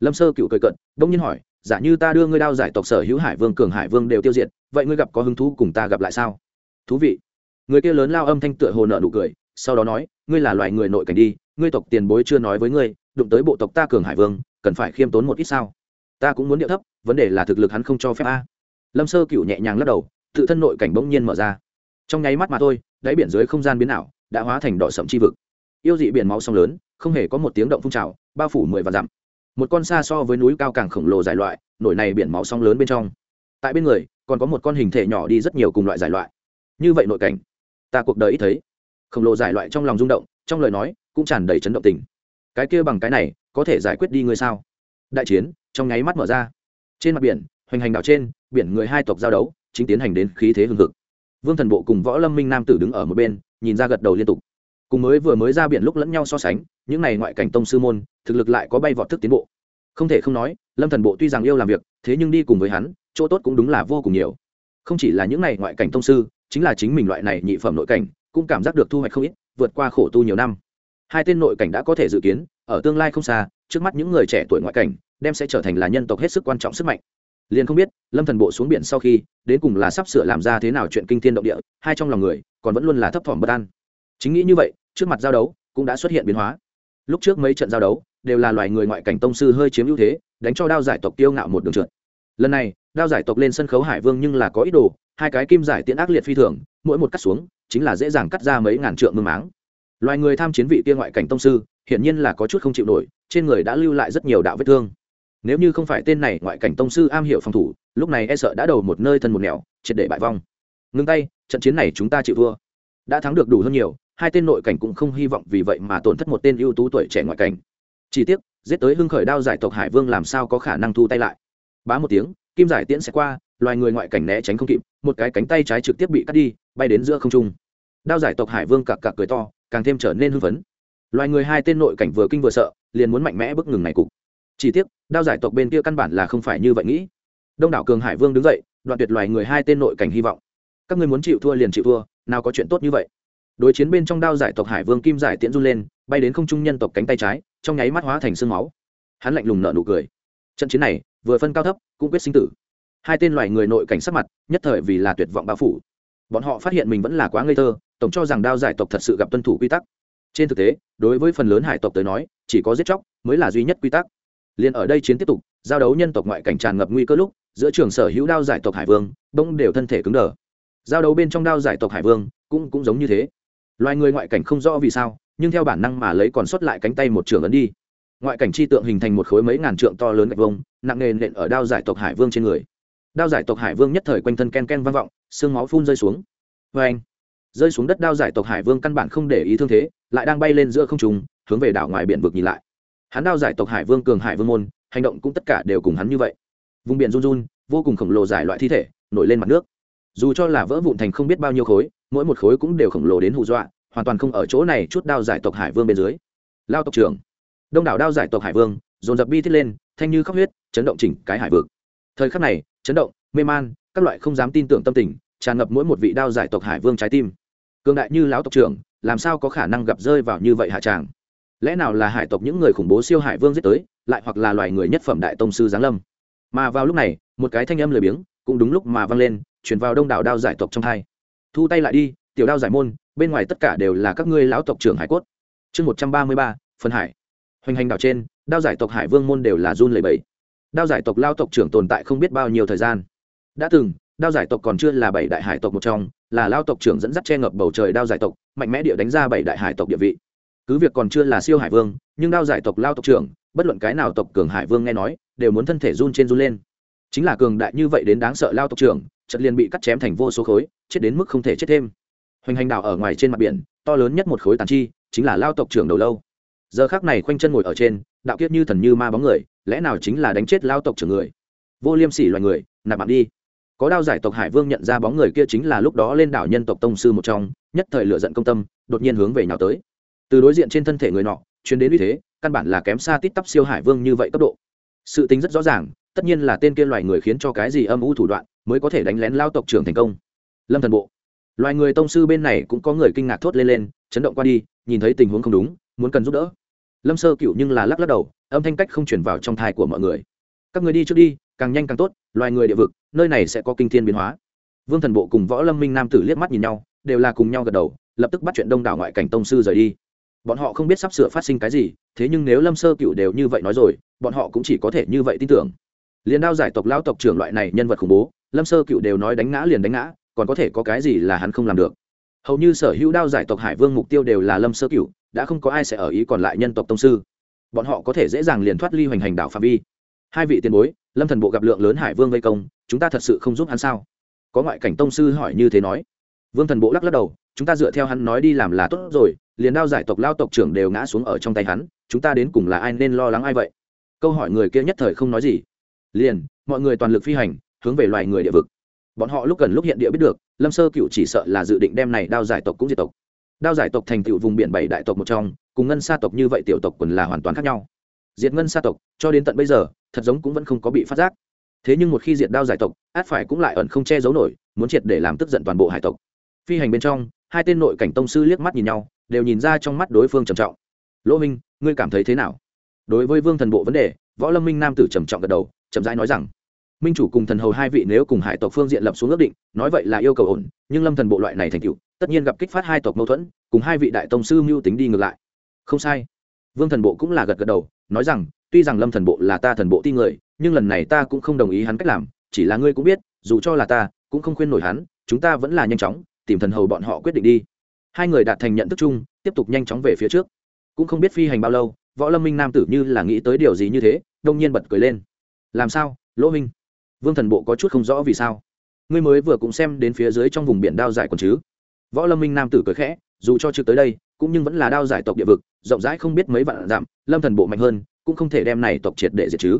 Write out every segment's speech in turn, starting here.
lâm sơ cựu cười cận đông nhiên hỏi, giả như ta đưa ngươi đao giải tộc sở hữu hải vương, cường hải vương đều tiêu diệt, vậy ngươi gặp có hứng thú cùng ta gặp lại sao? Thú vị. Người kia lớn lao âm thanh tựa hồ nợ nụ cười, sau đó nói, ngươi là loài người nội cảnh đi, ngươi tộc tiền bối chưa nói với ngươi, đụng tới bộ tộc ta cường hải vương, cần phải khiêm tốn một ít sao? Ta cũng muốn điệu thấp, vấn đề là thực lực hắn không cho phép a. Lâm sơ cựu nhẹ nhàng lắc đầu, tự thân nội cảnh bỗng nhiên mở ra. Trong nháy mắt mà thôi, đáy biển dưới không gian biến ảo, đã hóa thành đỏ sậm chi vực. Yêu dị biển máu sông lớn, không hề có một tiếng động phun trào, bao phủ mười và dặm một con xa so với núi cao càng khổng lồ giải loại, nổi này biển máu sóng lớn bên trong. Tại bên người, còn có một con hình thể nhỏ đi rất nhiều cùng loại giải loại. Như vậy nội cảnh, ta cuộc đời ít thấy. Khổng lồ giải loại trong lòng rung động, trong lời nói cũng tràn đầy chấn động tình. Cái kia bằng cái này, có thể giải quyết đi ngươi sao? Đại chiến, trong nháy mắt mở ra. Trên mặt biển, hoành hành đảo trên, biển người hai tộc giao đấu, chính tiến hành đến khí thế hưng hực. Vương thần bộ cùng võ lâm minh nam tử đứng ở một bên, nhìn ra gật đầu liên tục cùng mới vừa mới ra biển lúc lẫn nhau so sánh, những này ngoại cảnh tông sư môn, thực lực lại có bay vọt thức tiến bộ. Không thể không nói, lâm thần bộ tuy rằng yêu làm việc, thế nhưng đi cùng với hắn, chỗ tốt cũng đúng là vô cùng nhiều. Không chỉ là những này ngoại cảnh tông sư, chính là chính mình loại này nhị phẩm nội cảnh, cũng cảm giác được thu hoạch không ít, vượt qua khổ tu nhiều năm. Hai tên nội cảnh đã có thể dự kiến, ở tương lai không xa, trước mắt những người trẻ tuổi ngoại cảnh, đem sẽ trở thành là nhân tộc hết sức quan trọng sức mạnh. Liền không biết, lâm thần bộ xuống biển sau khi, đến cùng là sắp sửa làm ra thế nào chuyện kinh thiên động địa, hai trong lòng người, còn vẫn luôn là thấp thỏm bất an. Chính nghĩ như vậy trước mặt giao đấu cũng đã xuất hiện biến hóa. Lúc trước mấy trận giao đấu đều là loài người ngoại cảnh tông sư hơi chiếm ưu thế, đánh cho đao giải tộc tiêu ngạo một đường trượt. Lần này, đao giải tộc lên sân khấu hải vương nhưng là có ý đồ, hai cái kim giải tiện ác liệt phi thường, mỗi một cắt xuống, chính là dễ dàng cắt ra mấy ngàn trượng mương máng. Loài người tham chiến vị kia ngoại cảnh tông sư, hiển nhiên là có chút không chịu nổi, trên người đã lưu lại rất nhiều đạo vết thương. Nếu như không phải tên này ngoại cảnh tông sư am hiểu phòng thủ, lúc này e sợ đã đầu một nơi thân một nẻo, triệt để bại vong. Ngưng tay, trận chiến này chúng ta chịu thua. Đã thắng được đủ hơn nhiều hai tên nội cảnh cũng không hy vọng vì vậy mà tổn thất một tên ưu tú tuổi trẻ ngoại cảnh. Chỉ tiếc, giết tới hưng khởi đao giải tộc hải vương làm sao có khả năng thu tay lại. Bá một tiếng, kim giải tiễn sẽ qua, loài người ngoại cảnh né tránh không kịp, một cái cánh tay trái trực tiếp bị cắt đi, bay đến giữa không trung. Đao giải tộc hải vương cặc cặc cười to, càng thêm trở nên hưng phấn. Loài người hai tên nội cảnh vừa kinh vừa sợ, liền muốn mạnh mẽ bức ngừng này cục. Chỉ tiếc, đao giải tộc bên kia căn bản là không phải như vậy nghĩ. Đông đảo cường hải vương đứng dậy, đoạn tuyệt loài người hai tên nội cảnh hy vọng. Các ngươi muốn chịu thua liền chịu thua, nào có chuyện tốt như vậy đối chiến bên trong đao giải tộc hải vương kim giải tiễn run lên, bay đến không trung nhân tộc cánh tay trái, trong nháy mắt hóa thành sương máu. Hắn lạnh lùng nợ nụ cười. Trận chiến này, vừa phân cao thấp, cũng quyết sinh tử. Hai tên loài người nội cảnh sắc mặt, nhất thời vì là tuyệt vọng bao phủ. Bọn họ phát hiện mình vẫn là quá ngây thơ, tổng cho rằng đao giải tộc thật sự gặp tuân thủ quy tắc. Trên thực tế, đối với phần lớn hải tộc tới nói, chỉ có giết chóc mới là duy nhất quy tắc. Liền ở đây chiến tiếp tục, giao đấu nhân tộc ngoại cảnh tràn ngập nguy cơ lúc, giữa trường sở hữu đao giải tộc hải vương, bỗng đều thân thể cứng đờ. Giao đấu bên trong đao giải tộc hải vương, cũng cũng giống như thế loài người ngoại cảnh không rõ vì sao, nhưng theo bản năng mà lấy còn sót lại cánh tay một trường ấn đi. Ngoại cảnh chi tượng hình thành một khối mấy ngàn trượng to lớn gạch vông nặng nề nện ở đao giải tộc hải vương trên người. Đao giải tộc hải vương nhất thời quanh thân ken ken vang vọng, xương máu phun rơi xuống. Vê anh, rơi xuống đất đao giải tộc hải vương căn bản không để ý thương thế, lại đang bay lên giữa không trùng hướng về đảo ngoài biển vực nhìn lại. Hắn đao giải tộc hải vương cường hải vương môn, hành động cũng tất cả đều cùng hắn như vậy. Vùng biển run run, vô cùng khổng lồ giải loại thi thể, nổi lên mặt nước dù cho là vỡ vụn thành không biết bao nhiêu khối, mỗi một khối cũng đều khổng lồ đến hù dọa, hoàn toàn không ở chỗ này chút đao giải tộc hải vương bên dưới. Lao tộc trưởng. Đông đảo đao giải tộc hải vương, dồn dập bi thiết lên, thanh như khóc huyết, chấn động chỉnh cái hải vực. Thời khắc này, chấn động, mê man, các loại không dám tin tưởng tâm tình, tràn ngập mỗi một vị đao giải tộc hải vương trái tim. Cường đại như lão tộc trưởng, làm sao có khả năng gặp rơi vào như vậy hạ tràng lẽ nào là hải tộc những người khủng bố siêu hải vương giết tới, lại hoặc là loài người nhất phẩm đại tông sư giáng lâm? Mà vào lúc này, một cái thanh âm lười biếng, cũng đúng lúc mà vang lên chuyển vào đông đảo đao giải tộc trong hai. Thu tay lại đi, tiểu đao giải môn, bên ngoài tất cả đều là các ngươi lão tộc trưởng hải cốt. Chương một trăm ba mươi ba phân hải. Hoành hành đảo trên, đao giải tộc hải vương môn đều là run lầy bẫy đao giải tộc lao tộc trưởng tồn tại không biết bao nhiêu thời gian. Đã từng, đao giải tộc còn chưa là bảy đại hải tộc một trong, là lao tộc trưởng dẫn dắt che ngập bầu trời đao giải tộc, mạnh mẽ địa đánh ra bảy đại hải tộc địa vị. Cứ việc còn chưa là siêu hải vương, nhưng đao giải tộc lao tộc trưởng, bất luận cái nào tộc cường hải vương nghe nói, đều muốn thân thể run trên run lên. Chính là cường đại như vậy đến đáng sợ lao tộc trưởng chật liền bị cắt chém thành vô số khối, chết đến mức không thể chết thêm. Hoành hành đảo ở ngoài trên mặt biển, to lớn nhất một khối tàn chi, chính là lao tộc trưởng đầu lâu. Giờ khác này khoanh chân ngồi ở trên, đạo kiết như thần như ma bóng người, lẽ nào chính là đánh chết lao tộc trưởng người? Vô liêm sỉ loài người, nạp mạng đi. Có đao giải tộc hải vương nhận ra bóng người kia chính là lúc đó lên đảo nhân tộc tông sư một trong, nhất thời lựa giận công tâm, đột nhiên hướng về nhào tới. Từ đối diện trên thân thể người nọ, chuyến đến uy thế, căn bản là kém xa tít tắp siêu hải vương như vậy cấp độ. Sự tính rất rõ ràng, tất nhiên là tên kia loài người khiến cho cái gì âm u thủ đoạn mới có thể đánh lén lao tộc trưởng thành công. Lâm thần bộ. Loài người tông sư bên này cũng có người kinh ngạc thốt lên lên, chấn động qua đi, nhìn thấy tình huống không đúng, muốn cần giúp đỡ. Lâm sơ cựu nhưng là lắc lắc đầu, âm thanh cách không chuyển vào trong thai của mọi người. Các người đi trước đi, càng nhanh càng tốt, loài người địa vực, nơi này sẽ có kinh thiên biến hóa. Vương thần bộ cùng võ lâm minh nam tử liếc mắt nhìn nhau, đều là cùng nhau gật đầu, lập tức bắt chuyện đông đảo ngoại cảnh tông sư rời đi. Bọn họ không biết sắp sửa phát sinh cái gì, thế nhưng nếu lâm sơ cựu đều như vậy nói rồi, bọn họ cũng chỉ có thể như vậy tin tưởng. Liền đao giải tộc, lao tộc trưởng loại này nhân vật khủng bố lâm sơ cựu đều nói đánh ngã liền đánh ngã, còn có thể có cái gì là hắn không làm được? Hầu như sở hữu đao giải tộc hải vương mục tiêu đều là lâm sơ cựu, đã không có ai sẽ ở ý còn lại nhân tộc tông sư. Bọn họ có thể dễ dàng liền thoát ly hoành hành đảo phạm vi. Hai vị tiền bối, lâm thần bộ gặp lượng lớn hải vương vây công, chúng ta thật sự không giúp hắn sao? Có ngoại cảnh tông sư hỏi như thế nói. Vương thần bộ lắc lắc đầu, chúng ta dựa theo hắn nói đi làm là tốt rồi, liền đao giải tộc lao tộc trưởng đều ngã xuống ở trong tay hắn, chúng ta đến cùng là ai nên lo lắng ai vậy? Câu hỏi người kia nhất thời không nói gì. Liền, mọi người toàn lực phi hành hướng về loài người địa vực. Bọn họ lúc gần lúc hiện địa biết được, lâm sơ cựu chỉ sợ là dự định đem này đao giải tộc cũng diệt tộc. Đao giải tộc thành tựu vùng biển bảy đại tộc một trong, cùng ngân sa tộc như vậy tiểu tộc quần là hoàn toàn khác nhau. Diệt ngân sa tộc, cho đến tận bây giờ, thật giống cũng vẫn không có bị phát giác. Thế nhưng một khi diệt đao giải tộc, át phải cũng lại ẩn không che giấu nổi, muốn triệt để làm tức giận toàn bộ hải tộc. Phi hành bên trong, hai tên nội cảnh tông sư liếc mắt nhìn nhau, đều nhìn ra trong mắt đối phương trầm trọng. Lỗ minh, ngươi cảm thấy thế nào? Đối với vương thần bộ vấn đề, võ lâm minh nam tử trầm trọng gật đầu, chậm rãi nói rằng minh chủ cùng thần hầu hai vị nếu cùng hải tộc phương diện lập xuống ước định, nói vậy là yêu cầu ổn, nhưng lâm thần bộ loại này thành cựu tất nhiên gặp kích phát hai tộc mâu thuẫn, cùng hai vị đại tông sư mưu tính đi ngược lại. Không sai. Vương thần bộ cũng là gật gật đầu, nói rằng, tuy rằng lâm thần bộ là ta thần bộ ti người, nhưng lần này ta cũng không đồng ý hắn cách làm, chỉ là ngươi cũng biết, dù cho là ta, cũng không khuyên nổi hắn, chúng ta vẫn là nhanh chóng, tìm thần hầu bọn họ quyết định đi. Hai người đạt thành nhận thức chung, tiếp tục nhanh chóng về phía trước. Cũng không biết phi hành bao lâu, võ lâm minh nam tử như là nghĩ tới điều gì như thế, đông nhiên bật cười lên. Làm sao, lỗ minh vương thần bộ có chút không rõ vì sao. Ngươi mới vừa cũng xem đến phía dưới trong vùng biển đao giải còn chứ? Võ lâm minh nam tử cười khẽ, dù cho chưa tới đây, cũng nhưng vẫn là đao giải tộc địa vực, rộng rãi không biết mấy vạn dặm, lâm thần bộ mạnh hơn, cũng không thể đem này tộc triệt để diệt chứ.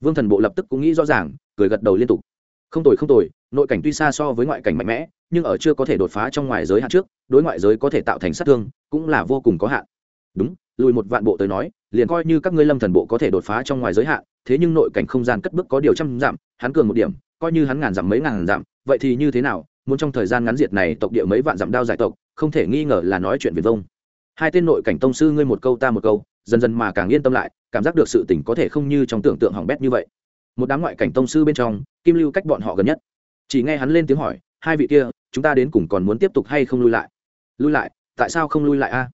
Vương thần bộ lập tức cũng nghĩ rõ ràng, cười gật đầu liên tục. Không tồi không tồi, nội cảnh tuy xa so với ngoại cảnh mạnh mẽ, nhưng ở chưa có thể đột phá trong ngoài giới hạn trước, đối ngoại giới có thể tạo thành sát thương, cũng là vô cùng có hạn. Đúng, lùi một vạn bộ tới nói, liền coi như các ngươi lâm thần bộ có thể đột phá trong ngoài giới hạn thế nhưng nội cảnh không gian cất bước có điều trăm dặm, hắn cường một điểm, coi như hắn ngàn dặm mấy ngàn dặm, vậy thì như thế nào? Muốn trong thời gian ngắn diệt này tộc địa mấy vạn dặm đao giải tộc, không thể nghi ngờ là nói chuyện việt vông. Hai tên nội cảnh tông sư ngươi một câu ta một câu, dần dần mà càng yên tâm lại, cảm giác được sự tỉnh có thể không như trong tưởng tượng hỏng bét như vậy. Một đám ngoại cảnh tông sư bên trong, kim lưu cách bọn họ gần nhất. Chỉ nghe hắn lên tiếng hỏi, hai vị kia, chúng ta đến cùng còn muốn tiếp tục hay không lui lại? Lui lại? Tại sao không lui lại a?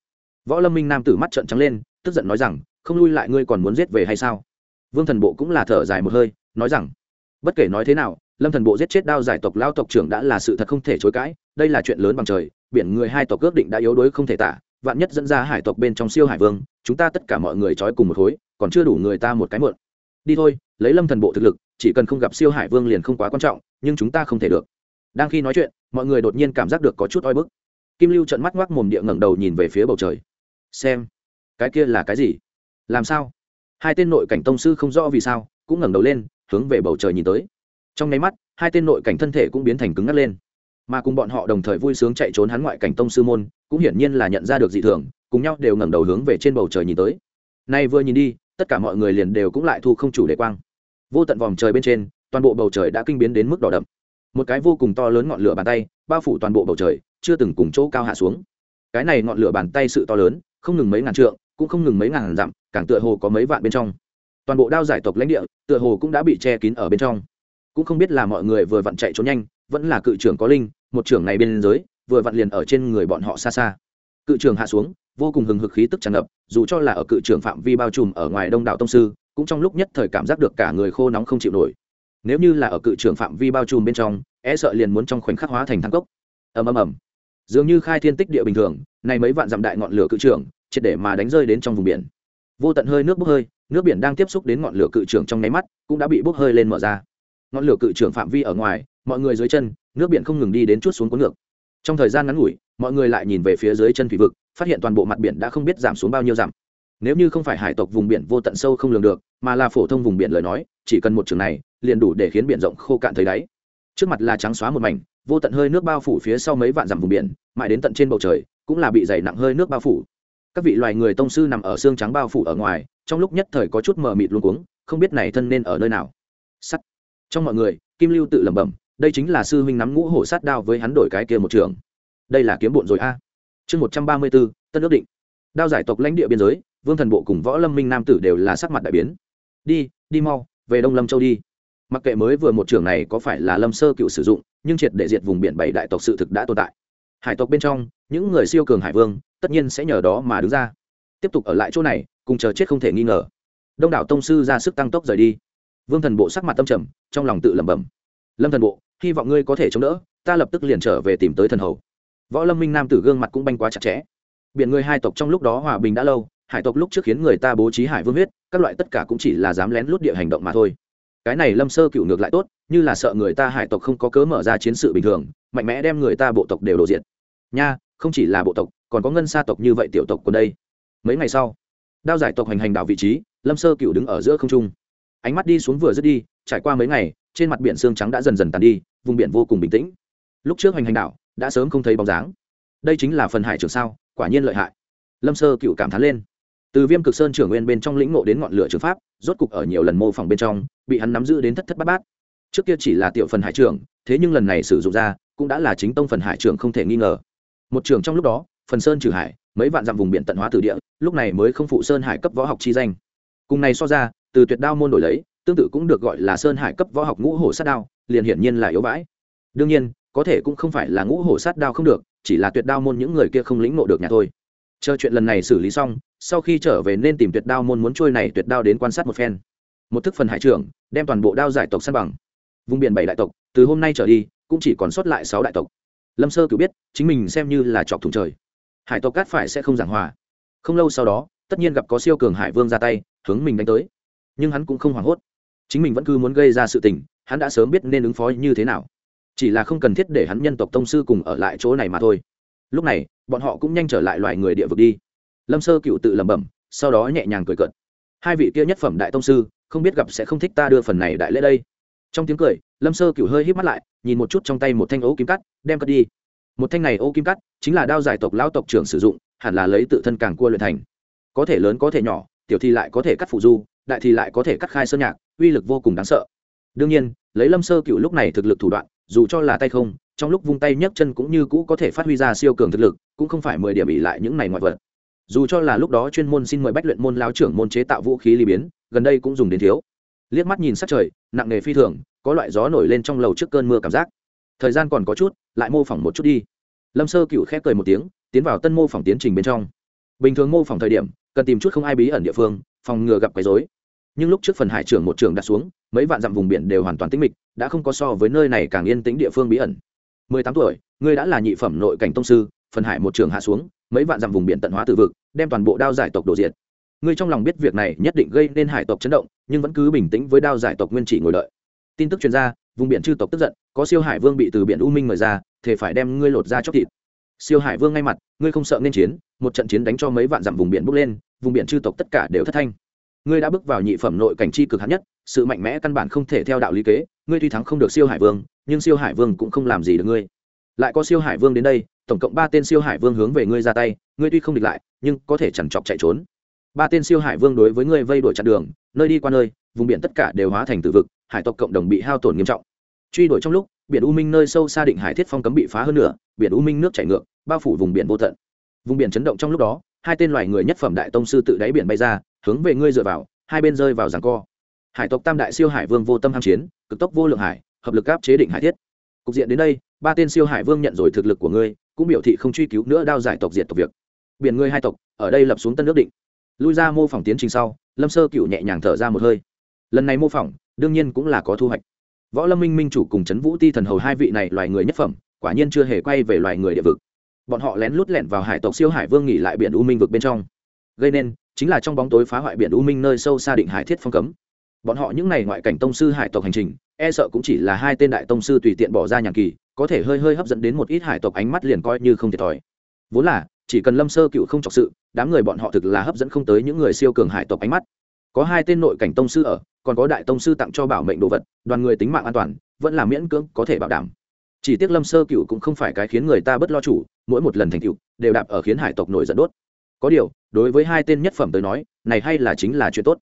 Võ lâm minh nam tử mắt trợn trắng lên, tức giận nói rằng, không lui lại ngươi còn muốn giết về hay sao? Vương thần bộ cũng là thở dài một hơi, nói rằng, bất kể nói thế nào, lâm thần bộ giết chết đao giải tộc lao tộc trưởng đã là sự thật không thể chối cãi, đây là chuyện lớn bằng trời, biển người hai tộc ước định đã yếu đuối không thể tả, vạn nhất dẫn ra hải tộc bên trong siêu hải vương, chúng ta tất cả mọi người trói cùng một khối còn chưa đủ người ta một cái mượn đi thôi, lấy lâm thần bộ thực lực, chỉ cần không gặp siêu hải vương liền không quá quan trọng, nhưng chúng ta không thể được. Đang khi nói chuyện, mọi người đột nhiên cảm giác được có chút oi bức. Kim lưu trận mắt ngoác mồm địa ngẩng đầu nhìn về phía bầu trời. Xem, cái kia là cái gì? Làm sao? Hai tên nội cảnh tông sư không rõ vì sao, cũng ngẩng đầu lên, hướng về bầu trời nhìn tới. Trong nháy mắt, hai tên nội cảnh thân thể cũng biến thành cứng ngắt lên. Mà cùng bọn họ đồng thời vui sướng chạy trốn hắn ngoại cảnh tông sư môn, cũng hiển nhiên là nhận ra được dị thường, cùng nhau đều ngẩng đầu hướng về trên bầu trời nhìn tới. Nay vừa nhìn đi, tất cả mọi người liền đều cũng lại thu không chủ đề quang. Vô tận vòng trời bên trên, toàn bộ bầu trời đã kinh biến đến mức đỏ đậm. Một cái vô cùng to lớn ngọn lửa bàn tay, bao phủ toàn bộ bầu trời, chưa từng cùng chỗ cao hạ xuống. Cái này ngọn lửa bàn tay sự to lớn, không ngừng mấy ngàn trượng cũng không ngừng mấy ngàn dặm, càng tựa hồ có mấy vạn bên trong. Toàn bộ đao giải tộc lãnh địa, tựa hồ cũng đã bị che kín ở bên trong. Cũng không biết là mọi người vừa vặn chạy trốn nhanh, vẫn là cự trưởng có linh, một trưởng này bên giới vừa vặn liền ở trên người bọn họ xa xa. Cự trưởng hạ xuống, vô cùng hừng hực khí tức tràn ngập, dù cho là ở cự trưởng phạm vi bao trùm ở ngoài đông đảo tông sư, cũng trong lúc nhất thời cảm giác được cả người khô nóng không chịu nổi. Nếu như là ở cự trưởng phạm vi bao trùm bên trong e sợ liền muốn trong khoảnh khắc hóa thành thang cốc. Ầm ầm ầm. Dường như khai thiên tích địa bình thường nay mấy vạn dặm đại ngọn lửa cự trưởng triệt để mà đánh rơi đến trong vùng biển. Vô tận hơi nước bốc hơi, nước biển đang tiếp xúc đến ngọn lửa cự trưởng trong nháy mắt, cũng đã bị bốc hơi lên mở ra. Ngọn lửa cự trưởng phạm vi ở ngoài, mọi người dưới chân, nước biển không ngừng đi đến chút xuống cuốn ngược. Trong thời gian ngắn ngủi, mọi người lại nhìn về phía dưới chân thủy vực, phát hiện toàn bộ mặt biển đã không biết giảm xuống bao nhiêu dặm. Nếu như không phải hải tộc vùng biển vô tận sâu không lường được, mà là phổ thông vùng biển lời nói, chỉ cần một trường này, liền đủ để khiến biển rộng khô cạn thấy đáy. Trước mặt là trắng xóa một mảnh, vô tận hơi nước bao phủ phía sau mấy vạn dặm vùng biển, mãi đến tận trên bầu trời, cũng là bị dày nặng hơi nước bao phủ các vị loài người tông sư nằm ở xương trắng bao phủ ở ngoài, trong lúc nhất thời có chút mờ mịt luôn cuống, không biết này thân nên ở nơi nào. Sắt. Trong mọi người, kim lưu tự lẩm bẩm, đây chính là sư huynh nắm ngũ hổ sát đao với hắn đổi cái kia một trường. Đây là kiếm bộn rồi a. Chương một trăm ba mươi bốn, tân ước định. Đao giải tộc lãnh địa biên giới, vương thần bộ cùng võ lâm minh nam tử đều là sắc mặt đại biến. Đi đi mau, về đông lâm châu đi. Mặc kệ mới vừa một trường này có phải là lâm sơ cựu sử dụng, nhưng triệt để diệt vùng biển bảy đại tộc sự thực đã tồn tại. Hải tộc bên trong, những người siêu cường hải vương tất nhiên sẽ nhờ đó mà đứng ra. Tiếp tục ở lại chỗ này, cùng chờ chết không thể nghi ngờ. Đông đảo tông sư ra sức tăng tốc rời đi. Vương thần bộ sắc mặt tâm trầm, trong lòng tự lẩm bẩm. Lâm thần bộ, hy vọng ngươi có thể chống đỡ, ta lập tức liền trở về tìm tới thần hầu. Võ lâm minh nam tử gương mặt cũng banh quá chặt chẽ. Biển người hai tộc trong lúc đó hòa bình đã lâu, hải tộc lúc trước khiến người ta bố trí hải vương huyết, các loại tất cả cũng chỉ là dám lén lút địa hành động mà thôi. Cái này lâm sơ cựu ngược lại tốt, như là sợ người ta hải tộc không có cớ mở ra chiến sự bình thường, mạnh mẽ đem người ta bộ tộc đều đổ diện nha, không chỉ là bộ tộc còn có ngân sa tộc như vậy tiểu tộc của đây. Mấy ngày sau, đao giải tộc hành hành đảo vị trí, lâm sơ cựu đứng ở giữa không trung. Ánh mắt đi xuống vừa dứt đi, trải qua mấy ngày, trên mặt biển xương trắng đã dần dần tàn đi, vùng biển vô cùng bình tĩnh. Lúc trước hành hành đảo, đã sớm không thấy bóng dáng. Đây chính là phần hải trường sao, quả nhiên lợi hại. Lâm sơ cựu cảm thán lên. Từ viêm cực sơn trưởng nguyên bên trong lĩnh ngộ đến ngọn lửa trường pháp, rốt cục ở nhiều lần mô phỏng bên trong, bị hắn nắm giữ đến thất thất bát bát. Trước kia chỉ là tiểu phần hải trưởng, thế nhưng lần này sử dụng ra, cũng đã là chính tông phần hải trưởng không thể nghi ngờ. Một trường trong lúc đó phần sơn trừ hải, mấy vạn dặm vùng biển tận hóa tử địa, lúc này mới không phụ sơn hải cấp võ học chi danh. Cùng này so ra, từ tuyệt đao môn đổi lấy, tương tự cũng được gọi là sơn hải cấp võ học ngũ hổ sát đao, liền hiển nhiên là yếu bãi đương nhiên, có thể cũng không phải là ngũ hổ sát đao không được, chỉ là tuyệt đao môn những người kia không lĩnh nộ được nhà thôi. Chờ chuyện lần này xử lý xong, sau khi trở về nên tìm tuyệt đao môn muốn trôi này tuyệt đao đến quan sát một phen. Một thức phần hải trưởng, đem toàn bộ đao giải tộc san bằng. Vùng biển bảy đại tộc, từ hôm nay trở đi, cũng chỉ còn sót lại sáu đại tộc. Lâm sơ cứ biết, chính mình xem như là chọc thủng trời hải tộc cát phải sẽ không giảng hòa. Không lâu sau đó, tất nhiên gặp có siêu cường hải vương ra tay, hướng mình đánh tới. Nhưng hắn cũng không hoảng hốt. Chính mình vẫn cứ muốn gây ra sự tình, hắn đã sớm biết nên ứng phó như thế nào. Chỉ là không cần thiết để hắn nhân tộc tông sư cùng ở lại chỗ này mà thôi. Lúc này, bọn họ cũng nhanh trở lại loài người địa vực đi. Lâm sơ cựu tự lẩm bẩm, sau đó nhẹ nhàng cười cợt. Hai vị kia nhất phẩm đại tông sư, không biết gặp sẽ không thích ta đưa phần này đại lễ đây. Trong tiếng cười, lâm sơ cựu hơi hít mắt lại, nhìn một chút trong tay một thanh ấu kiếm cắt, đem cất đi một thanh này ô kim cắt, chính là đao giải tộc lao tộc trưởng sử dụng, hẳn là lấy tự thân càng cua luyện thành. Có thể lớn có thể nhỏ, tiểu thì lại có thể cắt phụ du, đại thì lại có thể cắt khai sơn nhạc, uy lực vô cùng đáng sợ. Đương nhiên, lấy lâm sơ cựu lúc này thực lực thủ đoạn, dù cho là tay không, trong lúc vung tay nhấc chân cũng như cũ có thể phát huy ra siêu cường thực lực, cũng không phải mười điểm ỉ lại những này ngoại vật. Dù cho là lúc đó chuyên môn xin mời bách luyện môn lao trưởng môn chế tạo vũ khí ly biến, gần đây cũng dùng đến thiếu. Liếc mắt nhìn sát trời, nặng nề phi thường, có loại gió nổi lên trong lầu trước cơn mưa cảm giác. Thời gian còn có chút lại mô phỏng một chút đi. Lâm sơ cựu khép cười một tiếng, tiến vào tân mô phỏng tiến trình bên trong. Bình thường mô phỏng thời điểm, cần tìm chút không ai bí ẩn địa phương, phòng ngừa gặp quấy dối nhưng lúc trước phần hải trưởng một trường đặt xuống, mấy vạn dặm vùng biển đều hoàn toàn tĩnh mịch, đã không có so với nơi này càng yên tĩnh địa phương bí ẩn. Mười tám tuổi, ngươi đã là nhị phẩm nội cảnh tông sư, phần hải một trường hạ xuống, mấy vạn dặm vùng biển tận hóa từ vực, đem toàn bộ đao giải tộc đổ diệt. Ngươi trong lòng biết việc này nhất định gây nên hải tộc chấn động, nhưng vẫn cứ bình tĩnh với đao giải tộc nguyên chỉ ngồi đợi. Tin tức chuyên gia vùng biển chư tộc tức giận, có siêu hải vương bị từ biển u minh mời ra thể phải đem ngươi lột ra chóc thịt. Siêu hải vương ngay mặt, ngươi không sợ nên chiến, một trận chiến đánh cho mấy vạn dặm vùng biển bốc lên, vùng biển chư tộc tất cả đều thất thanh. Ngươi đã bước vào nhị phẩm nội cảnh chi cực hạn nhất, sự mạnh mẽ căn bản không thể theo đạo lý kế, ngươi tuy thắng không được siêu hải vương, nhưng siêu hải vương cũng không làm gì được ngươi. Lại có siêu hải vương đến đây, tổng cộng ba tên siêu hải vương hướng về ngươi ra tay, ngươi tuy không địch lại, nhưng có thể chẳng chọc chạy trốn. Ba tên siêu hải vương đối với ngươi vây đuổi chặn đường, nơi đi qua nơi, vùng biển tất cả đều hóa thành tự vực hải tộc cộng đồng bị hao tổn nghiêm trọng. Truy đuổi trong lúc, biển u minh nơi sâu xa định hải thiết phong cấm bị phá hơn nữa biển u minh nước chảy ngược, bao phủ vùng biển vô tận. Vùng biển chấn động trong lúc đó, hai tên loài người nhất phẩm đại tông sư tự đáy biển bay ra, hướng về ngươi dựa vào, hai bên rơi vào giằng co. Hải tộc tam đại siêu hải vương vô tâm ham chiến, cực tốc vô lượng hải, hợp lực áp chế định hải thiết. Cục diện đến đây, ba tên siêu hải vương nhận rồi thực lực của ngươi, cũng biểu thị không truy cứu nữa đao giải tộc diệt tộc việc. Biển ngươi hai tộc, ở đây lập xuống tân nước định. Lui ra mô phỏng tiến trình sau, lâm sơ cựu nhẹ nhàng thở ra một hơi. Lần này mô phỏng đương nhiên cũng là có thu hoạch. Võ lâm minh minh chủ cùng trấn vũ ti thần hầu hai vị này loài người nhất phẩm, quả nhiên chưa hề quay về loài người địa vực. Bọn họ lén lút lẻn vào hải tộc siêu hải vương nghỉ lại biển u minh vực bên trong. Gây nên, chính là trong bóng tối phá hoại biển u minh nơi sâu xa định hải thiết phong cấm. Bọn họ những n à y ngoại cảnh tông sư hải tộc hành trình e sợ cũng chỉ là hai tên đại tông sư tùy tiện bỏ ra nhàn kỳ, có thể hơi hơi hấp dẫn đến một ít hải tộc ánh mắt liền coi như không thiệt thòi. Vốn là, chỉ cần lâm sơ cựu không trọc sự, đám người bọn họ thực là hấp dẫn không tới những người siêu cường hải tộc ánh mắt có hai tên nội cảnh tông sư ở, còn có đại tông sư tặng cho bảo mệnh đồ vật, đoàn người tính mạng an toàn, vẫn là miễn cưỡng có thể bảo đảm. Chỉ tiếc lâm sơ cựu cũng không phải cái khiến người ta bất lo chủ, mỗi một lần thành cựu đều đạp ở khiến hải tộc nổi giận đốt. Có điều, đối với hai tên nhất phẩm tới nói, này hay là chính là chuyện tốt.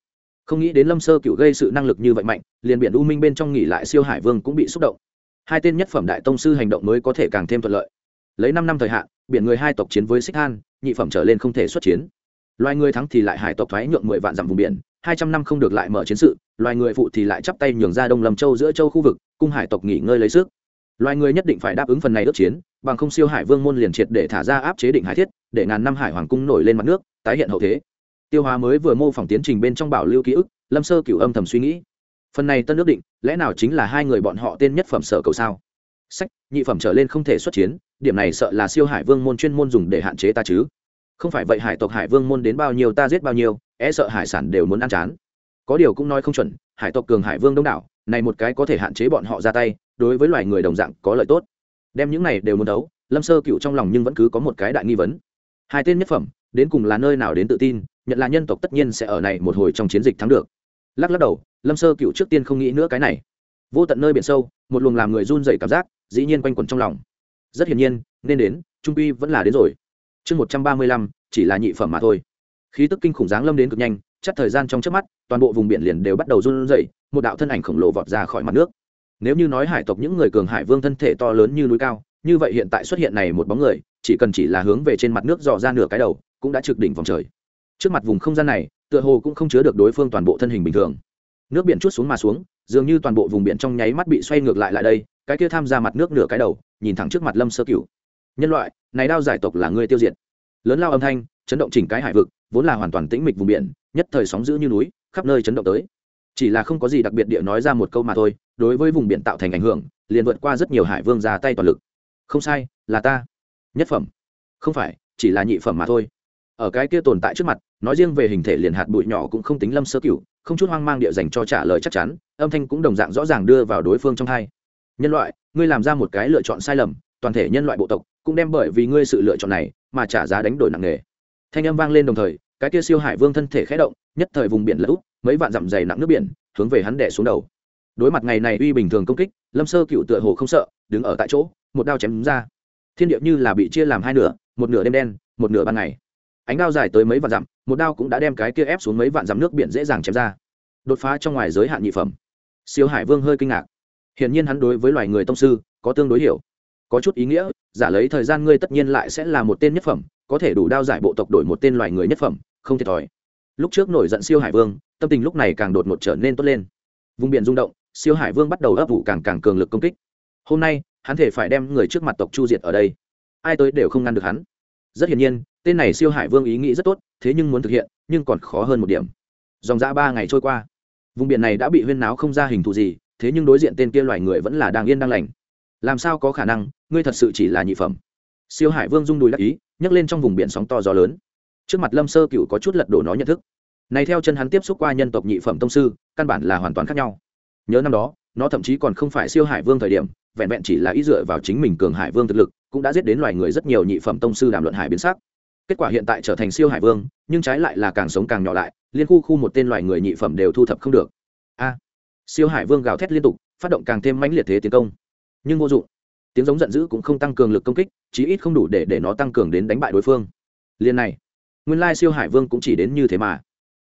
Không nghĩ đến lâm sơ cựu gây sự năng lực như vậy mạnh, liền biển u minh bên trong nghỉ lại siêu hải vương cũng bị xúc động. Hai tên nhất phẩm đại tông sư hành động mới có thể càng thêm thuận lợi. Lấy năm năm thời hạn, biển người hai tộc chiến với xích han nhị phẩm trở lên không thể xuất chiến. Loài người thắng thì lại hải tộc thoái nhượng mười vạn dặm vùng biển hai trăm năm không được lại mở chiến sự, loài người phụ thì lại chắp tay nhường ra đông lâm châu giữa châu khu vực, cung hải tộc nghỉ ngơi lấy sức. Loài người nhất định phải đáp ứng phần này ước chiến, bằng không siêu hải vương môn liền triệt để thả ra áp chế định hải thiết, để ngàn năm hải hoàng cung nổi lên mặt nước, tái hiện hậu thế. Tiêu hóa mới vừa mô phỏng tiến trình bên trong bảo lưu ký ức, lâm sơ cửu âm thầm suy nghĩ. Phần này tân ước định, lẽ nào chính là hai người bọn họ tên nhất phẩm sở cầu sao? Sách, nhị phẩm trở lên không thể xuất chiến, điểm này sợ là siêu hải vương môn chuyên môn dùng để hạn chế ta chứ. Không phải vậy hải tộc hải vương môn đến bao nhiêu ta giết bao nhiêu e sợ hải sản đều muốn ăn chán. Có điều cũng nói không chuẩn, hải tộc cường hải vương đông đảo, này một cái có thể hạn chế bọn họ ra tay, đối với loài người đồng dạng có lợi tốt. Đem những này đều muốn đấu, lâm sơ cựu trong lòng nhưng vẫn cứ có một cái đại nghi vấn. Hai tên nhất phẩm, đến cùng là nơi nào đến tự tin, nhận là nhân tộc tất nhiên sẽ ở này một hồi trong chiến dịch thắng được. Lắc lắc đầu, lâm sơ cựu trước tiên không nghĩ nữa cái này. Vô tận nơi biển sâu, một luồng làm người run dậy cảm giác, dĩ nhiên quanh quẩn trong lòng. Rất hiển nhiên, nên đến, trung quy vẫn là đến rồi. Chương một trăm ba mươi lăm, chỉ là nhị phẩm mà thôi khí tức kinh khủng giáng lâm đến cực nhanh, chắc thời gian trong trước mắt, toàn bộ vùng biển liền đều bắt đầu run rẩy, một đạo thân ảnh khổng lồ vọt ra khỏi mặt nước. Nếu như nói hải tộc những người cường hải vương thân thể to lớn như núi cao, như vậy hiện tại xuất hiện này một bóng người, chỉ cần chỉ là hướng về trên mặt nước dò ra nửa cái đầu, cũng đã trực đỉnh vòng trời. Trước mặt vùng không gian này, tựa hồ cũng không chứa được đối phương toàn bộ thân hình bình thường. Nước biển chút xuống mà xuống, dường như toàn bộ vùng biển trong nháy mắt bị xoay ngược lại lại đây, cái kia tham gia mặt nước nửa cái đầu, nhìn thẳng trước mặt lâm sơ cửu. Nhân loại, này đao giải tộc là người tiêu diệt. Lớn lao âm thanh, chấn động chỉnh cái hải vực vốn là hoàn toàn tĩnh mịch vùng biển, nhất thời sóng giữ như núi, khắp nơi chấn động tới. Chỉ là không có gì đặc biệt địa nói ra một câu mà thôi, đối với vùng biển tạo thành ảnh hưởng, liền vượt qua rất nhiều hải vương ra tay toàn lực. Không sai, là ta. Nhất phẩm. Không phải, chỉ là nhị phẩm mà thôi. Ở cái kia tồn tại trước mặt, nói riêng về hình thể liền hạt bụi nhỏ cũng không tính lâm sơ cửu, không chút hoang mang địa dành cho trả lời chắc chắn, âm thanh cũng đồng dạng rõ ràng đưa vào đối phương trong hai. Nhân loại, ngươi làm ra một cái lựa chọn sai lầm, toàn thể nhân loại bộ tộc cũng đem bởi vì ngươi sự lựa chọn này mà trả giá đánh đổi nặng nề thanh âm vang lên đồng thời, cái kia siêu hải vương thân thể khẽ động, nhất thời vùng biển lũ mấy vạn dặm dày nặng nước biển, hướng về hắn đẻ xuống đầu. Đối mặt ngày này uy bình thường công kích, lâm sơ cựu tựa hồ không sợ, đứng ở tại chỗ, một đao chém đúng ra. Thiên điệp như là bị chia làm hai nửa, một nửa đêm đen, một nửa ban ngày. Ánh đao dài tới mấy vạn dặm, một đao cũng đã đem cái kia ép xuống mấy vạn dặm nước biển dễ dàng chém ra. Đột phá trong ngoài giới hạn nhị phẩm. Siêu hải vương hơi kinh ngạc. Hiển nhiên hắn đối với loài người tông sư có tương đối hiểu có chút ý nghĩa, giả lấy thời gian ngươi tất nhiên lại sẽ là một tên nhất phẩm, có thể đủ đao giải bộ tộc đổi một tên loài người nhất phẩm, không thiệt thòi. Lúc trước nổi giận siêu hải vương, tâm tình lúc này càng đột ngột trở nên tốt lên. Vùng biển rung động, siêu hải vương bắt đầu ấp vụ càng càng cường lực công kích. Hôm nay, hắn thể phải đem người trước mặt tộc chu diệt ở đây. Ai tới đều không ngăn được hắn. Rất hiển nhiên, tên này siêu hải vương ý nghĩ rất tốt, thế nhưng muốn thực hiện, nhưng còn khó hơn một điểm. Dòng dã ba ngày trôi qua. Vùng biển này đã bị huyên náo không ra hình thù gì, thế nhưng đối diện tên kia loài người vẫn là đang yên đang lành làm sao có khả năng, ngươi thật sự chỉ là nhị phẩm? Siêu hải vương rung đùi đắc ý, nhấc lên trong vùng biển sóng to gió lớn. Trước mặt lâm sơ cựu có chút lật đổ nó nhận thức. Này theo chân hắn tiếp xúc qua nhân tộc nhị phẩm tông sư, căn bản là hoàn toàn khác nhau. Nhớ năm đó, nó thậm chí còn không phải siêu hải vương thời điểm, vẹn vẹn chỉ là ý dựa vào chính mình cường hải vương thực lực, cũng đã giết đến loài người rất nhiều nhị phẩm tông sư đàm luận hải biến sắc. Kết quả hiện tại trở thành siêu hải vương, nhưng trái lại là càng sống càng nhỏ lại, liên khu khu một tên loài người nhị phẩm đều thu thập không được. A. Siêu hải vương gào thét liên tục, phát động càng thêm mãnh liệt thế tiến công nhưng vô dụng. Tiếng giống giận dữ cũng không tăng cường lực công kích, chí ít không đủ để để nó tăng cường đến đánh bại đối phương. Liên này, nguyên lai siêu hải vương cũng chỉ đến như thế mà.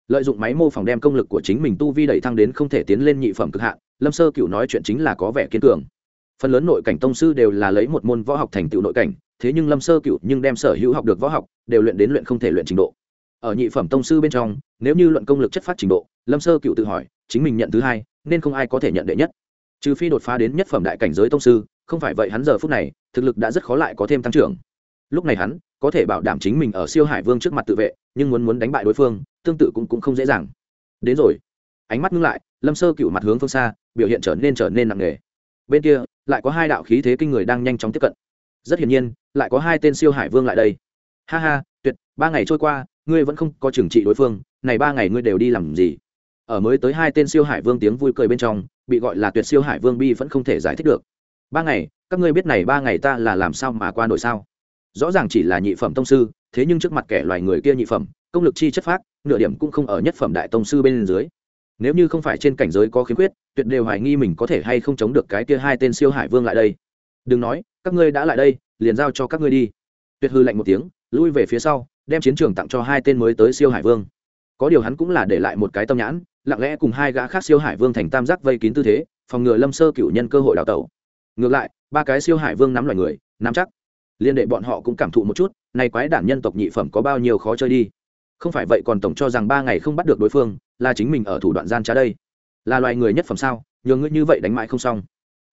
Lợi dụng máy mô phỏng đem công lực của chính mình tu vi đẩy thăng đến không thể tiến lên nhị phẩm cực hạn, lâm sơ cựu nói chuyện chính là có vẻ kiên cường. Phần lớn nội cảnh tông sư đều là lấy một môn võ học thành tựu nội cảnh, thế nhưng lâm sơ cựu nhưng đem sở hữu học được võ học đều luyện đến luyện không thể luyện trình độ. Ở nhị phẩm tông sư bên trong, nếu như luận công lực chất phát trình độ, lâm sơ cựu tự hỏi, chính mình nhận thứ hai, nên không ai có thể nhận đệ nhất trừ phi đột phá đến nhất phẩm đại cảnh giới tông sư không phải vậy hắn giờ phút này thực lực đã rất khó lại có thêm tăng trưởng. Lúc này hắn có thể bảo đảm chính mình ở siêu hải vương trước mặt tự vệ nhưng muốn muốn đánh bại đối phương tương tự cũng, cũng không dễ dàng. Đến rồi. Ánh mắt ngưng lại lâm sơ cựu mặt hướng phương xa biểu hiện trở nên trở nên nặng nề. Bên kia lại có hai đạo khí thế kinh người đang nhanh chóng tiếp cận. Rất hiển nhiên lại có hai tên siêu hải vương lại đây. Ha ha tuyệt ba ngày trôi qua ngươi vẫn không có trừng trị đối phương này ba ngày ngươi đều đi làm gì? Ở mới tới hai tên siêu hải vương tiếng vui cười bên trong, bị gọi là tuyệt siêu hải vương bi vẫn không thể giải thích được. Ba ngày, các ngươi biết này ba ngày ta là làm sao mà qua nổi sao? Rõ ràng chỉ là nhị phẩm tông sư, thế nhưng trước mặt kẻ loài người kia nhị phẩm, công lực chi chất phác, nửa điểm cũng không ở nhất phẩm đại tông sư bên dưới. Nếu như không phải trên cảnh giới có khiếm khuyết, tuyệt đều hoài nghi mình có thể hay không chống được cái kia hai tên siêu hải vương lại đây. Đừng nói, các ngươi đã lại đây, liền giao cho các ngươi đi. Tuyệt hư lạnh một tiếng, lui về phía sau, đem chiến trường tặng cho hai tên mới tới siêu hải vương. Có điều hắn cũng là để lại một cái tâm nhãn lặng lẽ cùng hai gã khác siêu hải vương thành tam giác vây kín tư thế, phòng ngừa lâm sơ cựu nhân cơ hội đào tẩu. Ngược lại, ba cái siêu hải vương nắm loài người, nắm chắc. Liên đệ bọn họ cũng cảm thụ một chút, nay quái đản nhân tộc nhị phẩm có bao nhiêu khó chơi đi. Không phải vậy còn tổng cho rằng ba ngày không bắt được đối phương, là chính mình ở thủ đoạn gian trá đây. Là loài người nhất phẩm sao nhường ngươi như vậy đánh mãi không xong.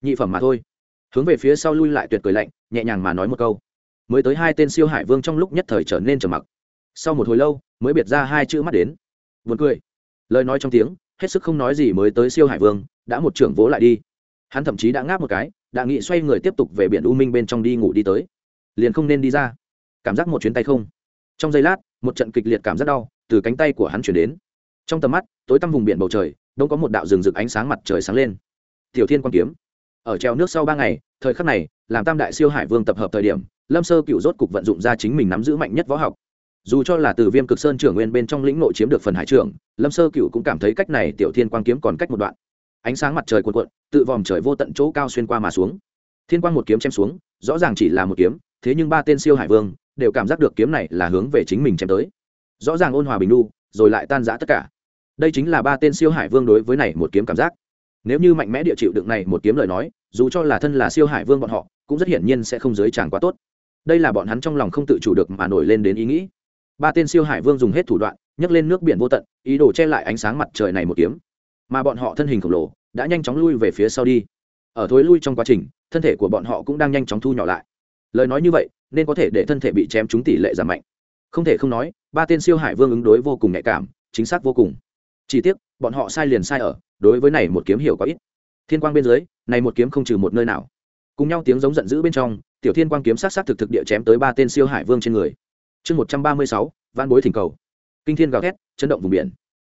Nhị phẩm mà thôi. Hướng về phía sau lui lại tuyệt cười lạnh, nhẹ nhàng mà nói một câu. Mới tới hai tên siêu hải vương trong lúc nhất thời trở nên trầm mặc. Sau một hồi lâu, mới biệt ra hai chữ mắt đến. Vượt cười lời nói trong tiếng, hết sức không nói gì mới tới siêu hải vương, đã một trưởng vỗ lại đi. Hắn thậm chí đã ngáp một cái, đã nghị xoay người tiếp tục về biển u minh bên trong đi ngủ đi tới. Liền không nên đi ra. Cảm giác một chuyến tay không. Trong giây lát, một trận kịch liệt cảm giác đau từ cánh tay của hắn chuyển đến. Trong tầm mắt, tối tăm vùng biển bầu trời đông có một đạo rừng rực ánh sáng mặt trời sáng lên. Tiểu thiên quan kiếm. Ở treo nước sau ba ngày, thời khắc này, làm tam đại siêu hải vương tập hợp thời điểm, lâm sơ cựu rốt cục vận dụng ra chính mình nắm giữ mạnh nhất võ học dù cho là từ viêm cực sơn trưởng nguyên bên trong lĩnh nội chiếm được phần hải trưởng, lâm sơ cựu cũng cảm thấy cách này tiểu thiên quang kiếm còn cách một đoạn. Ánh sáng mặt trời cuộn cuộn, tự vòm trời vô tận chỗ cao xuyên qua mà xuống. Thiên quang một kiếm chém xuống, rõ ràng chỉ là một kiếm, thế nhưng ba tên siêu hải vương đều cảm giác được kiếm này là hướng về chính mình chém tới. Rõ ràng ôn hòa bình nu, rồi lại tan giã tất cả. Đây chính là ba tên siêu hải vương đối với này một kiếm cảm giác. Nếu như mạnh mẽ địa chịu đựng này một kiếm lời nói, dù cho là thân là siêu hải vương bọn họ, cũng rất hiển nhiên sẽ không giới tràng quá tốt. Đây là bọn hắn trong lòng không tự chủ được mà nổi lên đến ý nghĩ ba tên siêu hải vương dùng hết thủ đoạn, nhấc lên nước biển vô tận, ý đồ che lại ánh sáng mặt trời này một kiếm. Mà bọn họ thân hình khổng lồ đã nhanh chóng lui về phía sau đi. Ở thối lui trong quá trình, thân thể của bọn họ cũng đang nhanh chóng thu nhỏ lại. Lời nói như vậy, nên có thể để thân thể bị chém trúng tỷ lệ giảm mạnh. Không thể không nói, ba tên siêu hải vương ứng đối vô cùng nhạy cảm, chính xác vô cùng. Chỉ tiếc, bọn họ sai liền sai ở, đối với này một kiếm hiểu có ít. Thiên quang bên dưới, này một kiếm không trừ một nơi nào. Cùng nhau tiếng giống giận dữ bên trong, tiểu thiên quang kiếm sát sát thực thực địa chém tới ba tên siêu hải vương trên người chương một trăm ba mươi sáu van bối thỉnh cầu. Kinh thiên gào thét, chấn động vùng biển.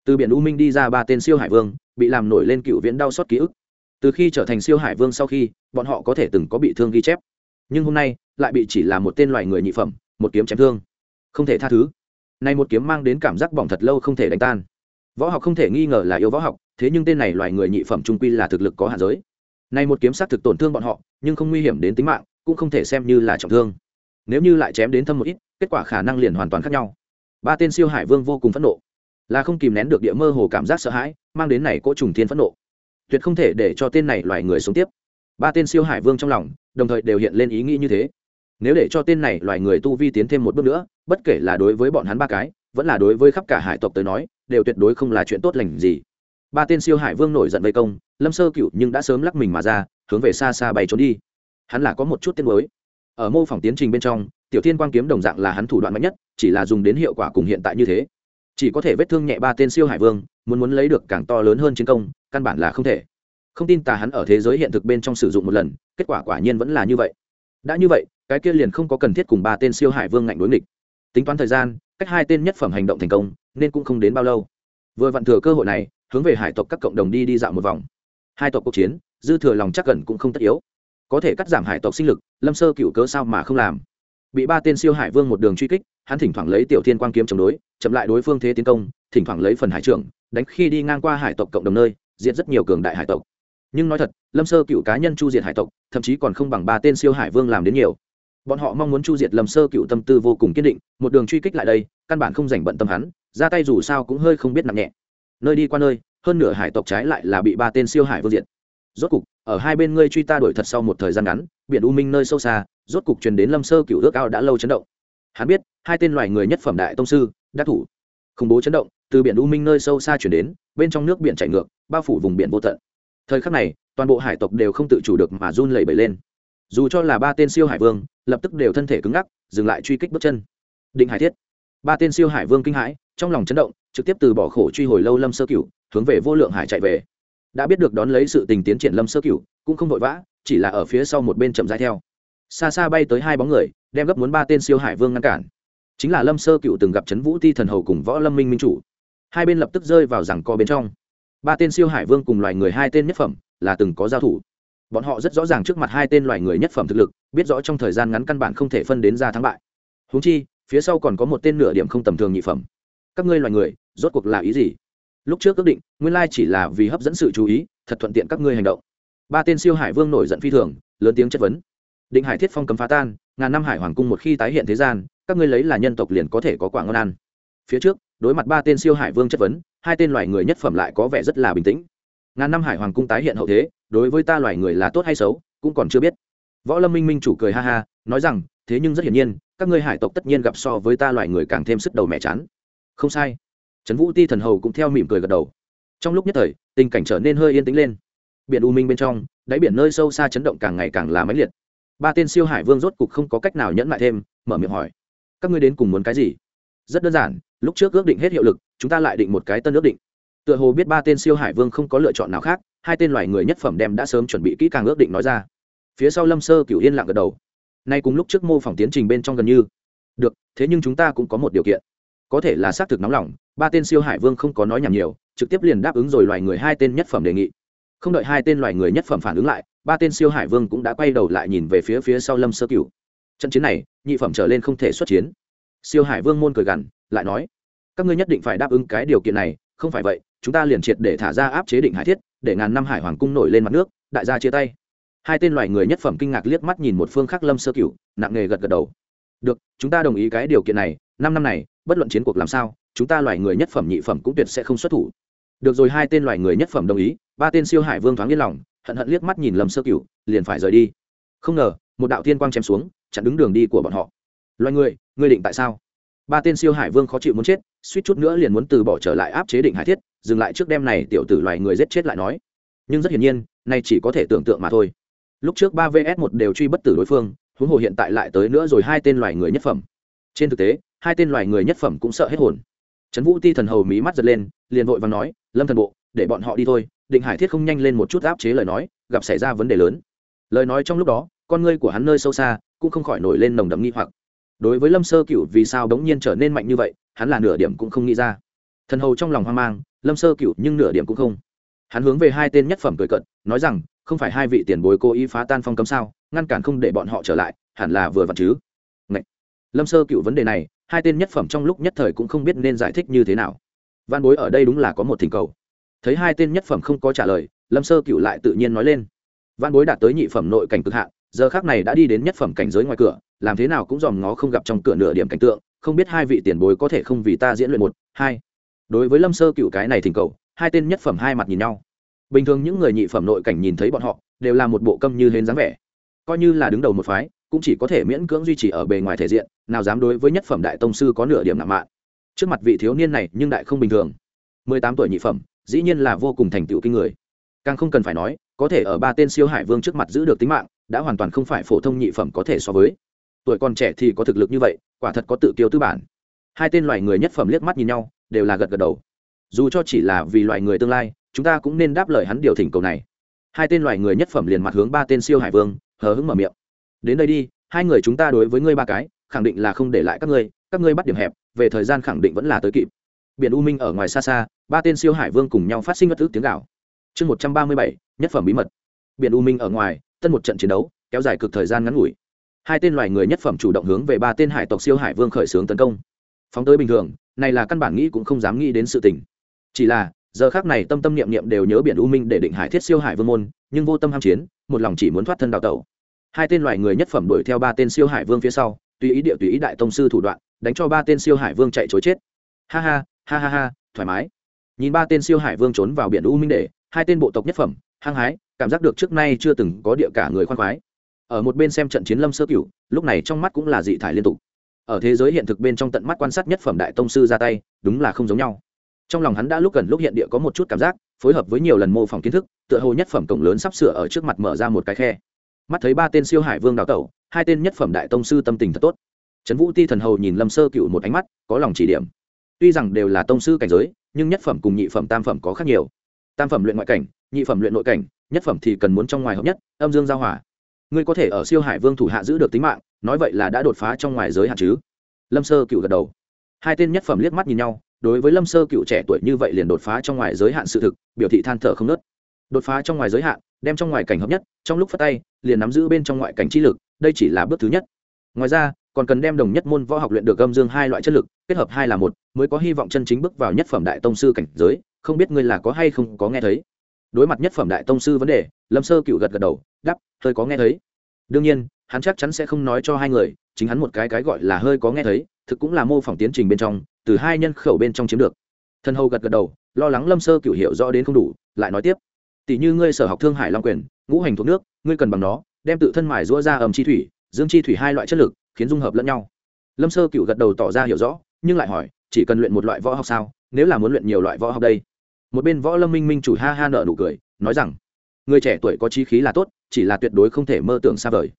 Từ biển u minh đi ra ba tên siêu hải vương, bị làm nổi lên cựu viễn đau xót ký ức. Từ khi trở thành siêu hải vương sau khi, bọn họ có thể từng có bị thương ghi chép. Nhưng hôm nay, lại bị chỉ là một tên loài người nhị phẩm, một kiếm chém thương. Không thể tha thứ. Nay một kiếm mang đến cảm giác bỏng thật lâu không thể đánh tan. Võ học không thể nghi ngờ là yêu võ học, thế nhưng tên này loài người nhị phẩm trung quy là thực lực có hạn giới. Nay một kiếm sát thực tổn thương bọn họ, nhưng không nguy hiểm đến tính mạng, cũng không thể xem như là trọng thương nếu như lại chém đến thâm một ít, kết quả khả năng liền hoàn toàn khác nhau. Ba tên siêu hải vương vô cùng phẫn nộ. Là không kìm nén được địa mơ hồ cảm giác sợ hãi, mang đến này cỗ trùng thiên phẫn nộ. Tuyệt không thể để cho tên này loài người sống tiếp. Ba tên siêu hải vương trong lòng, đồng thời đều hiện lên ý nghĩ như thế. Nếu để cho tên này loài người tu vi tiến thêm một bước nữa, bất kể là đối với bọn hắn ba cái, vẫn là đối với khắp cả hải tộc tới nói, đều tuyệt đối không là chuyện tốt lành gì. Ba tên siêu hải vương nổi giận vây công, lâm sơ cựu nhưng đã sớm lắc mình mà ra, hướng về xa xa bay trốn đi. Hắn là có một chút tiên mới ở mô phỏng tiến trình bên trong, tiểu thiên quang kiếm đồng dạng là hắn thủ đoạn mạnh nhất, chỉ là dùng đến hiệu quả cùng hiện tại như thế. Chỉ có thể vết thương nhẹ ba tên siêu hải vương, muốn muốn lấy được càng to lớn hơn chiến công, căn bản là không thể. Không tin tà hắn ở thế giới hiện thực bên trong sử dụng một lần, kết quả quả nhiên vẫn là như vậy. Đã như vậy, cái kia liền không có cần thiết cùng ba tên siêu hải vương ngạnh đối nghịch. Tính toán thời gian, cách hai tên nhất phẩm hành động thành công, nên cũng không đến bao lâu. Vừa vặn thừa cơ hội này, hướng về hải tộc các cộng đồng đi đi dạo một vòng. Hai tộc cuộc chiến, dư thừa lòng chắc gần cũng không tất yếu có thể cắt giảm hải tộc sinh lực, lâm sơ cựu cớ sao mà không làm? Bị ba tên siêu hải vương một đường truy kích, hắn thỉnh thoảng lấy tiểu thiên quang kiếm chống đối, chậm lại đối phương thế tiến công, thỉnh thoảng lấy phần hải trưởng, đánh khi đi ngang qua hải tộc cộng đồng nơi, diệt rất nhiều cường đại hải tộc. Nhưng nói thật, lâm sơ cựu cá nhân chu diệt hải tộc, thậm chí còn không bằng ba tên siêu hải vương làm đến nhiều. Bọn họ mong muốn chu diệt lâm sơ cựu tâm tư vô cùng kiên định, một đường truy kích lại đây, căn bản không dành bận tâm hắn, ra tay dù sao cũng hơi không biết nặng nhẹ. Nơi đi qua nơi, hơn nửa hải tộc trái lại là bị ba tên siêu hải vương diệt rốt cục, ở hai bên ngươi truy ta đuổi thật sau một thời gian ngắn, biển u minh nơi sâu xa, rốt cục truyền đến lâm sơ cựu ước ao đã lâu chấn động. Hắn biết, hai tên loài người nhất phẩm đại tông sư, đắc thủ. Khủng bố chấn động, từ biển u minh nơi sâu xa chuyển đến, bên trong nước biển chảy ngược, bao phủ vùng biển vô tận. Thời khắc này, toàn bộ hải tộc đều không tự chủ được mà run lẩy bẩy lên. Dù cho là ba tên siêu hải vương, lập tức đều thân thể cứng ngắc, dừng lại truy kích bước chân. Định hải thiết. Ba tên siêu hải vương kinh hãi, trong lòng chấn động, trực tiếp từ bỏ khổ truy hồi lâu lâm sơ cửu, hướng về vô lượng hải chạy về đã biết được đón lấy sự tình tiến triển lâm sơ cửu, cũng không vội vã, chỉ là ở phía sau một bên chậm rãi theo. Xa xa bay tới hai bóng người, đem gấp muốn ba tên siêu hải vương ngăn cản. Chính là lâm sơ cựu từng gặp trấn vũ ti thần hầu cùng võ lâm minh minh chủ. Hai bên lập tức rơi vào rằng co bên trong. Ba tên siêu hải vương cùng loài người hai tên nhất phẩm là từng có giao thủ. Bọn họ rất rõ ràng trước mặt hai tên loài người nhất phẩm thực lực, biết rõ trong thời gian ngắn căn bản không thể phân đến ra thắng bại. Húng chi, phía sau còn có một tên nửa điểm không tầm thường nhị phẩm. Các ngươi loài người, rốt cuộc là ý gì? Lúc trước ước định, nguyên lai chỉ là vì hấp dẫn sự chú ý, thật thuận tiện các ngươi hành động. Ba tên siêu hải vương nổi giận phi thường, lớn tiếng chất vấn. Định hải thiết phong cấm phá tan, ngàn năm hải hoàng cung một khi tái hiện thế gian, các ngươi lấy là nhân tộc liền có thể có quả ngon ăn. Phía trước, đối mặt ba tên siêu hải vương chất vấn, hai tên loài người nhất phẩm lại có vẻ rất là bình tĩnh. Ngàn năm hải hoàng cung tái hiện hậu thế, đối với ta loài người là tốt hay xấu, cũng còn chưa biết. Võ lâm minh minh chủ cười ha ha, nói rằng, thế nhưng rất hiển nhiên, các ngươi hải tộc tất nhiên gặp so với ta loài người càng thêm sức đầu mẹ chán. Không sai trấn vũ ti thần hầu cũng theo mỉm cười gật đầu. Trong lúc nhất thời, tình cảnh trở nên hơi yên tĩnh lên. Biển u minh bên trong, đáy biển nơi sâu xa chấn động càng ngày càng là máy liệt. Ba tên siêu hải vương rốt cục không có cách nào nhẫn lại thêm, mở miệng hỏi, các ngươi đến cùng muốn cái gì? Rất đơn giản, lúc trước ước định hết hiệu lực, chúng ta lại định một cái tân ước định. Tựa hồ biết ba tên siêu hải vương không có lựa chọn nào khác, hai tên loài người nhất phẩm đem đã sớm chuẩn bị kỹ càng ước định nói ra. Phía sau lâm sơ cửu yên lặng gật đầu. Nay cùng lúc trước mô phỏng tiến trình bên trong gần như. Được, thế nhưng chúng ta cũng có một điều kiện. Có thể là xác thực nóng lòng ba tên siêu hải vương không có nói nhảm nhiều, trực tiếp liền đáp ứng rồi loài người hai tên nhất phẩm đề nghị. Không đợi hai tên loài người nhất phẩm phản ứng lại, ba tên siêu hải vương cũng đã quay đầu lại nhìn về phía phía sau lâm sơ cửu. Trận chiến này, nhị phẩm trở lên không thể xuất chiến. Siêu hải vương môn cười gằn, lại nói, các ngươi nhất định phải đáp ứng cái điều kiện này, không phải vậy, chúng ta liền triệt để thả ra áp chế định hải thiết, để ngàn năm hải hoàng cung nổi lên mặt nước, đại gia chia tay. Hai tên loài người nhất phẩm kinh ngạc liếc mắt nhìn một phương khắc lâm sơ cửu, nặng nề gật gật đầu. Được, chúng ta đồng ý cái điều kiện này, năm năm này, bất luận chiến cuộc làm sao chúng ta loài người nhất phẩm nhị phẩm cũng tuyệt sẽ không xuất thủ. Được rồi, hai tên loài người nhất phẩm đồng ý, ba tên siêu hải vương thoáng yên lòng, hận hận liếc mắt nhìn lâm sơ cửu, liền phải rời đi. Không ngờ, một đạo thiên quang chém xuống, chặn đứng đường đi của bọn họ. Loài người, ngươi định tại sao? Ba tên siêu hải vương khó chịu muốn chết, suýt chút nữa liền muốn từ bỏ trở lại áp chế định hải thiết, dừng lại trước đêm này tiểu tử loài người giết chết lại nói. Nhưng rất hiển nhiên, nay chỉ có thể tưởng tượng mà thôi. Lúc trước ba vs một đều truy bất tử đối phương, huống hồ hiện tại lại tới nữa rồi hai tên loài người nhất phẩm. Trên thực tế, hai tên loài người nhất phẩm cũng sợ hết hồn trấn vũ ti thần hầu mí mắt giật lên, liền vội và nói, lâm thần bộ, để bọn họ đi thôi. Định hải thiết không nhanh lên một chút áp chế lời nói, gặp xảy ra vấn đề lớn. Lời nói trong lúc đó, con ngươi của hắn nơi sâu xa, cũng không khỏi nổi lên nồng đậm nghi hoặc. Đối với lâm sơ cựu vì sao đống nhiên trở nên mạnh như vậy, hắn là nửa điểm cũng không nghĩ ra. Thần hầu trong lòng hoang mang, lâm sơ cựu nhưng nửa điểm cũng không. Hắn hướng về hai tên nhất phẩm cười cận, nói rằng, không phải hai vị tiền bối cố ý phá tan phong cấm sao, ngăn cản không để bọn họ trở lại, hẳn là vừa vặn chứ. Ngậy! lâm sơ cựu vấn đề này hai tên nhất phẩm trong lúc nhất thời cũng không biết nên giải thích như thế nào. Văn bối ở đây đúng là có một thỉnh cầu. Thấy hai tên nhất phẩm không có trả lời, lâm sơ cựu lại tự nhiên nói lên. Văn bối đạt tới nhị phẩm nội cảnh cực hạn, giờ khác này đã đi đến nhất phẩm cảnh giới ngoài cửa, làm thế nào cũng dòm ngó không gặp trong cửa nửa điểm cảnh tượng, không biết hai vị tiền bối có thể không vì ta diễn luyện một, hai. Đối với lâm sơ cựu cái này thỉnh cầu, hai tên nhất phẩm hai mặt nhìn nhau. Bình thường những người nhị phẩm nội cảnh nhìn thấy bọn họ, đều là một bộ câm như hến dáng vẻ. Coi như là đứng đầu một phái cũng chỉ có thể miễn cưỡng duy trì ở bề ngoài thể diện, nào dám đối với nhất phẩm đại tông sư có nửa điểm nặng mạn. Trước mặt vị thiếu niên này nhưng đại không bình thường. Mười tám tuổi nhị phẩm, dĩ nhiên là vô cùng thành tựu kinh người. Càng không cần phải nói, có thể ở ba tên siêu hải vương trước mặt giữ được tính mạng, đã hoàn toàn không phải phổ thông nhị phẩm có thể so với. Tuổi còn trẻ thì có thực lực như vậy, quả thật có tự kiêu tư bản. Hai tên loài người nhất phẩm liếc mắt nhìn nhau, đều là gật gật đầu. Dù cho chỉ là vì loài người tương lai, chúng ta cũng nên đáp lời hắn điều thỉnh cầu này. Hai tên loài người nhất phẩm liền mặt hướng ba tên siêu hải vương, hờ hững mở miệng đến đây đi, hai người chúng ta đối với ngươi ba cái, khẳng định là không để lại các ngươi các ngươi bắt điểm hẹp, về thời gian khẳng định vẫn là tới kịp. Biển u minh ở ngoài xa xa, ba tên siêu hải vương cùng nhau phát sinh bất thức tiếng gạo chương một trăm ba mươi bảy, nhất phẩm bí mật. Biển u minh ở ngoài, tân một trận chiến đấu, kéo dài cực thời gian ngắn ngủi. Hai tên loài người nhất phẩm chủ động hướng về ba tên hải tộc siêu hải vương khởi xướng tấn công. Phóng tới bình thường, này là căn bản nghĩ cũng không dám nghĩ đến sự tình. Chỉ là, giờ khác này tâm tâm niệm niệm đều nhớ biển u minh để định hải thiết siêu hải vương môn, nhưng vô tâm ham chiến, một lòng chỉ muốn thoát thân đào tẩu hai tên loài người nhất phẩm đuổi theo ba tên siêu hải vương phía sau, tùy ý địa tùy ý đại tông sư thủ đoạn, đánh cho ba tên siêu hải vương chạy chối chết. Ha ha ha ha ha, thoải mái. Nhìn ba tên siêu hải vương trốn vào biển u minh để hai tên bộ tộc nhất phẩm, hăng hái, cảm giác được trước nay chưa từng có địa cả người khoan khoái. Ở một bên xem trận chiến lâm sơ cửu, lúc này trong mắt cũng là dị thải liên tục. Ở thế giới hiện thực bên trong tận mắt quan sát nhất phẩm đại tông sư ra tay, đúng là không giống nhau. Trong lòng hắn đã lúc gần lúc hiện địa có một chút cảm giác, phối hợp với nhiều lần mô phỏng kiến thức, tựa hồ nhất phẩm cổng lớn sắp sửa ở trước mặt mở ra một cái khe mắt thấy ba tên siêu hải vương đào tẩu, hai tên nhất phẩm đại tông sư tâm tình thật tốt. Trấn vũ ti thần hầu nhìn lâm sơ cựu một ánh mắt, có lòng chỉ điểm. Tuy rằng đều là tông sư cảnh giới, nhưng nhất phẩm cùng nhị phẩm tam phẩm có khác nhiều. Tam phẩm luyện ngoại cảnh, nhị phẩm luyện nội cảnh, nhất phẩm thì cần muốn trong ngoài hợp nhất, âm dương giao hòa. Ngươi có thể ở siêu hải vương thủ hạ giữ được tính mạng, nói vậy là đã đột phá trong ngoài giới hạn chứ? Lâm sơ cựu gật đầu. Hai tên nhất phẩm liếc mắt nhìn nhau, đối với lâm sơ cựu trẻ tuổi như vậy liền đột phá trong ngoài giới hạn sự thực, biểu thị than thở không nớt. Đột phá trong ngoài giới hạn đem trong ngoại cảnh hợp nhất, trong lúc phát tay, liền nắm giữ bên trong ngoại cảnh chi lực, đây chỉ là bước thứ nhất. Ngoài ra, còn cần đem đồng nhất môn võ học luyện được âm dương hai loại chất lực, kết hợp hai là một, mới có hy vọng chân chính bước vào nhất phẩm đại tông sư cảnh giới, không biết ngươi là có hay không có nghe thấy. Đối mặt nhất phẩm đại tông sư vấn đề, lâm sơ cựu gật gật đầu đắp hơi có nghe thấy. Đương nhiên, hắn chắc chắn sẽ không nói cho hai người, chính hắn một cái cái gọi là hơi có nghe thấy, thực cũng là mô phỏng tiến trình bên trong, từ hai nhân khẩu bên trong chiếm được. Thân hầu gật gật đầu, lo lắng lâm sơ cựu hiểu rõ đến không đủ, lại nói tiếp tỷ như ngươi sở học thương hải long quyền, ngũ hành thuộc nước, ngươi cần bằng nó, đem tự thân mài rũa ra ẩm chi thủy, dương chi thủy hai loại chất lực, khiến dung hợp lẫn nhau. Lâm sơ cựu gật đầu tỏ ra hiểu rõ, nhưng lại hỏi, chỉ cần luyện một loại võ học sao? Nếu là muốn luyện nhiều loại võ học đây? Một bên võ lâm minh minh chủ ha ha nợ nụ cười, nói rằng, người trẻ tuổi có trí khí là tốt, chỉ là tuyệt đối không thể mơ tưởng xa vời.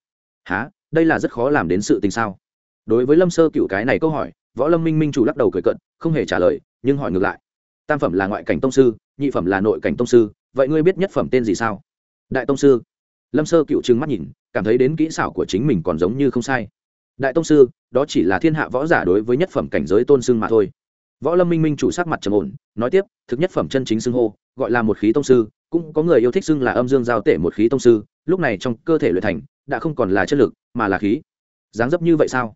Há đây là rất khó làm đến sự tình sao? Đối với lâm sơ cựu cái này câu hỏi, võ lâm minh minh chủ lắc đầu cười cận không hề trả lời, nhưng hỏi ngược lại. Tam phẩm là ngoại cảnh tông sư, nhị phẩm là nội cảnh tông sư vậy ngươi biết nhất phẩm tên gì sao? Đại tông sư. Lâm sơ cựu trừng mắt nhìn, cảm thấy đến kỹ xảo của chính mình còn giống như không sai. Đại tông sư, đó chỉ là thiên hạ võ giả đối với nhất phẩm cảnh giới tôn xưng mà thôi. Võ lâm minh minh chủ sắc mặt trầm ổn, nói tiếp, thực nhất phẩm chân chính xưng hô, gọi là một khí tông sư, cũng có người yêu thích xưng là âm dương giao tể một khí tông sư, lúc này trong cơ thể luyện thành, đã không còn là chất lực, mà là khí. Dáng dấp như vậy sao?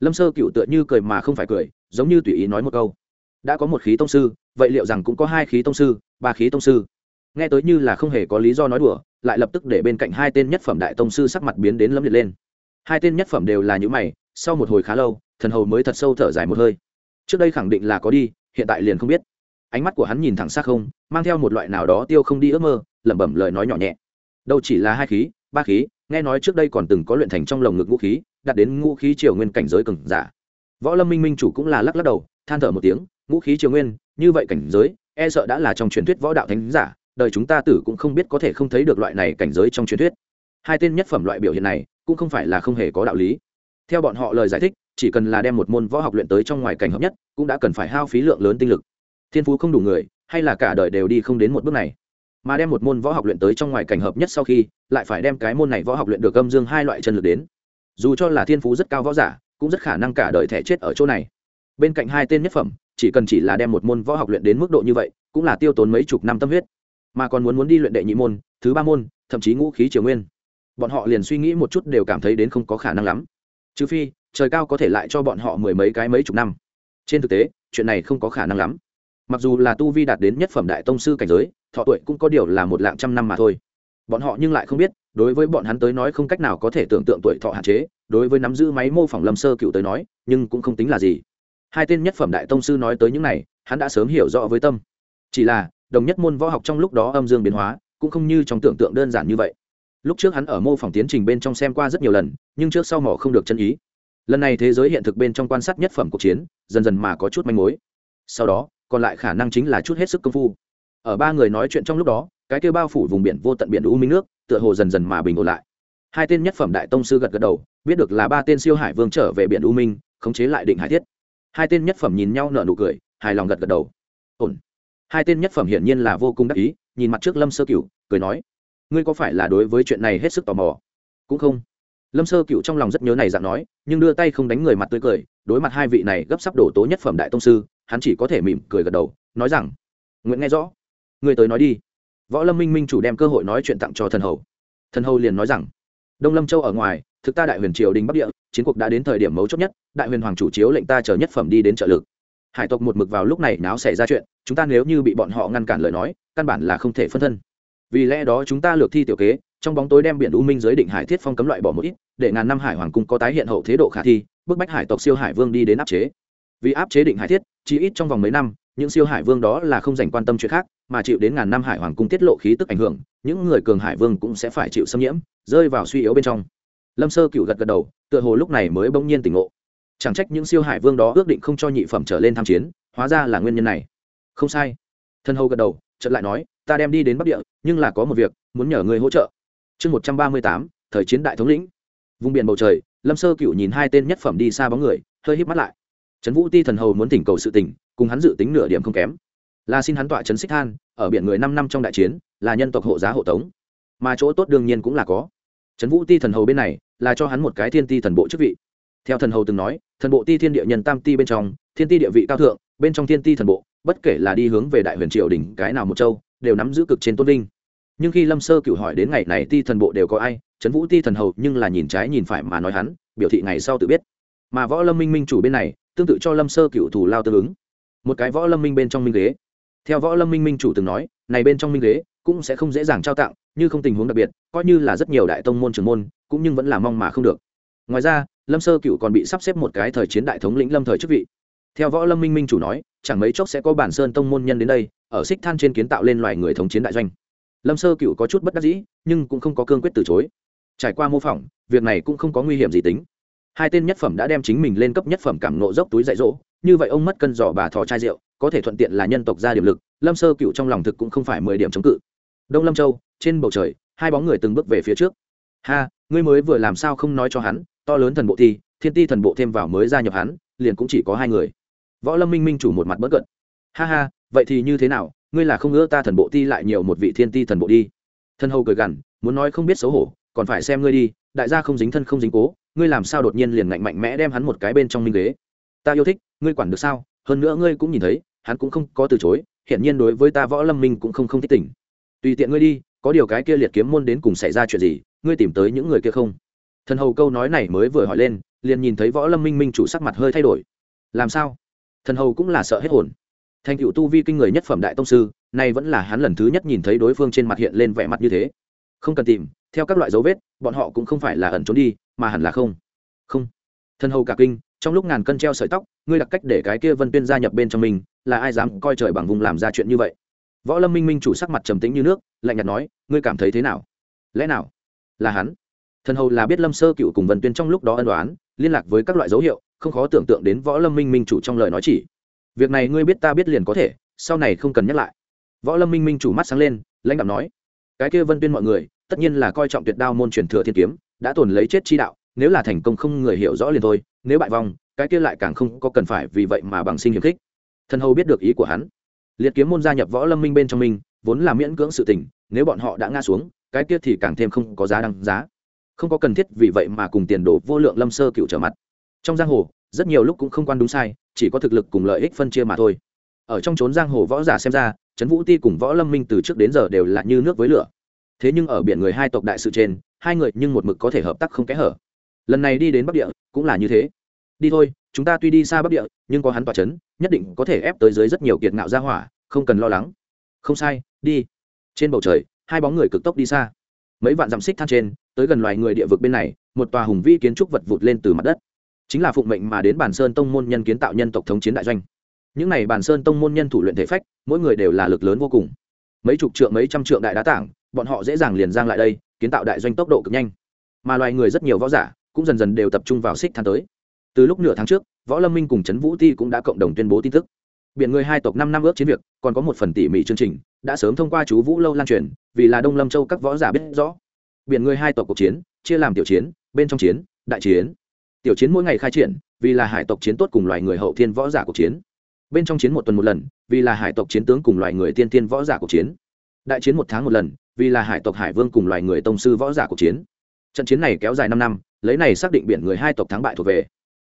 Lâm sơ cựu tựa như cười mà không phải cười, giống như tùy ý nói một câu. Đã có một khí tông sư, vậy liệu rằng cũng có hai khí tông sư, ba khí tông sư? Nghe tới như là không hề có lý do nói đùa, lại lập tức để bên cạnh hai tên nhất phẩm đại tông sư sắc mặt biến đến lâm liệt lên. Hai tên nhất phẩm đều là những mày, sau một hồi khá lâu, thần hầu mới thật sâu thở dài một hơi. Trước đây khẳng định là có đi, hiện tại liền không biết. Ánh mắt của hắn nhìn thẳng xác không, mang theo một loại nào đó tiêu không đi ước mơ, lẩm bẩm lời nói nhỏ nhẹ. Đâu chỉ là hai khí, ba khí, nghe nói trước đây còn từng có luyện thành trong lồng ngực vũ khí, đạt đến ngũ khí triều nguyên cảnh giới cường giả. Võ lâm minh minh chủ cũng là lắc lắc đầu, than thở một tiếng, ngũ khí triều nguyên, như vậy cảnh giới e sợ đã là trong truyền thuyết võ đạo thánh giả đời chúng ta tử cũng không biết có thể không thấy được loại này cảnh giới trong truyền thuyết. Hai tên nhất phẩm loại biểu hiện này cũng không phải là không hề có đạo lý. Theo bọn họ lời giải thích, chỉ cần là đem một môn võ học luyện tới trong ngoài cảnh hợp nhất, cũng đã cần phải hao phí lượng lớn tinh lực. Thiên phú không đủ người, hay là cả đời đều đi không đến một bước này. Mà đem một môn võ học luyện tới trong ngoài cảnh hợp nhất sau khi, lại phải đem cái môn này võ học luyện được âm dương hai loại chân lực đến. Dù cho là thiên phú rất cao võ giả, cũng rất khả năng cả đời thẻ chết ở chỗ này. Bên cạnh hai tên nhất phẩm, chỉ cần chỉ là đem một môn võ học luyện đến mức độ như vậy, cũng là tiêu tốn mấy chục năm tâm huyết mà còn muốn muốn đi luyện đệ nhị môn, thứ ba môn, thậm chí ngũ khí triều nguyên. Bọn họ liền suy nghĩ một chút đều cảm thấy đến không có khả năng lắm. Trừ phi, trời cao có thể lại cho bọn họ mười mấy cái mấy chục năm. Trên thực tế, chuyện này không có khả năng lắm. Mặc dù là tu vi đạt đến nhất phẩm đại tông sư cảnh giới, thọ tuổi cũng có điều là một lạng trăm năm mà thôi. Bọn họ nhưng lại không biết, đối với bọn hắn tới nói không cách nào có thể tưởng tượng tuổi thọ hạn chế, đối với nắm giữ máy mô phỏng lâm sơ cựu tới nói, nhưng cũng không tính là gì. Hai tên nhất phẩm đại tông sư nói tới những này, hắn đã sớm hiểu rõ với tâm. Chỉ là đồng nhất môn võ học trong lúc đó âm dương biến hóa, cũng không như trong tưởng tượng đơn giản như vậy. Lúc trước hắn ở mô phỏng tiến trình bên trong xem qua rất nhiều lần, nhưng trước sau mỏ không được chân ý. Lần này thế giới hiện thực bên trong quan sát nhất phẩm cuộc chiến, dần dần mà có chút manh mối. Sau đó, còn lại khả năng chính là chút hết sức công phu. Ở ba người nói chuyện trong lúc đó, cái kêu bao phủ vùng biển vô tận biển u minh nước, tựa hồ dần dần mà bình ổn lại. Hai tên nhất phẩm đại tông sư gật gật đầu, biết được là ba tên siêu hải vương trở về biển u minh, khống chế lại định hải thiết. Hai tên nhất phẩm nhìn nhau nở nụ cười, hài lòng gật gật đầu. Ổn hai tên nhất phẩm hiển nhiên là vô cùng đắc ý nhìn mặt trước lâm sơ Cựu, cười nói ngươi có phải là đối với chuyện này hết sức tò mò? Cũng không. Lâm sơ cựu trong lòng rất nhớ này dạng nói nhưng đưa tay không đánh người mặt tươi cười đối mặt hai vị này gấp sắp đổ tố nhất phẩm đại tông sư hắn chỉ có thể mỉm cười gật đầu nói rằng nguyễn nghe rõ. Ngươi tới nói đi. Võ lâm minh minh chủ đem cơ hội nói chuyện tặng cho thần hầu. Thần hầu liền nói rằng đông lâm châu ở ngoài thực ta đại huyền triều đình bắc địa chiến cuộc đã đến thời điểm mấu chốt nhất đại huyền hoàng chủ chiếu lệnh ta chờ nhất phẩm đi đến trợ lực hải tộc một mực vào lúc này náo xảy ra chuyện, chúng ta nếu như bị bọn họ ngăn cản lời nói, căn bản là không thể phân thân. Vì lẽ đó chúng ta lược thi tiểu kế, trong bóng tối đem biển u minh giới định hải thiết phong cấm loại bỏ một ít, để ngàn năm hải hoàng cung có tái hiện hậu thế độ khả thi, bức bách hải tộc siêu hải vương đi đến áp chế. Vì áp chế định hải thiết, chỉ ít trong vòng mấy năm, những siêu hải vương đó là không dành quan tâm chuyện khác, mà chịu đến ngàn năm hải hoàng cung tiết lộ khí tức ảnh hưởng, những người cường hải vương cũng sẽ phải chịu xâm nhiễm, rơi vào suy yếu bên trong. Lâm sơ cựu gật gật đầu, tựa hồ lúc này mới bỗng nhiên tỉnh ngộ chẳng trách những siêu hải vương đó ước định không cho nhị phẩm trở lên tham chiến, hóa ra là nguyên nhân này. Không sai. Thân hầu gật đầu trận lại nói, ta đem đi đến bắc địa, nhưng là có một việc, muốn nhờ người hỗ trợ. Chương một trăm ba mươi tám, thời chiến đại thống lĩnh. Vùng biển bầu trời, lâm sơ cựu nhìn hai tên nhất phẩm đi xa bóng người, hơi híp mắt lại. Trấn vũ ti thần hầu muốn tỉnh cầu sự tỉnh cùng hắn dự tính nửa điểm không kém. Là xin hắn tọa trấn xích than, ở biển người năm năm trong đại chiến, là nhân tộc hộ giá hộ tống. Mà chỗ tốt đương nhiên cũng là có. Trấn vũ ti thần hầu bên này, là cho hắn một cái thiên ti thần bộ chức vị theo thần hầu từng nói, thần bộ ti thiên địa nhân tam ti bên trong, thiên ti địa vị cao thượng, bên trong thiên ti thần bộ, bất kể là đi hướng về đại huyền triều đỉnh cái nào một châu, đều nắm giữ cực trên tôn vinh. Nhưng khi lâm sơ cựu hỏi đến ngày này ti thần bộ đều có ai, trấn vũ ti thần hầu nhưng là nhìn trái nhìn phải mà nói hắn, biểu thị ngày sau tự biết. Mà võ lâm minh minh chủ bên này, tương tự cho lâm sơ cựu thủ lao tương ứng. Một cái võ lâm minh bên trong minh ghế. Theo võ lâm minh minh chủ từng nói, này bên trong minh ghế cũng sẽ không dễ dàng trao tặng, như không tình huống đặc biệt, coi như là rất nhiều đại tông môn trưởng môn, cũng nhưng vẫn là mong mà không được ngoài ra, lâm sơ cựu còn bị sắp xếp một cái thời chiến đại thống lĩnh lâm thời chức vị. Theo võ lâm minh minh chủ nói, chẳng mấy chốc sẽ có bản sơn tông môn nhân đến đây, ở xích than trên kiến tạo lên loài người thống chiến đại doanh. Lâm sơ cựu có chút bất đắc dĩ, nhưng cũng không có cương quyết từ chối. Trải qua mô phỏng, việc này cũng không có nguy hiểm gì tính. Hai tên nhất phẩm đã đem chính mình lên cấp nhất phẩm cảm nộ dốc túi dạy dỗ, như vậy ông mất cân giỏ bà thò chai rượu, có thể thuận tiện là nhân tộc ra điểm lực, lâm sơ cựu trong lòng thực cũng không phải mười điểm chống cự. Đông lâm châu, trên bầu trời, hai bóng người từng bước về phía trước. Ha, ngươi mới vừa làm sao không nói cho hắn to lớn thần bộ thi, thiên ti thần bộ thêm vào mới gia nhập hắn, liền cũng chỉ có hai người. Võ lâm minh minh chủ một mặt bất cận. Ha ha, vậy thì như thế nào? Ngươi là không ngỡ ta thần bộ ti lại nhiều một vị thiên ti thần bộ đi. Thân hầu cười gằn, muốn nói không biết xấu hổ, còn phải xem ngươi đi, đại gia không dính thân không dính cố, ngươi làm sao đột nhiên liền ngạnh mạnh mẽ đem hắn một cái bên trong minh ghế. Ta yêu thích, ngươi quản được sao? Hơn nữa ngươi cũng nhìn thấy, hắn cũng không có từ chối hiện nhiên đối với ta võ lâm minh cũng không không thích tỉnh tùy tiện ngươi đi, có điều cái kia liệt kiếm môn đến cùng xảy ra chuyện gì, ngươi tìm tới những người kia không? Thần hầu câu nói này mới vừa hỏi lên, liền nhìn thấy võ lâm minh minh chủ sắc mặt hơi thay đổi. Làm sao? Thần hầu cũng là sợ hết hồn. Thành cựu tu vi kinh người nhất phẩm đại tông sư, nay vẫn là hắn lần thứ nhất nhìn thấy đối phương trên mặt hiện lên vẻ mặt như thế. Không cần tìm, theo các loại dấu vết, bọn họ cũng không phải là ẩn trốn đi, mà hẳn là không. Không. Thần hầu cả kinh, trong lúc ngàn cân treo sợi tóc, ngươi đặt cách để cái kia vân tuyên gia nhập bên trong mình, là ai dám coi trời bằng vùng làm ra chuyện như vậy? Võ lâm minh minh chủ sắc mặt trầm tĩnh như nước, lạnh nhạt nói, ngươi cảm thấy thế nào? Lẽ nào? Là hắn? Thần hầu là biết lâm sơ cựu cùng vân tuyên trong lúc đó ân đoán liên lạc với các loại dấu hiệu, không khó tưởng tượng đến võ lâm minh minh chủ trong lời nói chỉ. Việc này ngươi biết ta biết liền có thể, sau này không cần nhắc lại. Võ lâm minh minh chủ mắt sáng lên, lãnh đạo nói. Cái kia vân tuyên mọi người, tất nhiên là coi trọng tuyệt đao môn truyền thừa thiên kiếm, đã tồn lấy chết chi đạo, nếu là thành công không người hiểu rõ liền thôi, nếu bại vong, cái kia lại càng không có cần phải vì vậy mà bằng sinh hiểm khích. Thần hầu biết được ý của hắn. Liệt kiếm môn gia nhập võ lâm minh bên trong mình, vốn là miễn cưỡng sự tình, nếu bọn họ đã ngã xuống, cái kia thì càng thêm không có giá đăng giá không có cần thiết vì vậy mà cùng tiền đồ vô lượng lâm sơ cựu trở mặt. Trong giang hồ, rất nhiều lúc cũng không quan đúng sai, chỉ có thực lực cùng lợi ích phân chia mà thôi. Ở trong trốn giang hồ võ giả xem ra, trấn vũ ti cùng võ lâm minh từ trước đến giờ đều là như nước với lửa. Thế nhưng ở biển người hai tộc đại sự trên, hai người nhưng một mực có thể hợp tác không kẽ hở. Lần này đi đến bắc địa, cũng là như thế. Đi thôi, chúng ta tuy đi xa bắc địa, nhưng có hắn tỏa c h ấ n nhất định có thể ép tới dưới rất nhiều kiệt ngạo gia hỏa, không cần lo lắng. Không sai, đi. Trên bầu trời, hai bóng người cực tốc đi xa mấy vạn dặm xích than trên, tới gần loài người địa vực bên này, một tòa hùng vĩ kiến trúc vật vụt lên từ mặt đất. Chính là phụng mệnh mà đến bản sơn tông môn nhân kiến tạo nhân tộc thống chiến đại doanh. Những n à y bản sơn tông môn nhân thủ luyện thể phách, mỗi người đều là lực lớn vô cùng. Mấy chục trượng, mấy trăm trượng đại đá tảng, bọn họ dễ dàng liền giang lại đây, kiến tạo đại doanh tốc độ cực nhanh. Mà loài người rất nhiều võ giả cũng dần dần đều tập trung vào xích than tới. Từ lúc nửa tháng trước, võ lâm minh cùng trấn vũ ti cũng đã cộng đồng tuyên bố tin tức biển người hai tộc năm năm ước chiến việc, còn có một phần tỉ mỉ chương trình, đã sớm thông qua chú vũ lâu lan truyền, vì là đông lâm châu các võ giả biết rõ. Biển người hai tộc cuộc chiến, chia làm tiểu chiến, bên trong chiến, đại chiến. Tiểu chiến mỗi ngày khai triển, vì là hải tộc chiến tốt cùng loài người hậu thiên võ giả cuộc chiến. Bên trong chiến một tuần một lần, vì là hải tộc chiến tướng cùng loài người tiên tiên võ giả cuộc chiến. Đại chiến một tháng một lần, vì là hải tộc hải vương cùng loài người tông sư võ giả cuộc chiến. Trận chiến này kéo dài năm năm, lấy này xác định biển người hai tộc thắng bại thuộc về.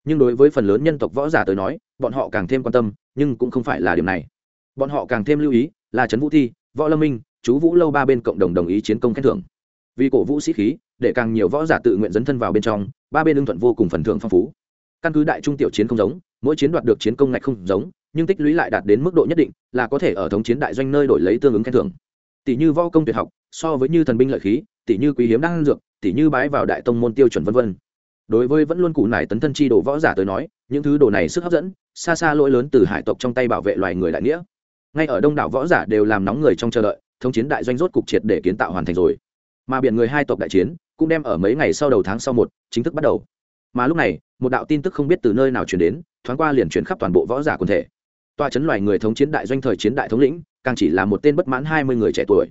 Nhưng đối với phần lớn nhân tộc võ giả tới nói bọn họ càng thêm quan tâm, nhưng cũng không phải là điểm này. Bọn họ càng thêm lưu ý là trấn vũ thi, võ lâm minh, chú vũ lâu ba bên cộng đồng đồng ý chiến công khen thưởng. Vì cổ vũ sĩ khí, để càng nhiều võ giả tự nguyện dấn thân vào bên trong, ba bên ưng thuận vô cùng phần thưởng phong phú. Căn cứ đại trung tiểu chiến không giống, mỗi chiến đoạt được chiến công ngạch không giống, nhưng tích lũy lại đạt đến mức độ nhất định là có thể ở thống chiến đại doanh nơi đổi lấy tương ứng khen thưởng. Tỷ như võ công tuyệt học, so với như thần binh lợi khí, tỷ như quý hiếm đang dược, tỷ như bái vào đại tông môn tiêu chuẩn vân vân. Đối với vẫn luôn cụ nải tấn thân chi đồ võ giả tới nói những thứ đồ này sức hấp dẫn, xa xa lỗi lớn từ hải tộc trong tay bảo vệ loài người đại nghĩa. Ngay ở đông đảo võ giả đều làm nóng người trong chờ đợi, thống chiến đại doanh rốt cục triệt để kiến tạo hoàn thành rồi. Mà biển người hai tộc đại chiến, cũng đem ở mấy ngày sau đầu tháng sau một, chính thức bắt đầu. Mà lúc này, một đạo tin tức không biết từ nơi nào chuyển đến, thoáng qua liền chuyển khắp toàn bộ võ giả quần thể. Toa chấn loài người thống chiến đại doanh thời chiến đại thống lĩnh, càng chỉ là một tên bất mãn hai mươi người trẻ tuổi.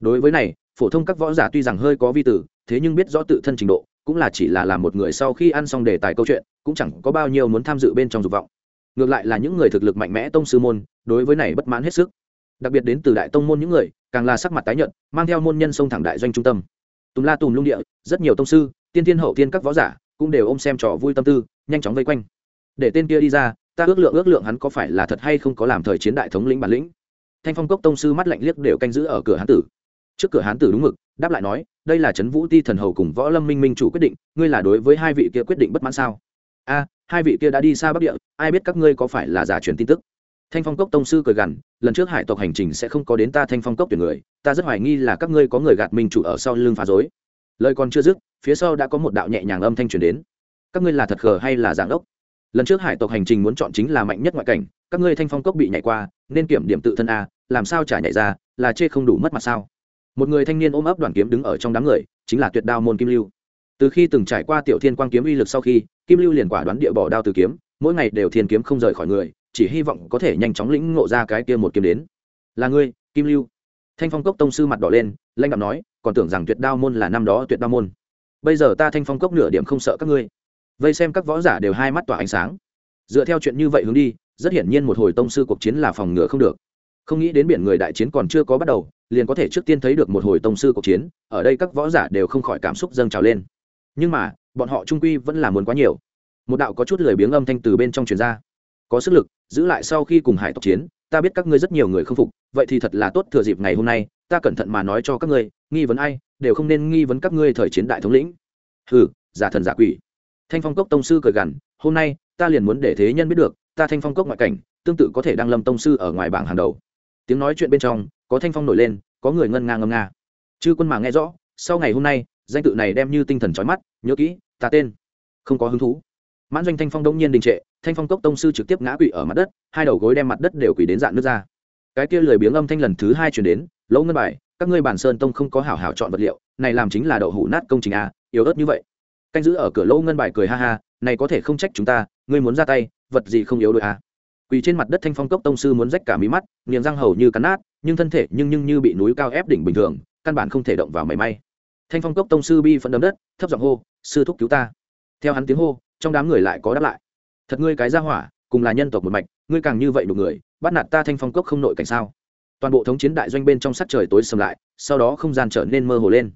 Đối với này, phổ thông các võ giả tuy rằng hơi có vi tử, thế nhưng biết rõ tự thân trình độ, cũng là chỉ là làm một người sau khi ăn xong đề tài câu chuyện cũng chẳng có bao nhiêu muốn tham dự bên trong dục vọng. Ngược lại là những người thực lực mạnh mẽ tông sư môn, đối với này bất mãn hết sức. Đặc biệt đến từ đại tông môn những người, càng là sắc mặt tái nhợt, mang theo môn nhân sông thẳng đại doanh trung tâm. Tùm la tùm lung địa, rất nhiều tông sư, tiên thiên hậu tiên các võ giả, cũng đều ôm xem trò vui tâm tư, nhanh chóng vây quanh. Để tên kia đi ra, ta ước lượng ước lượng hắn có phải là thật hay không có làm thời chiến đại thống lĩnh bản lĩnh. Thanh phong cốc tông sư mắt lạnh liếc đều canh giữ ở cửa hán tử. Trước cửa hán tử đúng mực, đáp lại nói, đây là trấn vũ ti thần hầu cùng võ lâm minh minh chủ quyết định, ngươi là đối với hai vị kia quyết định bất mãn sao? A, hai vị kia đã đi xa bắc địa, ai biết các ngươi có phải là giả truyền tin tức? Thanh phong cốc tông sư cười gằn, lần trước hải tộc hành trình sẽ không có đến ta thanh phong cốc tuyển người, ta rất hoài nghi là các ngươi có người gạt minh chủ ở sau lưng phá dối lời còn chưa dứt, phía sau đã có một đạo nhẹ nhàng âm thanh truyền đến. Các ngươi là thật khờ hay là giảng ốc lần trước hải tộc hành trình muốn chọn chính là mạnh nhất ngoại cảnh, các ngươi thanh phong cốc bị nhảy qua, nên kiểm điểm tự thân a, làm sao trả nhảy ra, là chê không đủ mất mặt sao? Một người thanh niên ôm ấp đoàn kiếm đứng ở trong đám người, chính là tuyệt đao môn kim lưu từ khi từng trải qua tiểu thiên quang kiếm uy lực sau khi, kim lưu liền quả đoán địa bỏ đao từ kiếm, mỗi ngày đều thiên kiếm không rời khỏi người, chỉ hy vọng có thể nhanh chóng lĩnh ngộ ra cái kia một kiếm đến. Là ngươi, kim lưu. Thanh phong cốc tông sư mặt đỏ lên lanh đạo nói, còn tưởng rằng tuyệt đao môn là năm đó tuyệt đao môn. Bây giờ ta thanh phong cốc nửa điểm không sợ các ngươi. Vây xem các võ giả đều hai mắt tỏa ánh sáng. Dựa theo chuyện như vậy hướng đi, rất hiển nhiên một hồi tông sư cuộc chiến là phòng ngừa không được. Không nghĩ đến biển người đại chiến còn chưa có bắt đầu, liền có thể trước tiên thấy được một hồi tông sư cuộc chiến, ở đây các võ giả đều không khỏi cảm xúc dâng trào lên nhưng mà, bọn họ trung quy vẫn là muốn quá nhiều. Một đạo có chút lười biếng âm thanh từ bên trong truyền ra. Có sức lực, giữ lại sau khi cùng hải tộc chiến, ta biết các ngươi rất nhiều người không phục, vậy thì thật là tốt thừa dịp ngày hôm nay, ta cẩn thận mà nói cho các ngươi, nghi vấn ai, đều không nên nghi vấn các ngươi thời chiến đại thống lĩnh. Hừ, giả thần giả quỷ. Thanh phong cốc tông sư cười gằn, hôm nay, ta liền muốn để thế nhân biết được, ta thanh phong cốc ngoại cảnh, tương tự có thể đăng lâm tông sư ở ngoài bảng hàng đầu. Tiếng nói chuyện bên trong, có thanh phong nổi lên, có người ngân nga ngâm nga. Chư quân mà nghe rõ, sau ngày hôm nay danh tự này đem như tinh thần trói mắt, nhớ kỹ, ta tên. Không có hứng thú. Mãn doanh thanh phong đông nhiên đình trệ, thanh phong cốc tông sư trực tiếp ngã quỵ ở mặt đất, hai đầu gối đem mặt đất đều quỳ đến dạn nước ra. Cái kia lười biếng âm thanh lần thứ hai chuyển đến, lỗ ngân bài, các ngươi bản sơn tông không có hảo hảo chọn vật liệu, này làm chính là đậu hủ nát công trình a yếu ớt như vậy. Canh giữ ở cửa lỗ ngân bài cười ha ha, này có thể không trách chúng ta, ngươi muốn ra tay, vật gì không yếu đội a à? quỳ trên mặt đất thanh phong cốc tông sư muốn rách cả mí mắt niềm răng hầu như cắn nát, nhưng thân thể nhưng nhưng như bị núi cao ép đỉnh bình thường, căn bản không thể động vào mảy may thanh phong cốc tông sư bi phẫn đấm đất, thấp giọng hô, sư thúc cứu ta. Theo hắn tiếng hô, trong đám người lại có đáp lại. Thật ngươi cái ra hỏa, cùng là nhân tộc một mạch, ngươi càng như vậy đủ người, bắt nạt ta thanh phong cốc không nội cảnh sao? Toàn bộ thống chiến đại doanh bên trong sắc trời tối sầm lại, sau đó không gian trở nên mơ hồ lên.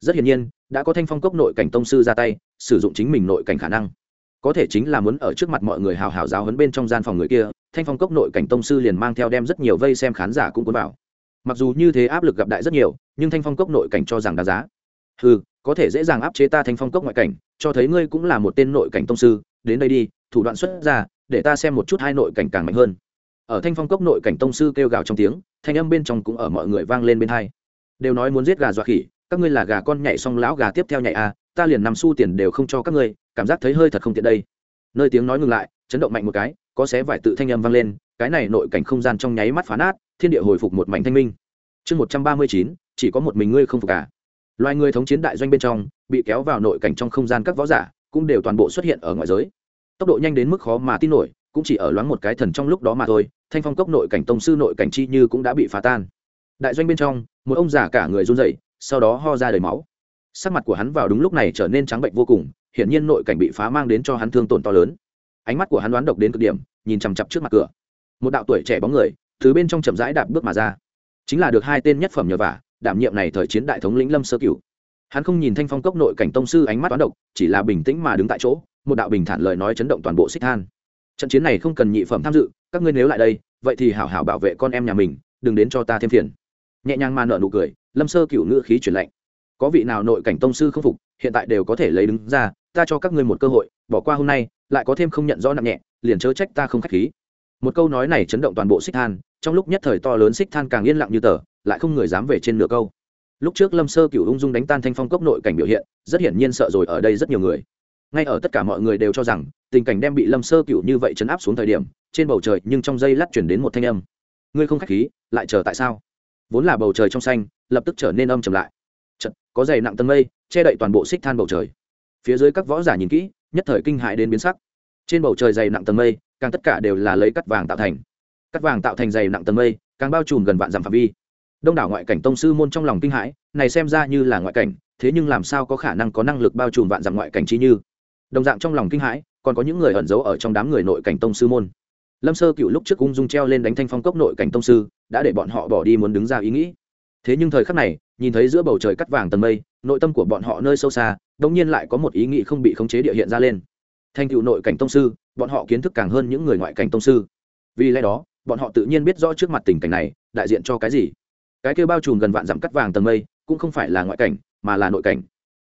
Rất hiển nhiên, đã có thanh phong cốc nội cảnh tông sư ra tay, sử dụng chính mình nội cảnh khả năng. Có thể chính là muốn ở trước mặt mọi người hào hào giáo hấn bên trong gian phòng người kia, thanh phong cốc nội cảnh tông sư liền mang theo đem rất nhiều vây xem khán giả cũng cuốn vào. Mặc dù như thế áp lực gặp đại rất nhiều, nhưng thanh phong cốc nội cảnh cho rằng đáng giá ừ có thể dễ dàng áp chế ta thành phong cốc ngoại cảnh, cho thấy ngươi cũng là một tên nội cảnh tông sư, đến đây đi, thủ đoạn xuất ra, để ta xem một chút hai nội cảnh càng mạnh hơn. Ở thanh phong cốc nội cảnh tông sư kêu gào trong tiếng, thanh âm bên trong cũng ở mọi người vang lên bên hai. Đều nói muốn giết gà dọa khỉ, các ngươi là gà con nhảy xong lão gà tiếp theo nhảy à ta liền nằm xu tiền đều không cho các ngươi, cảm giác thấy hơi thật không tiện đây. Nơi tiếng nói ngừng lại, chấn động mạnh một cái, có xé vải tự thanh âm vang lên, cái này nội cảnh không gian trong nháy mắt phá nát, thiên địa hồi phục một mảnh thanh minh. Chương một trăm ba mươi chín, chỉ có một mình ngươi không phục cả à loài người thống chiến đại doanh bên trong, bị kéo vào nội cảnh trong không gian các võ giả, cũng đều toàn bộ xuất hiện ở ngoại giới. Tốc độ nhanh đến mức khó mà tin nổi, cũng chỉ ở loáng một cái thần trong lúc đó mà thôi, thanh phong cốc nội cảnh tông sư nội cảnh chi như cũng đã bị phá tan. Đại doanh bên trong, một ông già cả người run rẩy, sau đó ho ra đầy máu. Sắc mặt của hắn vào đúng lúc này trở nên trắng bệnh vô cùng, hiển nhiên nội cảnh bị phá mang đến cho hắn thương tổn to lớn. Ánh mắt của hắn đoán độc đến cực điểm, nhìn chằm chặp trước mặt cửa. Một đạo tuổi trẻ bóng người, từ bên trong chậm rãi đạp bước mà ra. Chính là được hai tên nhất phẩm nhờ vả đảm nhiệm này thời chiến đại thống lĩnh lâm sơ cửu. Hắn không nhìn thanh phong cốc nội cảnh tông sư ánh mắt toán độc, chỉ là bình tĩnh mà đứng tại chỗ, một đạo bình thản lời nói chấn động toàn bộ xích than. Trận chiến này không cần nhị phẩm tham dự, các ngươi nếu lại đây, vậy thì hảo hảo bảo vệ con em nhà mình, đừng đến cho ta thêm phiền. Nhẹ nhàng mà nợ nụ cười, lâm sơ cựu ngữ khí truyền lệnh có vị nào nội cảnh tông sư không phục, hiện tại đều có thể lấy đứng ra, ta cho các ngươi một cơ hội, bỏ qua hôm nay, lại có thêm không nhận rõ nặng nhẹ, liền chớ trách ta không khách khí. Một câu nói này chấn động toàn bộ xích than, trong lúc nhất thời to lớn xích than càng yên lặng như tờ lại không người dám về trên nửa câu. Lúc trước lâm sơ cựu ung dung đánh tan thanh phong cốc nội cảnh biểu hiện rất hiển nhiên sợ rồi ở đây rất nhiều người. Ngay ở tất cả mọi người đều cho rằng tình cảnh đem bị lâm sơ cựu như vậy chấn áp xuống thời điểm trên bầu trời nhưng trong giây lát chuyển đến một thanh âm. Ngươi không k h á c h khí lại chờ tại sao? Vốn là bầu trời trong xanh lập tức trở nên âm chầm lại. Chật, có dày nặng tân mây che đậy toàn bộ xích than bầu trời. Phía dưới các võ giả nhìn kỹ nhất thời kinh hại đến biến sắc. Trên bầu trời dày nặng tầng mây càng tất cả đều là lấy cắt vàng tạo thành. Cắt vàng tạo thành dày nặng tầng mây càng bao trùm gần vạn dặm phạm vi đông đảo ngoại cảnh tông sư môn trong lòng kinh hãi, này xem ra như là ngoại cảnh, thế nhưng làm sao có khả năng có năng lực bao trùm vạn dặm ngoại cảnh chi như? Đồng dạng trong lòng kinh hãi, còn có những người ẩn giấu ở trong đám người nội cảnh tông sư môn. Lâm sơ cựu lúc trước ung dung treo lên đánh thanh phong cốc nội cảnh tông sư, đã để bọn họ bỏ đi muốn đứng ra ý nghĩ. Thế nhưng thời khắc này, nhìn thấy giữa bầu trời cắt vàng tầng mây, nội tâm của bọn họ nơi sâu xa đông nhiên lại có một ý nghĩ không bị khống chế địa hiện ra lên. Thành cựu nội cảnh tông sư, bọn họ kiến thức càng hơn những người ngoại cảnh tông sư. Vì lẽ đó, bọn họ tự nhiên biết rõ trước mặt tình cảnh này, đại diện cho cái gì cái kêu bao trùm gần vạn dặm cắt vàng tầng mây, cũng không phải là ngoại cảnh, mà là nội cảnh.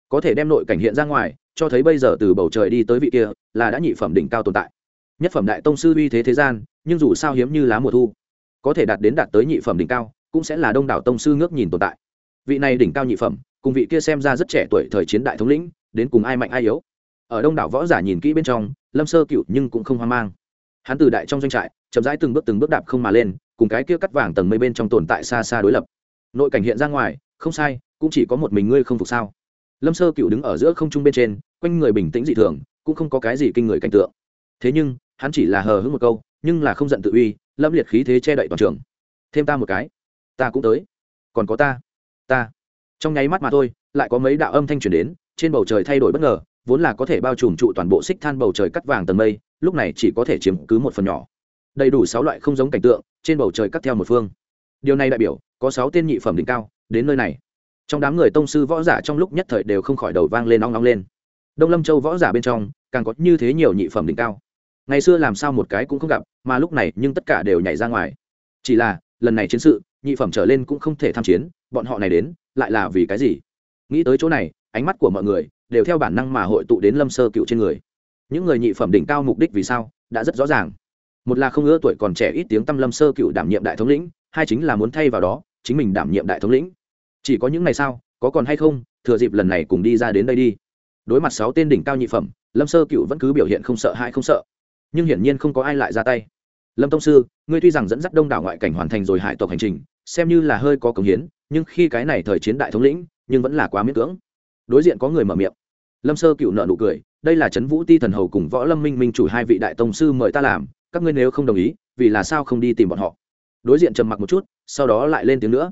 Có thể đem nội cảnh hiện ra ngoài, cho thấy bây giờ từ bầu trời đi tới vị kia, là đã nhị phẩm đỉnh cao tồn tại. Nhất phẩm đại tông sư uy thế thế gian, nhưng dù sao hiếm như lá mùa thu, có thể đạt đến đạt tới nhị phẩm đỉnh cao, cũng sẽ là đông đảo tông sư ngước nhìn tồn tại. Vị này đỉnh cao nhị phẩm, cùng vị kia xem ra rất trẻ tuổi thời chiến đại thống lĩnh, đến cùng ai mạnh ai yếu? Ở đông đảo võ giả nhìn kỹ bên trong, lâm sơ cựu nhưng cũng không hoang mang. Hắn từ đại trong doanh trại, chậm rãi từng bước từng bước đạp không mà lên cùng cái kia cắt vàng tầng mây bên trong tồn tại xa xa đối lập. Nội cảnh hiện ra ngoài, không sai, cũng chỉ có một mình ngươi không phục sao? Lâm sơ cựu đứng ở giữa không trung bên trên, quanh người bình tĩnh dị thường, cũng không có cái gì kinh người cảnh tượng. Thế nhưng, hắn chỉ là hờ hững một câu, nhưng là không giận tự uy, lâm liệt khí thế che đậy toàn trường. Thêm ta một cái. Ta cũng tới. Còn có ta. Ta. Trong nháy mắt mà thôi, lại có mấy đạo âm thanh truyền đến, trên bầu trời thay đổi bất ngờ, vốn là có thể bao trùm trụ toàn bộ xích than bầu trời cắt vàng tầng mây, lúc này chỉ có thể chiếm cứ một phần nhỏ đầy đủ sáu loại không giống cảnh tượng, trên bầu trời cắt theo một phương. Điều này đại biểu, có sáu tên nhị phẩm đỉnh cao, đến nơi này. Trong đám người tông sư võ giả trong lúc nhất thời đều không khỏi đầu vang lên nóng nóng lên. Đông lâm châu võ giả bên trong, càng có như thế nhiều nhị phẩm đỉnh cao. Ngày xưa làm sao một cái cũng không gặp, mà lúc này nhưng tất cả đều nhảy ra ngoài. Chỉ là, lần này chiến sự, nhị phẩm trở lên cũng không thể tham chiến, bọn họ này đến, lại là vì cái gì? Nghĩ tới chỗ này, ánh mắt của mọi người đều theo bản năng mà hội tụ đến lâm sơ cựu trên người. Những người nhị phẩm đỉnh cao mục đích vì sao, đã rất rõ ràng một là không ưa tuổi còn trẻ ít tiếng tâm lâm sơ cựu đảm nhiệm đại thống lĩnh, hai chính là muốn thay vào đó, chính mình đảm nhiệm đại thống lĩnh. Chỉ có những ngày sao có còn hay không, thừa dịp lần này cùng đi ra đến đây đi. Đối mặt sáu tên đỉnh cao nhị phẩm, lâm sơ cựu vẫn cứ biểu hiện không sợ hãi không sợ. Nhưng hiển nhiên không có ai lại ra tay. Lâm tông sư, ngươi tuy rằng dẫn dắt đông đảo ngoại cảnh hoàn thành rồi hải tộc hành trình, xem như là hơi có cống hiến, nhưng khi cái này thời chiến đại thống lĩnh, nhưng vẫn là quá miễn cưỡng. Đối diện có người mở miệng. Lâm sơ cựu nợ nụ cười, đây là trấn vũ ti thần hầu cùng võ lâm minh minh chủ hai vị đại tông sư mời ta làm các ngươi nếu không đồng ý, vì là sao không đi tìm bọn họ? Đối diện trầm mặc một chút, sau đó lại lên tiếng nữa.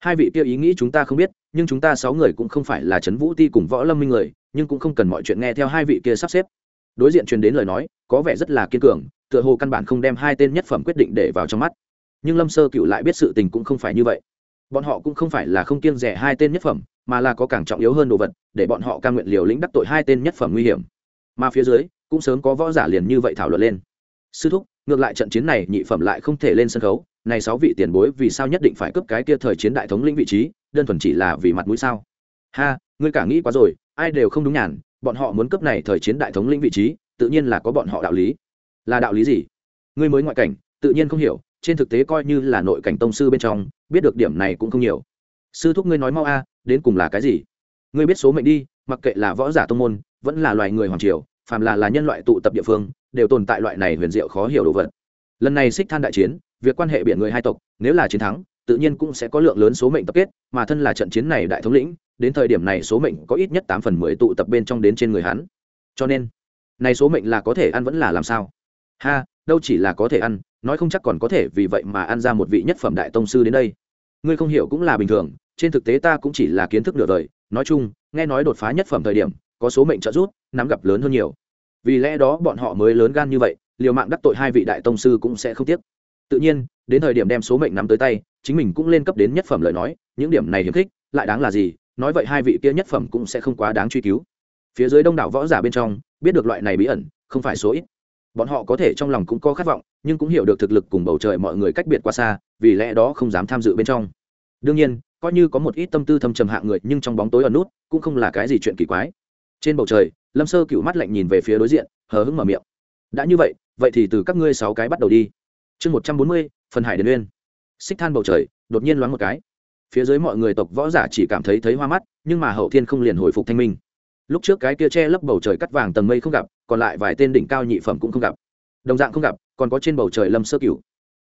Hai vị kia ý nghĩ chúng ta không biết, nhưng chúng ta sáu người cũng không phải là trấn vũ ti cùng võ lâm minh người, nhưng cũng không cần mọi chuyện nghe theo hai vị kia sắp xếp. Đối diện truyền đến lời nói, có vẻ rất là kiên cường, tựa hồ căn bản không đem hai tên nhất phẩm quyết định để vào trong mắt. Nhưng lâm sơ cựu lại biết sự tình cũng không phải như vậy. Bọn họ cũng không phải là không kiêng rẻ hai tên nhất phẩm, mà là có càng trọng yếu hơn đồ vật, để bọn họ ca nguyện liều lĩnh đắc tội hai tên nhất phẩm nguy hiểm. Mà phía dưới, cũng sớm có võ giả liền như vậy thảo luận lên sư thúc, ngược lại trận chiến này nhị phẩm lại không thể lên sân khấu, này sáu vị tiền bối vì sao nhất định phải cướp cái kia thời chiến đại thống lĩnh vị trí, đơn thuần chỉ là vì mặt mũi sao? Ha, ngươi cả nghĩ quá rồi, ai đều không đúng nhàn, bọn họ muốn cướp này thời chiến đại thống lĩnh vị trí, tự nhiên là có bọn họ đạo lý. Là đạo lý gì? Ngươi mới ngoại cảnh, tự nhiên không hiểu, trên thực tế coi như là nội cảnh tông sư bên trong, biết được điểm này cũng không nhiều. Sư thúc ngươi nói mau a, đến cùng là cái gì? Ngươi biết số mệnh đi, mặc kệ là võ giả tông môn, vẫn là loài người hoàng triều, phàm là là nhân loại tụ tập địa phương đều tồn tại loại này huyền diệu khó hiểu đồ vật. Lần này xích than đại chiến, việc quan hệ biển người hai tộc, nếu là chiến thắng, tự nhiên cũng sẽ có lượng lớn số mệnh tập kết, mà thân là trận chiến này đại thống lĩnh, đến thời điểm này số mệnh có ít nhất tám phần mười tụ tập bên trong đến trên người hắn. Cho nên, này số mệnh là có thể ăn vẫn là làm sao? Ha, đâu chỉ là có thể ăn, nói không chắc còn có thể vì vậy mà ăn ra một vị nhất phẩm đại tông sư đến đây. Ngươi không hiểu cũng là bình thường, trên thực tế ta cũng chỉ là kiến thức nửa đời, nói chung, nghe nói đột phá nhất phẩm thời điểm, có số mệnh trợ giúp, nắm gặp lớn hơn nhiều vì lẽ đó bọn họ mới lớn gan như vậy, liều mạng đắc tội hai vị đại tông sư cũng sẽ không tiếc. Tự nhiên, đến thời điểm đem số mệnh nắm tới tay, chính mình cũng lên cấp đến nhất phẩm lời nói, những điểm này hiếm khích, lại đáng là gì, nói vậy hai vị kia nhất phẩm cũng sẽ không quá đáng truy cứu. Phía dưới đông đảo võ giả bên trong, biết được loại này bí ẩn, không phải số ít. Bọn họ có thể trong lòng cũng có khát vọng, nhưng cũng hiểu được thực lực cùng bầu trời mọi người cách biệt quá xa, vì lẽ đó không dám tham dự bên trong. Đương nhiên, coi như có một ít tâm tư thâm trầm hạng người, nhưng trong bóng tối ở nút, cũng không là cái gì chuyện kỳ quái trên bầu trời, lâm sơ cựu mắt lạnh nhìn về phía đối diện, hờ hững mở miệng. Đã như vậy vậy thì từ các ngươi sáu cái bắt đầu đi. Chương một trăm bốn mươi, phần hải đền uyên. Xích than bầu trời, đột nhiên loáng một cái. Phía dưới mọi người tộc võ giả chỉ cảm thấy thấy hoa mắt, nhưng mà hậu thiên không liền hồi phục thanh minh. Lúc trước cái kia che lấp bầu trời cắt vàng tầng mây không gặp, còn lại vài tên đỉnh cao nhị phẩm cũng không gặp. Đồng dạng không gặp, còn có trên bầu trời lâm sơ cửu.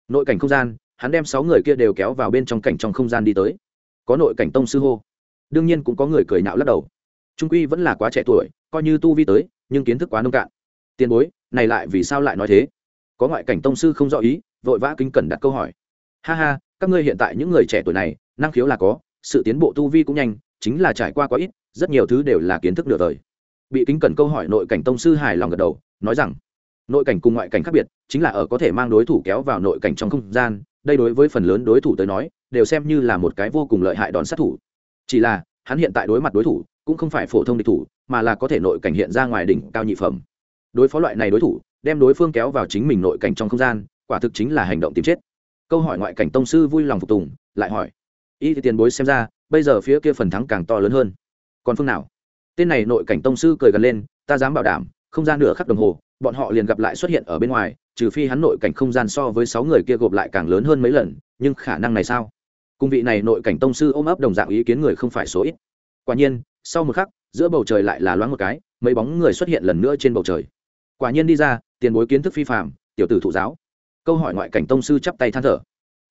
Nội cảnh không gian, hắn đem sáu người kia đều kéo vào bên trong cảnh trong không gian đi tới. Có nội cảnh tông sư hô. Đương nhiên cũng có người cười nhạo lắc đầu trung quy vẫn là quá trẻ tuổi, coi như tu vi tới, nhưng kiến thức quá nông cạn. Tiền bối, này lại vì sao lại nói thế? Có ngoại cảnh tông sư không rõ ý, vội vã kính cẩn đặt câu hỏi. Ha ha, các ngươi hiện tại những người trẻ tuổi này, năng khiếu là có, sự tiến bộ tu vi cũng nhanh, chính là trải qua quá ít, rất nhiều thứ đều là kiến thức nửa đời. Bị kính cẩn câu hỏi nội cảnh tông sư hài lòng gật đầu, nói rằng, nội cảnh cùng ngoại cảnh khác biệt, chính là ở có thể mang đối thủ kéo vào nội cảnh trong không gian, đây đối với phần lớn đối thủ tới nói, đều xem như là một cái vô cùng lợi hại đòn sát thủ. Chỉ là, hắn hiện tại đối mặt đối thủ cũng không phải phổ thông địch thủ, mà là có thể nội cảnh hiện ra ngoài đỉnh cao nhị phẩm. Đối phó loại này đối thủ, đem đối phương kéo vào chính mình nội cảnh trong không gian, quả thực chính là hành động tìm chết. Câu hỏi ngoại cảnh tông sư vui lòng phục tùng, lại hỏi y thì tiền bối xem ra, bây giờ phía kia phần thắng càng to lớn hơn. Còn phương nào? Tên này nội cảnh tông sư cười gần lên, ta dám bảo đảm, không gian nửa khắc đồng hồ, bọn họ liền gặp lại xuất hiện ở bên ngoài, trừ phi hắn nội cảnh không gian so với sáu người kia gộp lại càng lớn hơn mấy lần, nhưng khả năng này sao? Cung vị này nội cảnh tông sư ôm ấp đồng dạng ý kiến người không phải số ít. Quả nhiên sau một khắc, giữa bầu trời lại là loáng một cái, mấy bóng người xuất hiện lần nữa trên bầu trời. Quả nhiên đi ra, tiền bối kiến thức phi phạm tiểu tử thụ giáo. Câu hỏi ngoại cảnh tông sư chắp tay than thở.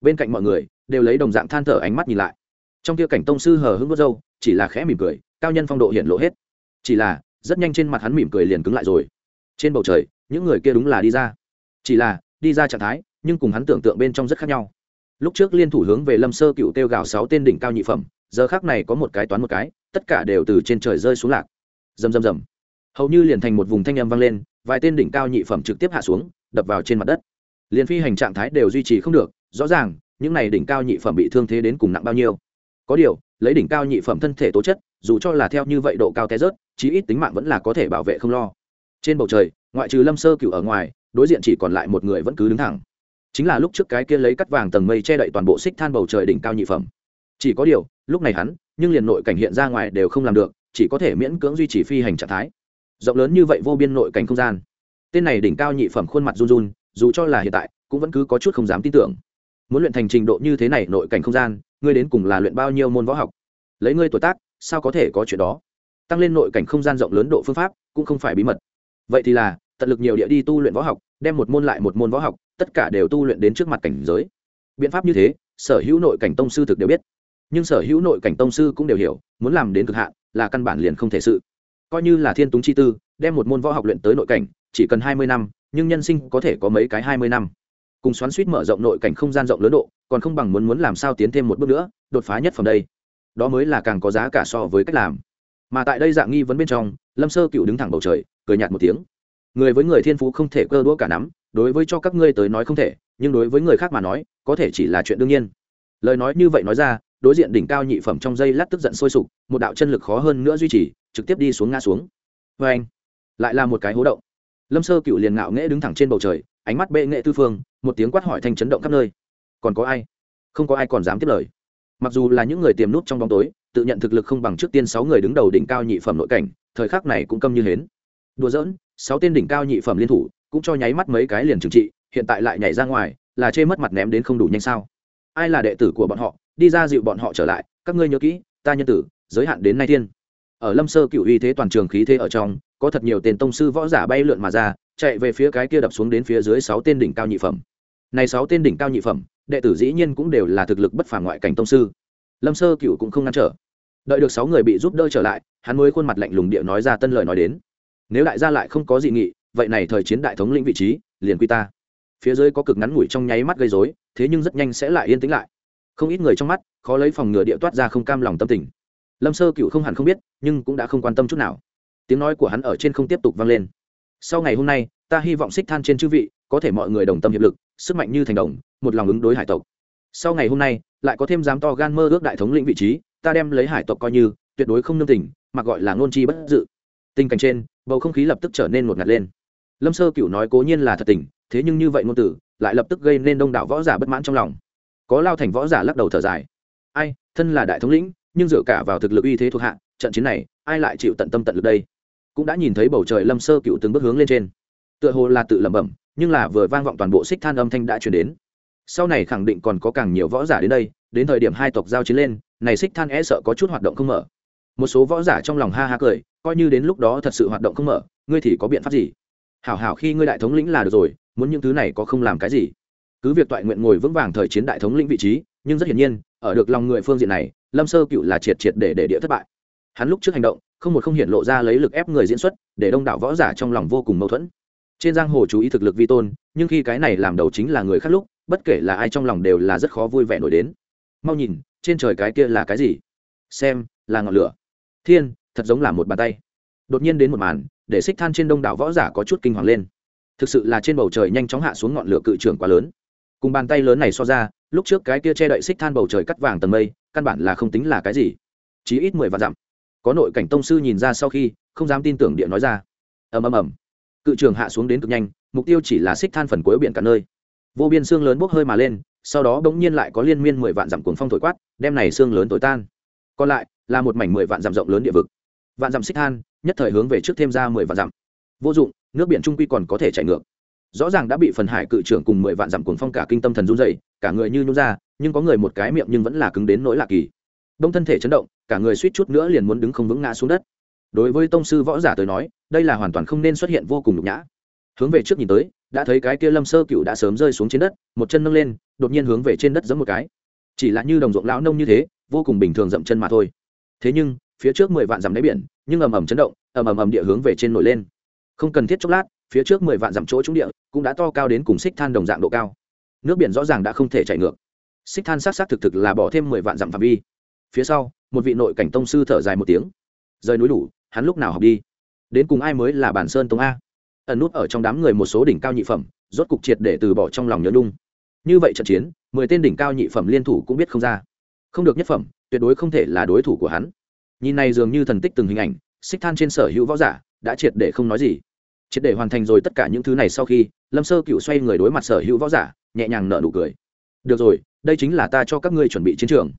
Bên cạnh mọi người, đều lấy đồng dạng than thở ánh mắt nhìn lại. Trong kia cảnh tông sư hờ hững vớt râu, chỉ là khẽ mỉm cười, cao nhân phong độ hiện lộ hết. Chỉ là, rất nhanh trên mặt hắn mỉm cười liền cứng lại rồi. Trên bầu trời, những người kia đúng là đi ra. Chỉ là, đi ra trạng thái, nhưng cùng hắn tưởng tượng bên trong rất khác nhau. Lúc trước liên thủ hướng về lâm sơ cựu kêu gào sáu tên đỉnh cao nhị phẩm giờ khác này có một cái toán một cái, tất cả đều từ trên trời rơi xuống lạc. Rầm rầm rầm. Hầu như liền thành một vùng thanh âm vang lên, vài tên đỉnh cao nhị phẩm trực tiếp hạ xuống, đập vào trên mặt đất. Liền phi hành trạng thái đều duy trì không được, rõ ràng, những này đỉnh cao nhị phẩm bị thương thế đến cùng nặng bao nhiêu. Có điều, lấy đỉnh cao nhị phẩm thân thể tố chất, dù cho là theo như vậy độ cao té rớt, chí ít tính mạng vẫn là có thể bảo vệ không lo. Trên bầu trời, ngoại trừ lâm sơ cựu ở ngoài, đối diện chỉ còn lại một người vẫn cứ đứng thẳng. Chính là lúc trước cái kia lấy cắt vàng tầng mây che đậy toàn bộ xích than bầu trời đỉnh cao nhị phẩm. Chỉ có điều lúc này hắn, nhưng liền nội cảnh hiện ra ngoài đều không làm được, chỉ có thể miễn cưỡng duy trì phi hành trạng thái. Rộng lớn như vậy vô biên nội cảnh không gian. Tên này đỉnh cao nhị phẩm khuôn mặt run run, dù cho là hiện tại, cũng vẫn cứ có chút không dám tin tưởng. Muốn luyện thành trình độ như thế này nội cảnh không gian, ngươi đến cùng là luyện bao nhiêu môn võ học? Lấy ngươi tuổi tác, sao có thể có chuyện đó? Tăng lên nội cảnh không gian rộng lớn độ phương pháp, cũng không phải bí mật. Vậy thì là, tận lực nhiều địa đi tu luyện võ học, đem một môn lại một môn võ học, tất cả đều tu luyện đến trước mặt cảnh giới. Biện pháp như thế, sở hữu nội cảnh tông sư thực đều biết nhưng sở hữu nội cảnh tông sư cũng đều hiểu, muốn làm đến cực hạn là căn bản liền không thể sự. Coi như là thiên túng chi tư, đem một môn võ học luyện tới nội cảnh, chỉ cần hai mươi năm, nhưng nhân sinh có thể có mấy cái hai mươi năm. Cùng xoắn suýt mở rộng nội cảnh không gian rộng lớn độ, còn không bằng muốn muốn làm sao tiến thêm một bước nữa, đột phá nhất phẩm đây. Đó mới là càng có giá cả so với cách làm. Mà tại đây dạng nghi vấn bên trong, lâm sơ cựu đứng thẳng bầu trời, cười nhạt một tiếng. Người với người thiên phú không thể cơ đũa cả nắm, đối với cho các ngươi tới nói không thể, nhưng đối với người khác mà nói, có thể chỉ là chuyện đương nhiên. Lời nói như vậy nói ra đối diện đỉnh cao nhị phẩm trong dây lát tức giận sôi sục, một đạo chân lực khó hơn nữa duy trì, trực tiếp đi xuống ngã xuống. Vê anh, lại là một cái hố động. Lâm sơ cựu liền ngạo nghễ đứng thẳng trên bầu trời, ánh mắt bệ nghệ tư phương, một tiếng quát hỏi thanh chấn động khắp nơi. Còn có ai? Không có ai còn dám tiếp lời. Mặc dù là những người tiềm nút trong bóng tối, tự nhận thực lực không bằng trước tiên sáu người đứng đầu đỉnh cao nhị phẩm nội cảnh, thời khắc này cũng câm như hến. Đùa giỡn, sáu tên đỉnh cao nhị phẩm liên thủ, cũng cho nháy mắt mấy cái liền trừng trị, hiện tại lại nhảy ra ngoài, là chê mất mặt ném đến không đủ nhanh sao. Ai là đệ tử của bọn họ? Đi ra dịu bọn họ trở lại, các ngươi nhớ kỹ, ta nhân tử, giới hạn đến nay thiên. Ở lâm sơ cựu uy thế toàn trường khí thế ở trong, có thật nhiều tên tông sư võ giả bay lượn mà ra, chạy về phía cái kia đập xuống đến phía dưới sáu tên đỉnh cao nhị phẩm. Này sáu tên đỉnh cao nhị phẩm, đệ tử dĩ nhiên cũng đều là thực lực bất phà ngoại cảnh tông sư. Lâm sơ cựu cũng không ngăn trở. Đợi được sáu người bị giúp đỡ trở lại, hắn mới khuôn mặt lạnh lùng địa nói ra tân lời nói đến. Nếu đại gia lại không có dị nghị, vậy này thời chiến đại thống lĩnh vị trí, liền quy ta. Phía dưới có cực ngắn ngủi trong nháy mắt gây dối thế nhưng rất nhanh sẽ lại yên tĩnh lại không ít người trong mắt, khó lấy phòng ngừa địa toát ra không cam lòng tâm tình. Lâm sơ cựu không hẳn không biết, nhưng cũng đã không quan tâm chút nào. Tiếng nói của hắn ở trên không tiếp tục vang lên. Sau ngày hôm nay, ta hy vọng xích than trên chư vị có thể mọi người đồng tâm hiệp lực, sức mạnh như thành đồng, một lòng ứng đối hải tộc. Sau ngày hôm nay, lại có thêm dám to gan mơ ước đại thống lĩnh vị trí, ta đem lấy hải tộc coi như tuyệt đối không nương tình, mà gọi là ngôn chi bất dự. Tình cảnh trên, bầu không khí lập tức trở nên một ngạt lên. Lâm sơ cựu nói cố nhiên là thật tình, thế nhưng như vậy ngôn tử, lại lập tức gây nên đông đảo võ giả bất mãn trong lòng có lao thành võ giả lắc đầu thở dài. Ai, thân là đại thống lĩnh, nhưng dựa cả vào thực lực uy thế thuộc hạ, trận chiến này, ai lại chịu tận tâm tận lực đây? Cũng đã nhìn thấy bầu trời lâm sơ cựu từng bước hướng lên trên. Tựa hồ là tự lẩm bẩm, nhưng là vừa vang vọng toàn bộ xích than âm thanh đã chuyển đến. Sau này khẳng định còn có càng nhiều võ giả đến đây, đến thời điểm hai tộc giao chiến lên, này xích than e sợ có chút hoạt động không mở. Một số võ giả trong lòng ha ha cười, coi như đến lúc đó thật sự hoạt động không mở, ngươi thì có biện pháp gì? Hảo hảo khi ngươi đại thống lĩnh là được rồi, muốn những thứ này có không làm cái gì? Cứ việc toại nguyện ngồi vững vàng thời chiến đại thống lĩnh vị trí, nhưng rất hiển nhiên, ở được lòng người phương diện này, lâm sơ cựu là triệt triệt để để địa thất bại. Hắn lúc trước hành động, không một không hiện lộ ra lấy lực ép người diễn xuất, để đông đảo võ giả trong lòng vô cùng mâu thuẫn. Trên giang hồ chú ý thực lực vi tôn, nhưng khi cái này làm đầu chính là người khác lúc, bất kể là ai trong lòng đều là rất khó vui vẻ nổi đến. Mau nhìn, trên trời cái kia là cái gì? Xem, là ngọn lửa. Thiên, thật giống là một bàn tay. Đột nhiên đến một màn, để xích than trên đông đảo võ giả có chút kinh hoàng lên. Thực sự là trên bầu trời nhanh chóng hạ xuống ngọn lửa cự trưởng quá lớn cùng bàn tay lớn này so ra, lúc trước cái kia che đậy xích than bầu trời cắt vàng tầng mây, căn bản là không tính là cái gì. Chí ít mười vạn dặm. Có nội cảnh tông sư nhìn ra sau khi, không dám tin tưởng điện nói ra. Ầm ầm ầm. Cự trường hạ xuống đến cực nhanh, mục tiêu chỉ là xích than phần cuối biển cả nơi. Vô biên xương lớn bốc hơi mà lên, sau đó bỗng nhiên lại có liên miên mười vạn dặm cuồng phong thổi quát, đem này xương lớn tối tan. Còn lại, là một mảnh mười vạn dặm rộng lớn địa vực. Vạn dặm xích than, nhất thời hướng về trước thêm ra mười vạn dặm. Vô dụng, nước biển trung quy còn có thể chảy ngược rõ ràng đã bị phần hải cự trưởng cùng mười vạn dặm cuồng phong cả kinh tâm thần run dậy cả người như nhún ra, nhưng có người một cái miệng nhưng vẫn là cứng đến nỗi lạ kỳ. Đông thân thể chấn động, cả người suýt chút nữa liền muốn đứng không vững ngã xuống đất. Đối với tông sư võ giả tới nói, đây là hoàn toàn không nên xuất hiện vô cùng nhục nhã. Hướng về trước nhìn tới, đã thấy cái kia lâm sơ cựu đã sớm rơi xuống trên đất, một chân nâng lên, đột nhiên hướng về trên đất giẫm một cái. Chỉ là như đồng ruộng lão nông như thế, vô cùng bình thường dậm chân mà thôi. Thế nhưng, phía trước mười vạn dặm đáy biển, nhưng ầm ầm chấn động, ầm ầm ầm địa hướng về trên nổi lên. Không cần thiết chốc lát, phía trước mười vạn dặm chỗ trúng địa cũng đã to cao đến cùng xích than đồng dạng độ cao. Nước biển rõ ràng đã không thể chạy ngược. Xích than s á c s á c thực thực là bỏ thêm mười vạn dặm phạm vi. Phía sau, một vị nội cảnh tông sư thở dài một tiếng. Rời núi đủ, hắn lúc nào học đi? Đến cùng ai mới là bản sơn tông a? Ẩn nút ở trong đám người một số đỉnh cao nhị phẩm, rốt cục triệt để từ bỏ trong lòng nhớ nung như vậy trận chiến, mười tên đỉnh cao nhị phẩm liên thủ cũng biết không ra. Không được nhất phẩm, tuyệt đối không thể là đối thủ của hắn. Nhìn này dường như thần tích từng hình ảnh, xích than trên sở hữu võ giả đã triệt để không nói gì. Triệt để hoàn thành rồi tất cả những thứ này sau khi lâm sơ cựu xoay người đối mặt sở hữu võ giả, nhẹ nhàng nở nụ cười. Được rồi, đây chính là ta cho các ngươi chuẩn bị chiến trường.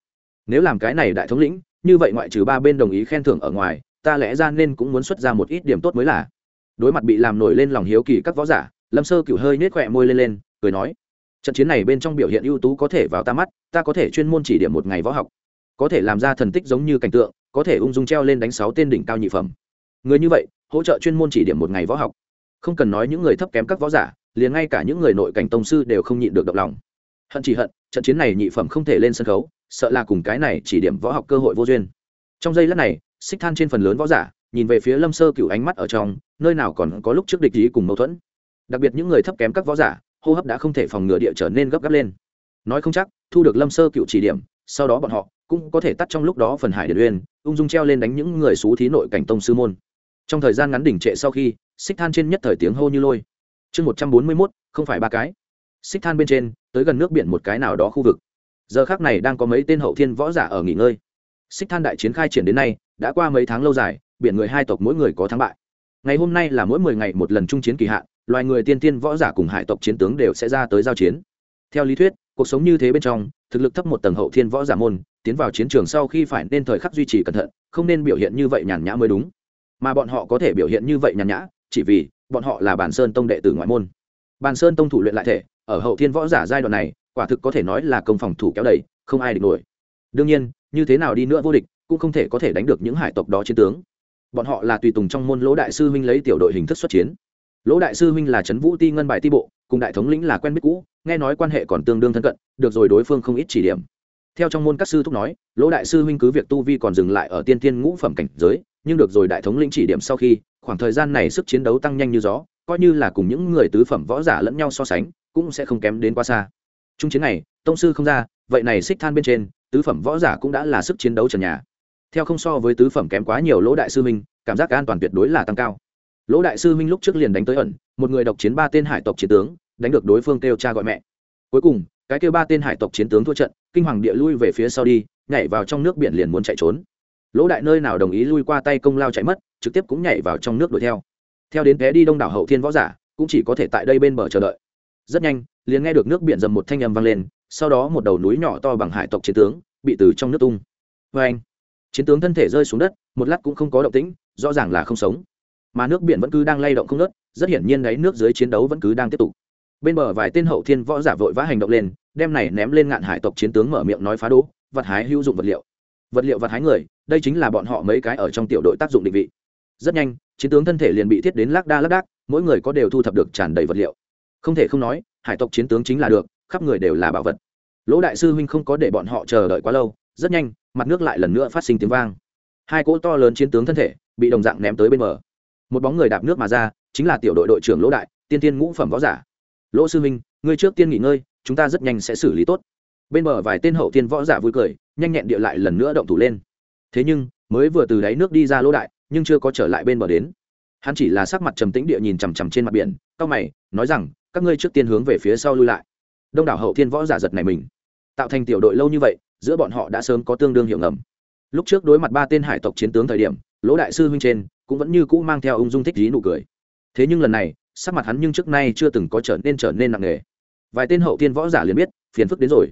Nếu làm cái này đại thống lĩnh, như vậy ngoại trừ ba bên đồng ý khen thưởng ở ngoài, ta lẽ ra nên cũng muốn xuất ra một ít điểm tốt mới là. Đối mặt bị làm nổi lên lòng hiếu kỳ các võ giả, lâm sơ cựu hơi nết khỏe môi lên lên, cười nói, trận chiến này bên trong biểu hiện ưu tú có thể vào ta mắt, ta có thể chuyên môn chỉ điểm một ngày võ học. Có thể làm ra thần tích giống như cảnh tượng, có thể ung dung treo lên đánh sáu tên đỉnh cao nhị phẩm. Người như vậy, hỗ trợ chuyên môn chỉ điểm một ngày võ học. Không cần nói những người thấp kém các võ giả liền ngay cả những người nội cảnh tông sư đều không nhịn được động lòng. Hận chỉ hận, trận chiến này nhị phẩm không thể lên sân khấu, sợ là cùng cái này chỉ điểm võ học cơ hội vô duyên. Trong giây lát này, xích than trên phần lớn võ giả, nhìn về phía lâm sơ cựu ánh mắt ở trong, nơi nào còn có lúc trước địch ý cùng mâu thuẫn. Đặc biệt những người thấp kém các võ giả, hô hấp đã không thể phòng ngừa địa trở nên gấp gáp lên. Nói không chắc, thu được lâm sơ cựu chỉ điểm, sau đó bọn họ cũng có thể tắt trong lúc đó phần hải điện uyên, ung dung treo lên đánh những người xú thí nội cảnh tông sư môn. Trong thời gian ngắn đỉnh trệ sau khi, xích than trên nhất thời tiếng hô như lôi chương một trăm bốn mươi mốt, không phải ba cái. Xích than bên trên, tới gần nước biển một cái nào đó khu vực. Giờ khác này đang có mấy tên hậu thiên võ giả ở nghỉ ngơi. Xích than đại chiến khai triển đến nay, đã qua mấy tháng lâu dài, biển người hai tộc mỗi người có thắng bại. Ngày hôm nay là mỗi mười ngày một lần trung chiến kỳ hạn, loài người tiên tiên võ giả cùng hải tộc chiến tướng đều sẽ ra tới giao chiến. Theo lý thuyết, cuộc sống như thế bên trong, thực lực thấp một tầng hậu thiên võ giả môn, tiến vào chiến trường sau khi phải nên thời khắc duy trì cẩn thận, không nên biểu hiện như vậy nhàn nhã mới đúng. Mà bọn họ có thể biểu hiện như vậy nhàn nhã, chỉ vì bọn họ là bản sơn tông đệ tử ngoại môn. Bản sơn tông thủ luyện lại thể, ở hậu thiên võ giả giai đoạn này, quả thực có thể nói là công phòng thủ kéo đầy, không ai địch nổi. Đương nhiên, như thế nào đi nữa vô địch, cũng không thể có thể đánh được những hải tộc đó chiến tướng. Bọn họ là tùy tùng trong môn lỗ đại sư huynh lấy tiểu đội hình thức xuất chiến. Lỗ đại sư huynh là trấn vũ ti ngân bài ti bộ, cùng đại thống lĩnh là quen biết cũ, nghe nói quan hệ còn tương đương thân cận, được rồi đối phương không ít chỉ điểm. Theo trong môn các sư thúc nói, lỗ đại sư huynh cứ việc tu vi còn dừng lại ở tiên tiên ngũ phẩm cảnh giới, nhưng được rồi đại thống lĩnh chỉ điểm sau khi khoảng thời gian này sức chiến đấu tăng nhanh như gió, coi như là cùng những người tứ phẩm võ giả lẫn nhau so sánh, cũng sẽ không kém đến quá xa. Trung chiến này, tông sư không ra, vậy này xích than bên trên, tứ phẩm võ giả cũng đã là sức chiến đấu trần nhà. Theo không so với tứ phẩm kém quá nhiều lỗ đại sư minh cảm giác an toàn tuyệt đối là tăng cao. Lỗ đại sư minh lúc trước liền đánh tới ẩn, một người độc chiến ba tên hải tộc chiến tướng, đánh được đối phương kêu cha gọi mẹ. Cuối cùng, cái kêu ba tên hải tộc chiến tướng thua trận, kinh hoàng địa lui về phía sau đi, nhảy vào trong nước biển liền muốn chạy trốn. Lỗ đại nơi nào đồng ý lui qua tay công lao chạy mất trực tiếp cũng nhảy vào trong nước đuổi theo. Theo đến té đi đông đảo hậu thiên võ giả, cũng chỉ có thể tại đây bên bờ chờ đợi. Rất nhanh, liền nghe được nước biển dầm một thanh âm vang lên, sau đó một đầu núi nhỏ to bằng hải tộc chiến tướng bị từ trong nước tung. Vê anh, chiến tướng thân thể rơi xuống đất, một lát cũng không có động tĩnh, rõ ràng là không sống. Mà nước biển vẫn cứ đang lay động không nớt rất hiển nhiên đáy nước dưới chiến đấu vẫn cứ đang tiếp tục. Bên bờ vài tên hậu thiên võ giả vội vã hành động lên, đem này ném lên ngạn hải tộc chiến tướng mở miệng nói phá đố vật hái hữu dụng vật liệu. Vật liệu vật hái người, đây chính là bọn họ mấy cái ở trong tiểu đội tác dụng định vị rất nhanh, chiến tướng thân thể liền bị thiết đến lác đa lác đác, mỗi người có đều thu thập được tràn đầy vật liệu. Không thể không nói, hải tộc chiến tướng chính là được, khắp người đều là bảo vật. Lỗ đại sư huynh không có để bọn họ chờ đợi quá lâu, rất nhanh, mặt nước lại lần nữa phát sinh tiếng vang. Hai cỗ to lớn chiến tướng thân thể bị đồng dạng ném tới bên bờ. Một bóng người đạp nước mà ra, chính là tiểu đội đội trưởng lỗ đại, tiên tiên ngũ phẩm võ giả. Lỗ sư huynh, ngươi trước tiên nghỉ ngơi, chúng ta rất nhanh sẽ xử lý tốt. Bên bờ vài tên hậu tiên võ giả vui cười, nhanh nhẹn địa lại lần nữa động thủ lên. Thế nhưng, mới vừa từ đáy nước đi ra lỗ đại nhưng chưa có trở lại bên bờ đến. Hắn chỉ là sắc mặt trầm tĩnh địa nhìn chằm chằm trên mặt biển cao mày, nói rằng, các ngươi trước tiên hướng về phía sau lui lại. Đông đảo hậu thiên võ giả giật này mình. Tạo thành tiểu đội lâu như vậy, giữa bọn họ đã sớm có tương đương hiệu ngầm. Lúc trước đối mặt ba tên hải tộc chiến tướng thời điểm, lỗ đại sư huynh trên cũng vẫn như cũ mang theo ung dung thích dí nụ cười. Thế nhưng lần này, sắc mặt hắn nhưng trước nay chưa từng có trở nên trở nên nặng nề. Vài tên hậu tiên võ giả liền biết, phiền phức đến rồi.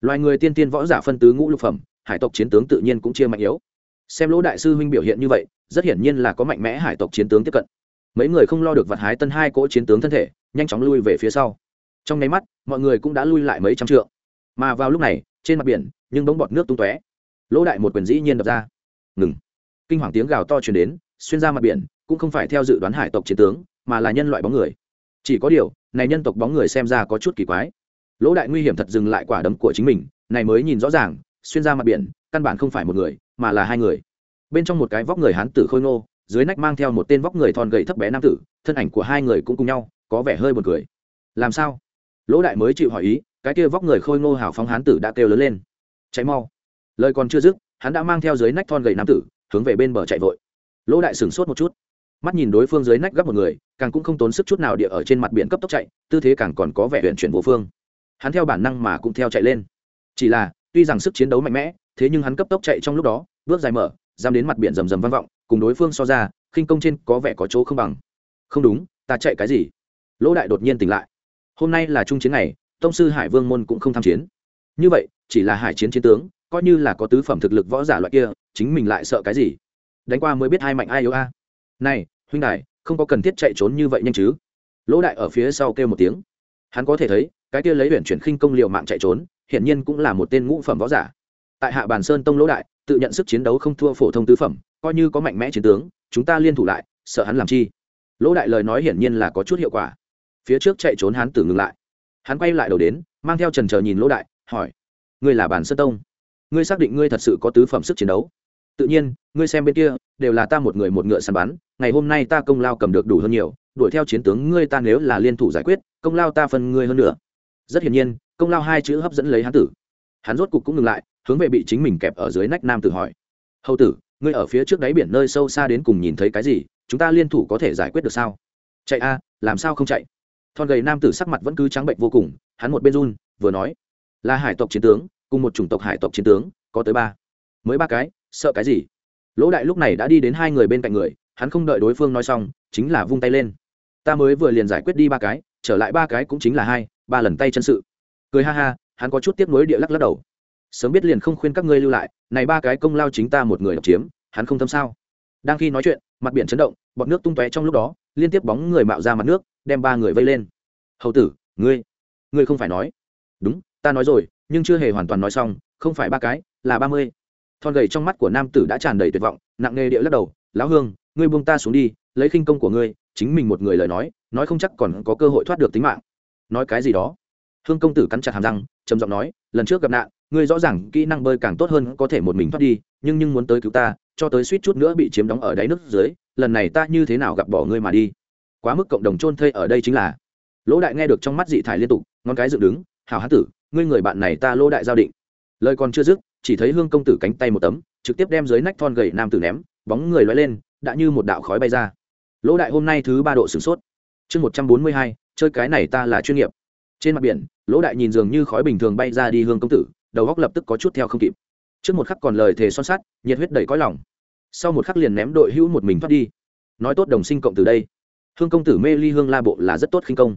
Loài người tiên tiên võ giả phân tứ ngũ lục phẩm, hải tộc chiến tướng tự nhiên cũng chia mạnh yếu xem lỗ đại sư huynh biểu hiện như vậy, rất hiển nhiên là có mạnh mẽ hải tộc chiến tướng tiếp cận. Mấy người không lo được vặt hái tân hai cỗ chiến tướng thân thể, nhanh chóng lui về phía sau. Trong nháy mắt, mọi người cũng đã lui lại mấy trăm trượng. Mà vào lúc này, trên mặt biển nhưng bóng bọt nước tung tóe. Lỗ đại một quyền dĩ nhiên đập ra. Ngừng. Kinh hoàng tiếng gào to truyền đến, xuyên ra mặt biển, cũng không phải theo dự đoán hải tộc chiến tướng, mà là nhân loại bóng người. Chỉ có điều, này nhân tộc bóng người xem ra có chút kỳ quái. Lỗ đại nguy hiểm thật dừng lại quả đấm của chính mình, này mới nhìn rõ ràng, xuyên ra mặt biển căn bản không phải một người, mà là hai người. Bên trong một cái vóc người hán tử khôi ngô, dưới nách mang theo một tên vóc người thon gầy thấp bé nam tử, thân ảnh của hai người cũng cùng nhau, có vẻ hơi buồn cười. Làm sao? Lỗ đại mới chịu hỏi ý, cái kia vóc người khôi ngô hào phóng hán tử đã kêu lớn lên. Cháy mau. Lời còn chưa dứt, hắn đã mang theo dưới nách thon gầy nam tử, hướng về bên bờ chạy vội. Lỗ đại sửng sốt một chút. Mắt nhìn đối phương dưới nách gấp một người, càng cũng không tốn sức chút nào địa ở trên mặt biển cấp tốc chạy, tư thế càng còn có vẻ huyện chuyển vô phương. Hắn theo bản năng mà cũng theo chạy lên. Chỉ là, tuy rằng sức chiến đấu mạnh mẽ thế nhưng hắn cấp tốc chạy trong lúc đó, bước dài mở, dám đến mặt biển rầm rầm vang vọng, cùng đối phương so ra, khinh công trên có vẻ có chỗ không bằng. Không đúng, ta chạy cái gì? Lỗ đại đột nhiên tỉnh lại. Hôm nay là trung chiến ngày, tông sư hải vương môn cũng không tham chiến. Như vậy, chỉ là hải chiến chiến tướng, coi như là có tứ phẩm thực lực võ giả loại kia, chính mình lại sợ cái gì? Đánh qua mới biết ai mạnh ai yếu a. Này, huynh đại không có cần thiết chạy trốn như vậy nhanh chứ? Lỗ đại ở phía sau kêu một tiếng. Hắn có thể thấy, cái kia lấy huyện chuyển khinh công liều mạng chạy trốn, hiển nhiên cũng là một tên ngũ phẩm võ giả tại hạ bàn sơn tông lỗ đại, tự nhận sức chiến đấu không thua phổ thông tứ phẩm, coi như có mạnh mẽ chiến tướng, chúng ta liên thủ lại, sợ hắn làm chi? Lỗ đại lời nói hiển nhiên là có chút hiệu quả. Phía trước chạy trốn hắn tử ngừng lại. Hắn quay lại đầu đến, mang theo trần trờ nhìn lỗ đại, hỏi, ngươi là bàn sơn tông? Ngươi xác định ngươi thật sự có tứ phẩm sức chiến đấu? Tự nhiên, ngươi xem bên kia, đều là ta một người một ngựa săn bắn, ngày hôm nay ta công lao cầm được đủ hơn nhiều, đuổi theo chiến tướng ngươi ta nếu là liên thủ giải quyết, công lao ta phân ngươi hơn nữa. Rất hiển nhiên, công lao hai chữ hấp dẫn lấy hắn tử hắn rốt cục cũng ngừng lại, hướng về bị chính mình kẹp ở dưới nách nam tử hỏi. Hầu tử, ngươi ở phía trước đáy biển nơi sâu xa đến cùng nhìn thấy cái gì? Chúng ta liên thủ có thể giải quyết được sao? Chạy a, làm sao không chạy? Thon gầy nam tử sắc mặt vẫn cứ trắng bệnh vô cùng, hắn một bên run, vừa nói, là hải tộc chiến tướng, cùng một chủng tộc hải tộc chiến tướng, có tới ba. Mới ba cái, sợ cái gì? Lỗ đại lúc này đã đi đến hai người bên cạnh người, hắn không đợi đối phương nói xong, chính là vung tay lên. Ta mới vừa liền giải quyết đi ba cái, trở lại ba cái cũng chính là hai, ba lần tay chân sự. Cười ha ha hắn có chút tiếc nuối địa lắc lắc đầu. Sớm biết liền không khuyên các ngươi lưu lại, này ba cái công lao chính ta một người độc chiếm, hắn không thâm sao? Đang khi nói chuyện, mặt biển chấn động, bọt nước tung tóe trong lúc đó, liên tiếp bóng người mạo ra mặt nước, đem ba người vây lên. Hầu tử, ngươi ngươi không phải nói. Đúng, ta nói rồi, nhưng chưa hề hoàn toàn nói xong, không phải ba cái, là ba mươi. Thon gầy trong mắt của nam tử đã tràn đầy tuyệt vọng, nặng nề địa lắc đầu, lão hương, ngươi buông ta xuống đi, lấy khinh công của ngươi, chính mình một người lời nói nói không chắc còn có cơ hội thoát được tính mạng. Nói cái gì đó? Hương công tử cắn chặt hàm răng, trầm giọng nói, lần trước gặp nạn, ngươi rõ ràng kỹ năng bơi càng tốt hơn có thể một mình thoát đi, nhưng nhưng muốn tới cứu ta, cho tới suýt chút nữa bị chiếm đóng ở đáy nước dưới, lần này ta như thế nào gặp bỏ ngươi mà đi? Quá mức cộng đồng chôn thây ở đây chính là, lỗ đại nghe được trong mắt dị thải liên tục, ngón cái dựng đứng hào hán tử, ngươi người bạn này ta lỗ đại giao định. Lời còn chưa dứt, chỉ thấy hương công tử cánh tay một tấm, trực tiếp đem dưới nách thon gầy nam tử ném, bóng người loay lên, đã như một đạo khói bay ra. Lỗ đại hôm nay thứ ba độ sửng sốt. Chương một trăm bốn mươi hai, chơi cái này ta là chuyên nghiệp trên mặt biển, lỗ đại nhìn dường như khói bình thường bay ra đi hương công tử, đầu góc lập tức có chút theo không kịp. Trước một khắc còn lời thề son sắt, nhiệt huyết đầy cõi lòng. Sau một khắc liền ném đội hữu một mình thoát đi. Nói tốt đồng sinh cộng từ đây. Hương công tử mê ly hương la bộ là rất tốt khinh công.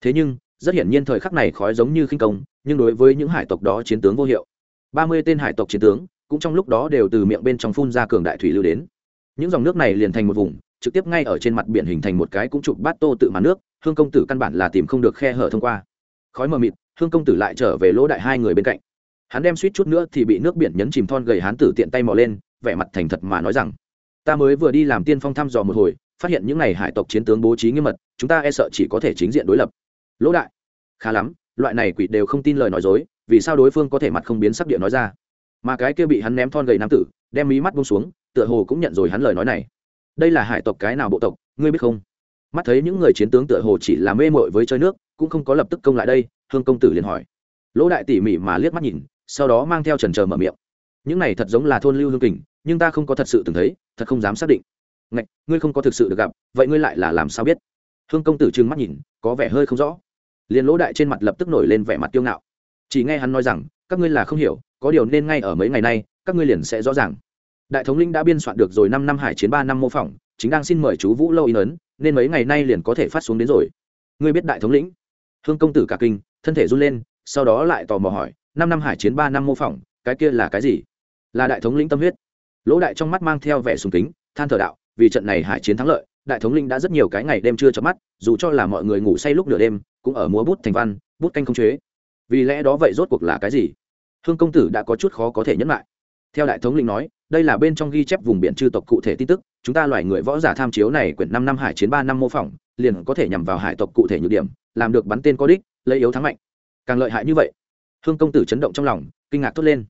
Thế nhưng, rất hiển nhiên thời khắc này khói giống như khinh công, nhưng đối với những hải tộc đó chiến tướng vô hiệu. Ba mươi tên hải tộc chiến tướng, cũng trong lúc đó đều từ miệng bên trong phun ra cường đại thủy lưu đến. Những dòng nước này liền thành một vùng, trực tiếp ngay ở trên mặt biển hình thành một cái cũng chụp bát tô tự màn nước, hương công tử căn bản là tìm không được khe hở thông qua khói mờ mịt, hương công tử lại trở về lỗ đại hai người bên cạnh. Hắn đem suýt chút nữa thì bị nước biển nhấn chìm thon gầy hán tử tiện tay mò lên, vẻ mặt thành thật mà nói rằng, ta mới vừa đi làm tiên phong thăm dò một hồi, phát hiện những n à y hải tộc chiến tướng bố trí nghiêm mật, chúng ta e sợ chỉ có thể chính diện đối lập. Lỗ đại? Khá lắm, loại này quỷ đều không tin lời nói dối, vì sao đối phương có thể mặt không biến sắc địa nói ra? Mà cái kia bị hắn ném thon gầy nam tử, đem mí mắt bông xuống, tựa hồ cũng nhận rồi hắn lời nói này. Đây là hải tộc cái nào bộ tộc, ngươi biết không? Mắt thấy những người chiến tướng tựa hồ chỉ là mê mội với chơi nước cũng không có lập tức công lại đây, hương công tử liền hỏi. Lỗ đại tỉ mỉ mà liếc mắt nhìn, sau đó mang theo trần trờ mở miệng. Những này thật giống là thôn lưu hương kình, nhưng ta không có thật sự từng thấy, thật không dám xác định. Ngạch, ngươi không có thực sự được gặp, vậy ngươi lại là làm sao biết? Hương công tử trừng mắt nhìn, có vẻ hơi không rõ. Liền lỗ đại trên mặt lập tức nổi lên vẻ mặt kiêu ngạo. Chỉ nghe hắn nói rằng, các ngươi là không hiểu, có điều nên ngay ở mấy ngày nay, các ngươi liền sẽ rõ ràng. Đại thống linh đã biên soạn được rồi năm năm hải chiến ba năm mô phỏng, chính đang xin mời chú vũ lâu in ấn, nên mấy ngày nay liền có thể phát xuống đến rồi. Ngươi biết đại thống lĩnh? Hương công tử cả kinh, thân thể run lên, sau đó lại tò mò hỏi, năm năm hải chiến, ba năm mô phỏng, cái kia là cái gì? Là đại thống lĩnh tâm huyết. Lỗ đại trong mắt mang theo vẻ sùng kính, than thờ đạo, vì trận này hải chiến thắng lợi, đại thống linh đã rất nhiều cái ngày đêm chưa chớp mắt, dù cho là mọi người ngủ say lúc nửa đêm, cũng ở múa bút thành văn, bút canh không chế. Vì lẽ đó vậy rốt cuộc là cái gì? Hương công tử đã có chút khó có thể nhấn lại theo đại thống lĩnh nói, đây là bên trong ghi chép vùng biển chư tộc cụ thể tin tức, chúng ta loài người võ giả tham chiếu này quyển năm năm hải chiến ba năm mô phỏng, liền có thể nhằm vào hải tộc cụ thể nhược điểm, làm được bắn tên có đích, lấy yếu thắng mạnh. Càng lợi hại như vậy, hương công tử chấn động trong lòng, kinh ngạc thốt lên.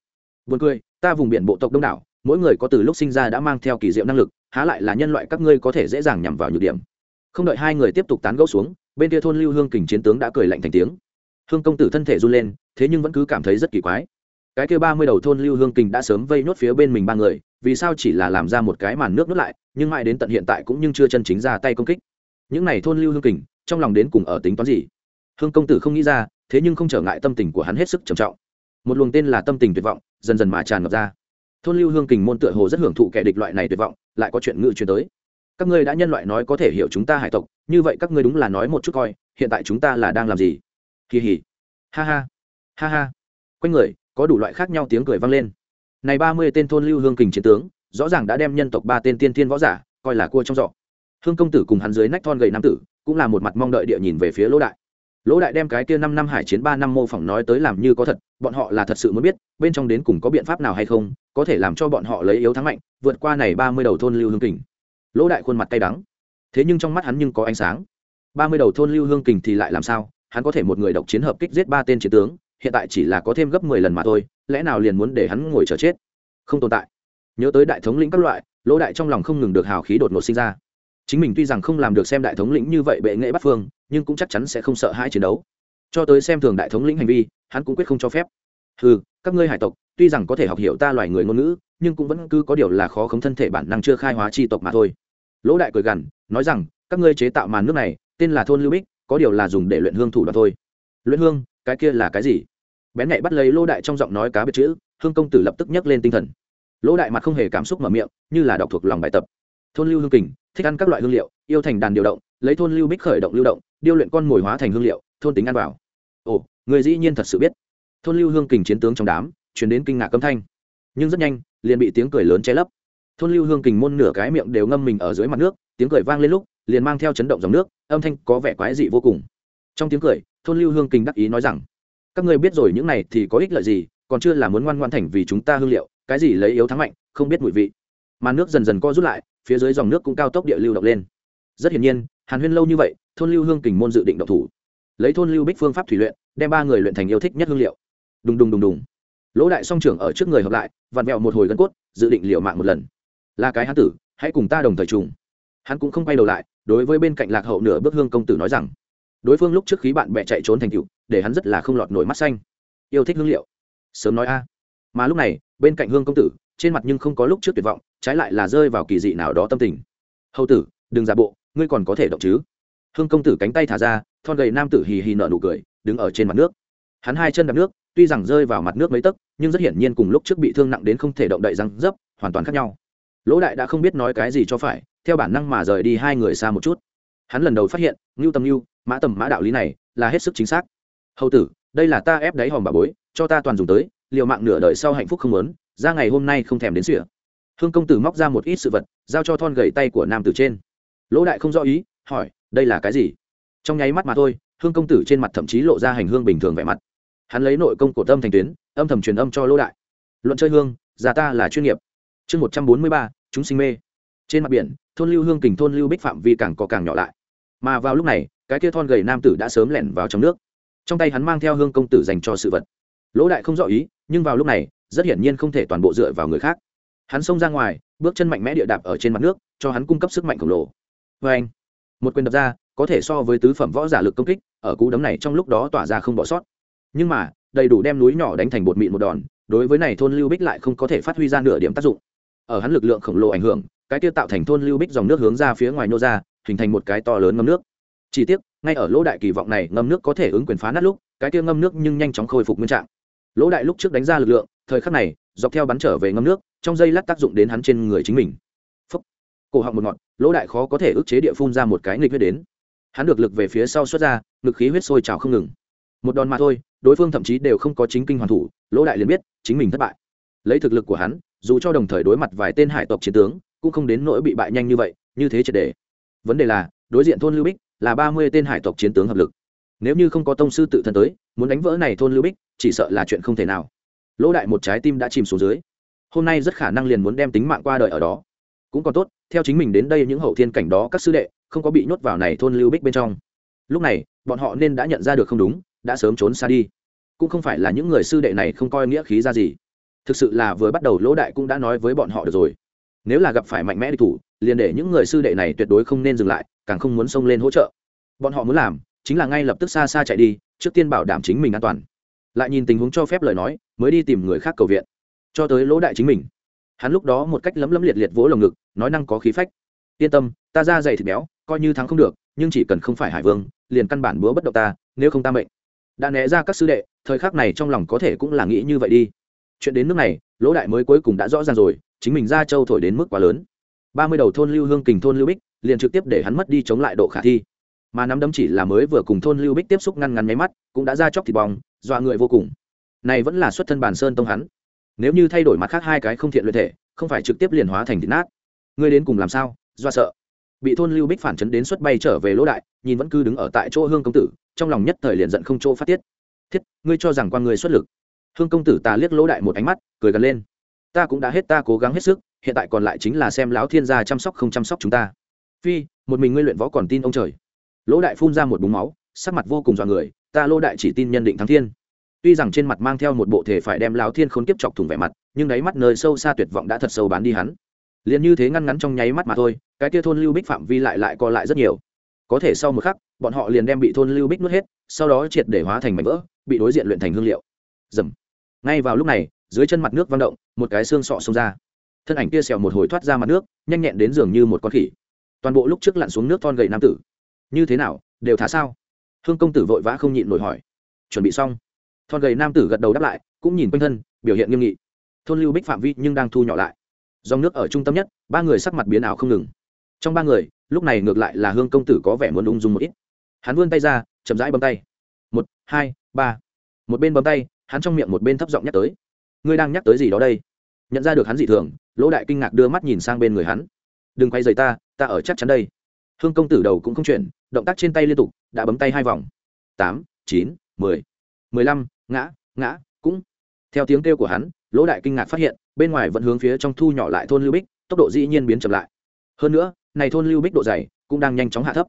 Buồn cười, ta vùng biển bộ tộc đông đảo, mỗi người có từ lúc sinh ra đã mang theo kỳ diệu năng lực, há lại là nhân loại các ngươi có thể dễ dàng nhằm vào nhược điểm. Không đợi hai người tiếp tục tán gẫu xuống, bên kia thôn lưu hương kình chiến tướng đã cười lạnh thành tiếng. Hương công tử thân thể run lên, thế nhưng vẫn cứ cảm thấy rất kỳ quái cái kia ba mươi đầu thôn lưu hương kình đã sớm vây nhốt phía bên mình ba người, vì sao chỉ là làm ra một cái màn nước nuốt lại, nhưng mãi đến tận hiện tại cũng nhưng chưa chân chính ra tay công kích. Những này thôn lưu hương kình, trong lòng đến cùng ở tính toán gì? Hương công tử không nghĩ ra, thế nhưng không trở ngại tâm tình của hắn hết sức trầm trọng. Một luồng tên là tâm tình tuyệt vọng, dần dần mà tràn ngập ra. Thôn lưu hương kình môn tựa hồ rất hưởng thụ kẻ địch loại này tuyệt vọng, lại có chuyện ngự truyền tới. Các ngươi đã nhân loại nói có thể hiểu chúng ta hải tộc, như vậy các ngươi đúng là nói một chút coi, hiện tại chúng ta là đang làm gì? Kỳ hỉ ha ha. Ha ha. Quanh người có đủ loại khác nhau tiếng cười vang lên. Này ba mươi tên thôn lưu hương kình chiến tướng, rõ ràng đã đem nhân tộc ba tên tiên thiên võ giả, coi là cua trong giỏ. Hương công tử cùng hắn dưới nách thon gầy nam tử, cũng là một mặt mong đợi địa nhìn về phía lỗ đại. Lỗ đại đem cái kia năm năm hải chiến ba năm mô phỏng nói tới làm như có thật, bọn họ là thật sự muốn biết, bên trong đến cùng có biện pháp nào hay không, có thể làm cho bọn họ lấy yếu thắng mạnh, vượt qua này ba mươi đầu thôn lưu hương kình. Lỗ đại khuôn mặt cay đắng. Thế nhưng trong mắt hắn nhưng có ánh sáng. Ba mươi đầu thôn lưu hương kình thì lại làm sao? Hắn có thể một người độc chiến hợp kích giết ba tên chiến tướng hiện tại chỉ là có thêm gấp mười lần mà thôi, lẽ nào liền muốn để hắn ngồi chờ chết? Không tồn tại. Nhớ tới đại thống lĩnh các loại, lỗ đại trong lòng không ngừng được hào khí đột ngột sinh ra. Chính mình tuy rằng không làm được xem đại thống lĩnh như vậy bệ nghệ bắt phương, nhưng cũng chắc chắn sẽ không sợ hãi chiến đấu. Cho tới xem thường đại thống lĩnh hành vi, hắn cũng quyết không cho phép. Ừ các ngươi hải tộc, tuy rằng có thể học hiểu ta loài người ngôn ngữ, nhưng cũng vẫn cứ có điều là khó khống thân thể bản năng chưa khai hóa tri tộc mà thôi. Lỗ đại cười gằn, nói rằng, các ngươi chế tạo màn nước này, tên là thôn lưu bích, có điều là dùng để luyện hương thủ đoạn thôi. Luyện hương, cái kia là cái gì? Bén nhạy bắt lấy lỗ đại trong giọng nói cá biệt chữ, hương công tử lập tức nhấc lên tinh thần. Lỗ đại mặt không hề cảm xúc mở miệng, như là đọc thuộc lòng bài tập. Thôn lưu hương kình, thích ăn các loại hương liệu, yêu thành đàn điều động, lấy thôn lưu bích khởi động lưu động, điêu luyện con mồi hóa thành hương liệu, thôn tính ăn vào. Ồ, người dĩ nhiên thật sự biết. Thôn lưu hương kình chiến tướng trong đám chuyển đến kinh ngạc câm thanh. Nhưng rất nhanh, liền bị tiếng cười lớn che lấp. Thôn lưu hương kình môn nửa cái miệng đều ngâm mình ở dưới mặt nước, tiếng cười vang lên lúc, liền mang theo chấn động dòng nước, âm thanh có vẻ quái dị vô cùng. Trong tiếng cười, thôn lưu hương kình đắc ý nói rằng các ngươi biết rồi những này thì có ích lợi gì, còn chưa là muốn ngoan ngoan thành vì chúng ta hương liệu, cái gì lấy yếu thắng mạnh, không biết mùi vị. Mà nước dần dần co rút lại, phía dưới dòng nước cũng cao tốc địa lưu động lên. Rất hiển nhiên, hàn huyên lâu như vậy, thôn lưu hương kình môn dự định độc thủ. Lấy thôn lưu bích phương pháp thủy luyện, đem ba người luyện thành yêu thích nhất hương liệu. Đùng đùng đùng đùng. Lỗ đại song trưởng ở trước người hợp lại, vặn vẹo một hồi gân cốt, dự định liệu mạng một lần. Là cái hán tử, hãy cùng ta đồng thời trùng. Hắn cũng không quay đầu lại, đối với bên cạnh lạc hậu nửa bước hương công tử nói rằng, đối phương lúc trước khí bạn bè chạy trốn thành cựu để hắn rất là không lọt nổi mắt xanh. Yêu thích hương liệu. Sớm nói a. Mà lúc này, bên cạnh hương công tử, trên mặt nhưng không có lúc trước tuyệt vọng, trái lại là rơi vào kỳ dị nào đó tâm tình. Hầu tử, đừng giả bộ, ngươi còn có thể động chứ? Hương công tử cánh tay thả ra, thon gầy nam tử hì hì nở nụ cười, đứng ở trên mặt nước. Hắn hai chân đạp nước, tuy rằng rơi vào mặt nước mấy tấc, nhưng rất hiển nhiên cùng lúc trước bị thương nặng đến không thể động đậy răng dấp, hoàn toàn khác nhau. Lỗ đại đã không biết nói cái gì cho phải, theo bản năng mà rời đi hai người xa một chút. Hắn lần đầu phát hiện, ngưu tầm ngưu, mã tầm mã đạo lý này là hết sức chính xác hầu tử, đây là ta ép đáy hòm bà bối, cho ta toàn dùng tới, liều mạng nửa đời sau hạnh phúc không lớn ra ngày hôm nay không thèm đến sỉa. Hương công tử móc ra một ít sự vật, giao cho thon gầy tay của nam tử trên. Lỗ đại không rõ ý, hỏi, đây là cái gì? Trong nháy mắt mà thôi, hương công tử trên mặt thậm chí lộ ra hành hương bình thường vẻ mặt. Hắn lấy nội công cổ tâm thành tuyến, âm thầm truyền âm cho lỗ đại. Luận chơi hương, già ta là chuyên nghiệp. Chương một trăm bốn mươi ba, chúng sinh mê. Trên mặt biển, thôn lưu hương kình thôn lưu bích phạm vi càng có càng nhỏ lại. Mà vào lúc này, cái kia thon gầy nam tử đã sớm lẻn vào trong nước trong tay hắn mang theo hương công tử dành cho sự vật. Lỗ đại không rõ ý, nhưng vào lúc này, rất hiển nhiên không thể toàn bộ dựa vào người khác. Hắn xông ra ngoài, bước chân mạnh mẽ địa đạp ở trên mặt nước, cho hắn cung cấp sức mạnh khổng lồ. Vê anh, một quyền đập ra, có thể so với tứ phẩm võ giả lực công kích, ở cú đấm này trong lúc đó tỏa ra không bỏ sót. Nhưng mà, đầy đủ đem núi nhỏ đánh thành bột mịn một đòn, đối với này thôn lưu bích lại không có thể phát huy ra nửa điểm tác dụng. Ở hắn lực lượng khổng lồ ảnh hưởng, cái tiêu tạo thành thôn lưu bích dòng nước hướng ra phía ngoài nô ra, hình thành một cái to lớn ngâm nước. Chỉ tiếc ngay ở lỗ đại kỳ vọng này, ngâm nước có thể ứng quyền phá nát lúc, cái kia ngâm nước nhưng nhanh chóng khôi phục nguyên trạng. Lỗ đại lúc trước đánh ra lực lượng, thời khắc này, dọc theo bắn trở về ngâm nước, trong dây lát tác dụng đến hắn trên người chính mình. Phúc. cổ họng một ngọn, lỗ đại khó có thể ức chế địa phun ra một cái nghịch huyết đến. Hắn được lực về phía sau xuất ra, ngực khí huyết sôi trào không ngừng. Một đòn mà thôi, đối phương thậm chí đều không có chính kinh hoàn thủ, lỗ đại liền biết, chính mình thất bại. Lấy thực lực của hắn, dù cho đồng thời đối mặt vài tên hải tộc chiến tướng, cũng không đến nỗi bị bại nhanh như vậy, như thế triệt đề vấn đề là, đối diện thôn lưu bích là ba mươi tên hải tộc chiến tướng hợp lực. Nếu như không có tông sư tự thân tới, muốn đánh vỡ này thôn lưu bích, chỉ sợ là chuyện không thể nào. Lỗ đại một trái tim đã chìm xuống dưới. Hôm nay rất khả năng liền muốn đem tính mạng qua đời ở đó. Cũng còn tốt, theo chính mình đến đây những hậu thiên cảnh đó, các sư đệ, không có bị nhốt vào này thôn lưu bích bên trong. Lúc này, bọn họ nên đã nhận ra được không đúng, đã sớm trốn xa đi. Cũng không phải là những người sư đệ này không coi nghĩa khí ra gì. Thực sự là vừa bắt đầu lỗ đại cũng đã nói với bọn họ được rồi. Nếu là gặp phải mạnh mẽ địch thủ, liền để những người sư đệ này tuyệt đối không nên dừng lại càng không muốn xông lên hỗ trợ. Bọn họ muốn làm chính là ngay lập tức xa xa chạy đi, trước tiên bảo đảm chính mình an toàn. Lại nhìn tình huống cho phép lời nói, mới đi tìm người khác cầu viện. Cho tới lỗ đại chính mình. Hắn lúc đó một cách lấm lấm liệt liệt vỗ lồng ngực, nói năng có khí phách. Yên tâm, ta ra dày thịt béo, coi như thắng không được, nhưng chỉ cần không phải hải vương, liền căn bản búa bất động ta, nếu không ta mệnh. Đã né ra các sư đệ, thời khắc này trong lòng có thể cũng là nghĩ như vậy đi. Chuyện đến nước này, lỗ đại mới cuối cùng đã rõ ràng rồi, chính mình ra châu thổi đến mức quá lớn. Ba mươi đầu thôn lưu hương kình thôn lưu bích liền trực tiếp để hắn mất đi chống lại độ khả thi. Mà nắm đấm chỉ là mới vừa cùng thôn lưu bích tiếp xúc ngăn ngắn máy mắt, cũng đã ra chóc thịt bong, dọa người vô cùng. Này vẫn là xuất thân bàn sơn tông hắn. Nếu như thay đổi mặt khác hai cái không thiện luyện thể, không phải trực tiếp liền hóa thành thịt nát. Ngươi đến cùng làm sao? Do sợ. Bị thôn lưu bích phản chấn đến xuất bay trở về lỗ đại, nhìn vẫn cứ đứng ở tại chỗ hương công tử, trong lòng nhất thời liền giận không chỗ phát tiết. Thiết, ngươi cho rằng quan người xuất lực. Hương công tử ta liếc lỗ đại một ánh mắt, cười gần lên. Ta cũng đã hết ta cố gắng hết sức, hiện tại còn lại chính là xem lão thiên gia chăm sóc không chăm sóc chúng ta phi, một mình ngươi luyện võ còn tin ông trời. Lỗ đại phun ra một búng máu, sắc mặt vô cùng dọa người, ta lỗ đại chỉ tin nhân định thắng thiên. Tuy rằng trên mặt mang theo một bộ thể phải đem lão thiên khốn kiếp chọc thủng vẻ mặt, nhưng đáy mắt nơi sâu xa tuyệt vọng đã thật sâu bán đi hắn. Liền như thế ngăn ngắn trong nháy mắt mà thôi, cái kia thôn lưu bích phạm vi lại lại co lại rất nhiều. Có thể sau một khắc, bọn họ liền đem bị thôn lưu bích nuốt hết, sau đó triệt để hóa thành mảnh vỡ, bị đối diện luyện thành hương liệu. Dầm. Ngay vào lúc này, dưới chân mặt nước văng động, một cái xương sọ xông ra. Thân ảnh kia xèo một hồi thoát ra mặt nước, nhanh nhẹn đến giường như một con khỉ toàn bộ lúc trước lặn xuống nước thon gầy nam tử. Như thế nào, đều thả sao? Hương công tử vội vã không nhịn nổi hỏi. Chuẩn bị xong. Thon gầy nam tử gật đầu đáp lại, cũng nhìn quanh thân, biểu hiện nghiêm nghị. Thôn lưu bích phạm vi nhưng đang thu nhỏ lại. Dòng nước ở trung tâm nhất, ba người sắc mặt biến ảo không ngừng. Trong ba người, lúc này ngược lại là hương công tử có vẻ muốn ung dung một ít. Hắn vươn tay ra, chậm rãi bấm tay. Một, hai, ba. Một bên bấm tay, hắn trong miệng một bên thấp giọng nhắc tới. Ngươi đang nhắc tới gì đó đây? Nhận ra được hắn dị thường, lỗ đại kinh ngạc đưa mắt nhìn sang bên người hắn. Đừng quay rời ta ta ở chắc chắn đây. Hương công tử đầu cũng không chuyển, động tác trên tay liên tục, đã bấm tay hai vòng. Tám, chín, mười. Mười lăm, ngã ngã, cũng. Theo tiếng kêu của hắn, lỗ đại kinh ngạc phát hiện, bên ngoài vẫn hướng phía trong thu nhỏ lại thôn lưu bích, tốc độ dĩ nhiên biến chậm lại. Hơn nữa, này thôn lưu bích độ dày, cũng đang nhanh chóng hạ thấp.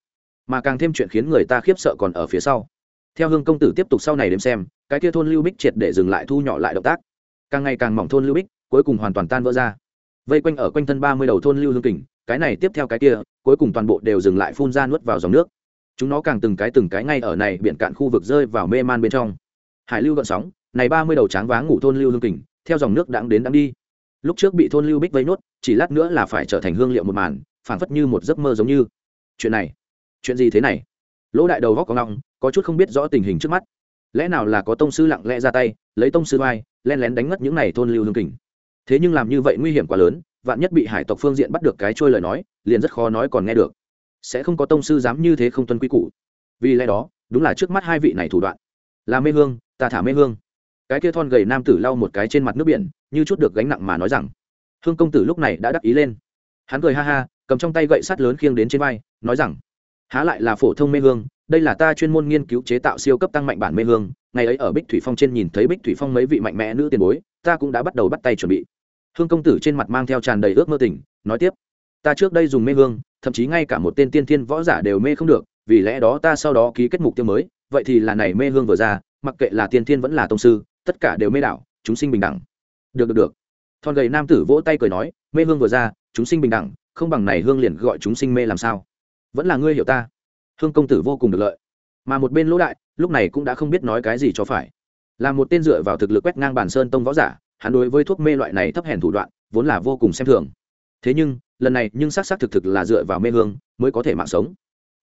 Mà càng thêm chuyện khiến người ta khiếp sợ còn ở phía sau. Theo hương công tử tiếp tục sau này đếm xem, cái kia thôn lưu bích triệt để dừng lại thu nhỏ lại động tác. Càng ngày càng mỏng thôn lưu bích, cuối cùng hoàn toàn tan vỡ ra. Vây quanh ở quanh thân ba mươi đầu thôn lưu hương kình cái này tiếp theo cái kia, cuối cùng toàn bộ đều dừng lại phun ra nuốt vào dòng nước. Chúng nó càng từng cái từng cái ngay ở này biển cạn khu vực rơi vào mê man bên trong. Hải lưu gợn sóng, này ba mươi đầu tráng váng ngủ thôn lưu hương kình, theo dòng nước đáng đến đáng đi. Lúc trước bị thôn lưu bích vây nốt chỉ lát nữa là phải trở thành hương liệu một màn, phảng phất như một giấc mơ giống như. Chuyện này, chuyện gì thế này? Lỗ đại đầu góc có ngọng, có chút không biết rõ tình hình trước mắt. Lẽ nào là có tông sư lặng lẽ ra tay, lấy tông sư vai len lén đánh ngất những này thôn lưu hương kình? Thế nhưng làm như vậy nguy hiểm quá lớn vạn nhất bị hải tộc phương diện bắt được cái trôi lời nói, liền rất khó nói còn nghe được. Sẽ không có tông sư dám như thế không tuân quy củ. Vì lẽ đó, đúng là trước mắt hai vị này thủ đoạn. Là mê hương, ta thả mê hương. Cái kia thon gầy nam tử lau một cái trên mặt nước biển, như chút được gánh nặng mà nói rằng, hương công tử lúc này đã đắc ý lên. Hắn cười ha ha, cầm trong tay gậy sắt lớn khiêng đến trên vai, nói rằng, há lại là phổ thông mê hương, đây là ta chuyên môn nghiên cứu chế tạo siêu cấp tăng mạnh bản mê hương, ngày ấy ở bích thủy phong trên nhìn thấy bích thủy phong mấy vị mạnh mẽ nữ tiền bối, ta cũng đã bắt đầu bắt tay chuẩn bị hương công tử trên mặt mang theo tràn đầy ước mơ tỉnh, nói tiếp ta trước đây dùng mê hương thậm chí ngay cả một tên tiên thiên võ giả đều mê không được vì lẽ đó ta sau đó ký kết mục tiêu mới vậy thì là này mê hương vừa ra mặc kệ là tiên thiên vẫn là tông sư tất cả đều mê đảo chúng sinh bình đẳng. Được được được. Thon gầy nam tử vỗ tay cười nói mê hương vừa ra chúng sinh bình đẳng không bằng này hương liền gọi chúng sinh mê làm sao? Vẫn là ngươi hiểu ta. Hương công tử vô cùng được lợi. Mà một bên lỗ đại lúc này cũng đã không biết nói cái gì cho phải. Là một tên dựa vào thực lực quét ngang bản sơn tông võ giả hắn đối với thuốc mê loại này thấp hèn thủ đoạn vốn là vô cùng xem thường. Thế nhưng, lần này nhưng xác xác thực thực là dựa vào mê hương mới có thể mạng sống.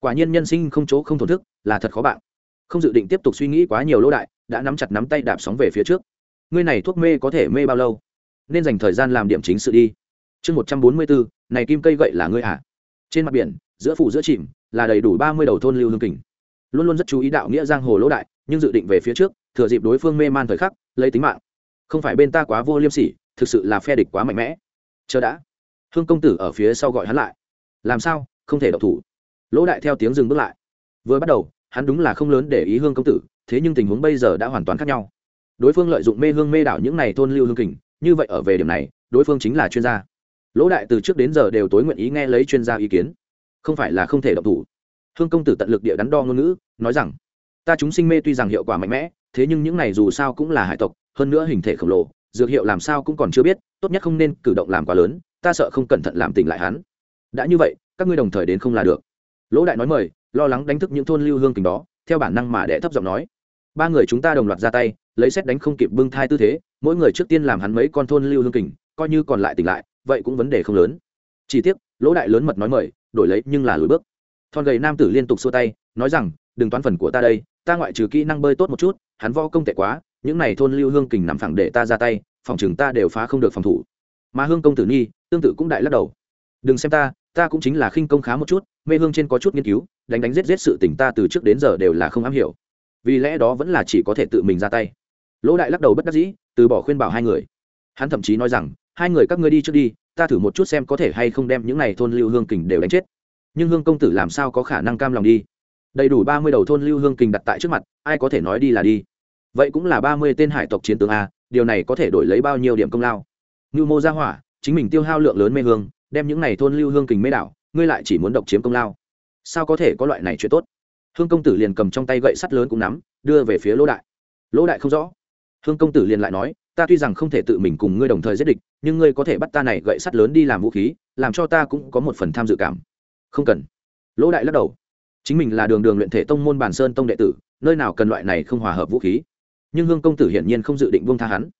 Quả nhiên nhân sinh không chỗ không thổn thức, là thật khó bạn. Không dự định tiếp tục suy nghĩ quá nhiều lỗ đại, đã nắm chặt nắm tay đạp sóng về phía trước. Ngươi này thuốc mê có thể mê bao lâu? Nên dành thời gian làm điểm chính sự đi. Chương một trăm bốn mươi bốn này kim cây gậy là ngươi hả trên mặt biển, giữa phủ giữa chìm, là đầy đủ ba mươi đầu thôn lưu hương kình. Luôn luôn rất chú ý đạo nghĩa giang hồ lỗ đại, nhưng dự định về phía trước, thừa dịp đối phương mê man thời khắc, lấy tính mạng không phải bên ta quá vô liêm sỉ, thực sự là phe địch quá mạnh mẽ. Chờ đã. Hương công tử ở phía sau gọi hắn lại. Làm sao? Không thể độc thủ. Lỗ đại theo tiếng dừng bước lại. Vừa bắt đầu, hắn đúng là không lớn để ý hương công tử, thế nhưng tình huống bây giờ đã hoàn toàn khác nhau. Đối phương lợi dụng mê hương mê đảo những này thôn lưu hương kình, như vậy ở về điểm này, đối phương chính là chuyên gia. Lỗ đại từ trước đến giờ đều tối nguyện ý nghe lấy chuyên gia ý kiến. Không phải là không thể độc thủ. Hương công tử tận lực địa đắn đo ngôn ngữ, nói rằng, ta chúng sinh mê tuy rằng hiệu quả mạnh mẽ, thế nhưng những này dù sao cũng là hải tộc hơn nữa hình thể khổng lồ, dược hiệu làm sao cũng còn chưa biết, tốt nhất không nên cử động làm quá lớn, ta sợ không cẩn thận làm tỉnh lại hắn. Đã như vậy, các ngươi đồng thời đến không là được. Lỗ đại nói mời, lo lắng đánh thức những thôn lưu hương kình đó, theo bản năng mà đẻ thấp giọng nói. Ba người chúng ta đồng loạt ra tay, lấy xét đánh không kịp bưng thai tư thế, mỗi người trước tiên làm hắn mấy con thôn lưu hương kình, coi như còn lại tỉnh lại, vậy cũng vấn đề không lớn. Chỉ tiếc, lỗ đại lớn mật nói mời, đổi lấy nhưng là lùi bước. Thon gầy nam tử liên tục xua tay, nói rằng, đừng toán phần của ta đây, ta ngoại trừ kỹ năng bơi tốt một chút, hắn vo công tệ quá những này thôn lưu hương kình nằm phẳng để ta ra tay, phòng chừng ta đều phá không được phòng thủ. Mà hương công tử nhi, tương tự cũng đại lắc đầu. Đừng xem ta ta cũng chính là khinh công khá một chút, mê hương trên có chút nghiên cứu, đánh đánh giết giết sự tình ta từ trước đến giờ đều là không am hiểu. Vì lẽ đó vẫn là chỉ có thể tự mình ra tay. Lỗ đại lắc đầu bất đắc dĩ, từ bỏ khuyên bảo hai người. Hắn thậm chí nói rằng, hai người các ngươi đi trước đi, ta thử một chút xem có thể hay không đem những này thôn lưu hương kình đều đánh chết. Nhưng hương công tử làm sao có khả năng cam lòng đi? Đầy đủ ba mươi đầu thôn lưu hương kình đặt tại trước mặt, ai có thể nói đi là đi vậy cũng là ba mươi tên hải tộc chiến tướng a, điều này có thể đổi lấy bao nhiêu điểm công lao? Ngưu mô gia hỏa, chính mình tiêu hao lượng lớn mê hương, đem những này thôn lưu hương kình mê đảo, ngươi lại chỉ muốn độc chiếm công lao. Sao có thể có loại này chuyện tốt? Hương công tử liền cầm trong tay gậy sắt lớn cũng nắm, đưa về phía lỗ đại. Lỗ đại không rõ. Hương công tử liền lại nói, ta tuy rằng không thể tự mình cùng ngươi đồng thời giết địch, nhưng ngươi có thể bắt ta này gậy sắt lớn đi làm vũ khí, làm cho ta cũng có một phần tham dự cảm. Không cần. Lỗ đại lắc đầu. Chính mình là đường đường luyện thể tông môn bản sơn tông đệ tử, nơi nào cần loại này không hòa hợp vũ khí? Nhưng hương công tử hiển nhiên không dự định buông tha hắn.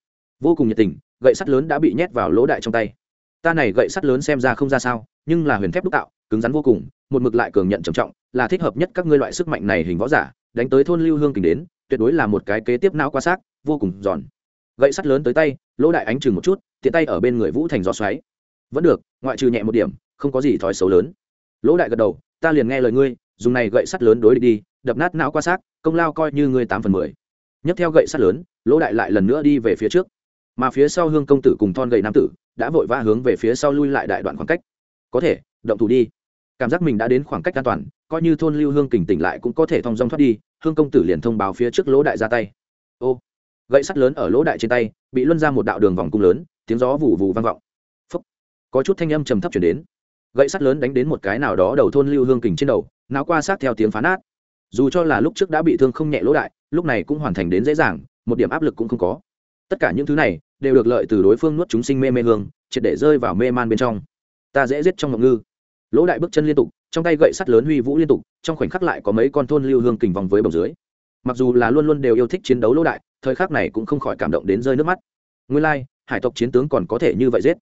Vô cùng nhiệt tình, gậy sắt lớn đã bị nhét vào lỗ đại trong tay. Ta này gậy sắt lớn xem ra không ra sao, nhưng là huyền thép đúc tạo, cứng rắn vô cùng, một mực lại cường nhận trầm trọng, là thích hợp nhất các ngươi loại sức mạnh này hình võ giả, đánh tới thôn lưu hương kình đến, tuyệt đối là một cái kế tiếp não qua xác, vô cùng giòn. Gậy sắt lớn tới tay, lỗ đại ánh chừng một chút, tiện tay ở bên người vũ thành gió xoáy. Vẫn được, ngoại trừ nhẹ một điểm, không có gì thói xấu lớn. Lỗ đại gật đầu, ta liền nghe lời ngươi, dùng này gậy sắt lớn đối địch đi, đập nát não qua xác, công lao coi như ngươi tám phần mười nhấc theo gậy sắt lớn lỗ đại lại lần nữa đi về phía trước. Mà phía sau hương công tử cùng thon gậy nam tử đã vội vã hướng về phía sau lui lại đại đoạn khoảng cách. Có thể động thủ đi. Cảm giác mình đã đến khoảng cách an toàn coi như thôn lưu hương kình tỉnh lại cũng có thể thong dong thoát đi hương công tử liền thông báo phía trước lỗ đại ra tay. Ô gậy sắt lớn ở lỗ đại trên tay bị luân ra một đạo đường vòng cung lớn tiếng gió vù vù vang vọng. Phúc. có chút thanh âm trầm thấp chuyển đến. Gậy sắt lớn đánh đến một cái nào đó đầu thôn lưu hương kình trên đầu não qua sát theo tiếng phán át, dù cho là lúc trước đã bị thương không nhẹ lỗ đại lúc này cũng hoàn thành đến dễ dàng, một điểm áp lực cũng không có. Tất cả những thứ này đều được lợi từ đối phương nuốt chúng sinh mê mê hương, triệt để rơi vào mê man bên trong. Ta dễ giết trong ngọc ngư. Lỗ đại bước chân liên tục, trong tay gậy sắt lớn huy vũ liên tục, trong khoảnh khắc lại có mấy con thôn lưu hương kình vòng với bầu dưới. Mặc dù là luôn luôn đều yêu thích chiến đấu lỗ đại, thời khắc này cũng không khỏi cảm động đến rơi nước mắt. Nguyên lai, hải tộc chiến tướng còn có thể như vậy giết.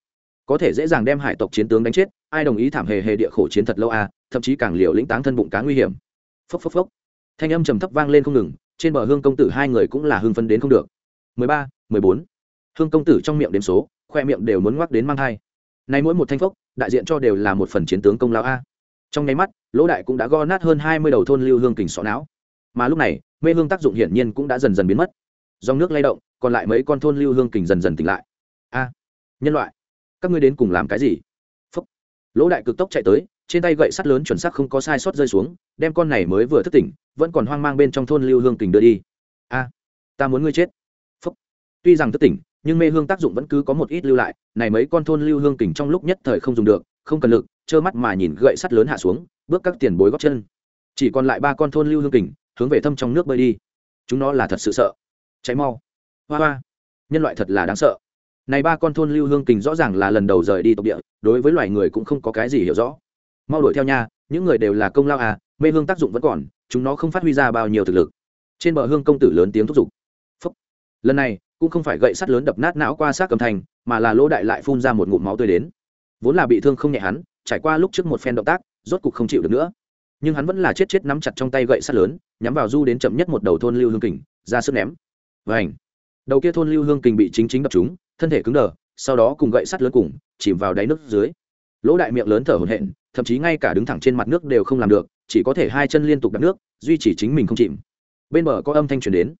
Có thể dễ dàng đem hải tộc chiến tướng đánh chết, ai đồng ý thảm hề hề địa khổ chiến thật lâu à thậm chí càng liều lĩnh táng thân bụng cá nguy hiểm. Phốc phốc phốc. Thanh âm trầm thấp vang lên không ngừng trên bờ hương công tử hai người cũng là hưng phân đến không được. Mười ba, mười bốn. Hương công tử trong miệng đếm số, khoe miệng đều muốn ngoắc đến mang thai. Nay mỗi một thanh phốc đại diện cho đều là một phần chiến tướng công lao a. Trong nháy mắt, lỗ đại cũng đã go nát hơn hai mươi đầu thôn lưu hương kình sọ não. Mà lúc này, mê hương tác dụng hiển nhiên cũng đã dần dần biến mất. Dòng nước lay động, còn lại mấy con thôn lưu hương kình dần dần tỉnh lại. A, nhân loại, các ngươi đến cùng làm cái gì? Phốc lỗ đại cực tốc chạy tới trên tay gậy sắt lớn chuẩn xác không có sai sót rơi xuống, đem con này mới vừa thức tỉnh, vẫn còn hoang mang bên trong thôn lưu hương kình đưa đi. A, ta muốn ngươi chết. Phúc. tuy rằng thức tỉnh, nhưng mê hương tác dụng vẫn cứ có một ít lưu lại, này mấy con thôn lưu hương kình trong lúc nhất thời không dùng được, không cần lực, trơ mắt mà nhìn gậy sắt lớn hạ xuống, bước các tiền bối góp chân. Chỉ còn lại ba con thôn lưu hương kình, hướng về thâm trong nước bơi đi. Chúng nó là thật sự sợ. Cháy mau. Hoa hoa. Nhân loại thật là đáng sợ. Này ba con thôn lưu hương kình rõ ràng là lần đầu rời đi tộc địa, đối với loài người cũng không có cái gì hiểu rõ mau đuổi theo nha, những người đều là công lao à mê hương tác dụng vẫn còn, chúng nó không phát huy ra bao nhiêu thực lực. Trên bờ hương công tử lớn tiếng thúc giục. Phúc. lần này, cũng không phải gậy sắt lớn đập nát não qua xác cầm thành, mà là lỗ đại lại phun ra một ngụm máu tươi đến. Vốn là bị thương không nhẹ hắn, trải qua lúc trước một phen động tác, rốt cục không chịu được nữa. Nhưng hắn vẫn là chết chết nắm chặt trong tay gậy sắt lớn, nhắm vào du đến chậm nhất một đầu thôn lưu hương kình, ra sức ném. Và ảnh đầu kia thôn lưu hương kình bị chính chính đập chúng thân thể cứng đờ, sau đó cùng gậy sắt lớn cùng, chìm vào đáy nước dưới lỗ đại miệng lớn thở hổn hển, thậm chí ngay cả đứng thẳng trên mặt nước đều không làm được, chỉ có thể hai chân liên tục đập nước, duy trì chính mình không chìm. Bên bờ có âm thanh truyền đến.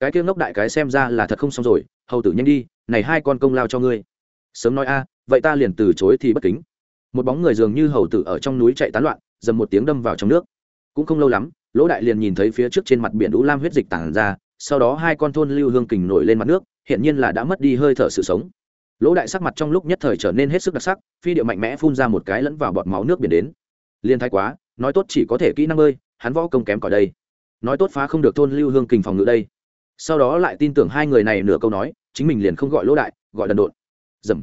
Cái kia ngốc đại cái xem ra là thật không xong rồi, hầu tử nhanh đi, này hai con công lao cho ngươi. Sớm nói a, vậy ta liền từ chối thì bất kính. Một bóng người dường như hầu tử ở trong núi chạy tán loạn, dầm một tiếng đâm vào trong nước. Cũng không lâu lắm, lỗ đại liền nhìn thấy phía trước trên mặt biển đũ lam huyết dịch tản ra, sau đó hai con thôn lưu hương kình nổi lên mặt nước hiện nhiên là đã mất đi hơi thở sự sống lỗ đại sắc mặt trong lúc nhất thời trở nên hết sức đặc sắc, phi điệu mạnh mẽ phun ra một cái lẫn vào bọt máu nước biển đến. Liên thái quá, nói tốt chỉ có thể kỹ năng ơi, hắn võ công kém cỏi đây. Nói tốt phá không được thôn lưu hương kình phòng ngự đây. Sau đó lại tin tưởng hai người này nửa câu nói, chính mình liền không gọi lỗ đại, gọi đần độn. Dầm.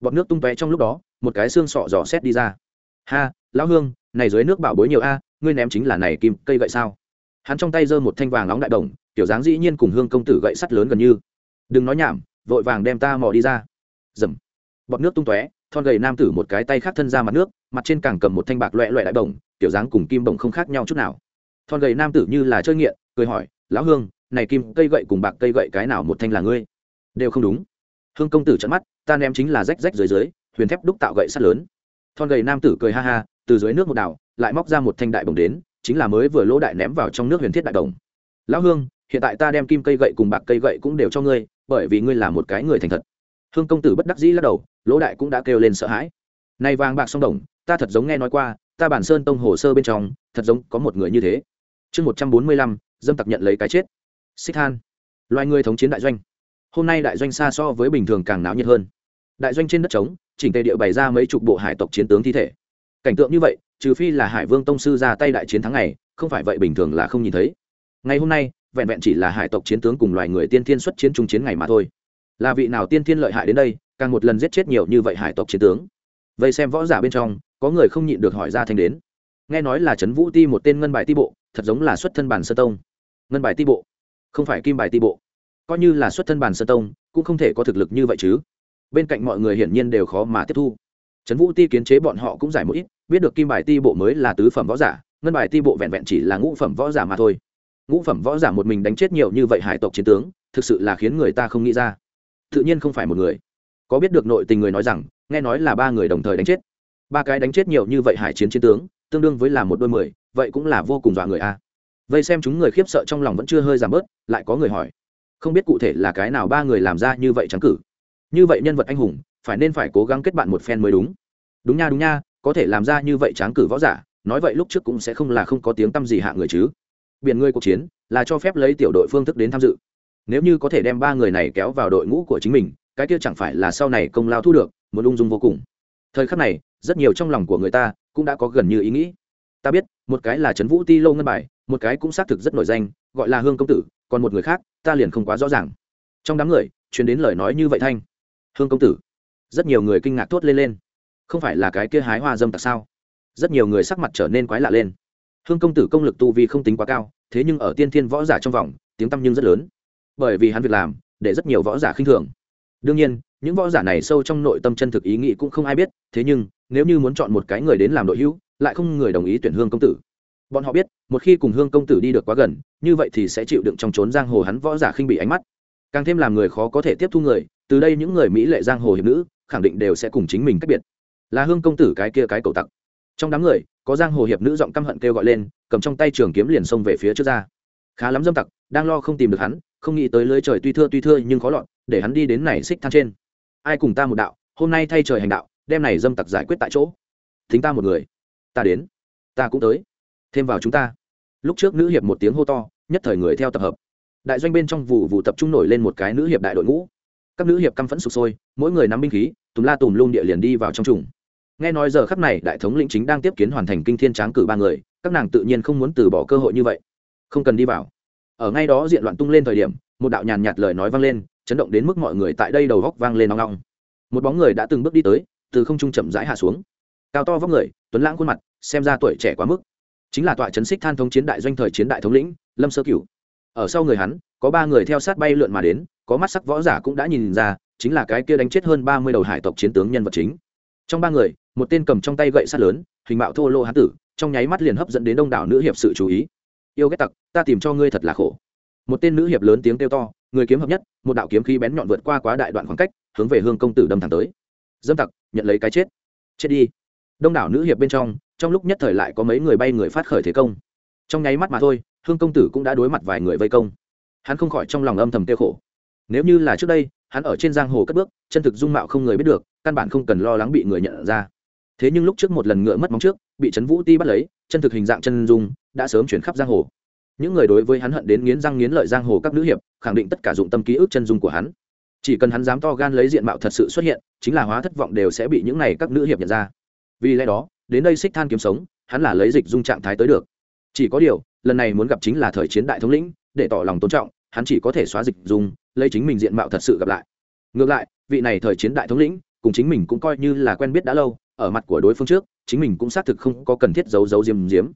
Bọt nước tung tóe trong lúc đó, một cái xương sọ dò xét đi ra. Ha, lão hương, này dưới nước bảo bối nhiều a, ngươi ném chính là này kim, cây gậy sao? Hắn trong tay giơ một thanh vàng nóng đại đồng tiểu dáng dĩ nhiên cùng hương công tử gậy sắt lớn gần như. Đừng nói nhảm, vội vàng đem ta mò đi ra dầm. Bọt nước tung tóe, thon gầy nam tử một cái tay khác thân ra mặt nước, mặt trên càng cầm một thanh bạc loẹ loẹ đại đồng kiểu dáng cùng kim bổng không khác nhau chút nào. Thon gầy nam tử như là chơi nghiện, cười hỏi, lão hương, này kim cây gậy cùng bạc cây gậy cái nào một thanh là ngươi? Đều không đúng. Hương công tử trận mắt, ta ném chính là rách rách dưới dưới, huyền thép đúc tạo gậy sắt lớn. Thon gầy nam tử cười ha ha, từ dưới nước một đảo, lại móc ra một thanh đại bồng đến, chính là mới vừa lỗ đại ném vào trong nước huyền thiết đại đồng lão hương, hiện tại ta đem kim cây gậy cùng bạc cây gậy cũng đều cho ngươi, bởi vì ngươi là một cái người thành thật hương công tử bất đắc dĩ lắc đầu, lỗ đại cũng đã kêu lên sợ hãi. Này vàng bạc song đồng, ta thật giống nghe nói qua, ta bản sơn tông hồ sơ bên trong, thật giống có một người như thế. Chương một trăm bốn mươi lăm, dâm tặc nhận lấy cái chết. Xích than. Loài người thống chiến đại doanh. Hôm nay đại doanh xa so với bình thường càng náo nhiệt hơn. Đại doanh trên đất trống, chỉnh tề địa bày ra mấy chục bộ hải tộc chiến tướng thi thể. Cảnh tượng như vậy, trừ phi là hải vương tông sư ra tay đại chiến thắng này không phải vậy bình thường là không nhìn thấy. Ngày hôm nay, vẹn vẹn chỉ là hải tộc chiến tướng cùng loài người tiên thiên xuất chiến trung chiến ngày mà thôi là vị nào tiên thiên lợi hại đến đây, càng một lần giết chết nhiều như vậy hải tộc chiến tướng. Vậy xem võ giả bên trong, có người không nhịn được hỏi ra thanh đến. Nghe nói là trấn vũ ti một tên ngân bài ti bộ, thật giống là xuất thân bản sơ tông. Ngân bài ti bộ? Không phải kim bài ti bộ. Coi như là xuất thân bản sơ tông, cũng không thể có thực lực như vậy chứ. Bên cạnh mọi người hiển nhiên đều khó mà tiếp thu. Trấn vũ ti kiến chế bọn họ cũng giải một ít, biết được kim bài ti bộ mới là tứ phẩm võ giả, ngân bài ti bộ vẹn vẹn chỉ là ngũ phẩm võ giả mà thôi. Ngũ phẩm võ giả một mình đánh chết nhiều như vậy hải tộc chiến tướng, thực sự là khiến người ta không nghĩ ra tự nhiên không phải một người. Có biết được nội tình người nói rằng, nghe nói là ba người đồng thời đánh chết. Ba cái đánh chết nhiều như vậy hải chiến chiến tướng, tương đương với là một đôi mười, vậy cũng là vô cùng dọa người a. Vậy xem chúng người khiếp sợ trong lòng vẫn chưa hơi giảm bớt, lại có người hỏi, không biết cụ thể là cái nào ba người làm ra như vậy trắng cử. Như vậy nhân vật anh hùng, phải nên phải cố gắng kết bạn một phen mới đúng. Đúng nha đúng nha, có thể làm ra như vậy tráng cử võ giả, nói vậy lúc trước cũng sẽ không là không có tiếng t â m gì hạ người chứ. Biển ngươi cuộc chiến, là cho phép lấy tiểu đội phương thức đến tham dự nếu như có thể đem ba người này kéo vào đội ngũ của chính mình, cái kia chẳng phải là sau này công lao thu được, muốn ung dung vô cùng. Thời khắc này, rất nhiều trong lòng của người ta cũng đã có gần như ý nghĩ. Ta biết, một cái là trấn vũ ti lô ngân bài, một cái cũng xác thực rất nổi danh, gọi là hương công tử, còn một người khác, ta liền không quá rõ ràng. Trong đám người chuyển đến lời nói như vậy thanh. Hương công tử. Rất nhiều người kinh ngạc thốt lên lên. Không phải là cái kia hái hoa dâm tặc sao? Rất nhiều người sắc mặt trở nên quái lạ lên. Hương công tử công lực tu vi không tính quá cao, thế nhưng ở tiên thiên võ giả trong vòng, tiếng tăm nhưng rất lớn bởi vì hắn việc làm, để rất nhiều võ giả khinh thường. Đương nhiên, những võ giả này sâu trong nội tâm chân thực ý nghĩ cũng không ai biết, thế nhưng, nếu như muốn chọn một cái người đến làm đội hữu, lại không người đồng ý tuyển hương công tử. Bọn họ biết, một khi cùng hương công tử đi được quá gần, như vậy thì sẽ chịu đựng trong trốn giang hồ hắn võ giả khinh bị ánh mắt. Càng thêm làm người khó có thể tiếp thu người, từ đây những người mỹ lệ giang hồ hiệp nữ, khẳng định đều sẽ cùng chính mình cách biệt. Là hương công tử cái kia cái cầu tặc. Trong đám người, có giang hồ hiệp nữ giọng căm hận kêu gọi lên, cầm trong tay trường kiếm liền xông về phía trước ra. Khá lắm dâm tặc, đang lo không tìm được hắn không nghĩ tới lưới trời tuy thưa tuy thưa nhưng khó lọt, để hắn đi đến này xích than trên. Ai cùng ta một đạo, hôm nay thay trời hành đạo đem này dâm tặc giải quyết tại chỗ. Thính ta một người, ta đến, ta cũng tới. Thêm vào chúng ta. Lúc trước nữ hiệp một tiếng hô to, nhất thời người theo tập hợp. Đại doanh bên trong vụ vụ tập trung nổi lên một cái nữ hiệp đại đội ngũ. Các nữ hiệp căm phẫn sụp sôi, mỗi người nắm binh khí, tùm la tùm lung địa liền đi vào trong trùng. Nghe nói giờ khắp này, đại thống lĩnh chính đang tiếp kiến hoàn thành kinh thiên tráng cử ba người, các nàng tự nhiên không muốn từ bỏ cơ hội như vậy. Không cần đi vào ở ngay đó diện loạn tung lên thời điểm, một đạo nhàn nhạt lời nói vang lên, chấn động đến mức mọi người tại đây đầu góc vang lên nóng nóng một bóng người đã từng bước đi tới, từ không trung chậm rãi hạ xuống. Cao to vóc người, tuấn lãng khuôn mặt, xem ra tuổi trẻ quá mức. Chính là tọa chấn xích than thống chiến đại doanh thời chiến đại thống lĩnh, lâm sơ cửu. Ở sau người hắn, có ba người theo sát bay lượn mà đến, có mắt sắc võ giả cũng đã nhìn ra, chính là cái kia đánh chết hơn ba mươi đầu hải tộc chiến tướng nhân vật chính. Trong ba người, một tên cầm trong tay gậy sắt lớn, hình mạo thô lô hán tử, trong nháy mắt liền hấp dẫn đến đông đảo nữ hiệp sự chú ý yêu ghét tặc, ta tìm cho ngươi thật là khổ. Một tên nữ hiệp lớn tiếng kêu to, người kiếm hợp nhất, một đạo kiếm khí bén nhọn vượt qua quá đại đoạn khoảng cách, hướng về hương công tử đâm thẳng tới. Dâm tặc, nhận lấy cái chết. Chết đi. Đông đảo nữ hiệp bên trong trong lúc nhất thời lại có mấy người bay người phát khởi thế công. Trong nháy mắt mà thôi, hương công tử cũng đã đối mặt vài người vây công. Hắn không khỏi trong lòng âm thầm tiêu khổ. Nếu như là trước đây, hắn ở trên giang hồ cất bước, chân thực dung mạo không người biết được, căn bản không cần lo lắng bị người nhận ra thế nhưng lúc trước một lần ngựa mất móng trước, bị trấn vũ ti bắt lấy, chân thực hình dạng chân dung đã sớm chuyển khắp giang hồ. Những người đối với hắn hận đến nghiến răng nghiến lợi giang hồ các nữ hiệp, khẳng định tất cả dụng tâm ký ức chân dung của hắn. Chỉ cần hắn dám to gan lấy diện mạo thật sự xuất hiện, chính là hóa thất vọng đều sẽ bị những này các nữ hiệp nhận ra. Vì lẽ đó, đến đây xích than kiếm sống, hắn là lấy dịch dung trạng thái tới được. Chỉ có điều, lần này muốn gặp chính là thời chiến đại thống lĩnh, để tỏ lòng tôn trọng, hắn chỉ có thể xóa dịch dung, lấy chính mình diện mạo thật sự gặp lại. Ngược lại, vị này thời chiến đại thống lĩnh, cùng chính mình cũng coi như là quen biết đã lâu ở mặt của đối phương trước, chính mình cũng xác thực không có cần thiết giấu giấu diếm diếm.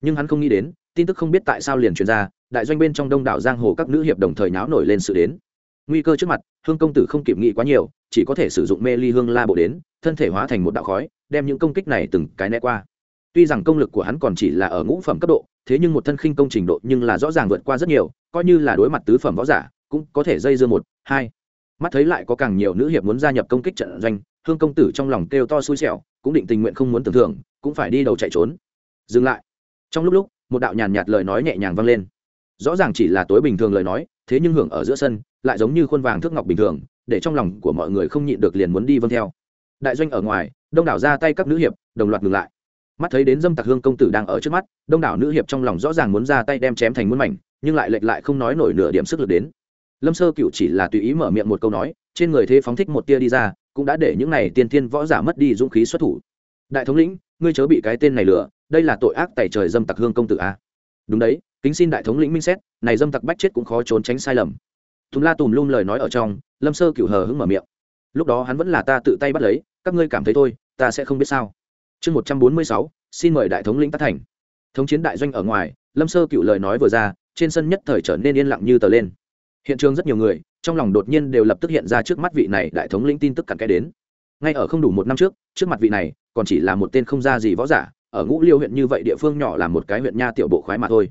Nhưng hắn không nghĩ đến, tin tức không biết tại sao liền truyền ra, đại doanh bên trong đông đảo giang hồ các nữ hiệp đồng thời náo nổi lên sự đến. Nguy cơ trước mặt, hương công tử không kịp nghĩ quá nhiều, chỉ có thể sử dụng mê ly hương la bộ đến, thân thể hóa thành một đạo khói, đem những công kích này từng cái né qua. Tuy rằng công lực của hắn còn chỉ là ở ngũ phẩm cấp độ, thế nhưng một thân khinh công trình độ nhưng là rõ ràng vượt qua rất nhiều, coi như là đối mặt tứ phẩm võ giả, cũng có thể dây dưa một, hai. Mắt thấy lại có càng nhiều nữ hiệp muốn gia nhập công kích trận doanh, hương công tử trong lòng kêu to xui xẻo cũng định tình nguyện không muốn tưởng thưởng, cũng phải đi đầu chạy trốn. Dừng lại. Trong lúc lúc, một đạo nhàn nhạt lời nói nhẹ nhàng vang lên. Rõ ràng chỉ là tối bình thường lời nói, thế nhưng hưởng ở giữa sân, lại giống như khuôn vàng thước ngọc bình thường, để trong lòng của mọi người không nhịn được liền muốn đi vâng theo. Đại doanh ở ngoài, đông đảo ra tay các nữ hiệp, đồng loạt ngừng lại. Mắt thấy đến dâm tặc hương công tử đang ở trước mắt, đông đảo nữ hiệp trong lòng rõ ràng muốn ra tay đem chém thành muôn mảnh, nhưng lại lệch lại không nói nổi nửa điểm sức lực đến. Lâm sơ cựu chỉ là tùy ý mở miệng một câu nói, trên người thế phóng thích một tia đi ra cũng đã để những này tiên tiên võ giả mất đi dũng khí xuất thủ. Đại thống lĩnh, ngươi chớ bị cái tên này lừa, đây là tội ác tẩy trời dâm tặc hương công tử a. Đúng đấy, kính xin đại thống lĩnh minh xét, này dâm tặc bách chết cũng khó trốn tránh sai lầm. Thùm la tùm lum lời nói ở trong, lâm sơ cựu hờ hững mở miệng. Lúc đó hắn vẫn là ta tự tay bắt lấy, các ngươi cảm thấy thôi, ta sẽ không biết sao. Chương một trăm bốn mươi sáu, xin mời đại thống lĩnh tác thành. Thống chiến đại doanh ở ngoài, lâm sơ cựu lời nói vừa ra, trên sân nhất thời trở nên yên lặng như tờ lên. Hiện trường rất nhiều người trong lòng đột nhiên đều lập tức hiện ra trước mắt vị này đại thống lĩnh tin tức cặn kẽ đến. Ngay ở không đủ một năm trước trước mặt vị này còn chỉ là một tên không ra gì võ giả, ở ngũ liêu huyện như vậy địa phương nhỏ là một cái huyện nha tiểu bộ khoái mà thôi.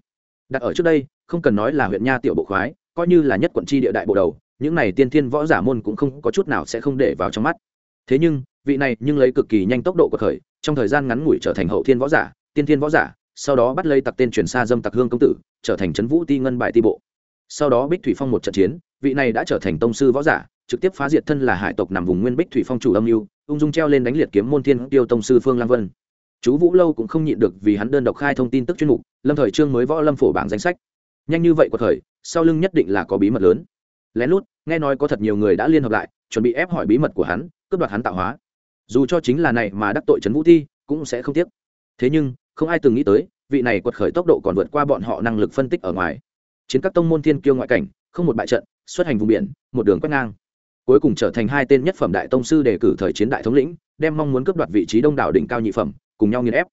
Đặt ở trước đây, không cần nói là huyện nha tiểu bộ khoái, coi như là nhất quận tri địa đại bộ đầu, những này tiên thiên võ giả môn cũng không có chút nào sẽ không để vào trong mắt. Thế nhưng, vị này nhưng lấy cực kỳ nhanh tốc độ của khởi trong thời gian ngắn ngủi trở thành hậu thiên võ giả, tiên thiên võ giả, sau đó bắt lấy tặc tên chuyển xa dâm tặc hương công tử, trở thành trấn vũ ti ngân bài ti bộ sau đó bích thủy phong một trận chiến, vị này đã trở thành tông sư võ giả, trực tiếp phá diệt thân là hải tộc nằm vùng nguyên bích thủy phong chủ âm mưu, ung dung treo lên đánh liệt kiếm môn thiên tiêu tông sư phương lam vân. Chú vũ lâu cũng không nhịn được vì hắn đơn độc khai thông tin tức chuyên mục, lâm thời trương mới võ lâm phổ bảng danh sách. Nhanh như vậy của thời sau lưng nhất định là có bí mật lớn. Lén lút, nghe nói có thật nhiều người đã liên hợp lại, chuẩn bị ép hỏi bí mật của hắn, cướp đoạt hắn tạo hóa. Dù cho chính là này mà đắc tội trấn vũ thi cũng sẽ không tiếc. Thế nhưng, không ai từng nghĩ tới, vị này quật khởi tốc độ còn vượt qua bọn họ năng lực phân tích ở ngoài chiến các tông môn thiên kiêu ngoại cảnh, không một bại trận, xuất hành vùng biển, một đường quét ngang. Cuối cùng trở thành hai tên nhất phẩm đại tông sư đề cử thời chiến đại thống lĩnh, đem mong muốn cướp đoạt vị trí đông đảo đỉnh cao nhị phẩm, cùng nhau nghiền ép.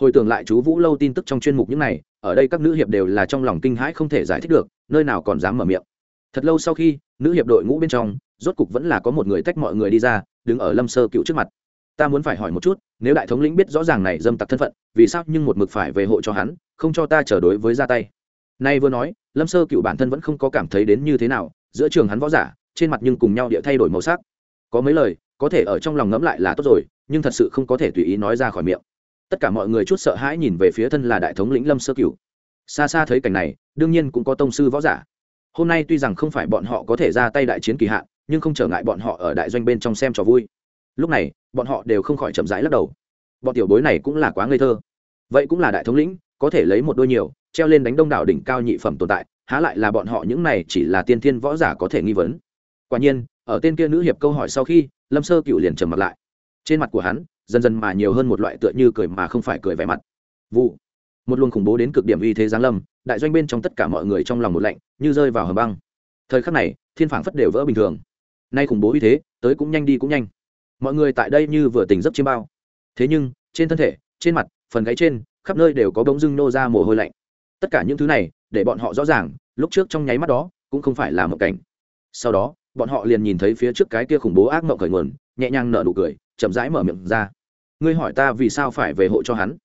Hồi tưởng lại chú vũ lâu tin tức trong chuyên mục những này, ở đây các nữ hiệp đều là trong lòng kinh hãi không thể giải thích được, nơi nào còn dám mở miệng. Thật lâu sau khi, nữ hiệp đội ngũ bên trong, rốt cục vẫn là có một người tách mọi người đi ra, đứng ở lâm sơ cựu trước mặt. Ta muốn phải hỏi một chút, nếu đại thống lĩnh biết rõ ràng này dâm tặc thân phận, vì sao nhưng một mực phải về hộ cho hắn, không cho ta trở đối với ra tay? Nay vừa nói lâm sơ cựu bản thân vẫn không có cảm thấy đến như thế nào, giữa trường hắn võ giả, trên mặt nhưng cùng nhau địa thay đổi màu sắc. Có mấy lời, có thể ở trong lòng ngẫm lại là tốt rồi, nhưng thật sự không có thể tùy ý nói ra khỏi miệng. Tất cả mọi người chút sợ hãi nhìn về phía thân là đại thống lĩnh lâm sơ cửu xa xa thấy cảnh này, đương nhiên cũng có tông sư võ giả. Hôm nay tuy rằng không phải bọn họ có thể ra tay đại chiến kỳ hạn, nhưng không trở ngại bọn họ ở đại doanh bên trong xem trò vui. Lúc này, bọn họ đều không khỏi chậm rãi lắc đầu. Bọn tiểu bối này cũng là quá ngây thơ. Vậy cũng là đại thống lĩnh có thể lấy một đôi nhiều, treo lên đánh đông đảo đỉnh cao nhị phẩm tồn tại, há lại là bọn họ những này chỉ là tiên thiên võ giả có thể nghi vấn. Quả nhiên, ở tên kia nữ hiệp câu hỏi sau khi, lâm sơ cựu liền trầm mặt lại. Trên mặt của hắn, dần dần mà nhiều hơn một loại tựa như cười mà không phải cười vẻ mặt. Vụ. Một luồng khủng bố đến cực điểm uy thế giáng lâm, đại doanh bên trong tất cả mọi người trong lòng một lạnh, như rơi vào hầm băng. Thời khắc này, thiên phản phất đều vỡ bình thường. Nay khủng bố uy thế, tới cũng nhanh đi cũng nhanh. Mọi người tại đây như vừa tỉnh giấc chiêm bao. Thế nhưng, trên thân thể, trên mặt, phần gáy trên khắp nơi đều có bỗng dưng nô ra mồ hôi lạnh. Tất cả những thứ này, để bọn họ rõ ràng, lúc trước trong nháy mắt đó, cũng không phải là một cảnh. Sau đó, bọn họ liền nhìn thấy phía trước cái kia khủng bố ác mộng khởi nguồn, nhẹ nhàng nở nụ cười, chậm rãi mở miệng ra. Ngươi hỏi ta vì sao phải về hộ cho hắn?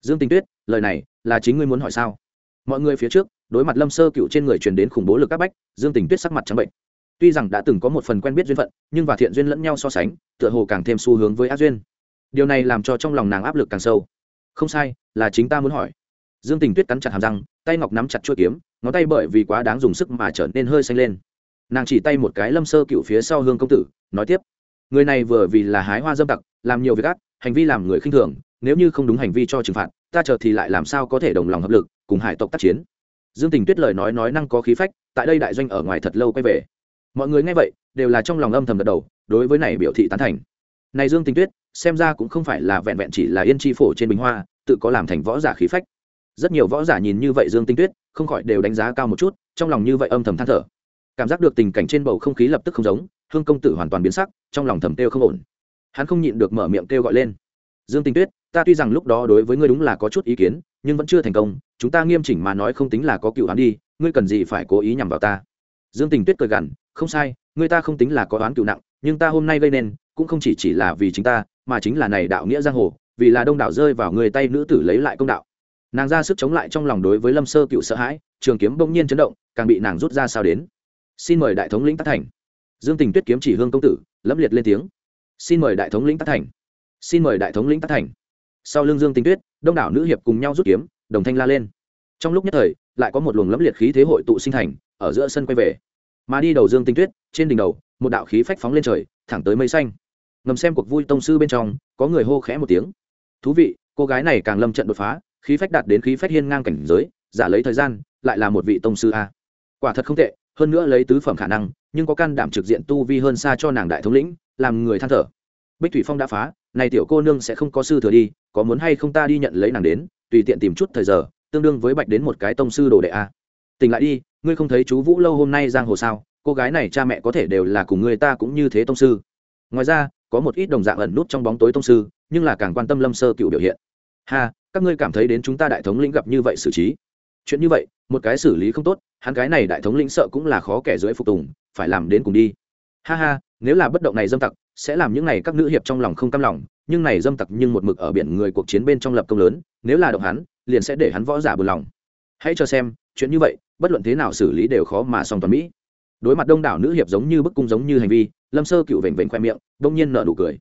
Dương tình tuyết, lời này, là chính ngươi muốn hỏi sao? Mọi người phía trước, đối mặt lâm sơ cựu trên người truyền đến khủng bố lực các bách, dương tình tuyết sắc mặt trắng bệnh. Tuy rằng đã từng có một phần quen biết duyên phận, nhưng và thiện duyên lẫn nhau so sánh, tựa hồ càng thêm xu hướng với ác duyên. Điều này làm cho trong lòng nàng áp lực càng sâu không sai, là chính ta muốn hỏi. Dương tình tuyết cắn chặt hàm răng, tay ngọc nắm chặt chuôi kiếm, ngón tay bởi vì quá đáng dùng sức mà trở nên hơi xanh lên. Nàng chỉ tay một cái lâm sơ cựu phía sau hương công tử, nói tiếp. Người này vừa vì là hái hoa dâm tặc, làm nhiều việc ác, hành vi làm người khinh thường, nếu như không đúng hành vi cho trừng phạt, ta chờ thì lại làm sao có thể đồng lòng hợp lực, cùng hải tộc tác chiến. Dương tình tuyết lời nói nói năng có khí phách, tại đây đại doanh ở ngoài thật lâu quay về. Mọi người nghe vậy, đều là trong lòng âm thầm gật đầu, đối với này biểu thị tán thành. Này dương tình tuyết xem ra cũng không phải là vẹn vẹn chỉ là yên chi phổ trên bình hoa, tự có làm thành võ giả khí phách. Rất nhiều võ giả nhìn như vậy dương tinh tuyết, không khỏi đều đánh giá cao một chút, trong lòng như vậy âm thầm than thở. Cảm giác được tình cảnh trên bầu không khí lập tức không giống, hương công tử hoàn toàn biến sắc, trong lòng thầm kêu không ổn. Hắn không nhịn được mở miệng kêu gọi lên. Dương tinh tuyết, ta tuy rằng lúc đó đối với ngươi đúng là có chút ý kiến, nhưng vẫn chưa thành công, chúng ta nghiêm chỉnh mà nói không tính là có cựu đoán đi, ngươi cần gì phải cố ý nhằm vào ta? Dương tình tuyết cười gằn, không sai, ngươi ta không tính là có đoán cựu nặng, nhưng ta hôm nay gây nên, cũng không chỉ chỉ là vì chính ta mà chính là này đạo nghĩa giang hồ, vì là đông đảo rơi vào người tay nữ tử lấy lại công đạo. Nàng ra sức chống lại trong lòng đối với lâm sơ cựu sợ hãi, trường kiếm bỗng nhiên chấn động, càng bị nàng rút ra sao đến. Xin mời đại thống lĩnh tác thành. Dương tình tuyết kiếm chỉ hương công tử, lẫm liệt lên tiếng. Xin mời đại thống lĩnh tác thành. Xin mời đại thống lĩnh tác thành. Sau lưng dương tình tuyết, đông đảo nữ hiệp cùng nhau rút kiếm, đồng thanh la lên. Trong lúc nhất thời, lại có một luồng lẫm liệt khí thế hội tụ sinh thành, ở giữa sân quay về. Mà đi đầu dương tinh tuyết, trên đỉnh đầu, một đạo khí phách phóng lên trời, thẳng tới mây xanh ngầm xem cuộc vui tông sư bên trong, có người hô khẽ một tiếng. Thú vị, cô gái này càng lâm trận đột phá, khí phách đạt đến khí phách hiên ngang cảnh giới, giả lấy thời gian, lại là một vị tông sư a. Quả thật không tệ, hơn nữa lấy tứ phẩm khả năng, nhưng có can đảm trực diện tu vi hơn xa cho nàng đại thống lĩnh, làm người than thở. Bích thủy phong đã phá, này tiểu cô nương sẽ không có sư thừa đi, có muốn hay không ta đi nhận lấy nàng đến, tùy tiện tìm chút thời giờ, tương đương với bạch đến một cái tông sư đồ đệ a. Tỉnh lại đi, ngươi không thấy chú vũ lâu hôm nay giang hồ sao, cô gái này cha mẹ có thể đều là cùng người ta cũng như thế tông sư. Ngoài ra có một ít đồng dạng ẩn nút trong bóng tối tông sư, nhưng là càng quan tâm lâm sơ cựu biểu hiện. Ha, các ngươi cảm thấy đến chúng ta đại thống lĩnh gặp như vậy xử trí? Chuyện như vậy, một cái xử lý không tốt, hắn cái này đại thống lĩnh sợ cũng là khó kẻ dưới phục tùng, phải làm đến cùng đi. Ha ha, nếu là bất động này dâm tặc, sẽ làm những này các nữ hiệp trong lòng không cam lòng, nhưng này dâm tặc nhưng một mực ở biển người cuộc chiến bên trong lập công lớn, nếu là động hắn, liền sẽ để hắn võ giả buồn lòng. Hãy cho xem, chuyện như vậy, bất luận thế nào xử lý đều khó mà xong toàn mỹ. Đối mặt đông đảo nữ hiệp giống như bức cung giống như hành vi lâm sơ cựu vểnh vểnh khoe miệng đông nhiên nợ nụ cười.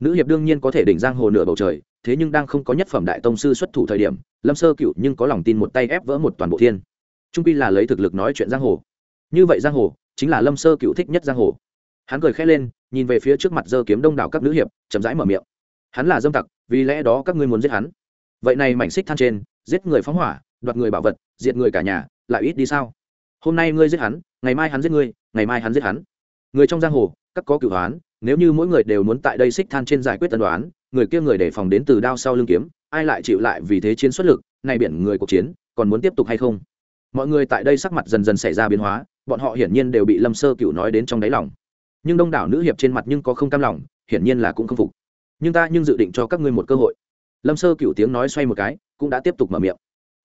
Nữ hiệp đương nhiên có thể đỉnh giang hồ nửa bầu trời, thế nhưng đang không có nhất phẩm đại tông sư xuất thủ thời điểm, lâm sơ cựu nhưng có lòng tin một tay ép vỡ một toàn bộ thiên. Trung pi là lấy thực lực nói chuyện giang hồ. Như vậy giang hồ, chính là lâm sơ cựu thích nhất giang hồ. Hắn cười khẽ lên, nhìn về phía trước mặt dơ kiếm đông đảo các nữ hiệp, chậm rãi mở miệng. Hắn là dâm tặc, vì lẽ đó các ngươi muốn giết hắn. Vậy này mảnh xích than trên, giết người phóng hỏa, đoạt người bảo vật, diệt người cả nhà, lại ít đi sao? Hôm nay ngươi giết hắn, ngày mai hắn giết ngươi, ngày mai hắn giết hắn. Người trong giang hồ các có cửu hoán, nếu như mỗi người đều muốn tại đây xích than trên giải quyết tân đoán, người kia người đề phòng đến từ đao sau lưng kiếm, ai lại chịu lại vì thế chiến xuất lực này biển người cuộc chiến, còn muốn tiếp tục hay không? Mọi người tại đây sắc mặt dần dần xảy ra biến hóa, bọn họ hiển nhiên đều bị lâm sơ cửu nói đến trong đáy lòng. Nhưng đông đảo nữ hiệp trên mặt nhưng có không cam lòng, hiển nhiên là cũng không phục. Nhưng ta nhưng dự định cho các ngươi một cơ hội. Lâm sơ cửu tiếng nói xoay một cái, cũng đã tiếp tục mở miệng.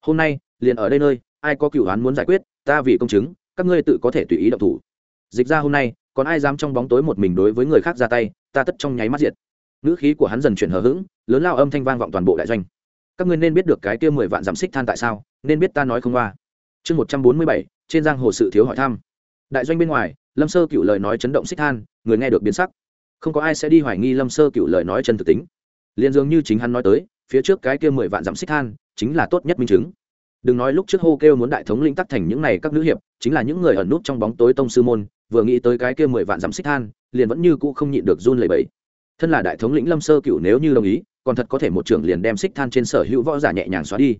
Hôm nay, liền ở đây nơi, ai có cửu đoán muốn giải quyết, ta vì công chứng, các ngươi tự có thể tùy ý động thủ. Dịch ra hôm nay còn ai dám trong bóng tối một mình đối với người khác ra tay, ta tất trong nháy mắt diệt. Ngữ khí của hắn dần chuyển hờ hững, lớn lao âm thanh vang vọng toàn bộ đại doanh. Các ngươi nên biết được cái kia mười vạn giảm xích than tại sao, nên biết ta nói không qua. Chương một trăm bốn mươi bảy, trên giang hồ sự thiếu hỏi thăm. Đại doanh bên ngoài, lâm sơ cựu lời nói chấn động xích than, người nghe được biến sắc. Không có ai sẽ đi hoài nghi lâm sơ cựu lời nói chân thực tính. Liền dường như chính hắn nói tới, phía trước cái kia mười vạn dặm xích than, chính là tốt nhất minh chứng. Đừng nói lúc trước hô kêu muốn đại thống linh tắc thành những này các nữ hiệp, chính là những người ẩn nút trong bóng tối tông sư môn vừa nghĩ tới cái kia mười vạn dặm xích than, liền vẫn như cũ không nhịn được run lẩy bẩy. Thân là đại thống lĩnh lâm sơ cựu nếu như đồng ý, còn thật có thể một trưởng liền đem xích than trên sở hữu võ giả nhẹ nhàng xóa đi.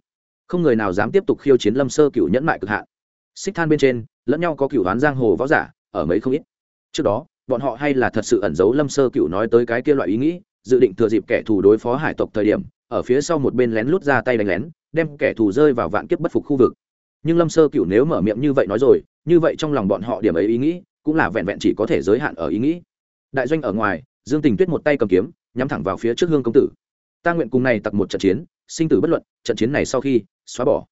Không người nào dám tiếp tục khiêu chiến lâm sơ cựu nhẫn mại cực hạn. Xích than bên trên, lẫn nhau có cựu đoán giang hồ võ giả, ở mấy không ít. Trước đó, bọn họ hay là thật sự ẩn giấu lâm sơ cựu nói tới cái kia loại ý nghĩ, dự định thừa dịp kẻ thù đối phó hải tộc thời điểm, ở phía sau một bên lén lút ra tay đánh lén, đem kẻ thù rơi vào vạn kiếp bất phục khu vực. Nhưng lâm sơ cựu nếu mở miệng như vậy nói rồi, như vậy trong lòng bọn họ điểm ấy ý nghĩ cũng là vẹn vẹn chỉ có thể giới hạn ở ý nghĩ. Đại doanh ở ngoài, dương tình tuyết một tay cầm kiếm, nhắm thẳng vào phía trước hương công tử. Ta nguyện cùng này tặc một trận chiến, sinh tử bất luận, trận chiến này sau khi, xóa bỏ.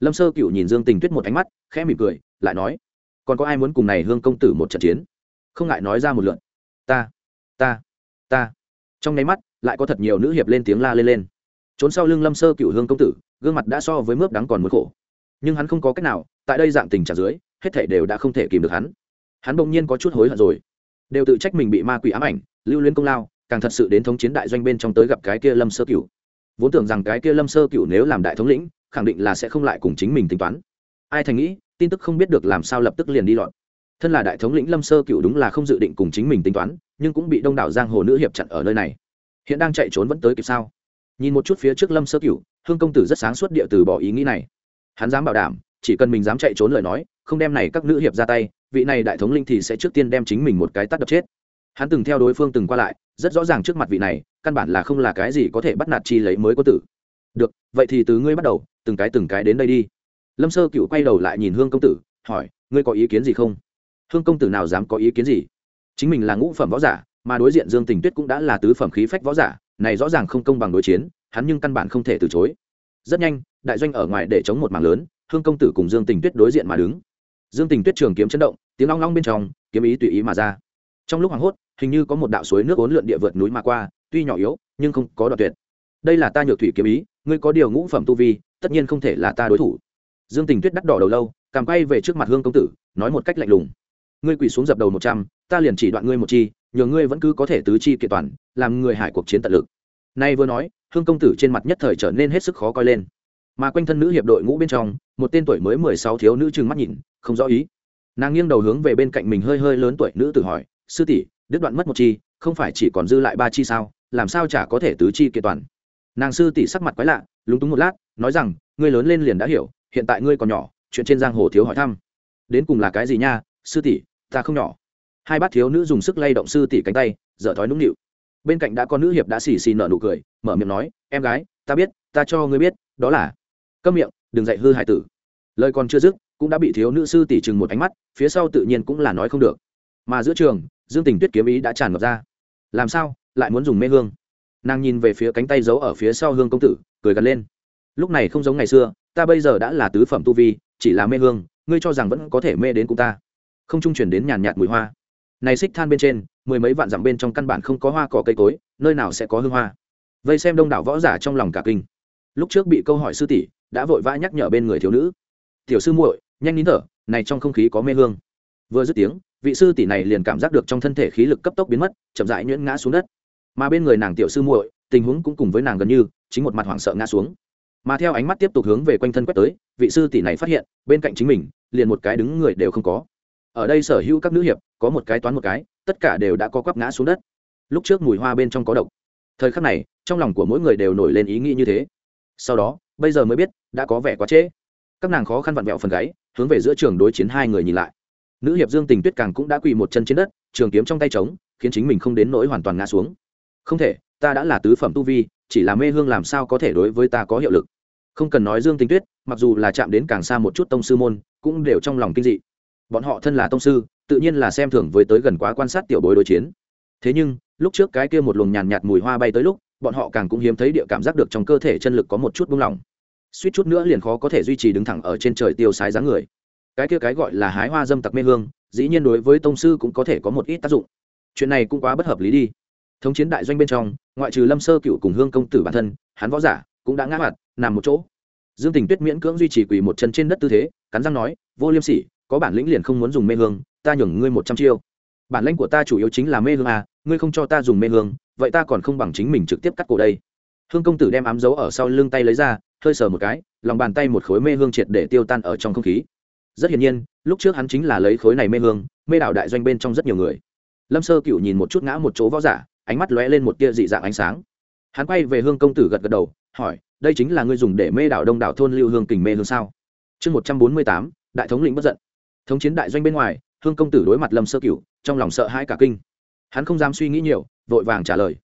Lâm sơ cựu nhìn dương tình tuyết một ánh mắt, khẽ mỉm cười, lại nói, còn có ai muốn cùng này hương công tử một trận chiến? Không ngại nói ra một lượn ta ta ta. Trong nháy mắt, lại có thật nhiều nữ hiệp lên tiếng la lên lên. Trốn sau lưng lâm sơ cựu hương công tử, gương mặt đã so với mướp đắng còn muốn khổ. Nhưng hắn không có cách nào, tại đây dạng tình trạng dưới, hết thể đều đã không thể kìm được hắn hắn bỗng nhiên có chút hối hận rồi. Đều tự trách mình bị ma quỷ ám ảnh, lưu luyến công lao, càng thật sự đến thống chiến đại doanh bên trong tới gặp cái kia lâm sơ cựu vốn tưởng rằng cái kia lâm sơ cựu nếu làm đại thống lĩnh, khẳng định là sẽ không lại cùng chính mình tính toán. Ai thành nghĩ, tin tức không biết được làm sao lập tức liền đi lọt. Thân là đại thống lĩnh lâm sơ cựu đúng là không dự định cùng chính mình tính toán, nhưng cũng bị đông đảo giang hồ nữ hiệp chặn ở nơi này. Hiện đang chạy trốn vẫn tới kịp sao? Nhìn một chút phía trước lâm sơ cựu hương công tử rất sáng suốt địa từ bỏ ý nghĩ này. Hắn dám bảo đảm, chỉ cần mình dám chạy trốn lời nói, không đem này các nữ hiệp ra tay vị này đại thống linh thì sẽ trước tiên đem chính mình một cái tắt đập chết. Hắn từng theo đối phương từng qua lại, rất rõ ràng trước mặt vị này, căn bản là không là cái gì có thể bắt nạt chi lấy mới có tử. Được, vậy thì từ ngươi bắt đầu, từng cái từng cái đến đây đi. Lâm sơ cựu quay đầu lại nhìn hương công tử, hỏi, ngươi có ý kiến gì không? Hương công tử nào dám có ý kiến gì? Chính mình là ngũ phẩm võ giả, mà đối diện dương tình tuyết cũng đã là tứ phẩm khí phách võ giả, này rõ ràng không công bằng đối chiến, hắn nhưng căn bản không thể từ chối. Rất nhanh, đại doanh ở ngoài để chống một mảng lớn, hương công tử cùng dương tình tuyết đối diện mà đứng dương tình tuyết trường kiếm chấn động, tiếng long long bên trong, kiếm ý tùy ý mà ra. Trong lúc hoảng hốt, hình như có một đạo suối nước ốn lượn địa vượt núi mà qua, tuy nhỏ yếu, nhưng không có đoạn tuyệt. Đây là ta nhược thủy kiếm ý, ngươi có điều ngũ phẩm tu vi, tất nhiên không thể là ta đối thủ. Dương tình tuyết đắt đỏ đầu lâu cảm quay về trước mặt hương công tử, nói một cách lạnh lùng. Ngươi quỳ xuống dập đầu một trăm, ta liền chỉ đoạn ngươi một chi, nhờ ngươi vẫn cứ có thể tứ chi kiện toàn, làm người hải cuộc chiến tận lực. Nay vừa nói, hương công tử trên mặt nhất thời trở nên hết sức khó coi lên mà quanh thân nữ hiệp đội ngũ bên trong, một tên tuổi mới mười sáu thiếu nữ trừng mắt nhìn, không rõ ý. Nàng nghiêng đầu hướng về bên cạnh mình hơi hơi lớn tuổi nữ tử hỏi, sư tỷ, đứt đoạn mất một chi, không phải chỉ còn dư lại ba chi sao? Làm sao chả có thể tứ chi kiện toàn? Nàng sư tỷ sắc mặt quái lạ, lúng túng một lát, nói rằng, ngươi lớn lên liền đã hiểu, hiện tại ngươi còn nhỏ, chuyện trên giang hồ thiếu hỏi thăm. Đến cùng là cái gì nha, sư tỷ, ta không nhỏ. Hai bát thiếu nữ dùng sức lay động sư tỷ cánh tay, dở thói nũng nịu. Bên cạnh đã có nữ hiệp đã xì xì nở nụ cười, mở miệng nói, em gái, ta biết, ta cho ngươi biết, đó là câm miệng, đừng dạy hư hải tử. Lời còn chưa dứt, cũng đã bị thiếu nữ sư tỷ chừng một ánh mắt, phía sau tự nhiên cũng là nói không được. Mà giữa trường, dương tình tuyết kiếm ý đã tràn ngập ra. Làm sao? Lại muốn dùng mê hương? Nàng nhìn về phía cánh tay giấu ở phía sau hương công tử, cười gần lên. Lúc này không giống ngày xưa, ta bây giờ đã là tứ phẩm tu vi, chỉ là mê hương, ngươi cho rằng vẫn có thể mê đến cùng ta. Không trung chuyển đến nhàn nhạt mùi hoa. Này xích than bên trên, mười mấy vạn dặm bên trong căn bản không có hoa cỏ cây cối, nơi nào sẽ có hương hoa? Vây xem đông đảo võ giả trong lòng cả kinh. Lúc trước bị câu hỏi sư tỷ đã vội vã nhắc nhở bên người thiếu nữ. Tiểu sư muội, nhanh nín thở, này trong không khí có mê hương. Vừa dứt tiếng, vị sư tỷ này liền cảm giác được trong thân thể khí lực cấp tốc biến mất, chậm rãi nhuyễn ngã xuống đất. Mà bên người nàng tiểu sư muội, tình huống cũng cùng với nàng gần như, chính một mặt hoảng sợ ngã xuống. Mà theo ánh mắt tiếp tục hướng về quanh thân quét tới, vị sư tỷ này phát hiện, bên cạnh chính mình, liền một cái đứng người đều không có. Ở đây sở hữu các nữ hiệp, có một cái toán một cái, tất cả đều đã có quắp ngã xuống đất. Lúc trước mùi hoa bên trong có độc. Thời khắc này, trong lòng của mỗi người đều nổi lên ý nghĩ như thế. Sau đó bây giờ mới biết đã có vẻ quá trễ. Các nàng khó khăn vặn vẹo phần gáy hướng về giữa trường đối chiến hai người nhìn lại. Nữ hiệp dương tình tuyết càng cũng đã quỳ một chân trên đất trường kiếm trong tay trống khiến chính mình không đến nỗi hoàn toàn ngã xuống. Không thể ta đã là tứ phẩm tu vi chỉ là mê hương làm sao có thể đối với ta có hiệu lực. Không cần nói dương tình tuyết mặc dù là chạm đến càng xa một chút tông sư môn cũng đều trong lòng kinh dị. Bọn họ thân là tông sư tự nhiên là xem thường với tới gần quá quan sát tiểu bối đối chiến. Thế nhưng lúc trước cái kia một luồng nhàn nhạt, mùi hoa bay tới lúc bọn họ càng cũng hiếm thấy địa cảm giác được trong cơ thể chân lực có một chút buông lỏng. Suýt chút nữa liền khó có thể duy trì đứng thẳng ở trên trời tiêu sái dáng người. Cái kia cái gọi là hái hoa dâm tặc mê hương, dĩ nhiên đối với tông sư cũng có thể có một ít tác dụng. Chuyện này cũng quá bất hợp lý đi. Thống chiến đại doanh bên trong, ngoại trừ lâm sơ cựu cùng hương công tử bản thân, hắn võ giả cũng đã ngã mặt, nằm một chỗ. Dương tình tuyết miễn cưỡng duy trì quỳ một chân trên đất tư thế, cắn răng nói, vô liêm sỉ, có bản lĩnh liền không muốn dùng mê hương, ta nhường ngươi một trăm chiêu. Bản lãnh của ta chủ yếu chính là mê hương à ngươi không cho ta dùng mê hương, vậy ta còn không bằng chính mình trực tiếp cắt cổ đây. Hương công tử đem ám dấu ở sau lưng tay lấy ra, hơi sờ một cái, lòng bàn tay một khối mê hương triệt để tiêu tan ở trong không khí. Rất hiển nhiên, lúc trước hắn chính là lấy khối này mê hương, mê đảo đại doanh bên trong rất nhiều người. Lâm sơ cựu nhìn một chút ngã một chỗ võ giả, ánh mắt lóe lên một tia dị dạng ánh sáng. Hắn quay về hương công tử gật gật đầu, hỏi, đây chính là ngươi dùng để mê đảo đông đảo thôn lưu hương kình mê hương sao? Chương một trăm bốn mươi tám, đại thống lĩnh bất giận. Thống chiến đại doanh bên ngoài, hương công tử đối mặt lâm sơ cựu trong lòng sợ hãi cả kinh hắn không dám suy nghĩ nhiều, vội vàng trả lời.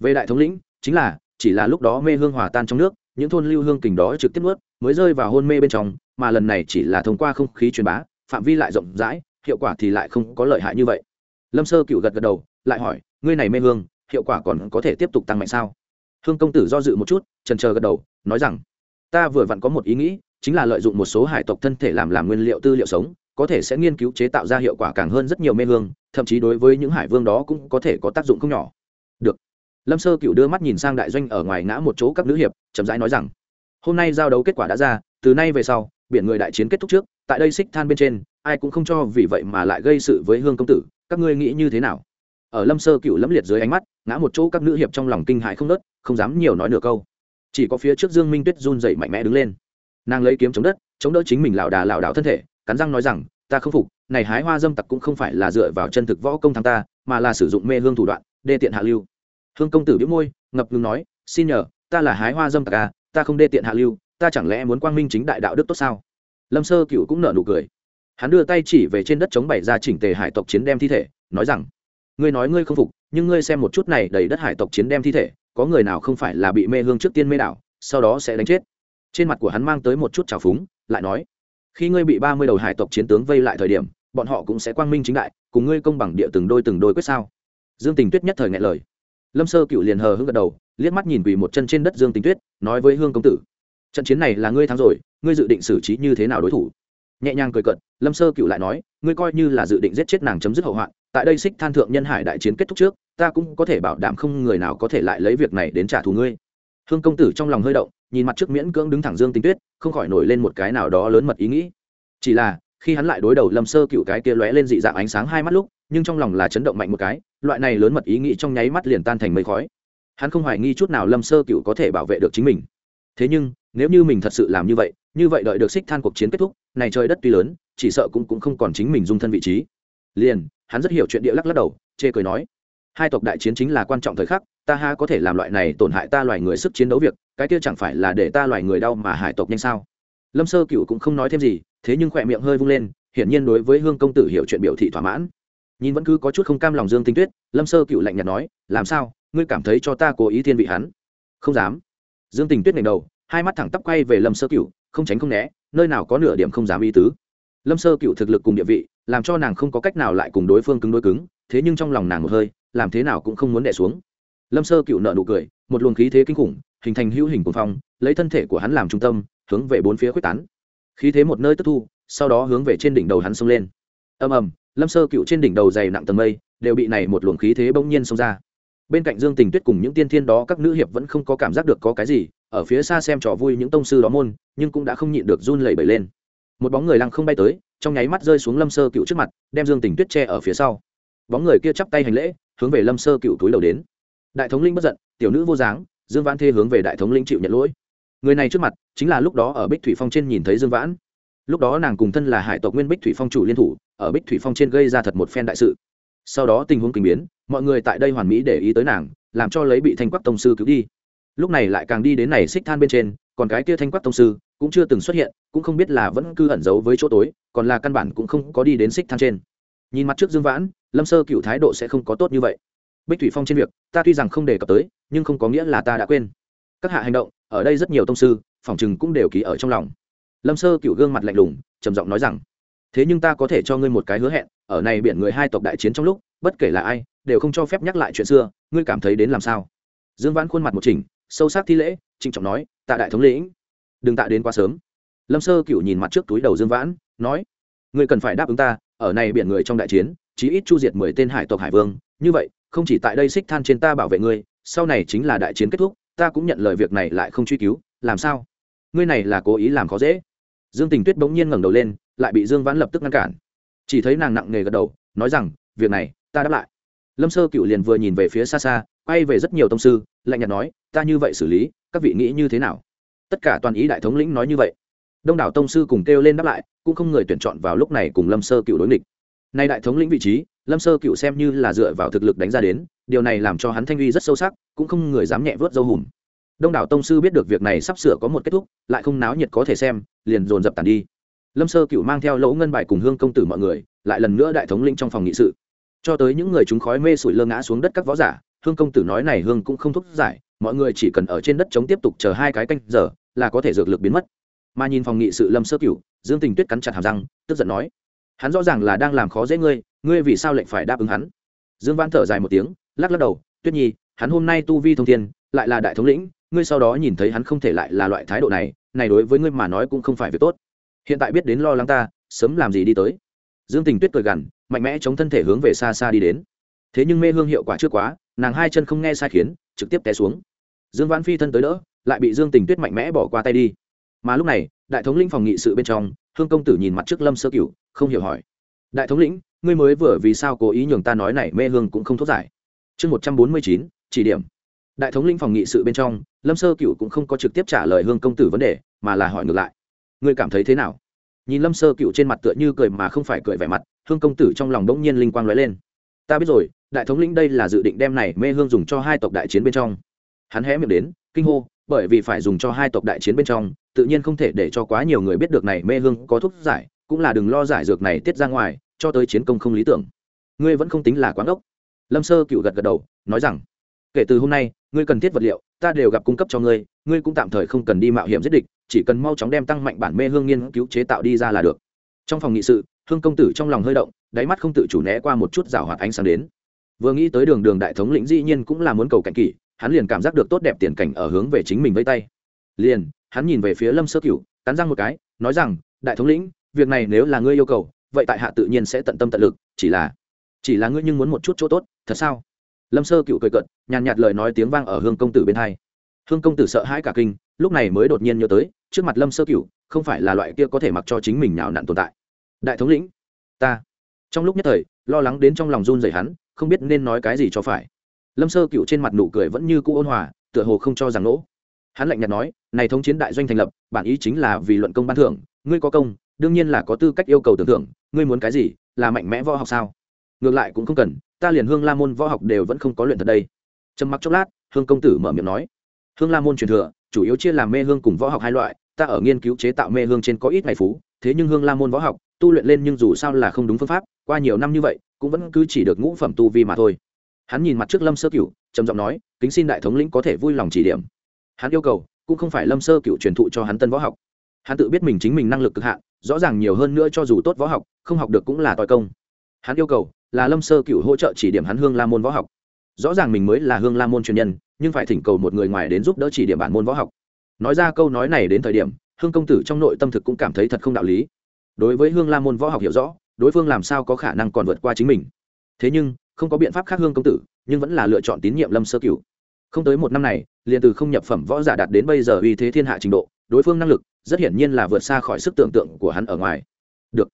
Về đại thống lĩnh, chính là, chỉ là lúc đó mê hương hòa tan trong nước, những thôn lưu hương kình đó trực tiếp nuốt, mới rơi vào hôn mê bên trong, mà lần này chỉ là thông qua không khí truyền bá, phạm vi lại rộng rãi, hiệu quả thì lại không có lợi hại như vậy. Lâm sơ cựu gật gật đầu, lại hỏi, ngươi này mê hương, hiệu quả còn có thể tiếp tục tăng mạnh sao? Hương công tử do dự một chút trần chờ gật đầu, nói rằng, ta vừa vặn có một ý nghĩ, chính là lợi dụng một số hải tộc thân thể làm làm nguyên liệu tư liệu sống, có thể sẽ nghiên cứu chế tạo ra hiệu quả càng hơn rất nhiều mê hương thậm chí đối với những hải vương đó cũng có thể có tác dụng không nhỏ. Được. Lâm sơ cựu đưa mắt nhìn sang đại doanh ở ngoài ngã một chỗ các nữ hiệp, chậm rãi nói rằng, hôm nay giao đấu kết quả đã ra, từ nay về sau, biển người đại chiến kết thúc trước, tại đây xích than bên trên, ai cũng không cho vì vậy mà lại gây sự với hương công tử, các ngươi nghĩ như thế nào? Ở lâm sơ cựu lẫm liệt dưới ánh mắt, ngã một chỗ các nữ hiệp trong lòng kinh hại không nớt không dám nhiều nói nửa câu. Chỉ có phía trước dương minh tuyết run dậy mạnh mẽ đứng lên. Nàng lấy kiếm chống đất, chống đỡ chính mình lảo đà lảo đảo thân thể, cắn răng nói rằng ta không phục, này hái hoa dâm tặc cũng không phải là dựa vào chân thực võ công thắng ta, mà là sử dụng mê hương thủ đoạn, đê tiện hạ lưu. Hương công tử biếu môi, ngập ngừng nói, xin nhờ, ta là hái hoa dâm tặc à ta không đê tiện hạ lưu, ta chẳng lẽ muốn quang minh chính đại đạo đức tốt sao? Lâm sơ cựu cũng nở nụ cười. Hắn đưa tay chỉ về trên đất chống bày ra chỉnh tề hải tộc chiến đem thi thể, nói rằng, ngươi nói ngươi không phục, nhưng ngươi xem một chút này đầy đất hải tộc chiến đem thi thể, có người nào không phải là bị mê hương trước tiên mê đảo, sau đó sẽ đánh chết? Trên mặt của hắn mang tới một chút trào phúng, lại nói khi ngươi bị ba mươi đầu hải tộc chiến tướng vây lại thời điểm, bọn họ cũng sẽ quang minh chính đại, cùng ngươi công bằng địa từng đôi từng đôi quyết sao? Dương tình tuyết nhất thời ngại lời. Lâm sơ cựu liền hờ hững gật đầu, liếc mắt nhìn quỳ một chân trên đất dương tình tuyết, nói với hương công tử, trận chiến này là ngươi thắng rồi, ngươi dự định xử trí như thế nào đối thủ? Nhẹ nhàng cười cận lâm sơ cựu lại nói, ngươi coi như là dự định giết chết nàng chấm dứt hậu hoạn, tại đây xích than thượng nhân hải đại chiến kết thúc trước, ta cũng có thể bảo đảm không người nào có thể lại lấy việc này đến trả thù ngươi hương công tử trong lòng hơi động, nhìn mặt trước miễn cưỡng đứng thẳng dương tinh tuyết, không khỏi nổi lên một cái nào đó lớn mật ý nghĩ. Chỉ là, khi hắn lại đối đầu lâm sơ cựu cái kia lóe lên dị dạng ánh sáng hai mắt lúc, nhưng trong lòng là chấn động mạnh một cái, loại này lớn mật ý nghĩ trong nháy mắt liền tan thành mây khói. Hắn không hoài nghi chút nào lâm sơ cựu có thể bảo vệ được chính mình. Thế nhưng, nếu như mình thật sự làm như vậy như vậy đợi được xích than cuộc chiến kết thúc, này trời đất tuy lớn, chỉ sợ cũng cũng không còn chính mình dung thân vị trí. Liền, hắn rất hiểu chuyện địa lắc lắc đầu, chê cười nói, hai tộc đại chiến chính là quan trọng thời khắc ta ha có thể làm loại này tổn hại ta loài người sức chiến đấu việc, cái kia chẳng phải là để ta loài người đau mà hải tộc nhanh sao? Lâm sơ cựu cũng không nói thêm gì, thế nhưng khỏe miệng hơi vung lên, hiển nhiên đối với hương công tử hiểu chuyện biểu thị thỏa mãn. Nhìn vẫn cứ có chút không cam lòng dương tinh tuyết, lâm sơ cựu lạnh nhạt nói, làm sao? Ngươi cảm thấy cho ta cố ý thiên vị hắn? Không dám. Dương tình tuyết ngẩng đầu, hai mắt thẳng tắp quay về lâm sơ cựu, không tránh không né, nơi nào có nửa điểm không dám ý tứ. Lâm sơ cựu thực lực cùng địa vị, làm cho nàng không có cách nào lại cùng đối phương cứng đối cứng, thế nhưng trong lòng nàng một hơi, làm thế nào cũng không muốn đẻ xuống lâm sơ cựu nợ nụ cười, một luồng khí thế kinh khủng, hình thành hữu hình cuồng phong, lấy thân thể của hắn làm trung tâm, hướng về bốn phía quyết tán. Khí thế một nơi tức thu, sau đó hướng về trên đỉnh đầu hắn xông lên. Ầm ầm, lâm sơ cựu trên đỉnh đầu dày nặng tầng mây, đều bị này một luồng khí thế bỗng nhiên xông ra. Bên cạnh dương tình tuyết cùng những tiên thiên đó, các nữ hiệp vẫn không có cảm giác được có cái gì, ở phía xa xem trò vui những tông sư đó môn, nhưng cũng đã không nhịn được run lẩy bẩy lên. Một bóng người lăng không bay tới, trong nháy mắt rơi xuống lâm sơ cựu trước mặt, đem dương tình tuyết che ở phía sau. Bóng người kia chắp tay hành lễ, hướng về lâm sơ cựu túi đầu đến đại thống linh bất giận, tiểu nữ vô dáng, dương vãn thê hướng về đại thống linh chịu nhận lỗi. Người này trước mặt, chính là lúc đó ở bích thủy phong trên nhìn thấy dương vãn. Lúc đó nàng cùng thân là hải tộc nguyên bích thủy phong chủ liên thủ, ở bích thủy phong trên gây ra thật một phen đại sự. Sau đó tình huống kinh biến, mọi người tại đây hoàn mỹ để ý tới nàng, làm cho lấy bị thanh quắc tông sư cứu đi. Lúc này lại càng đi đến này xích than bên trên, còn cái kia thanh quắc tông sư cũng chưa từng xuất hiện, cũng không biết là vẫn cứ ẩn giấu với chỗ tối, còn là căn bản cũng không có đi đến xích than trên. Nhìn mặt trước dương vãn, lâm sơ cựu thái độ sẽ không có tốt như vậy bích thủy phong trên việc, ta tuy rằng không đề cập tới, nhưng không có nghĩa là ta đã quên. Các hạ hành động, ở đây rất nhiều tông sư phỏng chừng cũng đều ký ở trong lòng. Lâm sơ cựu gương mặt lạnh lùng, trầm giọng nói rằng, thế nhưng ta có thể cho ngươi một cái hứa hẹn, ở này biển người hai tộc đại chiến trong lúc, bất kể là ai, đều không cho phép nhắc lại chuyện xưa, ngươi cảm thấy đến làm sao? Dương vãn khuôn mặt một chỉnh, sâu sắc thi lễ, trịnh trọng nói, tạ đại thống lĩnh, đừng tạ đến quá sớm. Lâm sơ cựu nhìn mặt trước túi đầu dương vãn, nói, ngươi cần phải đáp ứng ta, ở này biển người trong đại chiến, chí ít chu diệt mười tên hải tộc hải vương, như vậy không chỉ tại đây xích than trên ta bảo vệ ngươi, sau này chính là đại chiến kết thúc, ta cũng nhận lời việc này lại không truy cứu, làm sao? Ngươi này là cố ý làm khó dễ. Dương tình tuyết bỗng nhiên ngẩng đầu lên, lại bị dương vãn lập tức ngăn cản. Chỉ thấy nàng nặng nề gật đầu, nói rằng, việc này, ta đáp lại. Lâm sơ cựu liền vừa nhìn về phía xa xa, quay về rất nhiều tông sư, lạnh nhạt nói, ta như vậy xử lý, các vị nghĩ như thế nào? Tất cả toàn ý đại thống lĩnh nói như vậy. Đông đảo tông sư cùng kêu lên đáp lại, cũng không người tuyển chọn vào lúc này cùng lâm sơ cựu đối nghịch. Nay đại thống lĩnh vị trí lâm sơ cựu xem như là dựa vào thực lực đánh ra đến, điều này làm cho hắn thanh uy rất sâu sắc, cũng không người dám nhẹ vớt dâu hùm. Đông đảo tông sư biết được việc này sắp sửa có một kết thúc, lại không náo nhiệt có thể xem, liền dồn dập tàn đi. Lâm sơ cựu mang theo lỗ ngân bài cùng hương công tử mọi người, lại lần nữa đại thống lĩnh trong phòng nghị sự. Cho tới những người chúng khói mê sủi lơ ngã xuống đất các võ giả, hương công tử nói này hương cũng không thúc giải, mọi người chỉ cần ở trên đất chống tiếp tục chờ hai cái canh giờ, là có thể dược lực biến mất. Mà nhìn phòng nghị sự lâm sơ cửu dương tình tuyết cắn chặt hàm răng, tức giận nói hắn rõ ràng là đang làm khó dễ ngươi ngươi vì sao lệnh phải đáp ứng hắn? Dương văn thở dài một tiếng, lắc lắc đầu, tuyết nhi, hắn hôm nay tu vi thông thiên, lại là đại thống lĩnh, ngươi sau đó nhìn thấy hắn không thể lại là loại thái độ này này đối với ngươi mà nói cũng không phải việc tốt. Hiện tại biết đến lo lắng ta, sớm làm gì đi tới? Dương tình tuyết cười gằn, mạnh mẽ chống thân thể hướng về xa xa đi đến. Thế nhưng mê hương hiệu quả chưa quá, nàng hai chân không nghe sai khiến, trực tiếp té xuống. Dương vãn phi thân tới đỡ, lại bị dương tình tuyết mạnh mẽ bỏ qua tay đi. Mà lúc này, đại thống lĩnh phòng nghị sự bên trong hương công tử nhìn mặt trước lâm sơ cửu, không hiểu hỏi. Đại thống lĩnh, ngươi mới vừa vì sao cố ý nhường ta nói này mê hương cũng không thốt giải? Chương một trăm bốn mươi chín, chỉ điểm. Đại thống lĩnh phòng nghị sự bên trong, lâm sơ cửu cũng không có trực tiếp trả lời hương công tử vấn đề, mà là hỏi ngược lại. Ngươi cảm thấy thế nào? Nhìn lâm sơ cửu trên mặt tựa như cười mà không phải cười vẻ mặt, hương công tử trong lòng đống nhiên linh quang lóe lên. Ta biết rồi, đại thống lĩnh đây là dự định đem này mê hương dùng cho hai tộc đại chiến bên trong. Hắn hé miệng đến, kinh hô bởi vì phải dùng cho hai tộc đại chiến bên trong, tự nhiên không thể để cho quá nhiều người biết được này mê hương có thuốc giải, cũng là đừng lo giải dược này tiết ra ngoài, cho tới chiến công không lý tưởng. Ngươi vẫn không tính là quán ốc lâm sơ cựu gật gật đầu, nói rằng, kể từ hôm nay, ngươi cần thiết vật liệu, ta đều gặp cung cấp cho ngươi ngươi cũng tạm thời không cần đi mạo hiểm giết địch, chỉ cần mau chóng đem tăng mạnh bản mê hương nghiên cứu chế tạo đi ra là được. Trong phòng nghị sự, hương công tử trong lòng hơi động, đáy mắt không tự chủ né qua một chút rào hoạt ánh sáng đến. Vừa nghĩ tới đường đường đại thống lĩnh dĩ nhiên cũng là muốn cầu cảnh kỷ hắn liền cảm giác được tốt đẹp tiền cảnh ở hướng về chính mình vây tay. Liền, hắn nhìn về phía lâm sơ cửu, cắn răng một cái, nói rằng, đại thống lĩnh, việc này nếu là ngươi yêu cầu, vậy tại hạ tự nhiên sẽ tận tâm tận lực, chỉ là chỉ là ngươi nhưng muốn một chút chỗ tốt, thật sao? Lâm sơ cựu cười cận nhàn nhạt lời nói tiếng vang ở hương công tử bên hai. Hương công tử sợ hãi cả kinh, lúc này mới đột nhiên nhớ tới, trước mặt lâm sơ cựu không phải là loại kia có thể mặc cho chính mình nào nặn tồn tại. Đại thống lĩnh, ta. Trong lúc nhất thời, lo lắng đến trong lòng run dày hắn, không biết nên nói cái gì cho phải lâm sơ cựu trên mặt nụ cười vẫn như cũ ôn hòa, tựa hồ không cho rằng lỗ. Hắn lạnh nhạt nói, này thống chiến đại doanh thành lập, bản ý chính là vì luận công ban thưởng, ngươi có công, đương nhiên là có tư cách yêu cầu tưởng thưởng, ngươi muốn cái gì, là mạnh mẽ võ học sao? Ngược lại cũng không cần, ta liền hương la môn võ học đều vẫn không có luyện thật đây. Trầm mặc chốc lát, hương công tử mở miệng nói, hương la môn truyền thừa, chủ yếu chia làm mê hương cùng võ học hai loại, ta ở nghiên cứu chế tạo mê hương trên có ít ngày phú, thế nhưng hương la môn võ học, tu luyện lên nhưng dù sao là không đúng phương pháp, qua nhiều năm như vậy, cũng vẫn cứ chỉ được ngũ phẩm tu vi mà thôi hắn nhìn mặt trước lâm sơ Cựu, trầm giọng nói kính xin đại thống lĩnh có thể vui lòng chỉ điểm. Hắn yêu cầu cũng không phải lâm sơ Cựu truyền thụ cho hắn tân võ học. Hắn tự biết mình chính mình năng lực cực hạn rõ ràng nhiều hơn nữa cho dù tốt võ học không học được cũng là tòi công. Hắn yêu cầu là lâm sơ cựu hỗ trợ chỉ điểm hắn hương la môn võ học. Rõ ràng mình mới là hương la môn truyền nhân nhưng phải thỉnh cầu một người ngoài đến giúp đỡ chỉ điểm bản môn võ học. Nói ra câu nói này đến thời điểm hương công tử trong nội tâm thực cũng cảm thấy thật không đạo lý. Đối với hương la môn võ học hiểu rõ đối phương làm sao có khả năng còn vượt qua chính mình. Thế nhưng không có biện pháp khác hương công tử, nhưng vẫn là lựa chọn tín nhiệm lâm sơ cửu. Không tới một năm này, liền từ không nhập phẩm võ giả đạt đến bây giờ uy thế thiên hạ trình độ, đối phương năng lực rất hiển nhiên là vượt xa khỏi sức tưởng tượng của hắn ở ngoài. Được.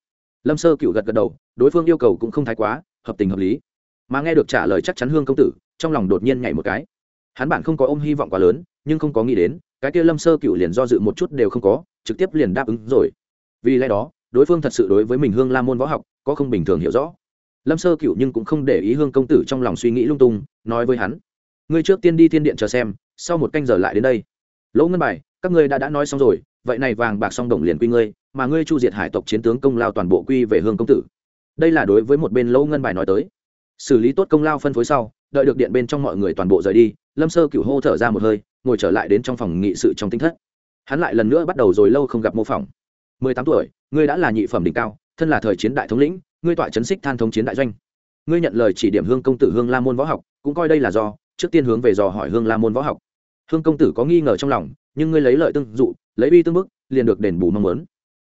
Lâm sơ cựu gật gật đầu, đối phương yêu cầu cũng không thái quá, hợp tình hợp lý. Mà nghe được trả lời chắc chắn hương công tử, trong lòng đột nhiên nhảy một cái. Hắn bản không có ôm hy vọng quá lớn, nhưng không có nghĩ đến, cái kia lâm sơ cựu liền do dự một chút đều không có, trực tiếp liền đáp ứng rồi. Vì lẽ đó, đối phương thật sự đối với mình hương la môn võ học có không bình thường hiểu rõ lâm sơ cựu nhưng cũng không để ý hương công tử trong lòng suy nghĩ lung tung, nói với hắn, ngươi trước tiên đi thiên điện chờ xem, sau một canh giờ lại đến đây. Lỗ ngân bài, các ngươi đã đã nói xong rồi, vậy này vàng bạc song đồng liền quy ngươi, mà ngươi chu diệt hải tộc chiến tướng công lao toàn bộ quy về hương công tử. Đây là đối với một bên lỗ ngân bài nói tới. Xử lý tốt công lao phân phối sau, đợi được điện bên trong mọi người toàn bộ rời đi, lâm sơ cửu hô thở ra một hơi, ngồi trở lại đến trong phòng nghị sự trong tinh thất. Hắn lại lần nữa bắt đầu rồi lâu không gặp mô phỏng. Mười tám tuổi, ngươi đã là nhị phẩm đỉnh cao, thân là thời chiến đại thống lĩnh ngươi tọa chấn xích than thống chiến đại doanh. Ngươi nhận lời chỉ điểm hương công tử hương la môn võ học, cũng coi đây là do, trước tiên hướng về dò hỏi hương la môn võ học. Hương công tử có nghi ngờ trong lòng, nhưng ngươi lấy lợi tương dụ, lấy uy tương bức, liền được đền bù mong muốn.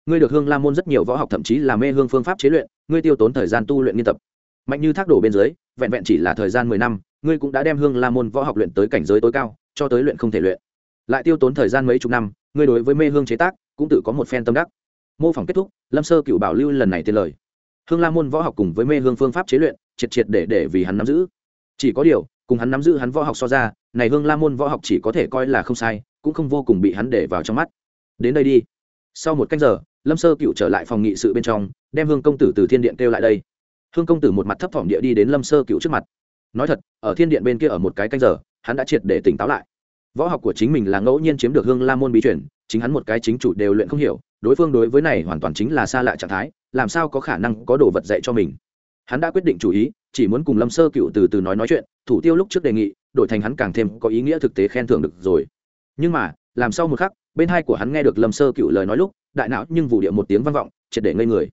Ngươi được hương la môn rất nhiều võ học thậm chí là mê hương phương pháp chế luyện, ngươi tiêu tốn thời gian tu luyện nghiên tập. Mạnh như thác đổ bên dưới, vẹn vẹn chỉ là thời gian mười năm, ngươi cũng đã đem hương la môn võ học luyện tới cảnh giới tối cao, cho tới luyện không thể luyện. Lại tiêu tốn thời gian mấy chục năm, ngươi đối với mê hương chế tác, cũng tự có một phen tâm đắc. Mô phỏng kết thúc, lâm sơ cựu bảo lưu lần này tiền lời hương la môn võ học cùng với mê hương phương pháp chế luyện, triệt triệt để để vì hắn nắm giữ. Chỉ có điều, cùng hắn nắm giữ hắn võ học so ra, này hương la môn võ học chỉ có thể coi là không sai, cũng không vô cùng bị hắn để vào trong mắt. Đến đây đi. Sau một canh giờ, lâm sơ cựu trở lại phòng nghị sự bên trong, đem hương công tử từ thiên điện kêu lại đây. Hương công tử một mặt thấp thỏm địa đi đến lâm sơ cựu trước mặt. Nói thật, ở thiên điện bên kia ở một cái canh giờ, hắn đã triệt để tỉnh táo lại. Võ học của chính mình là ngẫu nhiên chiếm được hương la môn bí chuyển chính hắn một cái chính chủ đều luyện không hiểu, đối phương đối với này hoàn toàn chính là xa lạ trạng thái, làm sao có khả năng có đồ vật dạy cho mình? Hắn đã quyết định chủ ý, chỉ muốn cùng lâm sơ cựu từ từ nói nói chuyện, thủ tiêu lúc trước đề nghị, đổi thành hắn càng thêm có ý nghĩa thực tế khen thưởng được rồi. Nhưng mà, làm sau một khắc, bên hai của hắn nghe được lâm sơ cựu lời nói lúc, đại não nhưng vụ địa một tiếng vang vọng, triệt để ngây người.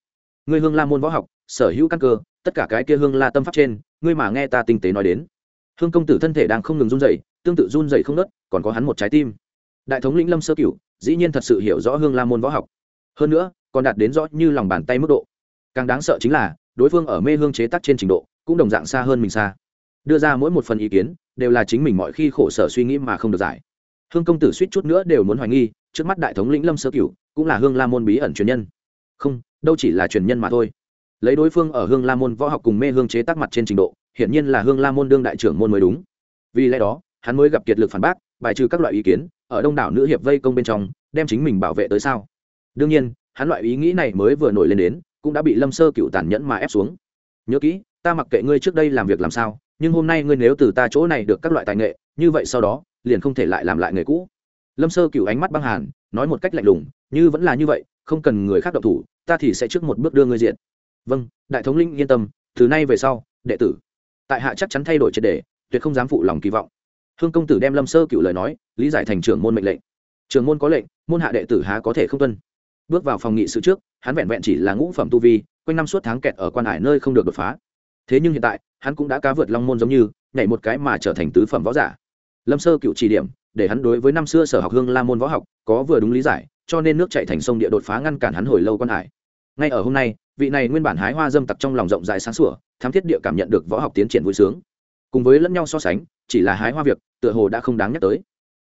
Ngươi hương la môn võ học, sở hữu căn cơ, tất cả cái kia hương la tâm pháp trên, ngươi mà nghe ta tinh tế nói đến. Hương công tử thân thể đang không ngừng run dậy tương tự run dậy không nớt còn có hắn một trái tim đại thống lĩnh lâm sơ cửu, dĩ nhiên thật sự hiểu rõ hương la môn võ học. Hơn nữa, còn đạt đến rõ như lòng bàn tay mức độ. Càng đáng sợ chính là, đối phương ở mê hương chế tác trên trình độ, cũng đồng dạng xa hơn mình xa. Đưa ra mỗi một phần ý kiến, đều là chính mình mọi khi khổ sở suy nghĩ mà không được giải. Hương công tử suýt chút nữa đều muốn hoài nghi, trước mắt đại thống lĩnh lâm sơ cửu, cũng là hương la môn bí ẩn truyền nhân. Không, đâu chỉ là truyền nhân mà thôi. Lấy đối phương ở hương la môn võ học cùng mê hương chế tác mặt trên trình độ, hiển nhiên là hương la môn đương đại trưởng môn mới đúng. Vì lẽ đó, hắn mới gặp kiệt lực phản bác, bài trừ các loại ý kiến ở đông đảo nữ hiệp vây công bên trong, đem chính mình bảo vệ tới sao? Đương nhiên, hắn loại ý nghĩ này mới vừa nổi lên đến, cũng đã bị lâm sơ cựu tàn nhẫn mà ép xuống. Nhớ kỹ, ta mặc kệ ngươi trước đây làm việc làm sao, nhưng hôm nay ngươi nếu từ ta chỗ này được các loại tài nghệ, như vậy sau đó, liền không thể lại làm lại nghề cũ. Lâm sơ cựu ánh mắt băng hàn, nói một cách lạnh lùng, như vẫn là như vậy, không cần người khác động thủ, ta thì sẽ trước một bước đưa ngươi diện vâng đại thống linh yên tâm, từ nay về sau, đệ tử. Tại hạ chắc chắn thay đổi triệt đề tuyệt không dám phụ lòng kỳ vọng hương công tử đem lâm sơ cựu lời nói, lý giải thành trưởng môn mệnh lệnh. Trường môn có lệnh, môn hạ đệ tử há có thể không tuân. Bước vào phòng nghị sự trước, hắn vẹn vẹn chỉ là ngũ phẩm tu vi, quanh năm suốt tháng kẹt ở quan hải nơi không được đột phá. Thế nhưng hiện tại, hắn cũng đã cá vượt long môn giống như, nhảy một cái mà trở thành tứ phẩm võ giả. Lâm sơ cựu chỉ điểm, để hắn đối với năm xưa sở học hương la môn võ học, có vừa đúng lý giải, cho nên nước chạy thành sông địa đột phá ngăn cản hắn hồi lâu quan hải. Ngay ở hôm nay, vị này nguyên bản hái hoa dâm tặc trong lòng rộng rãi sáng sủa thám thiết địa cảm nhận được võ học tiến triển vui sướng cùng với lẫn nhau so sánh, chỉ là hái hoa việc, tựa hồ đã không đáng nhắc tới.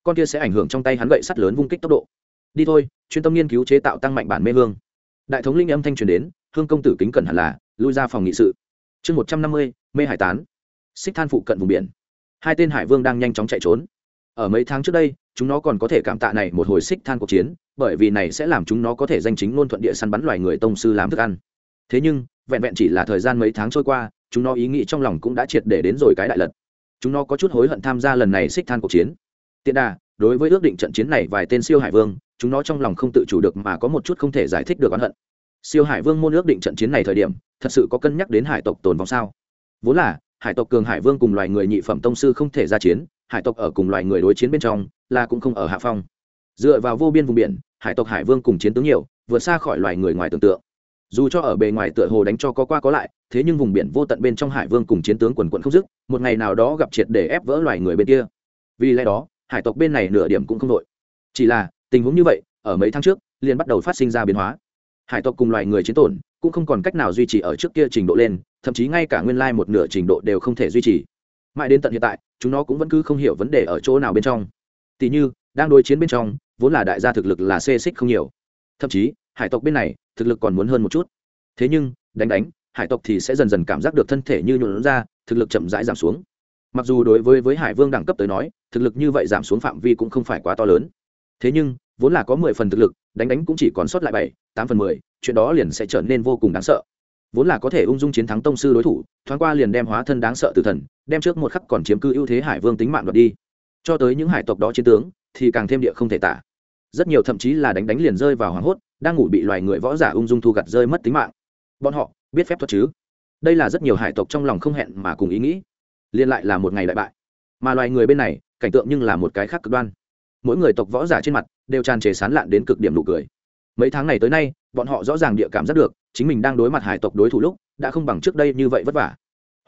Con kia sẽ ảnh hưởng trong tay hắn gậy sắt lớn vung kích tốc độ. Đi thôi, chuyên tâm nghiên cứu chế tạo tăng mạnh bản mê hương. Đại thống linh âm thanh truyền đến, hương công tử kính cẩn hẳn là, lui ra phòng nghị sự. Chương một trăm năm mươi, mê hải tán. Xích than phụ cận vùng biển. Hai tên hải vương đang nhanh chóng chạy trốn. Ở mấy tháng trước đây, chúng nó còn có thể cảm tạ này một hồi xích than cuộc chiến, bởi vì này sẽ làm chúng nó có thể danh chính ngôn thuận địa săn bắn loài người tông sư làm thức ăn. Thế nhưng, vẹn vẹn chỉ là thời gian mấy tháng trôi qua chúng nó ý nghĩ trong lòng cũng đã triệt để đến rồi cái đại lật. Chúng nó có chút hối hận tham gia lần này xích than cuộc chiến. Tiện đà, đối với ước định trận chiến này vài tên siêu hải vương, chúng nó trong lòng không tự chủ được mà có một chút không thể giải thích được oán hận. Siêu hải vương môn ước định trận chiến này thời điểm, thật sự có cân nhắc đến hải tộc tồn vong sao? Vốn là, hải tộc cường hải vương cùng loài người nhị phẩm tông sư không thể ra chiến, hải tộc ở cùng loài người đối chiến bên trong, là cũng không ở hạ phong. Dựa vào vô biên vùng biển, hải tộc hải vương cùng chiến tướng nhiều, vượt xa khỏi loài người ngoài tưởng tượng dù cho ở bề ngoài tựa hồ đánh cho có qua có lại, thế nhưng vùng biển vô tận bên trong hải vương cùng chiến tướng quần quận không dứt, một ngày nào đó gặp triệt để ép vỡ loài người bên kia. Vì lẽ đó, hải tộc bên này nửa điểm cũng không đội. Chỉ là, tình huống như vậy, ở mấy tháng trước, liền bắt đầu phát sinh ra biến hóa. Hải tộc cùng loài người chiến tổn, cũng không còn cách nào duy trì ở trước kia trình độ lên, thậm chí ngay cả nguyên lai một nửa trình độ đều không thể duy trì. Mãi đến tận hiện tại, chúng nó cũng vẫn cứ không hiểu vấn đề ở chỗ nào bên trong. Tỉ như, đang đối chiến bên trong, vốn là đại gia thực lực là xê xích không nhiều. Thậm chí, hải tộc bên này thực lực còn muốn hơn một chút. Thế nhưng, đánh đánh, hải tộc thì sẽ dần dần cảm giác được thân thể như nhuộn ra, thực lực chậm rãi giảm xuống. Mặc dù đối với với hải vương đẳng cấp tới nói, thực lực như vậy giảm xuống phạm vi cũng không phải quá to lớn. Thế nhưng, vốn là có mười phần thực lực, đánh đánh cũng chỉ còn sót lại bảy, tám phần mười, chuyện đó liền sẽ trở nên vô cùng đáng sợ. Vốn là có thể ung dung chiến thắng tông sư đối thủ, thoáng qua liền đem hóa thân đáng sợ từ thần, đem trước một khắc còn chiếm cư ưu thế hải vương tính mạng đoạt đi. Cho tới những hải tộc đó chiến tướng, thì càng thêm địa không thể tả. Rất nhiều thậm chí là đánh đánh liền rơi vào hoảng hốt đang ngủ bị loài người võ giả ung dung thu gặt rơi mất tính mạng. Bọn họ, biết phép thuật chứ? Đây là rất nhiều hải tộc trong lòng không hẹn mà cùng ý nghĩ. Liên lại là một ngày đại bại. Mà loài người bên này, cảnh tượng nhưng là một cái khác cực đoan. Mỗi người tộc võ giả trên mặt, đều tràn trề sán lạn đến cực điểm nụ cười. Mấy tháng này tới nay, bọn họ rõ ràng địa cảm giác được, chính mình đang đối mặt hải tộc đối thủ lúc, đã không bằng trước đây như vậy vất vả.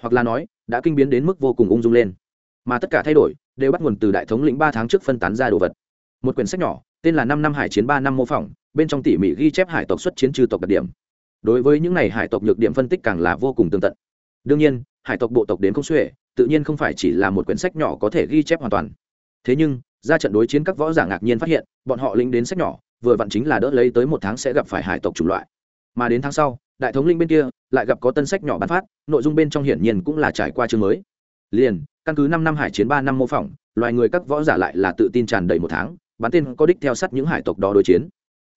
Hoặc là nói, đã kinh biến đến mức vô cùng ung dung lên. Mà tất cả thay đổi, đều bắt nguồn từ đại thống lĩnh ba tháng trước phân tán ra đồ vật. Một quyển sách nhỏ, tên là năm năm hải chiến ba năm mô phỏng bên trong tỉ mỉ ghi chép hải tộc xuất chiến trừ tộc đặc điểm. Đối với những này hải tộc nhược điểm phân tích càng là vô cùng tương tận. Đương nhiên, hải tộc bộ tộc đến không xuể, tự nhiên không phải chỉ là một quyển sách nhỏ có thể ghi chép hoàn toàn. Thế nhưng, ra trận đối chiến các võ giả ngạc nhiên phát hiện, bọn họ lính đến sách nhỏ, vừa vặn chính là đỡ lấy tới một tháng sẽ gặp phải hải tộc chủng loại. Mà đến tháng sau, đại thống linh bên kia lại gặp có tân sách nhỏ bán phát, nội dung bên trong hiển nhiên cũng là trải qua chương mới. Liền, căn cứ năm năm hải chiến ba năm mô phỏng, loài người các võ giả lại là tự tin tràn đầy một tháng bán tên có đích theo sát những hải tộc đó đối chiến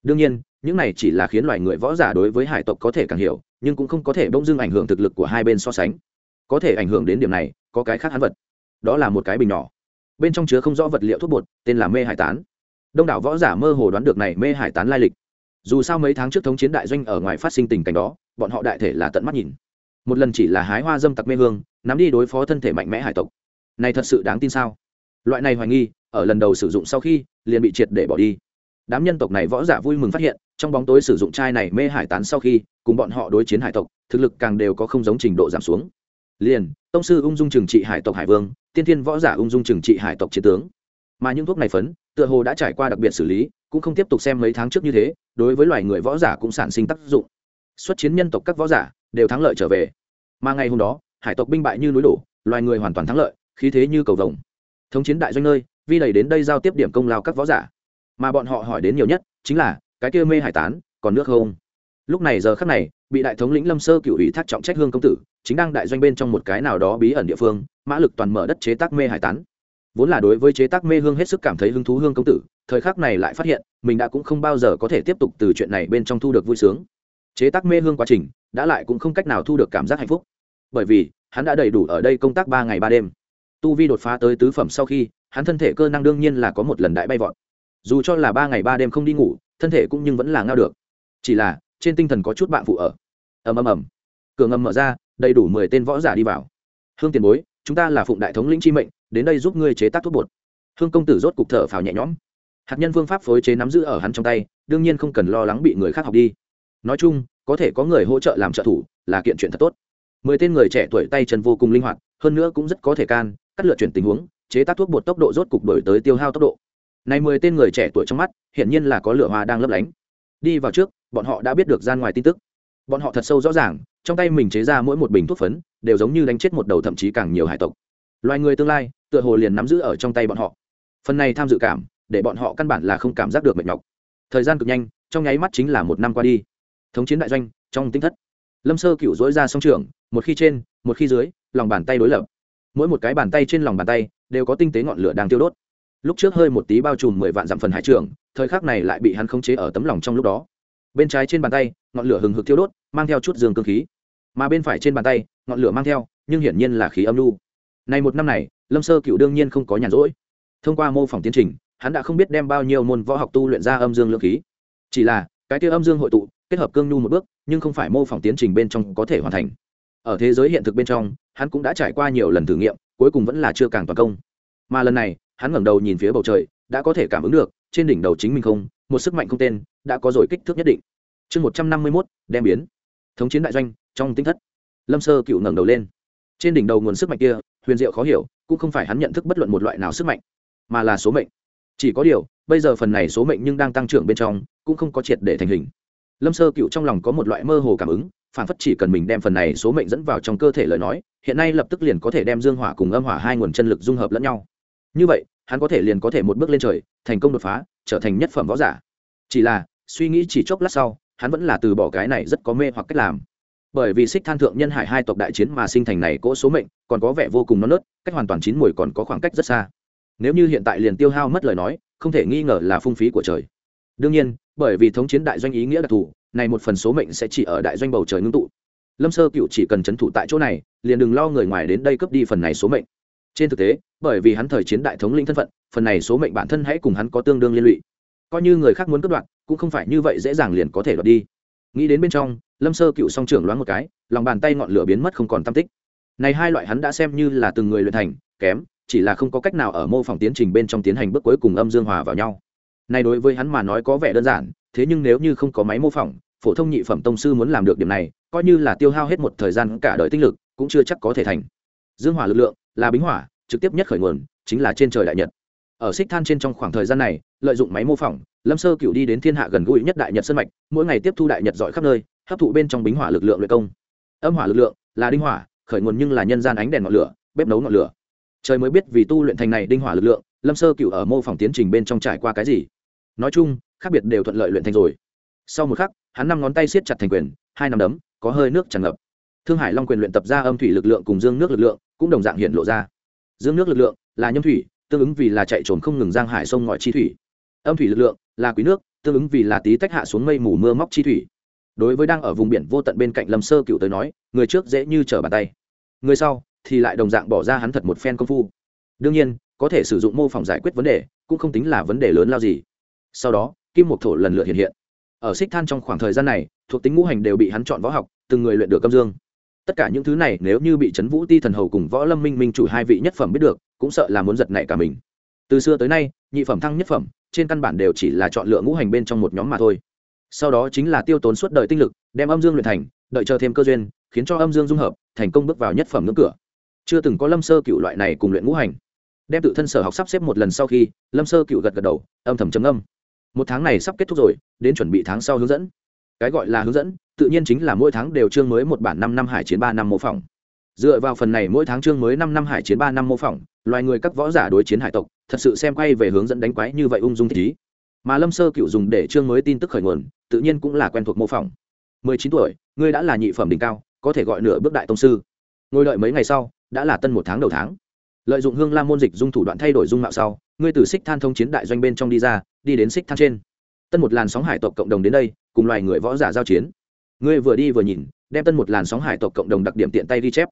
đương nhiên, những này chỉ là khiến loài người võ giả đối với hải tộc có thể càng hiểu, nhưng cũng không có thể bỗng dưng ảnh hưởng thực lực của hai bên so sánh. Có thể ảnh hưởng đến điểm này, có cái khác hắn vật. Đó là một cái bình nhỏ. Bên trong chứa không rõ vật liệu thuốc bột, tên là mê hải tán. Đông đảo võ giả mơ hồ đoán được này mê hải tán lai lịch. Dù sao mấy tháng trước thống chiến đại doanh ở ngoài phát sinh tình cảnh đó, bọn họ đại thể là tận mắt nhìn. Một lần chỉ là hái hoa dâm tặc mê hương, nắm đi đối phó thân thể mạnh mẽ hải tộc. Này thật sự đáng tin sao? Loại này hoài nghi, ở lần đầu sử dụng sau khi, liền bị triệt để bỏ đi đám nhân tộc này võ giả vui mừng phát hiện, trong bóng tối sử dụng chai này mê hải tán sau khi, cùng bọn họ đối chiến hải tộc, thực lực càng đều có không giống trình độ giảm xuống. Liền, tông sư ung dung trừng trị hải tộc hải vương, tiên thiên võ giả ung dung trừng trị hải tộc chiến tướng. Mà những thuốc này phấn, tựa hồ đã trải qua đặc biệt xử lý, cũng không tiếp tục xem mấy tháng trước như thế, đối với loài người võ giả cũng sản sinh tác dụng. Xuất chiến nhân tộc các võ giả, đều thắng lợi trở về. Mà ngày hôm đó, hải tộc binh bại như núi đổ, loài người hoàn toàn thắng lợi, khí thế như cầu vồng. Thống chiến đại doanh nơi, vi đầy đến đây giao tiếp điểm công lao các võ giả mà bọn họ hỏi đến nhiều nhất chính là, cái kia mê hải tán, còn nước không? Lúc này giờ khắc này, bị đại thống lĩnh lâm sơ cựu ủy thác trọng trách hương công tử, chính đang đại doanh bên trong một cái nào đó bí ẩn địa phương, mã lực toàn mở đất chế tác mê hải tán. Vốn là đối với chế tác mê hương hết sức cảm thấy hứng thú hương công tử, thời khắc này lại phát hiện, mình đã cũng không bao giờ có thể tiếp tục từ chuyện này bên trong thu được vui sướng. Chế tác mê hương quá trình, đã lại cũng không cách nào thu được cảm giác hạnh phúc. Bởi vì, hắn đã đầy đủ ở đây công tác ba ngày ba đêm. Tu vi đột phá tới tứ phẩm sau khi, hắn thân thể cơ năng đương nhiên là có một lần đại bay vọt dù cho là ba ngày ba đêm không đi ngủ, thân thể cũng nhưng vẫn là ngao được. Chỉ là, trên tinh thần có chút bạn phụ ở. Ầm ầm ầm. Cửa ngầm mở ra, đầy đủ mười tên võ giả đi vào. Hương tiền bối, chúng ta là phụng đại thống lĩnh chi mệnh, đến đây giúp ngươi chế tác thuốc bột. Hương công tử rốt cục thở phào nhẹ nhõm. Hạt nhân phương pháp phối chế nắm giữ ở hắn trong tay, đương nhiên không cần lo lắng bị người khác học đi. Nói chung, có thể có người hỗ trợ làm trợ thủ, là kiện chuyện thật tốt. Mười tên người trẻ tuổi tay chân vô cùng linh hoạt, hơn nữa cũng rất có thể can, cắt lựa chuyển tình huống, chế tác thuốc bột tốc độ rốt cục đổi tới tiêu hao tốc độ này mười tên người trẻ tuổi trong mắt, hiển nhiên là có lửa hoa đang lấp lánh. Đi vào trước, bọn họ đã biết được gian ngoài tin tức. Bọn họ thật sâu rõ ràng, trong tay mình chế ra mỗi một bình thuốc phấn, đều giống như đánh chết một đầu thậm chí càng nhiều hải tộc. Loài người tương lai, tựa hồ liền nắm giữ ở trong tay bọn họ. Phần này tham dự cảm, để bọn họ căn bản là không cảm giác được mệt nhọc. Thời gian cực nhanh, trong nháy mắt chính là một năm qua đi. Thống chiến đại doanh, trong tinh thất. Lâm sơ cựu dối ra song trường một khi trên, một khi dưới, lòng bàn tay đối lập. Mỗi một cái bàn tay trên lòng bàn tay, đều có tinh tế ngọn lửa đang tiêu đốt lúc trước hơi một tí bao trùm mười vạn dặm phần hải trường, thời khắc này lại bị hắn khống chế ở tấm lòng trong lúc đó. Bên trái trên bàn tay, ngọn lửa hừng hực tiêu đốt, mang theo chút dương cơ khí. Mà bên phải trên bàn tay, ngọn lửa mang theo, nhưng hiển nhiên là khí âm lưu này một năm này, lâm sơ cựu đương nhiên không có nhàn rỗi. Thông qua mô phỏng tiến trình, hắn đã không biết đem bao nhiêu môn võ học tu luyện ra âm dương lượng khí. Chỉ là, cái kia âm dương hội tụ, kết hợp cương nhu một bước, nhưng không phải mô phỏng tiến trình bên trong có thể hoàn thành. Ở thế giới hiện thực bên trong, hắn cũng đã trải qua nhiều lần thử nghiệm, cuối cùng vẫn là chưa càng toàn công. Mà lần này hắn ngẩng đầu nhìn phía bầu trời, đã có thể cảm ứng được, trên đỉnh đầu chính mình không, một sức mạnh không tên, đã có rồi kích thước nhất định. Chương một trăm năm mươi mốt, đem biến. Thống chiến đại doanh, trong tinh thất. Lâm sơ cựu ngẩng đầu lên. Trên đỉnh đầu nguồn sức mạnh kia, huyền diệu khó hiểu, cũng không phải hắn nhận thức bất luận một loại nào sức mạnh, mà là số mệnh. Chỉ có điều, bây giờ phần này số mệnh nhưng đang tăng trưởng bên trong, cũng không có triệt để thành hình. Lâm sơ cựu trong lòng có một loại mơ hồ cảm ứng, phản phất chỉ cần mình đem phần này số mệnh dẫn vào trong cơ thể lời nói, hiện nay lập tức liền có thể đem dương hỏa cùng âm hỏa hai nguồn chân lực dung hợp lẫn nhau như vậy, hắn có thể liền có thể một bước lên trời, thành công đột phá, trở thành nhất phẩm võ giả. Chỉ là, suy nghĩ chỉ chốc lát sau, hắn vẫn là từ bỏ cái này rất có mê hoặc cách làm. Bởi vì xích than thượng nhân hải hai tộc đại chiến mà sinh thành này cỗ số mệnh, còn có vẻ vô cùng non nớt, cách hoàn toàn chín mùi còn có khoảng cách rất xa. Nếu như hiện tại liền tiêu hao mất lời nói, không thể nghi ngờ là phung phí của trời. Đương nhiên, bởi vì thống chiến đại doanh ý nghĩa đặc thù, này một phần số mệnh sẽ chỉ ở đại doanh bầu trời ngưng tụ. Lâm sơ cựu chỉ cần c h ấ n thủ tại chỗ này, liền đừng lo người ngoài đến đây cướp đi phần này số mệnh. Trên thực tế bởi vì hắn thời chiến đại thống linh thân phận, phần này số mệnh bản thân hãy cùng hắn có tương đương liên lụy. Coi như người khác muốn cướp đoạt, cũng không phải như vậy dễ dàng liền có thể đoạt đi. Nghĩ đến bên trong, lâm sơ cựu song trưởng loáng một cái, lòng bàn tay ngọn lửa biến mất không còn tam tích. Này hai loại hắn đã xem như là từng người luyện thành, kém, chỉ là không có cách nào ở mô phỏng tiến trình bên trong tiến hành bước cuối cùng âm dương hòa vào nhau. Này đối với hắn mà nói có vẻ đơn giản, thế nhưng nếu như không có máy mô phỏng, phổ thông nhị phẩm tông sư muốn làm được điểm này, coi như là tiêu hao hết một thời gian cả đời tinh lực, cũng chưa chắc có thể thành. Dương hỏa lực lượng là bính hỏa trực tiếp nhất khởi nguồn chính là trên trời đại nhật. Ở xích than trên trong khoảng thời gian này, lợi dụng máy mô phỏng, lâm sơ cựu đi đến thiên hạ gần gũi nhất đại nhật sân mạch, mỗi ngày tiếp thu đại nhật giỏi khắp nơi, hấp thụ bên trong bính hỏa lực lượng luyện công. Âm hỏa lực lượng là đinh hỏa, khởi nguồn nhưng là nhân gian ánh đèn ngọn lửa, bếp nấu ngọn lửa. Trời mới biết vì tu luyện thành này đinh hỏa lực lượng, lâm sơ cựu ở mô phỏng tiến trình bên trong trải qua cái gì. Nói chung, khác biệt đều thuận lợi luyện thành rồi. Sau một khắc, hắn năm ngón tay siết chặt thành quyền, hai nắm đấm, có hơi nước tràn ngập. Thương hải long quyền luyện tập ra âm thủy lực lượng cùng dương nước lực lượng, cũng đồng dạng hiện lộ ra dương nước lực lượng là nhâm thủy, tương ứng vì là chạy trốn không ngừng giang hải sông ngòi chi thủy. Âm thủy lực lượng là quý nước, tương ứng vì là tí tách hạ xuống mây mù mưa móc chi thủy. Đối với đang ở vùng biển vô tận bên cạnh lâm sơ cựu tới nói, người trước dễ như trở bàn tay. Người sau thì lại đồng dạng bỏ ra hắn thật một phen công phu. Đương nhiên, có thể sử dụng mô phỏng giải quyết vấn đề, cũng không tính là vấn đề lớn lao gì. Sau đó, kim mục thổ lần lượt hiện hiện. Ở xích than trong khoảng thời gian này, thuộc tính ngũ hành đều bị hắn chọn võ học, từng người luyện được âm dương tất cả những thứ này nếu như bị trấn vũ ti thần hầu cùng võ lâm minh minh chủ hai vị nhất phẩm biết được, cũng sợ là muốn giật nảy cả mình. Từ xưa tới nay, nhị phẩm thăng nhất phẩm, trên căn bản đều chỉ là chọn lựa ngũ hành bên trong một nhóm mà thôi. Sau đó chính là tiêu tốn suốt đời tinh lực, đem âm dương luyện thành, đợi chờ thêm cơ duyên, khiến cho âm dương dung hợp, thành công bước vào nhất phẩm ngưỡng cửa. Chưa từng có lâm sơ cựu loại này cùng luyện ngũ hành. Đem tự thân sở học sắp xếp một lần sau khi, lâm sơ cựu gật gật đầu, âm thầm chấm âm một tháng này sắp kết thúc rồi, đến chuẩn bị tháng sau hướng dẫn cái gọi là hướng dẫn, tự nhiên chính là mỗi tháng đều chương mới một bản năm năm hải chiến ba năm mô phỏng. Dựa vào phần này mỗi tháng chương mới năm năm hải chiến ba năm mô phỏng, loài người các võ giả đối chiến hải tộc, thật sự xem quay về hướng dẫn đánh quái như vậy ung dung thích ý. Mà lâm sơ cựu dùng để chương mới tin tức khởi nguồn, tự nhiên cũng là quen thuộc mô phỏng. Mười chín tuổi, ngươi đã là nhị phẩm đỉnh cao, có thể gọi nửa bước đại tông sư. Ngồi đợi mấy ngày sau, đã là tân một tháng đầu tháng. Lợi dụng hương la môn dịch dung thủ đoạn thay đổi dung mạo sau, ngươi từ xích than thông chiến đại doanh bên trong đi ra, đi đến xích than trên. Tân một làn sóng hải tộc cộng đồng đến đây cùng loài người võ giả giao chiến. Ngươi vừa đi vừa nhìn, đem tân một làn sóng hải tộc cộng đồng đặc điểm tiện tay ghi chép.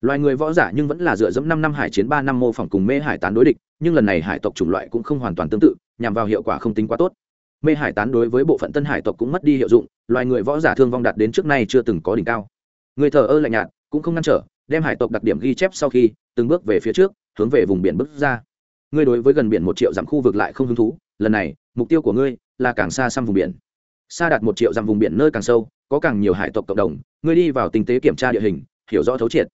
Loài người võ giả nhưng vẫn là dựa dẫm năm năm hải chiến ba năm mô phỏng cùng mê hải tán đối địch, nhưng lần này hải tộc chủng loại cũng không hoàn toàn tương tự, nhằm vào hiệu quả không tính quá tốt. Mê hải tán đối với bộ phận tân hải tộc cũng mất đi hiệu dụng, loài người võ giả thương vong đạt đến trước nay chưa từng có đỉnh cao. Người thờ ơ lạnh nhạt, cũng không ngăn trở, đem hải tộc đặc điểm ghi chép sau khi, từng bước về phía trước, hướng về vùng biển bước ra. Ngươi đối với gần biển một triệu dặm khu vực lại không hứng thú, lần này, mục tiêu của ngươi là càng xa xăm vùng biển xa đạt một triệu dặm vùng biển nơi càng sâu, có càng nhiều hải tộc cộng đồng. Ngươi đi vào tinh tế kiểm tra địa hình, hiểu rõ thấu triệt.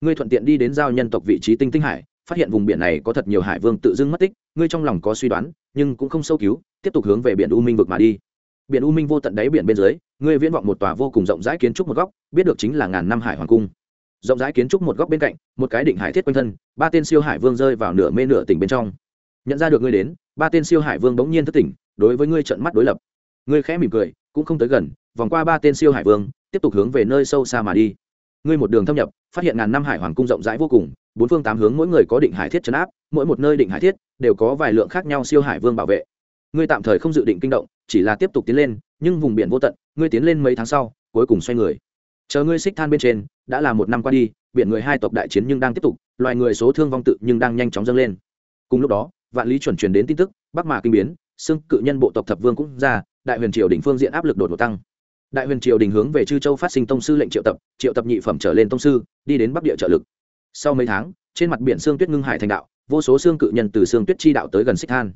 Ngươi thuận tiện đi đến giao nhân tộc vị trí tinh tinh hải, phát hiện vùng biển này có thật nhiều hải vương tự dưng mất tích. Ngươi trong lòng có suy đoán, nhưng cũng không sâu cứu, tiếp tục hướng về biển u minh vực mà đi. Biển u minh vô tận đáy biển bên dưới, ngươi viễn vọng một tòa vô cùng rộng rãi kiến trúc một góc, biết được chính là ngàn năm hải hoàng cung. Rộng rãi kiến trúc một góc bên cạnh, một cái định hải thiết quanh thân, ba tên siêu hải vương rơi vào nửa mê nửa tỉnh bên trong. Nhận ra được ngươi đến, ba tên siêu hải vương bỗng nhiên thất tỉnh, đối với ngươi trận mắt đối lập ngươi khẽ mỉm cười, cũng không tới gần, vòng qua ba tên siêu hải vương, tiếp tục hướng về nơi sâu xa mà đi. Ngươi một đường thâm nhập, phát hiện ngàn năm hải hoàng cung rộng rãi vô cùng, bốn phương tám hướng mỗi người có định hải thiết chấn áp, mỗi một nơi định hải thiết đều có vài lượng khác nhau siêu hải vương bảo vệ. Ngươi tạm thời không dự định kinh động, chỉ là tiếp tục tiến lên, nhưng vùng biển vô tận, ngươi tiến lên mấy tháng sau, cuối cùng xoay người. Chờ ngươi xích than bên trên, đã là một năm qua đi, biển người hai tộc đại chiến nhưng đang tiếp tục, loài người số thương vong tự nhưng đang nhanh chóng dâng lên. Cùng lúc đó, vạn lý chuẩn truyền đến tin tức, bắc mà kinh biến xưng cự nhân bộ tộc thập vương cũng ra đại huyền triều đỉnh phương diện áp lực đột ngột tăng. Đại huyền triều đình hướng về chư châu phát sinh tông sư lệnh triệu tập triệu tập nhị phẩm trở lên tông sư, đi đến bắc địa trợ lực. Sau mấy tháng, trên mặt biển sương tuyết ngưng hải thành đạo, vô số xương cự nhân từ xương tuyết chi đạo tới gần xích than.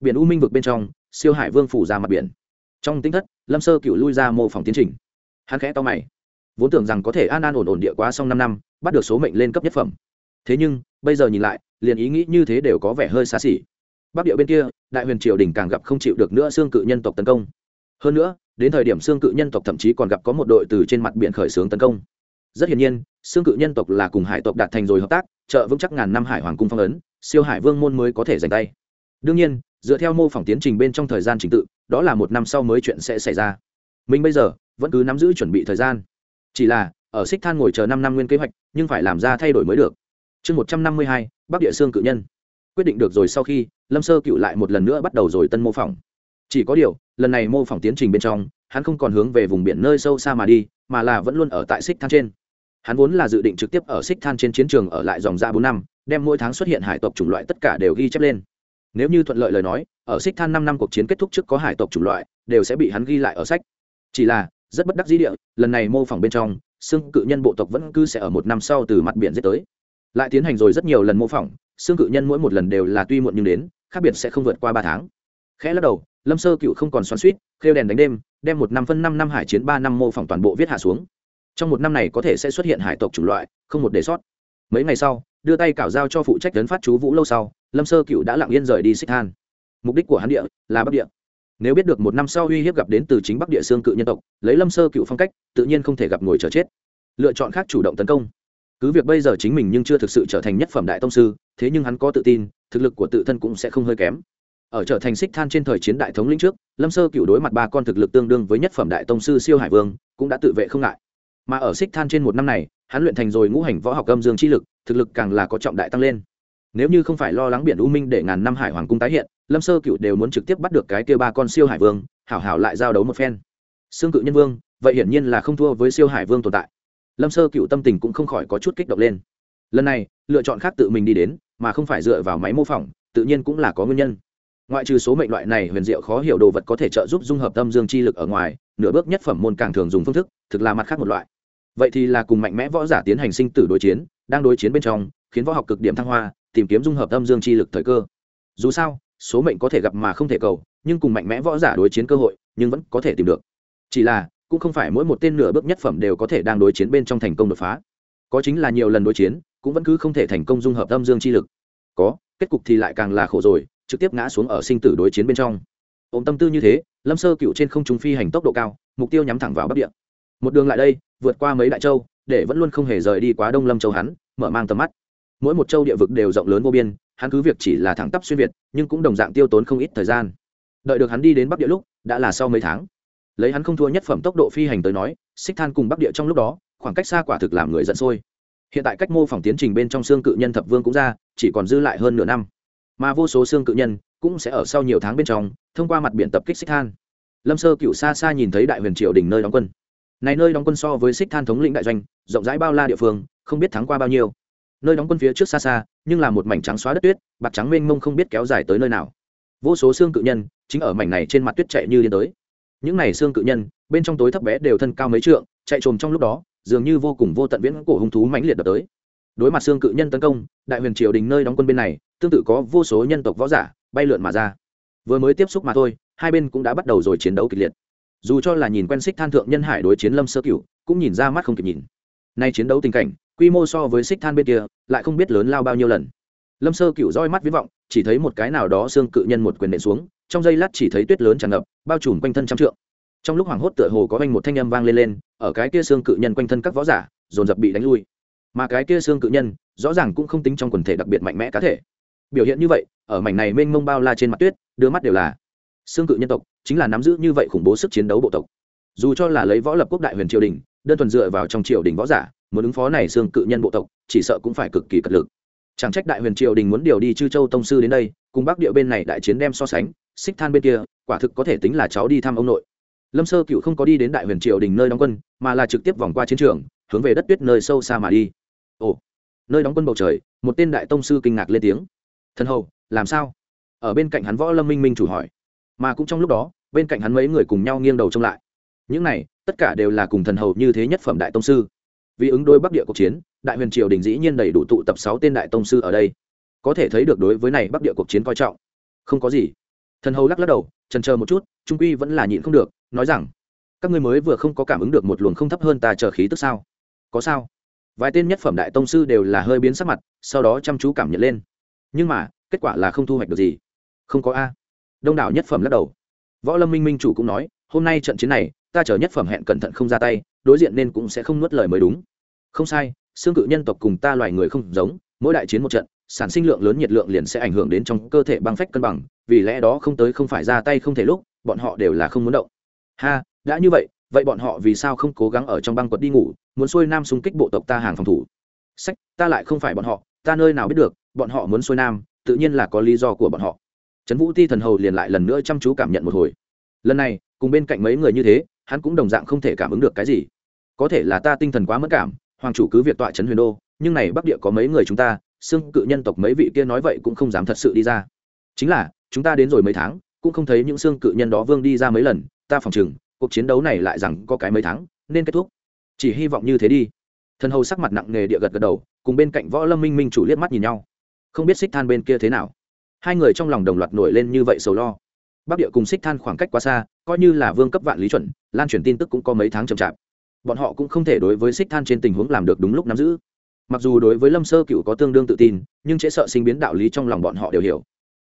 Biển u minh vực bên trong, siêu hải vương phủ ra mặt biển. Trong tính thất, lâm sơ cựu lui ra mô phỏng tiến trình. Hắn khẽ to mày. Vốn tưởng rằng có thể an an ổn ổn địa quá xong năm năm, bắt được số mệnh lên cấp nhất phẩm. Thế nhưng, bây giờ nhìn lại, liền ý nghĩ như thế đều có vẻ hơi xa xỉ bắc địa bên kia, đại huyền triều đình càng gặp không chịu được nữa xương cự nhân tộc tấn công. Hơn nữa, đến thời điểm xương cự nhân tộc thậm chí còn gặp có một đội từ trên mặt biển khởi xướng tấn công. Rất hiển nhiên, xương cự nhân tộc là cùng hải tộc đạt thành rồi hợp tác, trợ vững chắc ngàn năm hải hoàng cung phong ấn, siêu hải vương môn mới có thể giành tay. Đương nhiên, dựa theo mô phỏng tiến trình bên trong thời gian trình tự, đó là một năm sau mới chuyện sẽ xảy ra. Mình bây giờ, vẫn cứ nắm giữ chuẩn bị thời gian. Chỉ là, ở xích than ngồi chờ năm năm nguyên kế hoạch, nhưng phải làm ra thay đổi mới được. Chương một trăm năm mươi hai, bắc địa xương cự nhân. Quyết định được rồi sau khi lâm sơ cựu lại một lần nữa bắt đầu rồi tân mô phỏng. Chỉ có điều, lần này mô phỏng tiến trình bên trong, hắn không còn hướng về vùng biển nơi sâu xa mà đi, mà là vẫn luôn ở tại xích than trên. Hắn vốn là dự định trực tiếp ở xích than trên chiến trường ở lại dòng ra bốn năm, đem mỗi tháng xuất hiện hải tộc chủng loại tất cả đều ghi chép lên. Nếu như thuận lợi lời nói, ở xích than năm năm cuộc chiến kết thúc trước có hải tộc chủng loại, đều sẽ bị hắn ghi lại ở sách. Chỉ là, rất bất đắc dĩ địa, lần này mô phỏng bên trong, xương cự nhân bộ tộc vẫn cứ sẽ ở một năm sau từ mặt biển giết tới. Lại tiến hành rồi rất nhiều lần mô phỏng, xương cự nhân mỗi một lần đều là tuy muộn nhưng đến khác biệt sẽ không vượt qua ba tháng. Khẽ lắc đầu, lâm sơ cựu không còn xoắn suýt khêu đèn đánh đêm, đem một năm phân năm năm hải chiến, ba năm mô phỏng toàn bộ viết hạ xuống. Trong một năm này có thể sẽ xuất hiện hải tộc chủng loại, không một đề sót. Mấy ngày sau, đưa tay cảo giao cho phụ trách tấn phát chú vũ lâu sau, lâm sơ cựu đã lặng yên rời đi xích than. Mục đích của hắn địa là bắc địa. Nếu biết được một năm sau uy hiếp gặp đến từ chính bắc địa xương cự nhân tộc, lấy lâm sơ cựu phong cách, tự nhiên không thể gặp ngồi chờ chết. Lựa chọn khác chủ động tấn công. Cứ việc bây giờ chính mình nhưng chưa thực sự trở thành nhất phẩm đại tông sư, thế nhưng hắn có tự tin thực lực của tự thân cũng sẽ không hơi kém. Ở trở thành xích than trên thời chiến đại thống lĩnh trước, lâm sơ cựu đối mặt ba con thực lực tương đương với nhất phẩm đại tông sư siêu hải vương, cũng đã tự vệ không ngại. Mà ở xích than trên một năm này, hắn luyện thành rồi ngũ hành võ học âm dương chi lực, thực lực càng là có trọng đại tăng lên. Nếu như không phải lo lắng biển u minh để ngàn năm hải hoàng cung tái hiện, lâm sơ cựu đều muốn trực tiếp bắt được cái kia ba con siêu hải vương, hảo hảo lại giao đấu một phen. Xương cự nhân vương, vậy hiển nhiên là không thua với siêu hải vương tồn tại. Lâm sơ cựu tâm tình cũng không khỏi có chút kích động lên lần này, lựa chọn khác tự mình đi đến, mà không phải dựa vào máy mô phỏng, tự nhiên cũng là có nguyên nhân. Ngoại trừ số mệnh loại này huyền diệu khó hiểu đồ vật có thể trợ giúp dung hợp tâm dương chi lực ở ngoài, nửa bước nhất phẩm môn càng thường dùng phương thức, thực là mặt khác một loại. Vậy thì là cùng mạnh mẽ võ giả tiến hành sinh tử đối chiến, đang đối chiến bên trong, khiến võ học cực điểm thăng hoa, tìm kiếm dung hợp tâm dương chi lực thời cơ. Dù sao, số mệnh có thể gặp mà không thể cầu, nhưng cùng mạnh mẽ võ giả đối chiến cơ hội, nhưng vẫn có thể tìm được. Chỉ là, cũng không phải mỗi một tên nửa bước nhất phẩm đều có thể đang đối chiến bên trong thành công đột phá. Có chính là nhiều lần đối chiến cũng vẫn cứ không thể thành công dung hợp âm dương chi lực. Có, kết cục thì lại càng là khổ rồi, trực tiếp ngã xuống ở sinh tử đối chiến bên trong. Ôm tâm tư như thế, lâm sơ cựu trên không trung phi hành tốc độ cao, mục tiêu nhắm thẳng vào bắc địa. Một đường lại đây, vượt qua mấy đại châu, để vẫn luôn không hề rời đi quá đông lâm châu hắn, mở mang tầm mắt. Mỗi một châu địa vực đều rộng lớn vô biên, hắn cứ việc chỉ là thẳng tắp xuyên việt, nhưng cũng đồng dạng tiêu tốn không ít thời gian. Đợi được hắn đi đến bắc địa lúc, đã là sau mấy tháng. Lấy hắn không thua nhất phẩm tốc độ phi hành tới nói, xích than cùng bắc địa trong lúc đó, khoảng cách xa quả thực làm người giận sôi hiện tại cách mô phỏng tiến trình bên trong xương cự nhân thập vương cũng ra, chỉ còn dư lại hơn nửa năm. Mà vô số xương cự nhân cũng sẽ ở sau nhiều tháng bên trong, thông qua mặt biển tập kích xích than. Lâm sơ cựu xa xa nhìn thấy đại huyền triều đỉnh nơi đóng quân. Này nơi đóng quân so với xích than thống lĩnh đại doanh, rộng rãi bao la địa phương, không biết thắng qua bao nhiêu. Nơi đóng quân phía trước xa xa, nhưng là một mảnh trắng xóa đất tuyết, bạc trắng mênh mông không biết kéo dài tới nơi nào. Vô số xương cự nhân chính ở mảnh này trên mặt tuyết chạy như điên tới. Những này xương cự nhân, bên trong tối thấp bé đều thân cao mấy trượng, chạy trồm trong lúc đó dường như vô cùng vô tận viễn cổ hung thú mãnh liệt đập tới. Đối mặt xương cự nhân tấn công, đại huyền triều đình nơi đóng quân bên này, tương tự có vô số nhân tộc võ giả bay lượn mà ra. Vừa mới tiếp xúc mà thôi, hai bên cũng đã bắt đầu rồi chiến đấu kịch liệt. Dù cho là nhìn quen xích than thượng nhân hải đối chiến lâm sơ cửu, cũng nhìn ra mắt không kịp nhìn. Nay chiến đấu tình cảnh, quy mô so với xích than bên kia, lại không biết lớn lao bao nhiêu lần. Lâm sơ cựu roi mắt viết vọng, chỉ thấy một cái nào đó xương cự nhân một quyền nện xuống, trong giây lát chỉ thấy tuyết lớn tràn ngập, bao trùm quanh thân trăm trượng trong lúc hoảng hốt tựa hồ có anh một thanh âm vang lên lên, ở cái kia xương cự nhân quanh thân các võ giả, dồn dập bị đánh lui. Mà cái kia xương cự nhân, rõ ràng cũng không tính trong quần thể đặc biệt mạnh mẽ cá thể. Biểu hiện như vậy, ở mảnh này mênh mông bao la trên mặt tuyết, đưa mắt đều là. Xương cự nhân tộc, chính là nắm giữ như vậy khủng bố sức chiến đấu bộ tộc. Dù cho là lấy võ lập quốc đại huyền triều đình, đơn thuần dựa vào trong triều đình võ giả, muốn ứng phó này xương cự nhân bộ tộc, chỉ sợ cũng phải cực kỳ cật lực. Chẳng trách đại huyền triều đình muốn điều đi chư châu tông sư đến đây, cùng bắc địa bên này đại chiến đem so sánh, xích than bên kia, quả thực có thể tính là cháu đi thăm ông nội lâm sơ cựu không có đi đến đại huyền triều đình nơi đóng quân, mà là trực tiếp vòng qua chiến trường, hướng về đất tuyết nơi sâu xa mà đi. Ồ, nơi đóng quân bầu trời, một tên đại tông sư kinh ngạc lên tiếng. Thần hầu, làm sao? Ở bên cạnh hắn võ lâm minh minh chủ hỏi. Mà cũng trong lúc đó, bên cạnh hắn mấy người cùng nhau nghiêng đầu trông lại. Những này, tất cả đều là cùng thần hầu như thế nhất phẩm đại tông sư. Vì ứng đối bắc địa cuộc chiến, đại huyền triều đình dĩ nhiên đầy đủ tụ tập sáu tên đại tông sư ở đây. Có thể thấy được đối với này bắc địa cuộc chiến coi trọng. Không có gì. Thần hầu lắc lắc đầu, trần chờ một chút, trung quy vẫn là nhịn không được nói rằng, các ngươi mới vừa không có cảm ứng được một luồng không thấp hơn ta chờ khí tức sao? Có sao? Vài tên nhất phẩm đại tông sư đều là hơi biến sắc mặt, sau đó chăm chú cảm nhận lên. Nhưng mà, kết quả là không thu hoạch được gì. Không có a. Đông đảo nhất phẩm lắc đầu. Võ lâm minh minh chủ cũng nói, hôm nay trận chiến này, ta chờ nhất phẩm hẹn cẩn thận không ra tay, đối diện nên cũng sẽ không nuốt lời mới đúng. Không sai, xương cự nhân tộc cùng ta loài người không giống, mỗi đại chiến một trận, sản sinh lượng lớn nhiệt lượng liền sẽ ảnh hưởng đến trong cơ thể băng phách cân bằng, vì lẽ đó không tới không phải ra tay không thể lúc, bọn họ đều là không muốn động ha, đã như vậy vậy bọn họ vì sao không cố gắng ở trong băng quật đi ngủ, muốn xuôi nam xung kích bộ tộc ta hàng phòng thủ? Sách, ta lại không phải bọn họ, ta nơi nào biết được, bọn họ muốn xuôi nam, tự nhiên là có lý do của bọn họ. Trấn vũ ti thần hầu liền lại lần nữa chăm chú cảm nhận một hồi. Lần này, cùng bên cạnh mấy người như thế, hắn cũng đồng dạng không thể cảm ứng được cái gì. Có thể là ta tinh thần quá mất cảm, hoàng chủ cứ việc tọa trấn huyền đô, nhưng này bắc địa có mấy người chúng ta, xưng cự nhân tộc mấy vị kia nói vậy cũng không dám thật sự đi ra. Chính là, chúng ta đến rồi mấy tháng, cũng không thấy những xương cự nhân đó vương đi ra mấy lần ta phòng chừng, cuộc chiến đấu này lại rằng có cái mấy tháng, nên kết thúc. Chỉ hy vọng như thế đi. Thần hầu sắc mặt nặng nề địa gật gật đầu, cùng bên cạnh võ lâm minh minh chủ liếc mắt nhìn nhau. Không biết xích than bên kia thế nào? Hai người trong lòng đồng loạt nổi lên như vậy sầu lo. Bắc địa cùng xích than khoảng cách quá xa, coi như là vương cấp vạn lý chuẩn, lan truyền tin tức cũng có mấy tháng chậm chạp. Bọn họ cũng không thể đối với xích than trên tình huống làm được đúng lúc nắm giữ. Mặc dù đối với lâm sơ cựu có tương đương tự tin, nhưng chế sợ sinh biến đạo lý trong lòng bọn họ đều hiểu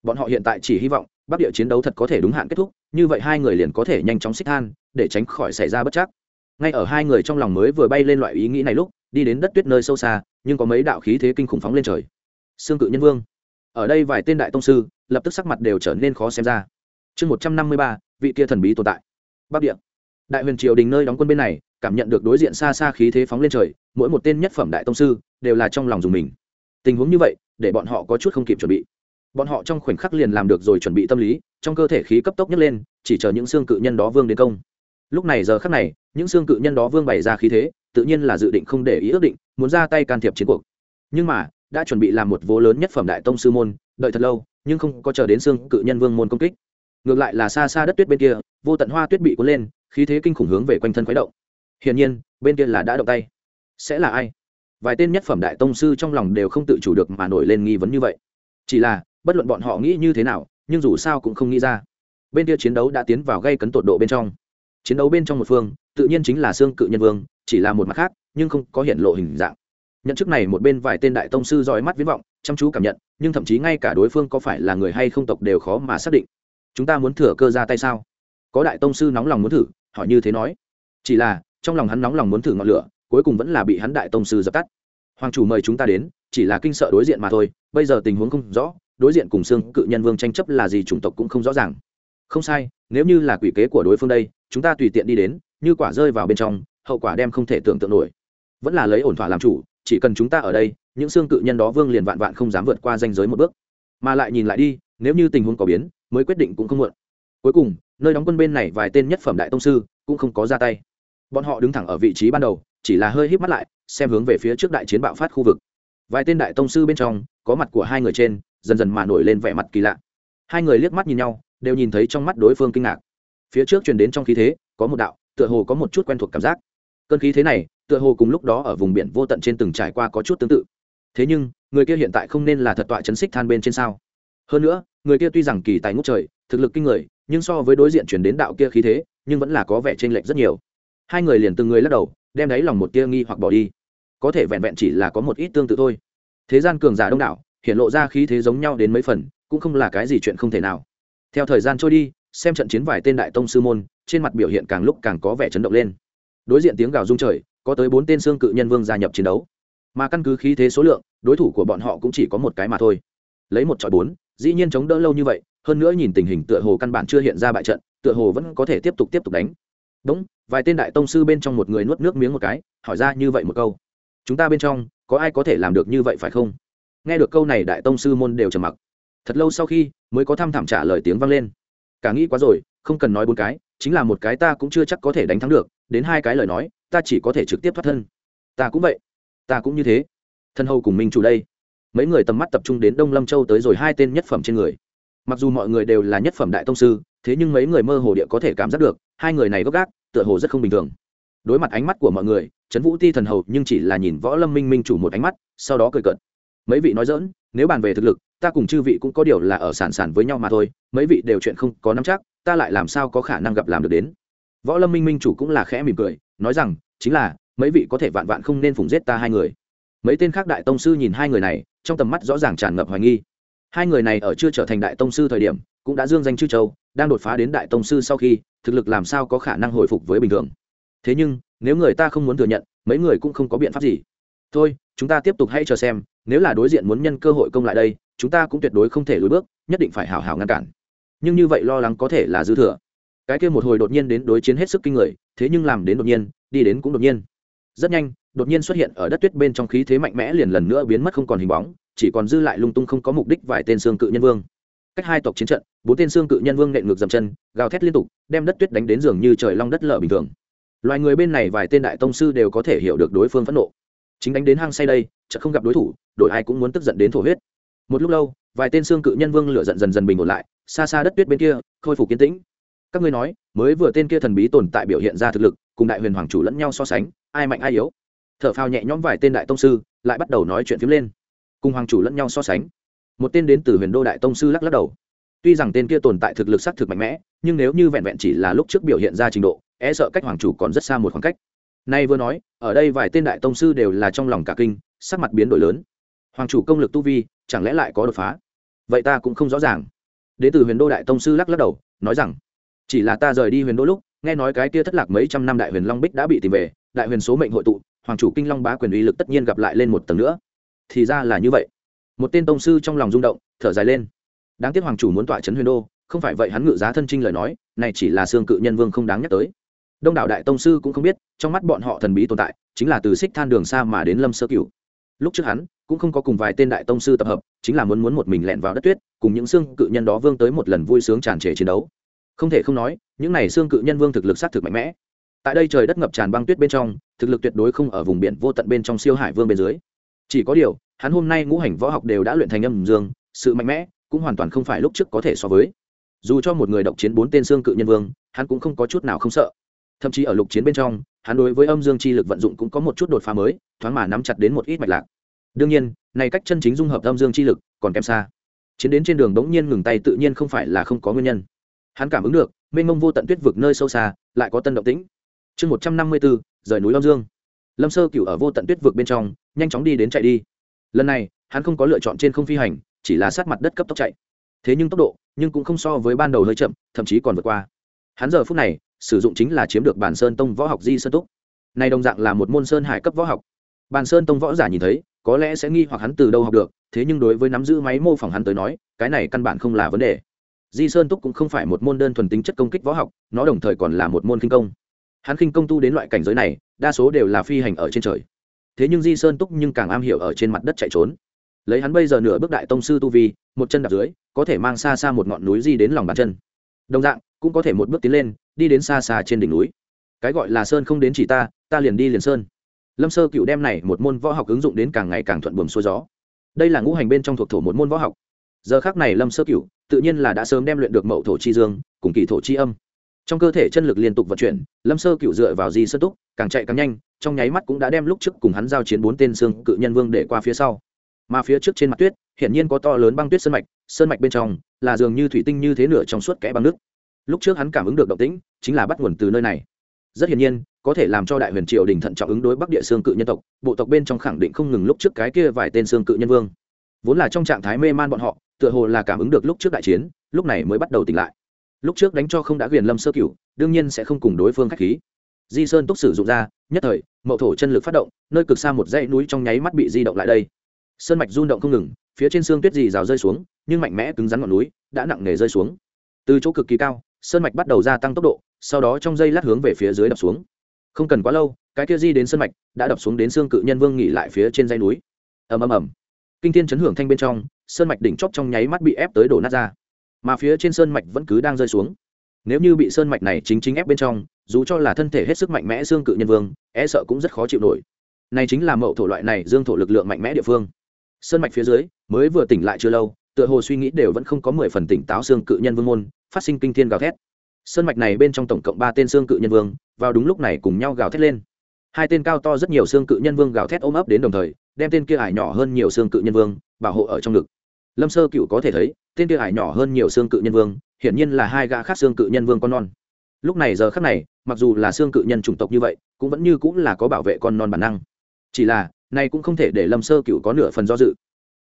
bọn họ hiện tại chỉ hy vọng, bắc địa chiến đấu thật có thể đúng hạn kết thúc, như vậy hai người liền có thể nhanh chóng xích than, để tránh khỏi xảy ra bất chắc. Ngay ở hai người trong lòng mới vừa bay lên loại ý nghĩ này lúc, đi đến đất tuyết nơi sâu xa, nhưng có mấy đạo khí thế kinh khủng phóng lên trời. Xương cự nhân vương. Ở đây vài tên đại tông sư, lập tức sắc mặt đều trở nên khó xem ra. Chương một trăm năm mươi ba, vị kia thần bí tồn tại. Bắc địa. Đại huyền triều đình nơi đóng quân bên này, cảm nhận được đối diện xa xa khí thế phóng lên trời, mỗi một tên nhất phẩm đại tông sư, đều là trong lòng dùng mình. Tình huống như vậy, để bọn họ có chút không kịp chuẩn bị bọn họ trong khoảnh khắc liền làm được rồi chuẩn bị tâm lý, trong cơ thể khí cấp tốc nhấc lên, chỉ chờ những xương cự nhân đó vương đến công. Lúc này giờ khắc này, những xương cự nhân đó vương bày ra khí thế, tự nhiên là dự định không để ý ước định, muốn ra tay can thiệp chiến cuộc. Nhưng mà, đã chuẩn bị làm một vố lớn nhất phẩm đại tông sư môn, đợi thật lâu, nhưng không có chờ đến xương cự nhân vương môn công kích. Ngược lại là xa xa đất tuyết bên kia, vô tận hoa tuyết bị cuốn lên, khí thế kinh khủng hướng về quanh thân khuấy động. Hiển nhiên, bên kia là đã động tay. Sẽ là ai? Vài tên nhất phẩm đại tông sư trong lòng đều không tự chủ được mà nổi lên nghi vấn như vậy. Chỉ là bất luận bọn họ nghĩ như thế nào, nhưng dù sao cũng không nghĩ ra. Bên kia chiến đấu đã tiến vào gây cấn tột độ bên trong. Chiến đấu bên trong một phương, tự nhiên chính là xương cự nhân vương, chỉ là một mặt khác, nhưng không có hiện lộ hình dạng. Nhận chức này một bên vài tên đại tông sư dõi mắt viễn vọng, chăm chú cảm nhận, nhưng thậm chí ngay cả đối phương có phải là người hay không tộc đều khó mà xác định. Chúng ta muốn thừa cơ ra tay sao? Có đại tông sư nóng lòng muốn thử, hỏi như thế nói. Chỉ là, trong lòng hắn nóng lòng muốn thử ngọn lửa, cuối cùng vẫn là bị hắn đại tông sư dập tắt. Hoàng chủ mời chúng ta đến, chỉ là kinh sợ đối diện mà thôi, bây giờ tình huống không rõ đối diện cùng xương cự nhân vương tranh chấp là gì chủng tộc cũng không rõ ràng. Không sai, nếu như là quỷ kế của đối phương đây, chúng ta tùy tiện đi đến, như quả rơi vào bên trong, hậu quả đem không thể tưởng tượng nổi. Vẫn là lấy ổn thỏa làm chủ, chỉ cần chúng ta ở đây, những xương cự nhân đó vương liền vạn vạn không dám vượt qua danh giới một bước. Mà lại nhìn lại đi, nếu như tình huống có biến, mới quyết định cũng không muộn. Cuối cùng, nơi đóng quân bên này vài tên nhất phẩm đại tông sư cũng không có ra tay. Bọn họ đứng thẳng ở vị trí ban đầu, chỉ là hơi híp mắt lại, xem hướng về phía trước đại chiến bạo phát khu vực. Vài tên đại tông sư bên trong có mặt của hai người trên, dần dần mà nổi lên vẻ mặt kỳ lạ. Hai người liếc mắt nhìn nhau, đều nhìn thấy trong mắt đối phương kinh ngạc. Phía trước truyền đến trong khí thế, có một đạo, tựa hồ có một chút quen thuộc cảm giác. Cơn khí thế này, tựa hồ cùng lúc đó ở vùng biển vô tận trên từng trải qua có chút tương tự. Thế nhưng, người kia hiện tại không nên là thật tọa chấn xích than bên trên sao? Hơn nữa, người kia tuy rằng kỳ tài ngốc trời, thực lực kinh người, nhưng so với đối diện chuyển đến đạo kia khí thế, nhưng vẫn là có vẻ t r ê n lệch rất nhiều. Hai người liền từng người lắc đầu, đem đáy lòng một tia nghi hoặc bỏ đi. Có thể vẹn vẹn chỉ là có một ít tương tự thôi thế gian cường giả đông đảo, hiện lộ ra khí thế giống nhau đến mấy phần, cũng không là cái gì chuyện không thể nào. Theo thời gian trôi đi, xem trận chiến vài tên đại tông sư môn, trên mặt biểu hiện càng lúc càng có vẻ chấn động lên. Đối diện tiếng gào rung trời, có tới bốn tên xương cự nhân vương gia nhập chiến đấu. Mà căn cứ khí thế số lượng, đối thủ của bọn họ cũng chỉ có một cái mà thôi. Lấy một trọi bốn, dĩ nhiên chống đỡ lâu như vậy, hơn nữa nhìn tình hình tựa hồ căn bản chưa hiện ra bại trận, tựa hồ vẫn có thể tiếp tục tiếp tục đánh. Đúng, vài tên đại tông sư bên trong một người nuốt nước miếng một cái, hỏi ra như vậy một câu. Chúng ta bên trong có ai có thể làm được như vậy phải không? Nghe được câu này đại tông sư môn đều trầm mặc. Thật lâu sau khi mới có thăm thảm trả lời tiếng vang lên. Cả nghĩ quá rồi, không cần nói bốn cái, chính là một cái ta cũng chưa chắc có thể đánh thắng được, đến hai cái lời nói, ta chỉ có thể trực tiếp thoát thân. Ta cũng vậy, ta cũng như thế. Thân hầu cùng minh chủ đây. Mấy người tầm mắt tập trung đến đông lâm châu tới rồi hai tên nhất phẩm trên người. Mặc dù mọi người đều là nhất phẩm đại tông sư, thế nhưng mấy người mơ hồ địa có thể cảm giác được, hai người này gốc gác tựa hồ rất không bình thường. Đối mặt ánh mắt của mọi người trấn vũ ti thần hầu nhưng chỉ là nhìn võ lâm minh minh chủ một ánh mắt, sau đó cười cợt. Mấy vị nói dỡn nếu bàn về thực lực, ta cùng chư vị cũng có điều là ở sản sản với nhau mà thôi, mấy vị đều chuyện không có nắm chắc, ta lại làm sao có khả năng gặp làm được đến? Võ lâm minh minh chủ cũng là khẽ mỉm cười, nói rằng, chính là, mấy vị có thể vạn vạn không nên phủng giết ta hai người. Mấy tên khác đại tông sư nhìn hai người này, trong tầm mắt rõ ràng tràn ngập hoài nghi. Hai người này ở chưa trở thành đại tông sư thời điểm, cũng đã dương danh chư châu, đang đột phá đến đại tông sư sau khi, thực lực làm sao có khả năng hồi phục với bình thường. Thế nhưng nếu người ta không muốn thừa nhận, mấy người cũng không có biện pháp gì. Thôi, chúng ta tiếp tục hãy chờ xem, nếu là đối diện muốn nhân cơ hội công lại đây, chúng ta cũng tuyệt đối không thể lùi bước, nhất định phải hào hào ngăn cản. Nhưng như vậy lo lắng có thể là dư thừa. Cái kia một hồi đột nhiên đến đối chiến hết sức kinh người, thế nhưng làm đến đột nhiên, đi đến cũng đột nhiên. Rất nhanh, đột nhiên xuất hiện ở đất tuyết bên trong khí thế mạnh mẽ liền lần nữa biến mất không còn hình bóng, chỉ còn dư lại lung tung không có mục đích vài tên xương cự nhân vương. Cách hai tộc chiến trận, bốn tên xương cự nhân vương nện ngược dầm chân, gào thét liên tục, đem đất tuyết đánh đến giường như trời long đất lở bình thường loài người bên này vài tên đại tông sư đều có thể hiểu được đối phương phẫn nộ. Chính đánh đến hang say đây, chợt không gặp đối thủ đội ai cũng muốn tức giận đến thổ huyết. Một lúc lâu, vài tên xương cự nhân vương lửa giận dần dần bình ổn lại, xa xa đất tuyết bên kia, khôi phục kiến tĩnh. Các ngươi nói, mới vừa tên kia thần bí tồn tại biểu hiện ra thực lực, cùng đại huyền hoàng chủ lẫn nhau so sánh, ai mạnh ai yếu? Thở phào nhẹ nhõm vài tên đại tông sư, lại bắt đầu nói chuyện phím lên. Cùng hoàng chủ lẫn nhau so sánh. Một tên đến từ huyền đô đại tông sư lắc lắc đầu. Tuy rằng tên kia tồn tại thực lực xác thực mạnh mẽ, nhưng nếu như vẹn vẹn chỉ là lúc trước biểu hiện ra trình độ e sợ cách hoàng chủ còn rất xa một khoảng cách. Nay vừa nói, ở đây vài tên đại tông sư đều là trong lòng cả kinh, sắc mặt biến đổi lớn. Hoàng chủ công lực tu vi, chẳng lẽ lại có đột phá? Vậy ta cũng không rõ ràng. Đến từ huyền đô đại tông sư lắc lắc đầu, nói rằng, chỉ là ta rời đi huyền đô lúc, nghe nói cái kia thất lạc mấy trăm năm đại huyền long bích đã bị tìm về, đại huyền số mệnh hội tụ, hoàng chủ kinh long bá quyền uy lực tất nhiên gặp lại lên một tầng nữa. Thì ra là như vậy. Một tên tông sư trong lòng rung động, thở dài lên. Đáng tiếc hoàng chủ muốn tọa trấn huyền đô, không phải vậy hắn ngự giá thân trinh lời nói, này chỉ là xương cự nhân vương không đáng nhắc tới đông đảo đại tông sư cũng không biết, trong mắt bọn họ thần bí tồn tại, chính là từ xích than đường xa mà đến lâm sơ cửu. Lúc trước hắn, cũng không có cùng vài tên đại tông sư tập hợp, chính là muốn muốn một mình lẹn vào đất tuyết, cùng những xương cự nhân đó vương tới một lần vui sướng tràn trề chiến đấu. Không thể không nói, những này xương cự nhân vương thực lực sát thực mạnh mẽ. Tại đây trời đất ngập tràn băng tuyết bên trong, thực lực tuyệt đối không ở vùng biển vô tận bên trong siêu hải vương bên dưới. Chỉ có điều, hắn hôm nay ngũ hành võ học đều đã luyện thành âm dương, sự mạnh mẽ cũng hoàn toàn không phải lúc trước có thể so với. Dù cho một người độc chiến bốn tên xương cự nhân vương, hắn cũng không có chút nào không sợ thậm chí ở lục chiến bên trong, hắn đối với âm dương chi lực vận dụng cũng có một chút đột phá mới, thoáng mà nắm chặt đến một ít mạch lạc. Đương nhiên, này cách chân chính dung hợp âm dương chi lực còn kém xa. Chiến đến trên đường đống nhiên ngừng tay tự nhiên không phải là không có nguyên nhân. Hắn cảm ứng được, mênh mông vô tận tuyết vực nơi sâu xa, lại có tân động tĩnh. Chương một trăm năm mươi bốn, rời núi lâm dương. Lâm sơ cựu ở vô tận tuyết vực bên trong, nhanh chóng đi đến chạy đi. Lần này, hắn không có lựa chọn trên không phi hành, chỉ là sát mặt đất cấp tốc chạy. Thế nhưng tốc độ, nhưng cũng không so với ban đầu hơi chậm, thậm chí còn vượt qua. Hắn giờ phút này sử dụng chính là chiếm được bản sơn tông võ học di sơn túc. Này đồng dạng là một môn sơn hải cấp võ học. Bản sơn tông võ giả nhìn thấy, có lẽ sẽ nghi hoặc hắn từ đâu học được, thế nhưng đối với nắm giữ máy mô phỏng hắn tới nói, cái này căn bản không là vấn đề. Di sơn túc cũng không phải một môn đơn thuần tính chất công kích võ học, nó đồng thời còn là một môn kinh công. Hắn kinh công tu đến loại cảnh giới này, đa số đều là phi hành ở trên trời. Thế nhưng di sơn túc nhưng càng am hiểu ở trên mặt đất chạy trốn. Lấy hắn bây giờ nửa bước đại tông sư tu vi, một chân đạp dưới, có thể mang xa xa một ngọn núi di đến lòng bàn chân. Đồng dạng, cũng có thể một bước tiến lên đi đến xa xa trên đỉnh núi. Cái gọi là sơn không đến chỉ ta ta liền đi liền sơn. Lâm sơ cựu đem này một môn võ học ứng dụng đến càng ngày càng thuận buồm xuôi gió. Đây là ngũ hành bên trong thuộc thổ một môn võ học. Giờ khác này lâm sơ cựu, tự nhiên là đã sớm đem luyện được mậu thổ chi dương, cùng kỳ thổ chi âm. Trong cơ thể chân lực liên tục vận chuyển, lâm sơ cựu dựa vào di sơ túc, càng chạy càng nhanh, trong nháy mắt cũng đã đem lúc trước cùng hắn giao chiến bốn tên xương cự nhân vương để qua phía sau. Mà phía trước trên mặt tuyết hiện nhiên có to lớn băng tuyết sơn mạch sơn mạch bên trong là dường như thủy tinh như thế nửa trong suốt kẽ băng nước lúc trước hắn cảm ứng được động tĩnh, chính là bắt nguồn từ nơi này. Rất hiển nhiên, có thể làm cho đại huyền triều đình thận trọng ứng đối bắc địa xương cự nhân tộc, bộ tộc bên trong khẳng định không ngừng lúc trước cái kia vài tên xương cự nhân vương. Vốn là trong trạng thái mê man bọn họ, tựa hồ là cảm ứng được lúc trước đại chiến, lúc này mới bắt đầu tỉnh lại. Lúc trước đánh cho không đã quyền lâm sơ cửu, đương nhiên sẽ không cùng đối phương khách khí. Di sơn túc sử dụng ra, nhất thời, mậu thổ chân lực phát động, nơi cực xa một dãy núi trong nháy mắt bị di động lại đây. Sơn mạch rung động không ngừng, phía trên xương tuyết dì rào rơi xuống, nhưng mạnh mẽ cứng rắn ngọn núi đã nặng nề rơi xuống. Từ chỗ cực kỳ cao sơn mạch bắt đầu gia tăng tốc độ, sau đó trong dây lát hướng về phía dưới đập xuống. Không cần quá lâu, cái kia di đến sơn mạch đã đập xuống đến xương cự nhân vương nghỉ lại phía trên dây núi. Ầm ầm ầm. Kinh thiên chấn hưởng thanh bên trong, sơn mạch đỉnh chóp trong nháy mắt bị ép tới đổ nát ra. Mà phía trên sơn mạch vẫn cứ đang rơi xuống. Nếu như bị sơn mạch này chính chính ép bên trong, dù cho là thân thể hết sức mạnh mẽ xương cự nhân vương e sợ cũng rất khó chịu nổi. Này chính là mậu thổ loại này dương thổ lực lượng mạnh mẽ địa phương. Sơn mạch phía dưới mới vừa tỉnh lại chưa lâu tựa hồ suy nghĩ đều vẫn không có mười phần tỉnh táo xương cự nhân vương môn, phát sinh kinh thiên gào thét. Sơn mạch này bên trong tổng cộng ba tên xương cự nhân vương, vào đúng lúc này cùng nhau gào thét lên. Hai tên cao to rất nhiều xương cự nhân vương gào thét ôm ấp đến đồng thời, đem tên kia ải nhỏ hơn nhiều xương cự nhân vương bảo hộ ở trong ngực. Lâm sơ cựu có thể thấy, tên kia ải nhỏ hơn nhiều xương cự nhân vương, hiển nhiên là hai gã khác xương cự nhân vương con non. Lúc này giờ khác này, mặc dù là xương cự nhân chủng tộc như vậy, cũng vẫn như cũng là có bảo vệ con non bản năng. Chỉ là, này cũng không thể để lâm sơ cựu có nửa phần do dự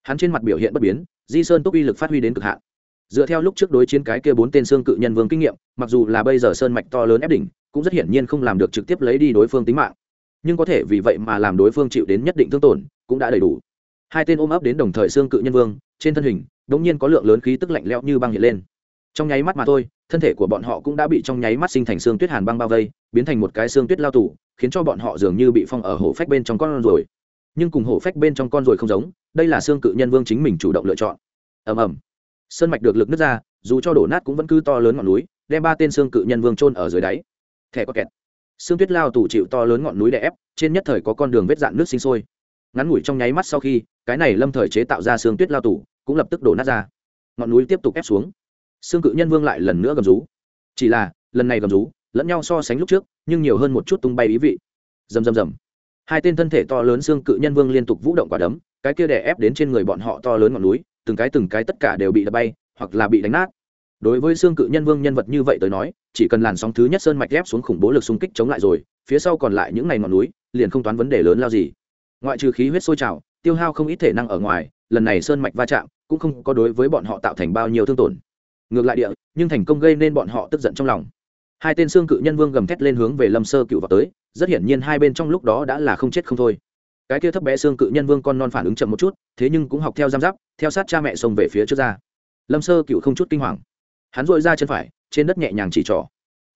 hắn trên mặt biểu hiện bất biến, di sơn túc uy lực phát huy đến cực hạn. Dựa theo lúc trước đối chiến cái kia bốn tên xương cự nhân vương kinh nghiệm, mặc dù là bây giờ sơn mạch to lớn ép đỉnh, cũng rất hiển nhiên không làm được trực tiếp lấy đi đối phương tính mạng. Nhưng có thể vì vậy mà làm đối phương chịu đến nhất định thương tổn, cũng đã đầy đủ. Hai tên ôm ấp đến đồng thời xương cự nhân vương, trên thân hình đ ỗ n g nhiên có lượng lớn khí tức lạnh lẽo như băng hiện lên. Trong nháy mắt mà thôi, thân thể của bọn họ cũng đã bị trong nháy mắt sinh thành xương tuyết hàn băng bao vây, biến thành một cái xương tuyết lao tủ khiến cho bọn họ dường như bị phong ở hổ phách bên trong con rồi nhưng cùng hổ phách bên trong con rồi không giống, đây là xương cự nhân vương chính mình chủ động lựa chọn. Ầm ầm. Sơn mạch được lực nứt ra, dù cho đổ nát cũng vẫn cứ to lớn ngọn núi, đem ba tên xương cự nhân vương trôn ở dưới đáy. Thẻ có kẹt. Xương tuyết lao tủ chịu to lớn ngọn núi đè ép, trên nhất thời có con đường vết dạn nước sinh sôi. Ngắn ngủi trong nháy mắt sau khi, cái này lâm thời chế tạo ra xương tuyết lao tủ cũng lập tức đổ nát ra. Ngọn núi tiếp tục ép xuống. Xương cự nhân vương lại lần nữa gầm rú. Chỉ là, lần này gầm rú, lẫn nhau so sánh lúc trước, nhưng nhiều hơn một chút tung bay ý vị. Rầm rầm rầm hai tên thân thể to lớn xương cự nhân vương liên tục vũ động quả đấm, cái kia đè ép đến trên người bọn họ to lớn ngọn núi, từng cái từng cái tất cả đều bị đập bay, hoặc là bị đánh nát. Đối với xương cự nhân vương nhân vật như vậy tới nói, chỉ cần làn sóng thứ nhất sơn mạch ép xuống khủng bố lực xung kích chống lại rồi, phía sau còn lại những ngày ngọn núi, liền không toán vấn đề lớn lao gì. Ngoại trừ khí huyết sôi trào, tiêu hao không ít thể năng ở ngoài, lần này sơn mạch va chạm cũng không có đối với bọn họ tạo thành bao nhiêu thương tổn. Ngược lại địa, nhưng thành công gây nên bọn họ tức giận trong lòng hai tên xương cự nhân vương gầm thét lên hướng về lâm sơ cựu vào tới, rất hiển nhiên hai bên trong lúc đó đã là không chết không thôi. Cái kia thấp bé xương cự nhân vương con non phản ứng chậm một chút, thế nhưng cũng học theo giam giáp, theo sát cha mẹ xông về phía trước ra. Lâm sơ cựu không chút kinh hoàng. Hắn dội ra chân phải, trên đất nhẹ nhàng chỉ trỏ.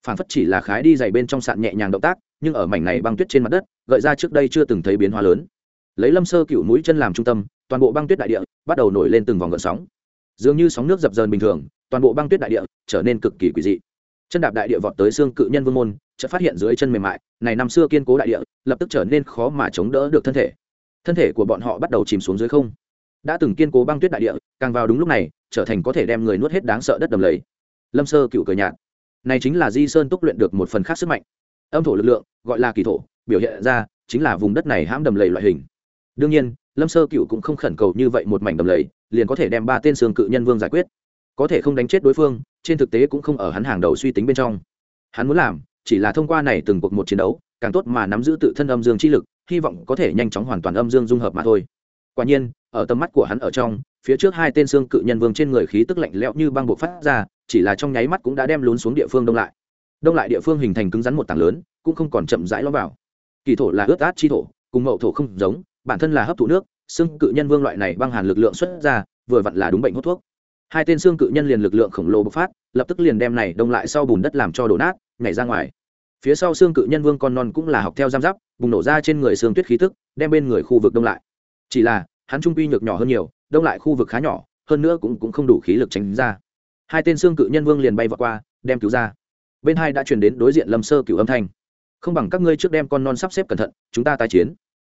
Phản phất chỉ là khái đi dày bên trong sạn nhẹ nhàng động tác, nhưng ở mảnh này băng tuyết trên mặt đất, gợi ra trước đây chưa từng thấy biến hóa lớn. Lấy lâm sơ cựu mũi chân làm trung tâm, toàn bộ băng tuyết đại địa bắt đầu nổi lên từng vòng gợn sóng. Dường như sóng nước dập dờn bình thường, toàn bộ băng tuyết đại địa trở nên cực kỳ quỷ dị chân đạp đại địa vọt tới xương cự nhân vương môn, chợt phát hiện dưới chân mềm mại, này năm xưa kiên cố đại địa, lập tức trở nên khó mà chống đỡ được thân thể. Thân thể của bọn họ bắt đầu chìm xuống dưới không. Đã từng kiên cố băng tuyết đại địa, càng vào đúng lúc này, trở thành có thể đem người nuốt hết đáng sợ đất đầm lầy. Lâm sơ cựu cờ nhạt. Này chính là di sơn túc luyện được một phần khác sức mạnh. Âm thổ lực lượng, gọi là kỳ thổ, biểu hiện ra chính là vùng đất này hãm đầm lầy loại hình. Đương nhiên, lâm sơ cựu cũng không khẩn cầu như vậy một mảnh đầm lầy, liền có thể đem ba tên xương cự nhân vương giải quyết. Có thể không đánh chết đối phương trên thực tế cũng không ở hắn hàng đầu suy tính bên trong. Hắn muốn làm, chỉ là thông qua này từng cuộc một chiến đấu, càng tốt mà nắm giữ tự thân âm dương chi lực, hy vọng có thể nhanh chóng hoàn toàn âm dương dung hợp mà thôi. Quả nhiên, ở tầm mắt của hắn ở trong, phía trước hai tên xương cự nhân vương trên người khí tức lạnh lẽo như băng bộ phát ra, chỉ là trong nháy mắt cũng đã đem lún xuống địa phương đông lại. Đông lại địa phương hình thành cứng rắn một tảng lớn, cũng không còn chậm rãi lõm vào. Kỳ thổ là ướt át chi thổ, cùng mậu thổ không giống, bản thân là hấp thụ nước, xương cự nhân vương loại này băng hàn lực lượng xuất ra, vừa vặn là đúng bệnh hút thuốc hai tên xương cự nhân liền lực lượng khổng lồ bộc phát lập tức liền đem này đông lại sau bùn đất làm cho đổ nát nhảy ra ngoài. Phía sau xương cự nhân vương con non cũng là học theo giam giáp bùng nổ ra trên người xương tuyết khí tức đem bên người khu vực đông lại. Chỉ là hắn trung quy nhược nhỏ hơn nhiều đông lại khu vực khá nhỏ hơn nữa cũng, cũng không đủ khí lực tránh ra. Hai tên xương cự nhân vương liền bay vào qua đem cứu ra. Bên hai đã chuyển đến đối diện lâm sơ cựu âm thanh. Không bằng các ngươi trước đem con non sắp xếp cẩn thận chúng ta tái chiến.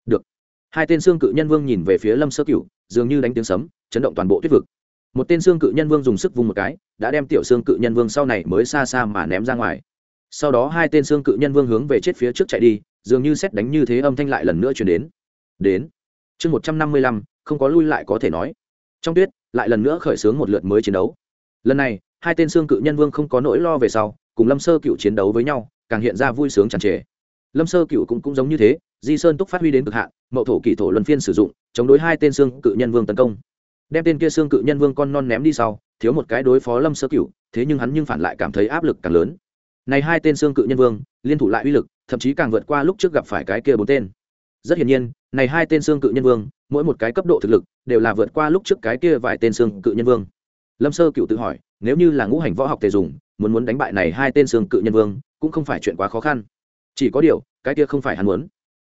Được. Hai tên xương cự nhân vương nhìn về phía lâm sơ cựu dường như đánh tiếng sấm chấn động toàn bộ tuyết vực một tên xương cự nhân vương dùng sức vùng một cái đã đem tiểu xương cự nhân vương sau này mới xa xa mà ném ra ngoài. Sau đó hai tên xương cự nhân vương hướng về chết phía trước chạy đi dường như xét đánh như thế âm thanh lại lần nữa chuyển đến. Đến. Chương một trăm năm mươi lăm không có lui lại có thể nói. Trong tuyết lại lần nữa khởi xướng một lượt mới chiến đấu. Lần này hai tên xương cự nhân vương không có nỗi lo về sau cùng lâm sơ cựu chiến đấu với nhau càng hiện ra vui sướng tràn trề. Lâm sơ cựu cũng, cũng giống như thế di sơn túc phát huy đến cực hạn mậu thổ kỷ thổ luân phiên sử dụng chống đối hai tên xương cự nhân vương tấn công đem tên kia xương cự nhân vương con non ném đi sau, thiếu một cái đối phó lâm sơ cựu thế nhưng hắn nhưng phản lại cảm thấy áp lực càng lớn. Này hai tên xương cự nhân vương, liên thủ lại uy lực, thậm chí càng vượt qua lúc trước gặp phải cái kia bốn tên. Rất hiển nhiên, này hai tên xương cự nhân vương, mỗi một cái cấp độ thực lực, đều là vượt qua lúc trước cái kia vài tên xương cự nhân vương. Lâm sơ cựu tự hỏi, nếu như là ngũ hành võ học tề dùng, muốn muốn đánh bại này hai tên xương cự nhân vương, cũng không phải chuyện quá khó khăn. Chỉ có điều, cái kia không phải hắn muốn.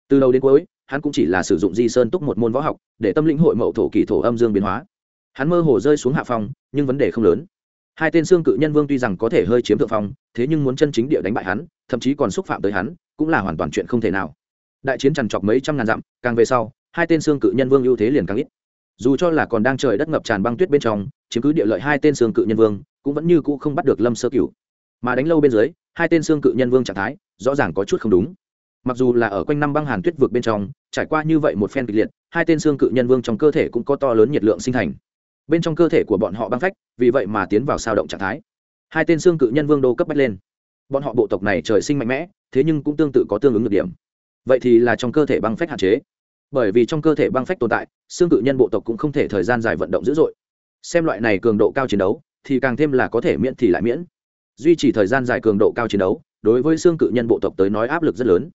Từ đầu đến cuối, hắn cũng chỉ là sử dụng di sơn túc một môn võ học, để tâm lĩnh hội mậu thổ kỳ thổ âm dương biến hóa hắn mơ hồ rơi xuống hạ phong, nhưng vấn đề không lớn. Hai tên xương cự nhân vương tuy rằng có thể hơi chiếm thượng phong, thế nhưng muốn chân chính địa đánh bại hắn, thậm chí còn xúc phạm tới hắn, cũng là hoàn toàn chuyện không thể nào. Đại chiến trằn trọc mấy trăm ngàn dặm, càng về sau, hai tên xương cự nhân vương ưu thế liền càng ít. Dù cho là còn đang trời đất ngập tràn băng tuyết bên trong, chiếm cứ địa lợi hai tên xương cự nhân vương, cũng vẫn như cũ không bắt được lâm sơ cửu. Mà đánh lâu bên dưới, hai tên xương cự nhân vương trạng thái, rõ ràng có chút không đúng. Mặc dù là ở quanh năm băng hàn tuyết vực bên trong, trải qua như vậy một phen kịch liệt, hai tên xương cự nhân vương trong cơ thể cũng có to lớn nhiệt lượng sinh thành bên trong cơ thể của bọn họ băng phách, vì vậy mà tiến vào sao động trạng thái. Hai tên xương cự nhân vương đô cấp bách lên. Bọn họ bộ tộc này trời sinh mạnh mẽ, thế nhưng cũng tương tự có tương ứng được điểm. Vậy thì là trong cơ thể băng phách hạn chế. Bởi vì trong cơ thể băng phách tồn tại, xương cự nhân bộ tộc cũng không thể thời gian dài vận động dữ dội. Xem loại này cường độ cao chiến đấu, thì càng thêm là có thể miễn thì lại miễn. Duy trì thời gian dài cường độ cao chiến đấu, đối với xương cự nhân bộ tộc tới nói áp lực rất lớn.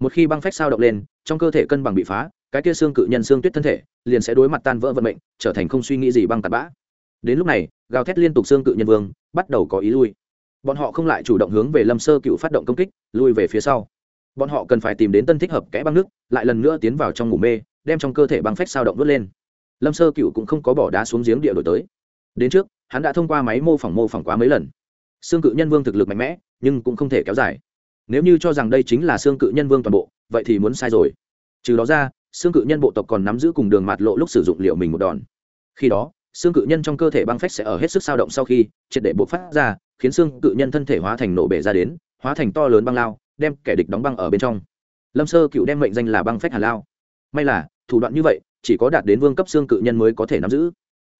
Một khi băng phách sao động lên, trong cơ thể cân bằng bị phá cái kia xương cự nhân xương tuyết thân thể, liền sẽ đối mặt tan vỡ vận mệnh, trở thành không suy nghĩ gì băng tạt bã. Đến lúc này, gào thét liên tục xương cự nhân vương bắt đầu có ý lui. Bọn họ không lại chủ động hướng về lâm sơ cựu phát động công kích, lui về phía sau. Bọn họ cần phải tìm đến tân thích hợp kẽ băng nước, lại lần nữa tiến vào trong ngủ mê, đem trong cơ thể băng phách sao động vớt lên. Lâm sơ cựu cũng không có bỏ đá xuống giếng địa đổi tới. Đến trước, hắn đã thông qua máy mô phỏng mô phỏng quá mấy lần. Xương cự nhân vương thực lực mạnh mẽ, nhưng cũng không thể kéo dài. Nếu như cho rằng đây chính là xương cự nhân vương toàn bộ, vậy thì muốn sai rồi. Trừ đó ra xương cự nhân bộ tộc còn nắm giữ cùng đường mạt lộ lúc sử dụng liệu mình một đòn. Khi đó, xương cự nhân trong cơ thể băng phách sẽ ở hết sức sao động sau khi, triệt để bộ phát ra, khiến xương cự nhân thân thể hóa thành nổ bể ra đến, hóa thành to lớn băng lao, đem kẻ địch đóng băng ở bên trong. Lâm sơ cựu đem mệnh danh là băng phách hà lao. May là, thủ đoạn như vậy, chỉ có đạt đến vương cấp xương cự nhân mới có thể nắm giữ.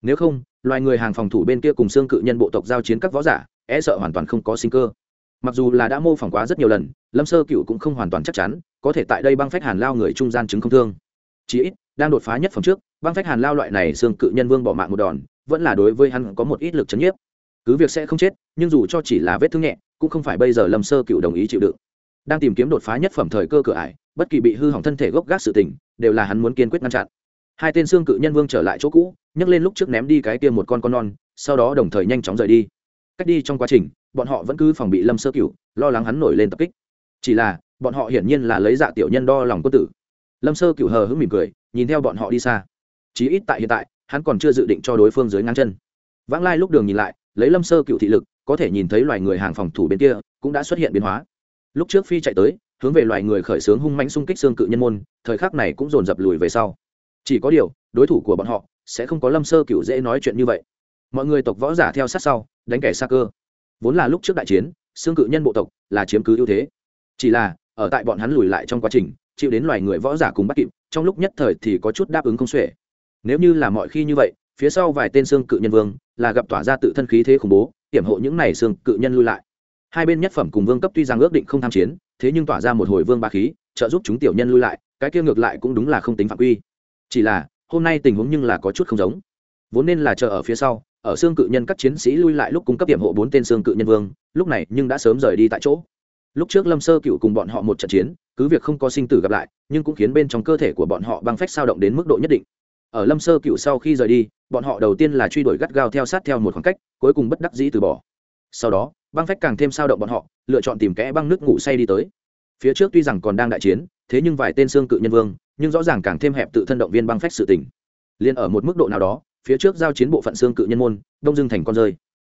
Nếu không, loài người hàng phòng thủ bên kia cùng xương cự nhân bộ tộc giao chiến các võ giả e sợ hoàn toàn không có sinh cơ. Mặc dù là đã mô phỏng quá rất nhiều lần, lâm sơ cựu cũng không hoàn toàn chắc chắn, có thể tại đây băng phách hàn lao người trung gian chứng không thương chí ít, đang đột phá nhất phẩm trước băng phách hàn lao loại này xương cự nhân vương bỏ mạng một đòn, vẫn là đối với hắn có một ít lực chấn nhiếp. Cứ việc sẽ không chết, nhưng dù cho chỉ là vết thương nhẹ, cũng không phải bây giờ lâm sơ cựu đồng ý chịu đựng. Đang tìm kiếm đột phá nhất phẩm thời cơ cửa ải, bất kỳ bị hư hỏng thân thể gốc gác sự tình, đều là hắn muốn kiên quyết ngăn chặn. Hai tên xương cự nhân vương trở lại chỗ cũ, nhấc lên lúc trước ném đi cái kia một con con non, sau đó đồng thời nhanh chóng rời đi. Cách đi trong quá trình, bọn họ vẫn cứ phòng bị lâm sơ cửu lo lắng hắn nổi lên tập kích. Chỉ là, bọn họ hiển nhiên là lấy dạ tiểu nhân đo lòng quân tử lâm sơ cửu hờ hững mỉm cười, nhìn theo bọn họ đi xa. Chí ít tại hiện tại, hắn còn chưa dự định cho đối phương dưới ngang chân. Vãng lai lúc đường nhìn lại, lấy lâm sơ cựu thị lực, có thể nhìn thấy loài người hàng phòng thủ bên kia, cũng đã xuất hiện biến hóa. Lúc trước phi chạy tới, hướng về loài người khởi xướng hung mãnh xung kích xương cự nhân môn, thời khắc này cũng dồn dập lùi về sau. Chỉ có điều, đối thủ của bọn họ, sẽ không có lâm sơ cựu dễ nói chuyện như vậy. Mọi người tộc võ giả theo sát sau, đánh kẻ xa cơ. Vốn là lúc trước đại chiến, xương cự nhân bộ tộc là chiếm cứ ưu thế. Chỉ là, ở tại bọn hắn lùi lại trong quá trình chịu đến loài người võ giả cùng bắt kịp, trong lúc nhất thời thì có chút đáp ứng không xuể. Nếu như là mọi khi như vậy, phía sau vài tên xương cự nhân vương là gặp tỏa ra tự thân khí thế khủng bố, hiểm hộ những này xương cự nhân lui lại. Hai bên nhất phẩm cùng vương cấp tuy rằng ước định không tham chiến, thế nhưng tỏa ra một hồi vương ba khí, trợ giúp chúng tiểu nhân lui lại, cái kia ngược lại cũng đúng là không tính phạm quy. Chỉ là, hôm nay tình huống nhưng là có chút không giống. Vốn nên là chờ ở phía sau, ở xương cự nhân các chiến sĩ lui lại lúc cung cấp hiểm hộ bốn tên xương cự nhân vương, lúc này nhưng đã sớm rời đi tại chỗ lúc trước lâm sơ cựu cùng bọn họ một trận chiến, cứ việc không có sinh tử gặp lại, nhưng cũng khiến bên trong cơ thể của bọn họ băng phách sao động đến mức độ nhất định. Ở lâm sơ cựu sau khi rời đi, bọn họ đầu tiên là truy đuổi gắt gao theo sát theo một khoảng cách, cuối cùng bất đắc dĩ từ bỏ. Sau đó, băng phách càng thêm sao động bọn họ, lựa chọn tìm kẽ băng nước ngủ say đi tới. Phía trước tuy rằng còn đang đại chiến, thế nhưng vài tên xương cự nhân vương, nhưng rõ ràng càng thêm hẹp tự thân động viên băng phách sự tình. Liên ở một mức độ nào đó, phía trước giao chiến bộ phận xương cự nhân môn, đông dương thành con rơi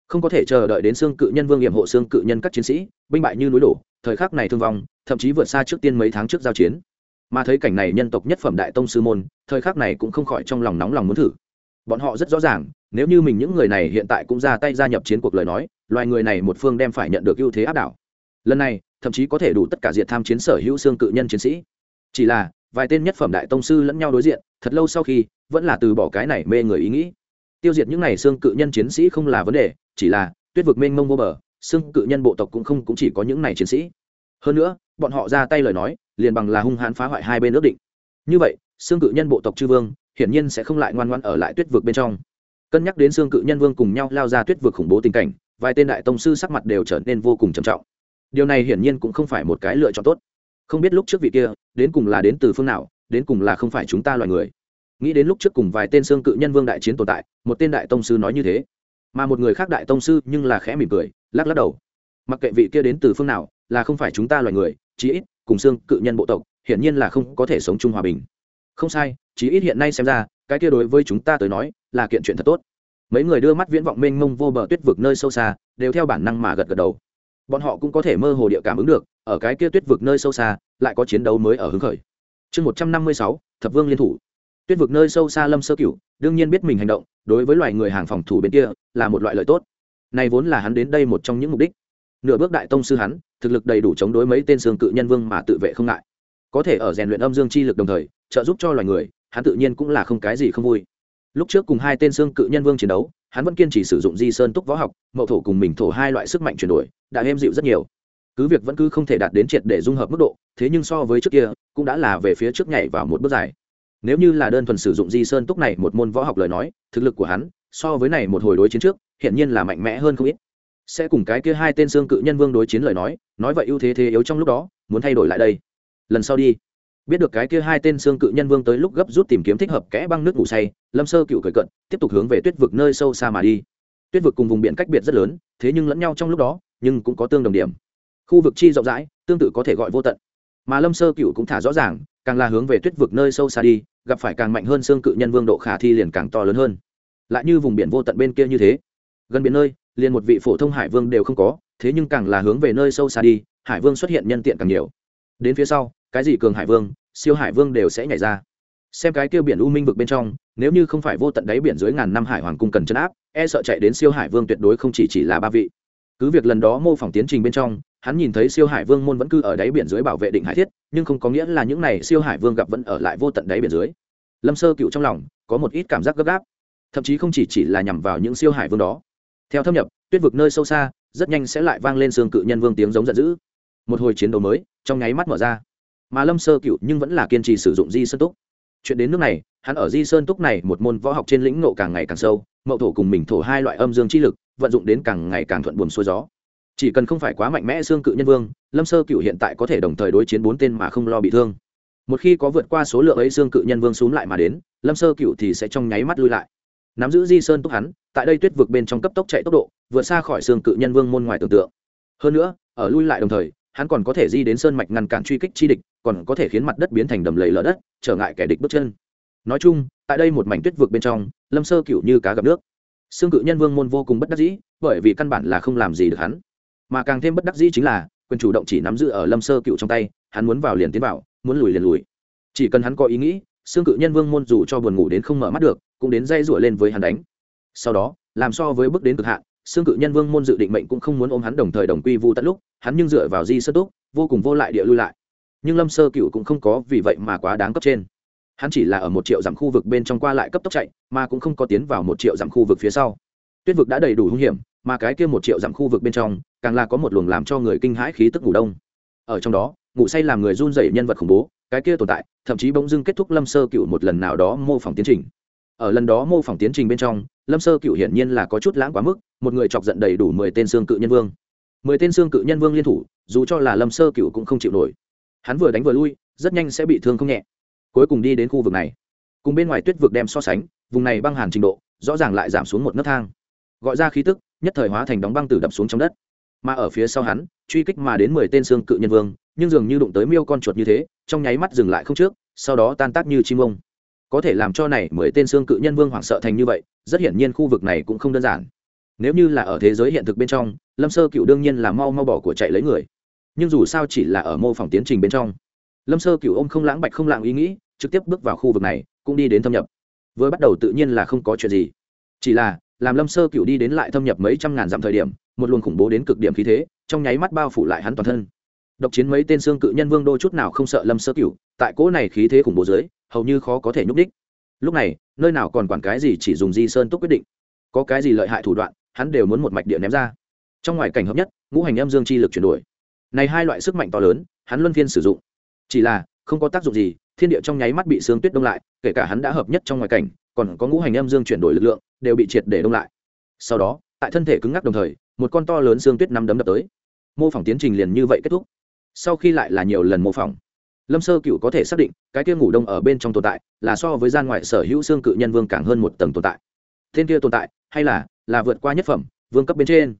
không có thể chờ đợi đến xương cự nhân vương nghiệm hộ xương cự nhân các chiến sĩ, binh bại như núi đổ, thời khắc này thương vong, thậm chí vượt xa trước tiên mấy tháng trước giao chiến. Mà thấy cảnh này nhân tộc nhất phẩm đại tông sư môn, thời khắc này cũng không khỏi trong lòng nóng lòng muốn thử. Bọn họ rất rõ ràng, nếu như mình những người này hiện tại cũng ra tay gia nhập chiến cuộc lời nói, loài người này một phương đem phải nhận được ưu thế áp đảo. Lần này, thậm chí có thể đủ tất cả diện tham chiến sở hữu xương cự nhân chiến sĩ. Chỉ là, vài tên nhất phẩm đại tông sư lẫn nhau đối diện, thật lâu sau khi, vẫn là từ bỏ cái này mê người ý nghĩ tiêu diệt những này xương cự nhân chiến sĩ không là vấn đề, chỉ là tuyết vực mênh mông vô bờ, xương cự nhân bộ tộc cũng không cũng chỉ có những này chiến sĩ. Hơn nữa, bọn họ ra tay lời nói, liền bằng là hung hãn phá hoại hai bên ước định. Như vậy, xương cự nhân bộ tộc chư vương, hiển nhiên sẽ không lại ngoan ngoan ở lại tuyết vực bên trong. Cân nhắc đến xương cự nhân vương cùng nhau lao ra tuyết vực khủng bố tình cảnh, vài tên đại tông sư sắc mặt đều trở nên vô cùng trầm trọng. Điều này hiển nhiên cũng không phải một cái lựa chọn tốt. Không biết lúc trước vị kia, đến cùng là đến từ phương nào, đến cùng là không phải chúng ta loài người nghĩ đến lúc trước cùng vài tên xương cự nhân vương đại chiến tồn tại, một tên đại tông sư nói như thế. Mà một người khác đại tông sư nhưng là khẽ mỉm cười, lắc lắc đầu. Mặc kệ vị kia đến từ phương nào, là không phải chúng ta loài người, chí ít cùng xương cự nhân bộ tộc, hiển nhiên là không có thể sống chung hòa bình. Không sai, chí ít hiện nay xem ra, cái kia đối với chúng ta tới nói, là kiện chuyện thật tốt. Mấy người đưa mắt viễn vọng mênh mông vô bờ tuyết vực nơi sâu xa, đều theo bản năng mà gật gật đầu. Bọn họ cũng có thể mơ hồ địa cảm ứng được, ở cái kia tuyết vực nơi sâu xa, lại có chiến đấu mới ở hứng khởi. Chương một trăm năm mươi sáu, thập vương liên thủ tuyết vực nơi sâu xa lâm sơ cửu, đương nhiên biết mình hành động, đối với loài người hàng phòng thủ bên kia, là một loại lợi tốt. Này vốn là hắn đến đây một trong những mục đích. Nửa bước đại tông sư hắn, thực lực đầy đủ chống đối mấy tên xương cự nhân vương mà tự vệ không ngại. Có thể ở rèn luyện âm dương chi lực đồng thời, trợ giúp cho loài người, hắn tự nhiên cũng là không cái gì không vui. Lúc trước cùng hai tên xương cự nhân vương chiến đấu, hắn vẫn kiên trì sử dụng di sơn túc võ học, mậu thổ cùng mình thổ hai loại sức mạnh chuyển đổi, đã êm dịu rất nhiều. Cứ việc vẫn cứ không thể đạt đến triệt để dung hợp mức độ, thế nhưng so với trước kia, cũng đã là về phía trước nhảy vào một bước dài nếu như là đơn thuần sử dụng di sơn túc này một môn võ học lời nói, thực lực của hắn, so với này một hồi đối chiến trước hiện nhiên là mạnh mẽ hơn không ít. Sẽ cùng cái kia hai tên xương cự nhân vương đối chiến lời nói nói vậy ưu thế thế yếu trong lúc đó, muốn thay đổi lại đây. Lần sau đi. Biết được cái kia hai tên xương cự nhân vương tới lúc gấp rút tìm kiếm thích hợp kẽ băng nước ngủ say, lâm sơ cựu cởi cận, tiếp tục hướng về tuyết vực nơi sâu xa mà đi. Tuyết vực cùng vùng biển cách biệt rất lớn, thế nhưng lẫn nhau trong lúc đó, nhưng cũng có tương đồng điểm. Khu vực chi rộng rãi, tương tự có thể gọi vô tận mà lâm sơ cựu cũng thả rõ ràng, càng là hướng về tuyết vực nơi sâu xa đi, gặp phải càng mạnh hơn xương cự nhân vương độ khả thi liền càng to lớn hơn. Lại như vùng biển vô tận bên kia như thế. Gần biển nơi, liền một vị phổ thông hải vương đều không có, thế nhưng càng là hướng về nơi sâu xa đi, hải vương xuất hiện nhân tiện càng nhiều. Đến phía sau, cái gì cường hải vương, siêu hải vương đều sẽ nhảy ra. Xem cái kia biển u minh vực bên trong, nếu như không phải vô tận đáy biển dưới ngàn năm hải hoàng cung cần chấn áp e sợ chạy đến siêu hải vương tuyệt đối không chỉ chỉ là ba vị. Cứ việc lần đó mô phỏng tiến trình bên trong hắn nhìn thấy siêu hải vương môn vẫn cư ở đáy biển dưới bảo vệ định hải thiết, nhưng không có nghĩa là những này siêu hải vương gặp vẫn ở lại vô tận đáy biển dưới. Lâm sơ cựu trong lòng có một ít cảm giác gấp gáp, thậm chí không chỉ chỉ là nhằm vào những siêu hải vương đó. Theo thâm nhập, tuyết vực nơi sâu xa, rất nhanh sẽ lại vang lên xương cự nhân vương tiếng giống giận dữ. Một hồi chiến đấu mới, trong nháy mắt mở ra. Mà lâm sơ cựu nhưng vẫn là kiên trì sử dụng di sơn túc. Chuyện đến nước này, hắn ở di sơn túc này một môn võ học trên lĩnh nộ càng ngày càng sâu, mậu thổ cùng mình thổ hai loại âm dương chi lực, vận dụng đến càng ngày càng thuận buồm xuôi gió chỉ cần không phải quá mạnh mẽ xương cự nhân vương, lâm sơ cựu hiện tại có thể đồng thời đối chiến bốn tên mà không lo bị thương. Một khi có vượt qua số lượng ấy xương cự nhân vương xuống lại mà đến, lâm sơ cựu thì sẽ trong nháy mắt lui lại. Nắm giữ di sơn túc hắn, tại đây tuyết vực bên trong cấp tốc chạy tốc độ, vượt xa khỏi xương cự nhân vương môn ngoài tưởng tượng. Hơn nữa, ở lui lại đồng thời, hắn còn có thể di đến sơn mạch ngăn cản truy kích chi địch, còn có thể khiến mặt đất biến thành đầm lầy lở đất, trở ngại kẻ địch bước chân. Nói chung, tại đây một mảnh tuyết vực bên trong, lâm sơ cựu như cá gặp nước. Xương cự nhân vương môn vô cùng bất đắc dĩ, bởi vì căn bản là không làm gì được hắn mà càng thêm bất đắc dĩ chính là, quyền chủ động chỉ nắm giữ ở lâm sơ cựu trong tay, hắn muốn vào liền tiến vào, muốn lùi liền lùi. Chỉ cần hắn có ý nghĩ xương cự nhân vương môn dù cho buồn ngủ đến không mở mắt được, cũng đến dây rủa lên với hắn đánh. Sau đó, làm so với bước đến cực hạn xương cự nhân vương môn dự định mệnh cũng không muốn ôm hắn đồng thời đồng quy vu tận lúc, hắn nhưng dựa vào di sơ túc, vô cùng vô lại địa lui lại. Nhưng lâm sơ cựu cũng không có vì vậy mà quá đáng cấp trên. Hắn chỉ là ở một triệu dặm khu vực bên trong qua lại cấp tốc chạy, mà cũng không có tiến vào một triệu dặm khu vực phía sau. Tuyết vực đã đầy đủ hung hiểm mà cái kia một triệu dặm khu vực bên trong, càng là có một luồng làm cho người kinh hãi khí tức ngủ đông. Ở trong đó, ngủ say làm người run rẩy nhân vật khủng bố, cái kia tồn tại, thậm chí bỗng dưng kết thúc lâm sơ cựu một lần nào đó mô phỏng tiến trình. Ở lần đó mô phỏng tiến trình bên trong, lâm sơ cựu hiển nhiên là có chút lãng quá mức, một người chọc giận đầy đủ mười tên xương cự nhân vương. Mười tên xương cự nhân vương liên thủ, dù cho là lâm sơ cựu cũng không chịu nổi. Hắn vừa đánh vừa lui, rất nhanh sẽ bị thương không nhẹ. Cuối cùng đi đến khu vực này. Cùng bên ngoài tuyết vực đem so sánh, vùng này băng hàn trình độ, rõ ràng lại giảm xuống một nấc thang gọi ra khí tức, nhất thời hóa thành đóng băng tử đập xuống trong đất. Mà ở phía sau hắn, truy kích mà đến mười tên xương cự nhân vương, nhưng dường như đụng tới miêu con chuột như thế, trong nháy mắt dừng lại không trước, sau đó tan tác như chim ông. Có thể làm cho này mười tên xương cự nhân vương hoảng sợ thành như vậy, rất hiển nhiên khu vực này cũng không đơn giản. Nếu như là ở thế giới hiện thực bên trong, lâm sơ cựu đương nhiên là mau mau bỏ của chạy lấy người. Nhưng dù sao chỉ là ở mô phỏng tiến trình bên trong. Lâm sơ cựu ông không lãng bạch không lãng ý nghĩ, trực tiếp bước vào khu vực này, cũng đi đến thâm nhập. Vừa bắt đầu tự nhiên là không có chuyện gì. Chỉ là làm lâm sơ cựu đi đến lại thâm nhập mấy trăm ngàn dặm thời điểm, một luồng khủng bố đến cực điểm khí thế, trong nháy mắt bao phủ lại hắn toàn thân. Độc chiến mấy tên xương cự nhân vương đô chút nào không sợ lâm sơ cựu tại cỗ này khí thế khủng bố dưới, hầu như khó có thể nhúc đích lúc này, nơi nào còn quản cái gì chỉ dùng di sơn túc quyết định. Có cái gì lợi hại thủ đoạn, hắn đều muốn một mạch điện ném ra. Trong ngoài cảnh hợp nhất, ngũ hành âm dương chi lực chuyển đổi. Này hai loại sức mạnh to lớn, hắn luân phiên sử dụng. Chỉ là, không có tác dụng gì thiên địa trong nháy mắt bị sương tuyết đông lại, kể cả hắn đã hợp nhất trong ngoài cảnh, còn có ngũ hành âm dương chuyển đổi lực lượng, đều bị triệt để đông lại. Sau đó, tại thân thể cứng ngắc đồng thời, một con to lớn sương tuyết năm đấm đập tới. Mô phỏng tiến trình liền như vậy kết thúc. Sau khi lại là nhiều lần mô phỏng, lâm sơ cựu có thể xác định, cái kia ngủ đông ở bên trong tồn tại, là so với gian ngoại sở hữu xương cự nhân vương càng hơn một tầng tồn tại. Tên kia tồn tại, hay là là vượt qua nhất phẩm, vương cấp bên trên.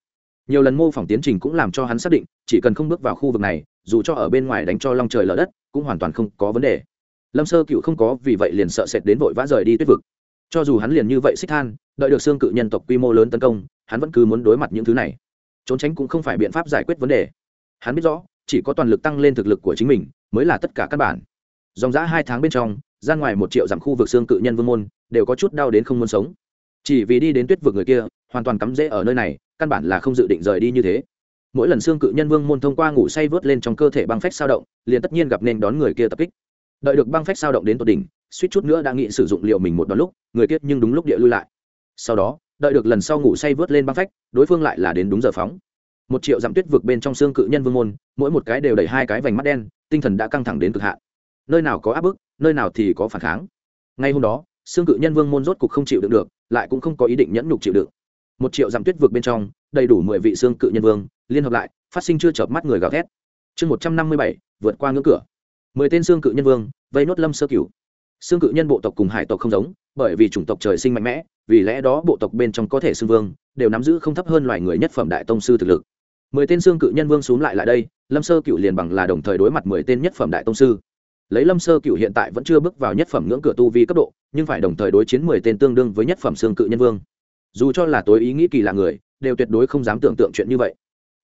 Nhiều lần mô phỏng tiến trình cũng làm cho hắn xác định, chỉ cần không bước vào khu vực này, dù cho ở bên ngoài đánh cho long trời lở đất, cũng hoàn toàn không có vấn đề lâm sơ cựu không có, vì vậy liền sợ sệt đến vội vã rời đi tuyết vực. Cho dù hắn liền như vậy xích than, đợi được xương cự nhân tộc quy mô lớn tấn công, hắn vẫn cứ muốn đối mặt những thứ này. Trốn tránh cũng không phải biện pháp giải quyết vấn đề. Hắn biết rõ, chỉ có toàn lực tăng lên thực lực của chính mình, mới là tất cả các bản. Dòng giã hai tháng bên trong, ra ngoài một triệu dặm khu vực xương cự nhân vương môn, đều có chút đau đến không muốn sống. Chỉ vì đi đến tuyết vực người kia, hoàn toàn cắm rễ ở nơi này, căn bản là không dự định rời đi như thế. Mỗi lần xương cự nhân vương môn thông qua ngủ say vớt lên trong cơ thể băng phách sao động, liền tất nhiên gặp nên đón người kia tập kích đợi được băng phách sao động đến tột đỉnh, suýt chút nữa đã nghĩ sử dụng liệu mình một đoạn lúc, người kia nhưng đúng lúc địa lui lại. Sau đó, đợi được lần sau ngủ say vớt lên băng phách, đối phương lại là đến đúng giờ phóng. Một triệu dặm tuyết vực bên trong xương cự nhân vương môn, mỗi một cái đều đẩy hai cái vành mắt đen, tinh thần đã căng thẳng đến cực hạn. Nơi nào có áp bức, nơi nào thì có phản kháng. Ngay hôm đó, xương cự nhân vương môn rốt cục không chịu đựng được, lại cũng không có ý định nhẫn nhục chịu đựng. Một triệu dặm tuyết vực bên trong, đầy đủ mười vị xương cự nhân vương, liên hợp lại, phát sinh chưa chợp mắt người gào thét. Chương một trăm năm mươi bảy, vượt qua ngưỡng cửa mười tên xương cự nhân vương, vây nốt lâm sơ cửu. Xương cự nhân bộ tộc cùng hải tộc không giống, bởi vì chủng tộc trời sinh mạnh mẽ, vì lẽ đó bộ tộc bên trong có thể xương vương, đều nắm giữ không thấp hơn loài người nhất phẩm đại tông sư thực lực. Mười tên xương cự nhân vương xuống lại lại đây, lâm sơ cựu liền bằng là đồng thời đối mặt mười tên nhất phẩm đại tông sư. Lấy lâm sơ cựu hiện tại vẫn chưa bước vào nhất phẩm ngưỡng cửa tu vi cấp độ, nhưng phải đồng thời đối chiến mười tên tương đương với nhất phẩm xương cự nhân vương. Dù cho là tối ý nghĩ kỳ là người, đều tuyệt đối không dám tưởng tượng chuyện như vậy.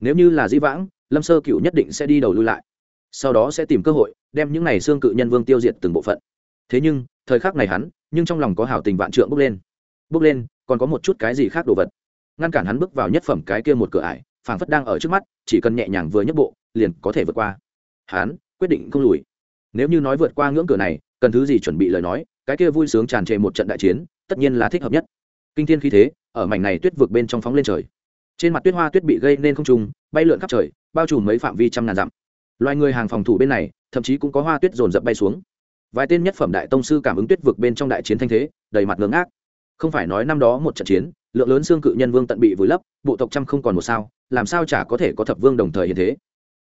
Nếu như là di vãng, lâm sơ cựu nhất định sẽ đi đầu lui lại. Sau đó sẽ tìm cơ hội đem những này xương cự nhân vương tiêu diệt từng bộ phận. Thế nhưng, thời khắc này hắn, nhưng trong lòng có hảo tình vạn trượng bước lên. Bước lên, còn có một chút cái gì khác đồ vật. Ngăn cản hắn bước vào nhất phẩm cái kia một cửa ải, phảng phất đang ở trước mắt, chỉ cần nhẹ nhàng vừa nhấc bộ, liền có thể vượt qua. Hắn, quyết định không lùi. Nếu như nói vượt qua ngưỡng cửa này, cần thứ gì chuẩn bị lời nói, cái kia vui sướng tràn trề một trận đại chiến, tất nhiên là thích hợp nhất. Kinh thiên khí thế, ở mảnh này tuyết vượt bên trong phóng lên trời. Trên mặt tuyết hoa tuyết bị gây nên không trùng bay lượn khắp trời, bao trùm mấy phạm vi trăm ngàn dặm loài người hàng phòng thủ bên này, thậm chí cũng có hoa tuyết dồn dập bay xuống. Vài tên nhất phẩm đại tông sư cảm ứng tuyết vực bên trong đại chiến thanh thế, đầy mặt ngưỡng ác không phải nói năm đó một trận chiến, lượng lớn xương cự nhân vương tận bị vùi lấp, bộ tộc trăm không còn một sao, làm sao chả có thể có thập vương đồng thời hiện thế?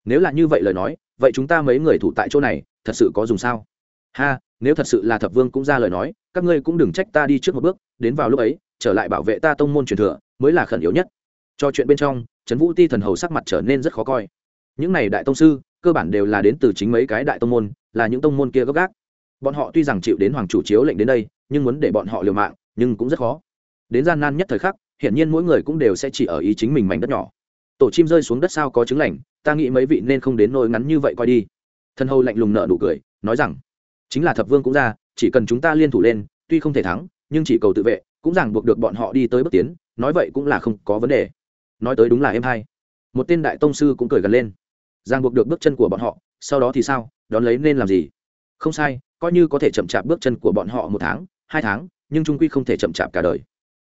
Nếu là như vậy lời nói, vậy chúng ta mấy người thủ tại chỗ này, thật sự có dùng sao? Ha, nếu thật sự là thập vương cũng ra lời nói, các ngươi cũng đừng trách ta đi trước một bước, đến vào lúc ấy, trở lại bảo vệ ta tông môn truyền thừa, mới là khẩn yếu nhất. Cho chuyện bên trong, trấn vũ ti thần hầu sắc mặt trở nên rất khó coi. Những này đại tông sư cơ bản đều là đến từ chính mấy cái đại tông môn, là những tông môn kia gấp gác. Bọn họ tuy rằng chịu đến hoàng chủ chiếu lệnh đến đây, nhưng muốn để bọn họ liều mạng, nhưng cũng rất khó. Đến gian nan nhất thời khắc, hiển nhiên mỗi người cũng đều sẽ chỉ ở ý chính mình mảnh đất nhỏ. Tổ chim rơi xuống đất sao có chứng lành, ta nghĩ mấy vị nên không đến nỗi ngắn như vậy coi đi. Thân hầu lạnh lùng nợ nụ cười, nói rằng, chính là thập vương cũng ra, chỉ cần chúng ta liên thủ lên, tuy không thể thắng, nhưng chỉ cầu tự vệ, cũng ràng buộc được bọn họ đi tới bước tiến, nói vậy cũng là không có vấn đề. Nói tới đúng là em hay một tên đại tông sư cũng cười gần lên ràng buộc được bước chân của bọn họ, sau đó thì sao? Đón lấy nên làm gì? Không sai, coi như có thể chậm chạp bước chân của bọn họ một tháng, hai tháng, nhưng trung quy không thể chậm chạp cả đời.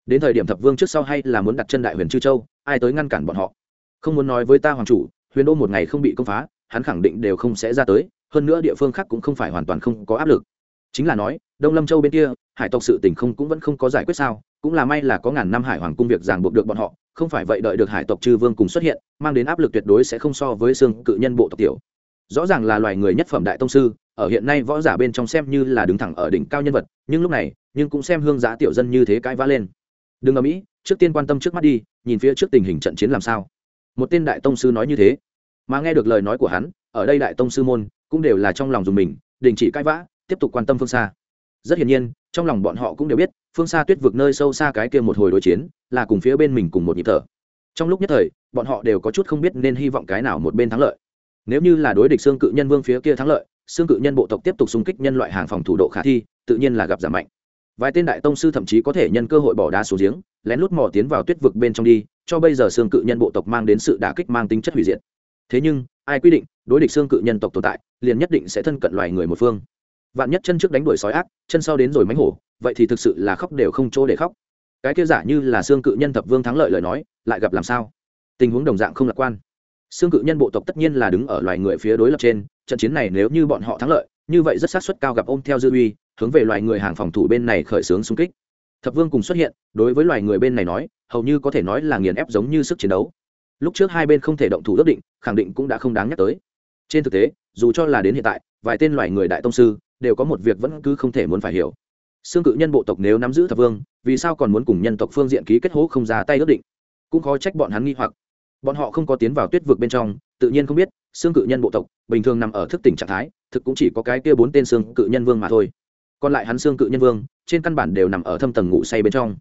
Đến thời điểm thập vương trước sau hay là muốn đặt chân đại huyền chư châu, ai tới ngăn cản bọn họ? Không muốn nói với ta hoàng chủ, huyền đô một ngày không bị công phá, hắn khẳng định đều không sẽ ra tới, hơn nữa địa phương khác cũng không phải hoàn toàn không có áp lực chính là nói, đông lâm châu bên kia, hải tộc sự tình không cũng vẫn không có giải quyết sao, cũng là may là có ngàn năm hải hoàng cung việc ràng buộc được bọn họ, không phải vậy đợi được hải tộc chư vương cùng xuất hiện, mang đến áp lực tuyệt đối sẽ không so với xương cự nhân bộ tộc tiểu. Rõ ràng là loài người nhất phẩm đại tông sư, ở hiện nay võ giả bên trong xem như là đứng thẳng ở đỉnh cao nhân vật, nhưng lúc này, nhưng cũng xem hương giá tiểu dân như thế cãi vã lên. Đừng ở mỹ trước tiên quan tâm trước mắt đi, nhìn phía trước tình hình trận chiến làm sao. Một tên đại tông sư nói như thế. Mà nghe được lời nói của hắn, ở đây đại tông sư môn, cũng đều là trong lòng dùng mình, đình chỉ cãi vã tiếp tục quan tâm phương xa. Rất hiển nhiên, trong lòng bọn họ cũng đều biết, phương xa tuyết vực nơi sâu xa cái kia một hồi đối chiến, là cùng phía bên mình cùng một nhịp thở. Trong lúc nhất thời, bọn họ đều có chút không biết nên hy vọng cái nào một bên thắng lợi. Nếu như là đối địch xương cự nhân vương phía kia thắng lợi, xương cự nhân bộ tộc tiếp tục xung kích nhân loại hàng phòng thủ độ khả thi, tự nhiên là gặp giảm mạnh. Vài tên đại tông sư thậm chí có thể nhân cơ hội bỏ đá xuống giếng, lén lút mò tiến vào tuyết vực bên trong đi, cho bây giờ xương cự nhân bộ tộc mang đến sự đả kích mang tính chất hủy diệt. Thế nhưng, ai quy định, đối địch xương cự nhân tộc tồn tại, liền nhất định sẽ thân cận loài người một phương vạn nhất chân trước đánh đuổi sói ác, chân sau đến rồi mánh hổ, vậy thì thực sự là khóc đều không chỗ để khóc. Cái kia giả như là xương cự nhân thập vương thắng lợi lời nói, lại gặp làm sao? Tình huống đồng dạng không lạc quan. Xương cự nhân bộ tộc tất nhiên là đứng ở loài người phía đối lập trên, trận chiến này nếu như bọn họ thắng lợi, như vậy rất sát suất cao gặp ôm theo dư uy, hướng về loài người hàng phòng thủ bên này khởi xướng xung kích. Thập vương cùng xuất hiện, đối với loài người bên này nói, hầu như có thể nói là nghiền ép giống như sức chiến đấu. Lúc trước hai bên không thể động thủ ước định, khẳng định cũng đã không đáng nhắc tới. Trên thực tế, dù cho là đến hiện tại, vài tên loài người đại tông sư đều có một việc vẫn cứ không thể muốn phải hiểu. Xương cự nhân bộ tộc nếu nắm giữ thập vương, vì sao còn muốn cùng nhân tộc phương diện ký kết hố không ra tay ước định? Cũng khó trách bọn hắn nghi hoặc. Bọn họ không có tiến vào tuyết vực bên trong, tự nhiên không biết, xương cự nhân bộ tộc bình thường nằm ở thức tỉnh trạng thái, thực cũng chỉ có cái kia bốn tên xương cự nhân vương mà thôi. Còn lại hắn xương cự nhân vương, trên căn bản đều nằm ở thâm tầng ngủ say bên trong.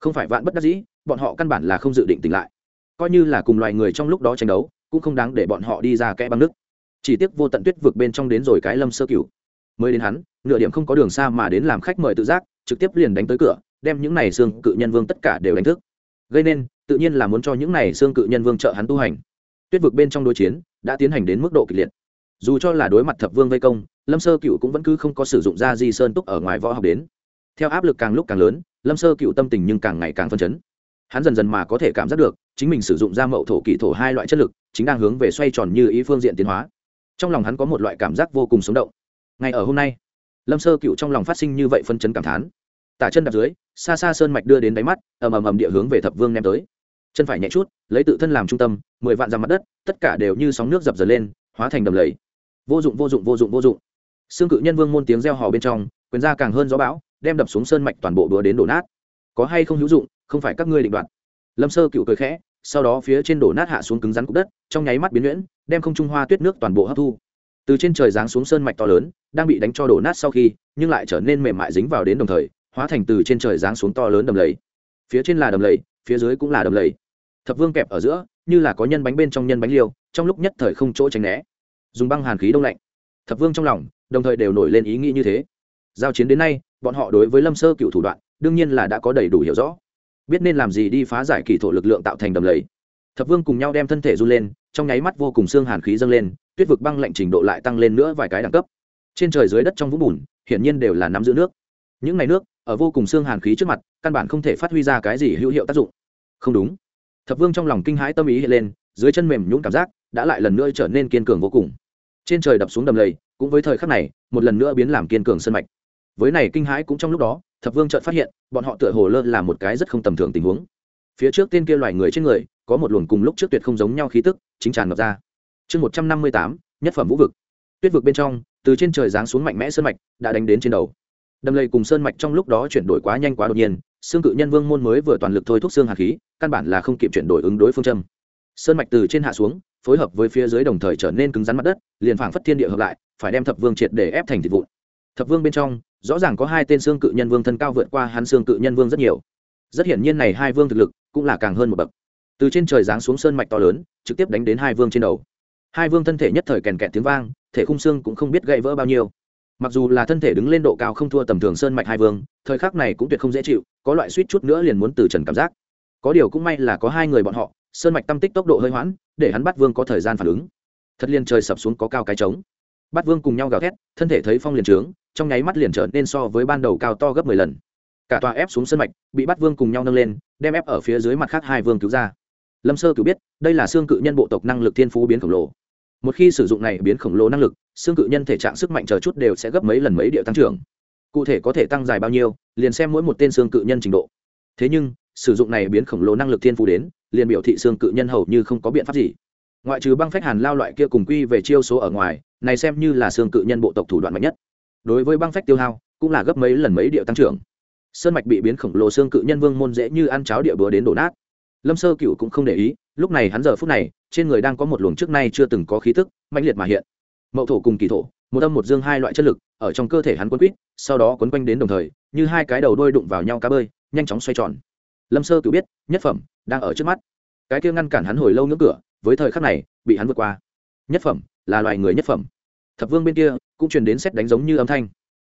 Không phải vạn bất đắc dĩ, bọn họ căn bản là không dự định tỉnh lại. Coi như là cùng loài người trong lúc đó tranh đấu, cũng không đáng để bọn họ đi ra kẽ băng nước. Chỉ tiếc vô tận tuyết vực bên trong đến rồi cái lâm sơ cửu mới đến hắn, nửa điểm không có đường xa mà đến làm khách mời tự giác, trực tiếp liền đánh tới cửa, đem những này xương cự nhân vương tất cả đều đánh thức. Gây nên, tự nhiên là muốn cho những này xương cự nhân vương trợ hắn tu hành. Tuyết vực bên trong đối chiến, đã tiến hành đến mức độ kịch liệt. Dù cho là đối mặt thập vương vây công, lâm sơ cựu cũng vẫn cứ không có sử dụng ra di sơn túc ở ngoài võ học đến. Theo áp lực càng lúc càng lớn, lâm sơ cựu tâm tình nhưng càng ngày càng phân chấn. Hắn dần dần mà có thể cảm giác được, chính mình sử dụng ra mậu thổ kỷ thổ hai loại chất lực, chính đang hướng về xoay tròn như ý phương diện tiến hóa. Trong lòng hắn có một loại cảm giác vô cùng sống động ngay ở hôm nay, lâm sơ cựu trong lòng phát sinh như vậy phân chấn cảm thán. Tả chân đạp dưới, xa xa sơn mạch đưa đến đáy mắt, ầm ầm ầm địa hướng về thập vương ném tới. Chân phải nhẹ chút, lấy tự thân làm trung tâm, mười vạn ra mặt đất, tất cả đều như sóng nước dập dần lên, hóa thành đầm lầy. Vô dụng vô dụng vô dụng vô dụng. Xương cự nhân vương môn tiếng reo hò bên trong, quyền ra càng hơn gió bão, đem đập xuống sơn mạch toàn bộ đùa đến đổ nát. Có hay không hữu dụng, không phải các ngươi định đoạt. Lâm sơ cựu cười khẽ, sau đó phía trên đổ nát hạ xuống cứng rắn cục đất, trong nháy mắt biến nhuyễn, đem không trung hoa tuyết nước toàn bộ hấp thu từ trên trời giáng xuống sơn mạch to lớn, đang bị đánh cho đổ nát sau khi, nhưng lại trở nên mềm mại dính vào đến đồng thời, hóa thành từ trên trời giáng xuống to lớn đầm lầy. Phía trên là đầm lầy, phía dưới cũng là đầm lầy. Thập vương kẹp ở giữa, như là có nhân bánh bên trong nhân bánh liêu, trong lúc nhất thời không chỗ tránh né. Dùng băng hàn khí đông lạnh. Thập vương trong lòng, đồng thời đều nổi lên ý nghĩ như thế. Giao chiến đến nay, bọn họ đối với lâm sơ cựu thủ đoạn, đương nhiên là đã có đầy đủ hiểu rõ. Biết nên làm gì đi phá giải kỳ thổ lực lượng tạo thành đầm lầy. Thập vương cùng nhau đem thân thể run lên trong nháy mắt vô cùng xương hàn khí dâng lên, tuyết vực băng lạnh trình độ lại tăng lên nữa vài cái đẳng cấp. Trên trời dưới đất trong vũng bùn, hiển nhiên đều là nắm giữ nước. Những ngày nước, ở vô cùng xương hàn khí trước mặt, căn bản không thể phát huy ra cái gì hữu hiệu tác dụng. Không đúng. Thập vương trong lòng kinh hãi tâm ý hiện lên, dưới chân mềm nhũng cảm giác đã lại lần nữa trở nên kiên cường vô cùng. Trên trời đập xuống đầm lầy, cũng với thời khắc này, một lần nữa biến làm kiên cường sân mạch. Với này kinh hãi cũng trong lúc đó, thập vương chợt phát hiện, bọn họ tựa hồ lơ là một cái rất không tầm thường tình huống. Phía trước tên kia loài người trên người có một luồng cùng lúc trước tuyệt không giống nhau khí tức, chính tràn ngập ra. Chương một trăm năm mươi tám, nhất phẩm vũ vực. Tuyết vực bên trong, từ trên trời giáng xuống mạnh mẽ sơn mạch, đã đánh đến trên đầu. Đầm lầy cùng sơn mạch trong lúc đó chuyển đổi quá nhanh quá đột nhiên, xương cự nhân vương môn mới vừa toàn lực thôi thúc xương hạt khí, căn bản là không kịp chuyển đổi ứng đối phương châm. Sơn mạch từ trên hạ xuống, phối hợp với phía dưới đồng thời trở nên cứng rắn mặt đất, liền phảng phất thiên địa hợp lại, phải đem thập vương triệt để ép thành thịt vụn. Thập vương bên trong, rõ ràng có hai tên xương cự nhân vương thân cao vượt qua hắn xương cự nhân vương rất nhiều. Rất hiển nhiên này hai vương thực lực cũng là càng hơn một bậc từ trên trời giáng xuống sơn mạch to lớn, trực tiếp đánh đến hai vương trên đầu. Hai vương thân thể nhất thời kèn kẹt tiếng vang, thể khung xương cũng không biết gãy vỡ bao nhiêu. Mặc dù là thân thể đứng lên độ cao không thua tầm thường sơn mạch hai vương, thời khắc này cũng tuyệt không dễ chịu, có loại suýt chút nữa liền muốn từ trần cảm giác. Có điều cũng may là có hai người bọn họ, sơn mạch tâm tích tốc độ hơi hoãn, để hắn bắt vương có thời gian phản ứng. Thật liền trời sập xuống có cao cái trống. Bắt vương cùng nhau gào thét, thân thể thấy phong liền trướng, trong nháy mắt liền trở nên so với ban đầu cao to gấp mười lần. Cả tòa ép xuống sân mạch, bị bắt vương cùng nhau nâng lên, đem ép ở phía dưới mặt khác hai vương cứu ra lâm sơ cử biết, đây là xương cự nhân bộ tộc năng lực thiên phú biến khổng lồ. Một khi sử dụng này biến khổng lồ năng lực, xương cự nhân thể trạng sức mạnh chờ chút đều sẽ gấp mấy lần mấy điệu tăng trưởng. Cụ thể có thể tăng dài bao nhiêu, liền xem mỗi một tên xương cự nhân trình độ. Thế nhưng, sử dụng này biến khổng lồ năng lực thiên phú đến, liền biểu thị xương cự nhân hầu như không có biện pháp gì. Ngoại trừ băng phách hàn lao loại kia cùng quy về chiêu số ở ngoài, này xem như là xương cự nhân bộ tộc thủ đoạn mạnh nhất. Đối với băng phách tiêu hao, cũng là gấp mấy lần mấy điệu tăng trưởng. Sơn mạch bị biến khổng lồ xương cự nhân vương môn dễ như ăn cháo địa bừa đến đổ nát lâm sơ cựu cũng không để ý, lúc này hắn giờ phút này, trên người đang có một luồng trước nay chưa từng có khí tức mạnh liệt mà hiện. Mậu thổ cùng kỳ thổ, một âm một dương hai loại chất lực, ở trong cơ thể hắn quấn quýt, sau đó quấn quanh đến đồng thời, như hai cái đầu đôi đụng vào nhau cá bơi, nhanh chóng xoay tròn. Lâm sơ cựu biết, nhất phẩm đang ở trước mắt. Cái kia ngăn cản hắn hồi lâu ngưỡng cửa, với thời khắc này, bị hắn vượt qua. Nhất phẩm là loài người nhất phẩm. Thập vương bên kia, cũng truyền đến xét đánh giống như âm thanh.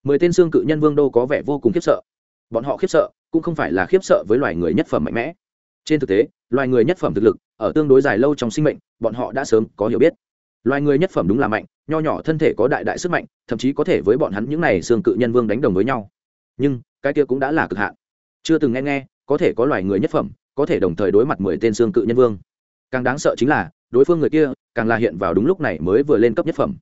Mười tên xương cự nhân vương đô có vẻ vô cùng khiếp sợ. Bọn họ khiếp sợ, cũng không phải là khiếp sợ với loài người nhất phẩm mạnh mẽ trên thực tế, loài người nhất phẩm thực lực, ở tương đối dài lâu trong sinh mệnh, bọn họ đã sớm có hiểu biết. Loài người nhất phẩm đúng là mạnh, nho nhỏ thân thể có đại đại sức mạnh, thậm chí có thể với bọn hắn những n à y xương cự nhân vương đánh đồng với nhau. Nhưng, cái kia cũng đã là cực hạn. Chưa từng nghe nghe, có thể có loài người nhất phẩm, có thể đồng thời đối mặt mười tên xương cự nhân vương. Càng đáng sợ chính là, đối phương người kia, càng là hiện vào đúng lúc này mới vừa lên cấp nhất phẩm.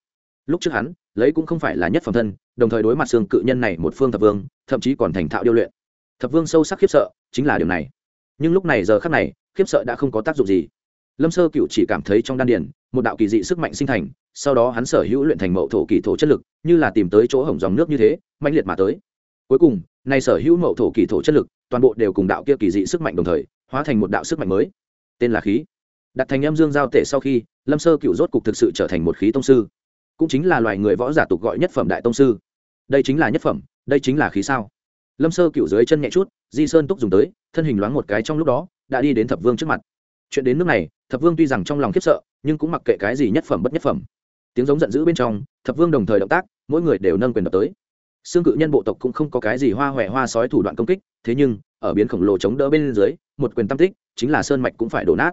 Lúc trước hắn, lấy cũng không phải là nhất phẩm thân, đồng thời đối mặt xương cự nhân này một phương thập vương, thậm chí còn thành thạo điêu luyện. Thập vương sâu sắc khiếp sợ, chính là điều này nhưng lúc này giờ khắc này, khiếp sợ đã không có tác dụng gì. Lâm sơ cựu chỉ cảm thấy trong đan điền, một đạo kỳ dị sức mạnh sinh thành, sau đó hắn sở hữu luyện thành mậu thổ kỳ thổ chất lực, như là tìm tới chỗ hổng dòng nước như thế mạnh liệt mà tới. Cuối cùng, nay sở hữu mậu thổ kỳ thổ chất lực, toàn bộ đều cùng đạo kia kỳ dị sức mạnh đồng thời, hóa thành một đạo sức mạnh mới. Tên là khí. Đặt thành âm dương giao tể sau khi, lâm sơ cựu rốt cục thực sự trở thành một khí tông sư. Cũng chính là loài người võ giả tục gọi nhất phẩm đại tông sư. Đây chính là nhất phẩm, đây chính là khí sao? Lâm sơ cựu dưới chân nhẹ chút, di sơn túc dùng tới, thân hình loáng một cái trong lúc đó, đã đi đến thập vương trước mặt. Chuyện đến nước này, thập vương tuy rằng trong lòng khiếp sợ, nhưng cũng mặc kệ cái gì nhất phẩm bất nhất phẩm. Tiếng giống giận dữ bên trong, thập vương đồng thời động tác, mỗi người đều nâng quyền đập tới. Xương cự nhân bộ tộc cũng không có cái gì hoa huệ hoa sói thủ đoạn công kích, thế nhưng, ở biến khổng lồ chống đỡ bên dưới, một quyền tam tích, chính là sơn mạch cũng phải đổ nát.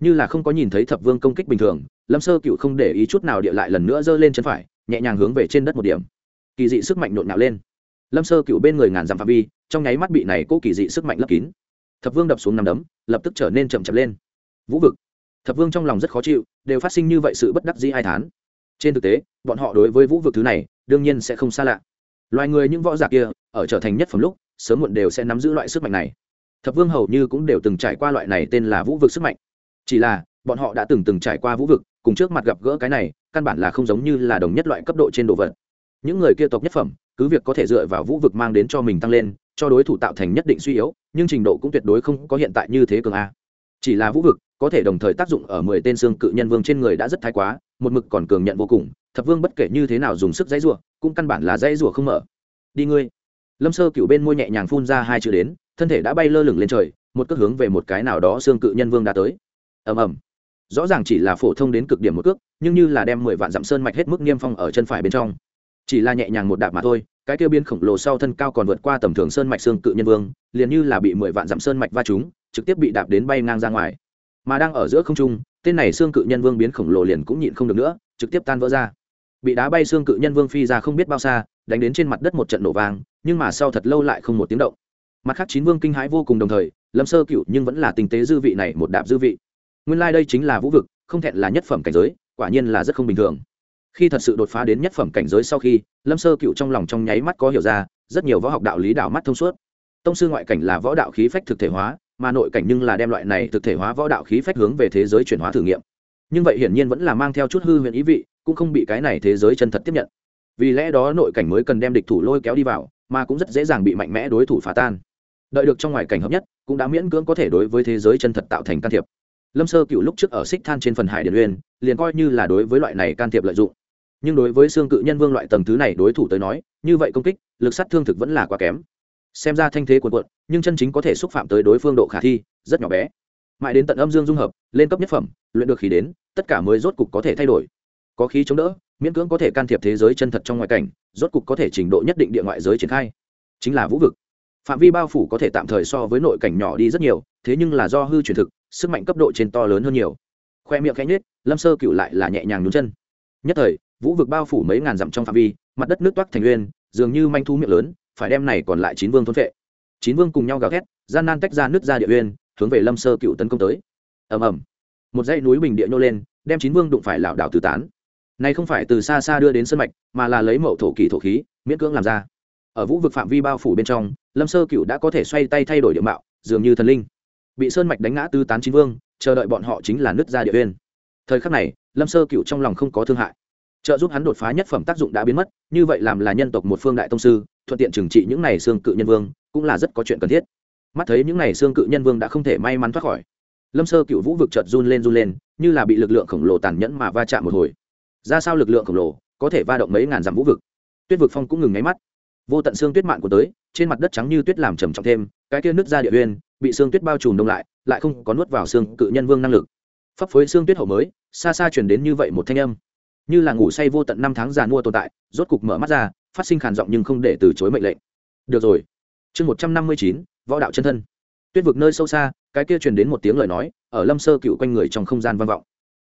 Như là không có nhìn thấy thập vương công kích bình thường, lâm sơ cựu không để ý chút nào địa lại lần nữa giơ lên chân phải, nhẹ nhàng hướng về trên đất một điểm. Kỳ dị sức mạnh nộn nhạo lên lâm sơ cựu bên người ngàn dặm phạm vi, trong nháy mắt bị này cố kỳ dị sức mạnh lấp kín. Thập vương đập xuống nằm đấm, lập tức trở nên chậm chậm lên. Vũ vực. Thập vương trong lòng rất khó chịu, đều phát sinh như vậy sự bất đắc dĩ ai thán. Trên thực tế, bọn họ đối với vũ vực thứ này, đương nhiên sẽ không xa lạ. Loài người những võ giả kia, ở trở thành nhất phẩm lúc, sớm muộn đều sẽ nắm giữ loại sức mạnh này. Thập vương hầu như cũng đều từng trải qua loại này tên là vũ vực sức mạnh. Chỉ là, bọn họ đã từng từng trải qua vũ vực, cùng trước mặt gặp gỡ cái này, căn bản là không giống như là đồng nhất loại cấp độ trên đồ vật. Những người kia tộc nhất phẩm cứ việc có thể dựa vào vũ vực mang đến cho mình tăng lên, cho đối thủ tạo thành nhất định suy yếu, nhưng trình độ cũng tuyệt đối không có hiện tại như thế cường a. Chỉ là vũ vực, có thể đồng thời tác dụng ở mười tên xương cự nhân vương trên người đã rất thái quá, một mực còn cường nhận vô cùng, thập vương bất kể như thế nào dùng sức dãy rủa, cũng căn bản là dãy rủa không mở. Đi ngươi. Lâm sơ cựu bên môi nhẹ nhàng phun ra hai chữ đến, thân thể đã bay lơ lửng lên trời, một cước hướng về một cái nào đó xương cự nhân vương đã tới. Ầm ầm. Rõ ràng chỉ là phổ thông đến cực điểm một cước, nhưng như là đem mười vạn dặm sơn mạch hết mức niêm phong ở chân phải bên trong chỉ là nhẹ nhàng một đạp mà thôi, cái kia biên khổng lồ sau thân cao còn vượt qua tầm thường sơn mạch xương cự nhân vương, liền như là bị mười vạn dặm sơn mạch va trúng, trực tiếp bị đạp đến bay ngang ra ngoài. Mà đang ở giữa không trung, tên này xương cự nhân vương biến khổng lồ liền cũng nhịn không được nữa, trực tiếp tan vỡ ra. Bị đá bay xương cự nhân vương phi ra không biết bao xa, đánh đến trên mặt đất một trận nổ vang, nhưng mà sau thật lâu lại không một tiếng động. Mặt khác chín vương kinh hãi vô cùng đồng thời, lâm sơ cựu nhưng vẫn là tình tế dư vị này một đạp dư vị. Nguyên lai、like、đây chính là vũ vực, không thẹn là nhất phẩm cảnh giới, quả nhiên là rất không bình thường khi thật sự đột phá đến nhất phẩm cảnh giới sau khi, lâm sơ cựu trong lòng trong nháy mắt có hiểu ra, rất nhiều võ học đạo lý đạo mắt thông suốt. Tông sư ngoại cảnh là võ đạo khí phách thực thể hóa, mà nội cảnh nhưng là đem loại này thực thể hóa võ đạo khí phách hướng về thế giới chuyển hóa thử nghiệm. Nhưng vậy hiển nhiên vẫn là mang theo chút hư huyện ý vị, cũng không bị cái này thế giới chân thật tiếp nhận. Vì lẽ đó nội cảnh mới cần đem địch thủ lôi kéo đi vào, mà cũng rất dễ dàng bị mạnh mẽ đối thủ phá tan. Đợi được trong ngoài cảnh hợp nhất, cũng đã miễn cưỡng có thể đối với thế giới chân thật tạo thành can thiệp. Lâm sơ cựu lúc trước ở xích than trên phần hải điện uyên, liền coi như là đối với loại này can thiệp lợi dụng nhưng đối với xương cự nhân vương loại tầng thứ này đối thủ tới nói, như vậy công kích, lực sát thương thực vẫn là quá kém. Xem ra thanh thế quần quận nhưng chân chính có thể xúc phạm tới đối phương độ khả thi, rất nhỏ bé. Mãi đến tận âm dương dung hợp, lên cấp nhất phẩm, luyện được khí đến, tất cả mới rốt cục có thể thay đổi. Có khí chống đỡ, miễn cưỡng có thể can thiệp thế giới chân thật trong ngoại cảnh, rốt cục có thể trình độ nhất định địa ngoại giới triển khai. Chính là vũ vực. Phạm vi bao phủ có thể tạm thời so với nội cảnh nhỏ đi rất nhiều, thế nhưng là do hư truyền thực, sức mạnh cấp độ trên to lớn hơn nhiều. Khoe miệng khẽ nhết lâm sơ cựu lại là nhẹ nhàng nhún chân. Nhất thời vũ vực bao phủ mấy ngàn dặm trong phạm vi, mặt đất nước toát thành uyên dường như manh thu miệng lớn, phải đem này còn lại chín vương thôn vệ chín vương cùng nhau gào thét, gian nan tách ra nước ra địa uyên hướng về lâm sơ cựu tấn công tới. Ầm ầm. Một dãy núi bình địa nhô lên, đem chín vương đụng phải lảo đảo tứ tán. Này không phải từ xa xa đưa đến sân mạch, mà là lấy mẫu thổ kỳ thổ khí, miễn cưỡng làm ra. Ở vũ vực phạm vi bao phủ bên trong, lâm sơ cựu đã có thể xoay tay thay đổi địa mạo, dường như thần linh. Bị sơn mạch đánh ngã tứ tán chín vương, chờ đợi bọn họ chính là nứt ra địa uyên thời khắc này, lâm sơ cựu trong lòng không có thương hại trợ giúp hắn đột phá nhất phẩm tác dụng đã biến mất, như vậy làm là nhân tộc một phương đại tông sư, thuận tiện trừng trị những này xương cự nhân vương, cũng là rất có chuyện cần thiết. Mắt thấy những này xương cự nhân vương đã không thể may mắn thoát khỏi, lâm sơ cựu vũ vực chợt run lên run lên, như là bị lực lượng khổng lồ tàn nhẫn mà va chạm một hồi. Ra sao lực lượng khổng lồ, có thể va động mấy ngàn dặm vũ vực. Tuyết vực phong cũng ngừng nháy mắt. Vô tận xương tuyết mạn của tới, trên mặt đất trắng như tuyết làm trầm trọng thêm, cái kia nứt ra địa uyên bị xương tuyết bao trùm đông lại lại không có nuốt vào xương cự nhân vương năng lực. Phấp phới xương tuyết hậu mới, xa xa chuyển đến như vậy một thanh âm như là ngủ say vô tận năm tháng già mua tồn tại, rốt cục mở mắt ra, phát sinh khản giọng nhưng không để từ chối mệnh lệnh. Được rồi. Chương một trăm năm mươi chín, võ đạo chân thân. Tuyết vực nơi sâu xa, cái kia truyền đến một tiếng lời nói, ở lâm sơ cựu quanh người trong không gian vang vọng.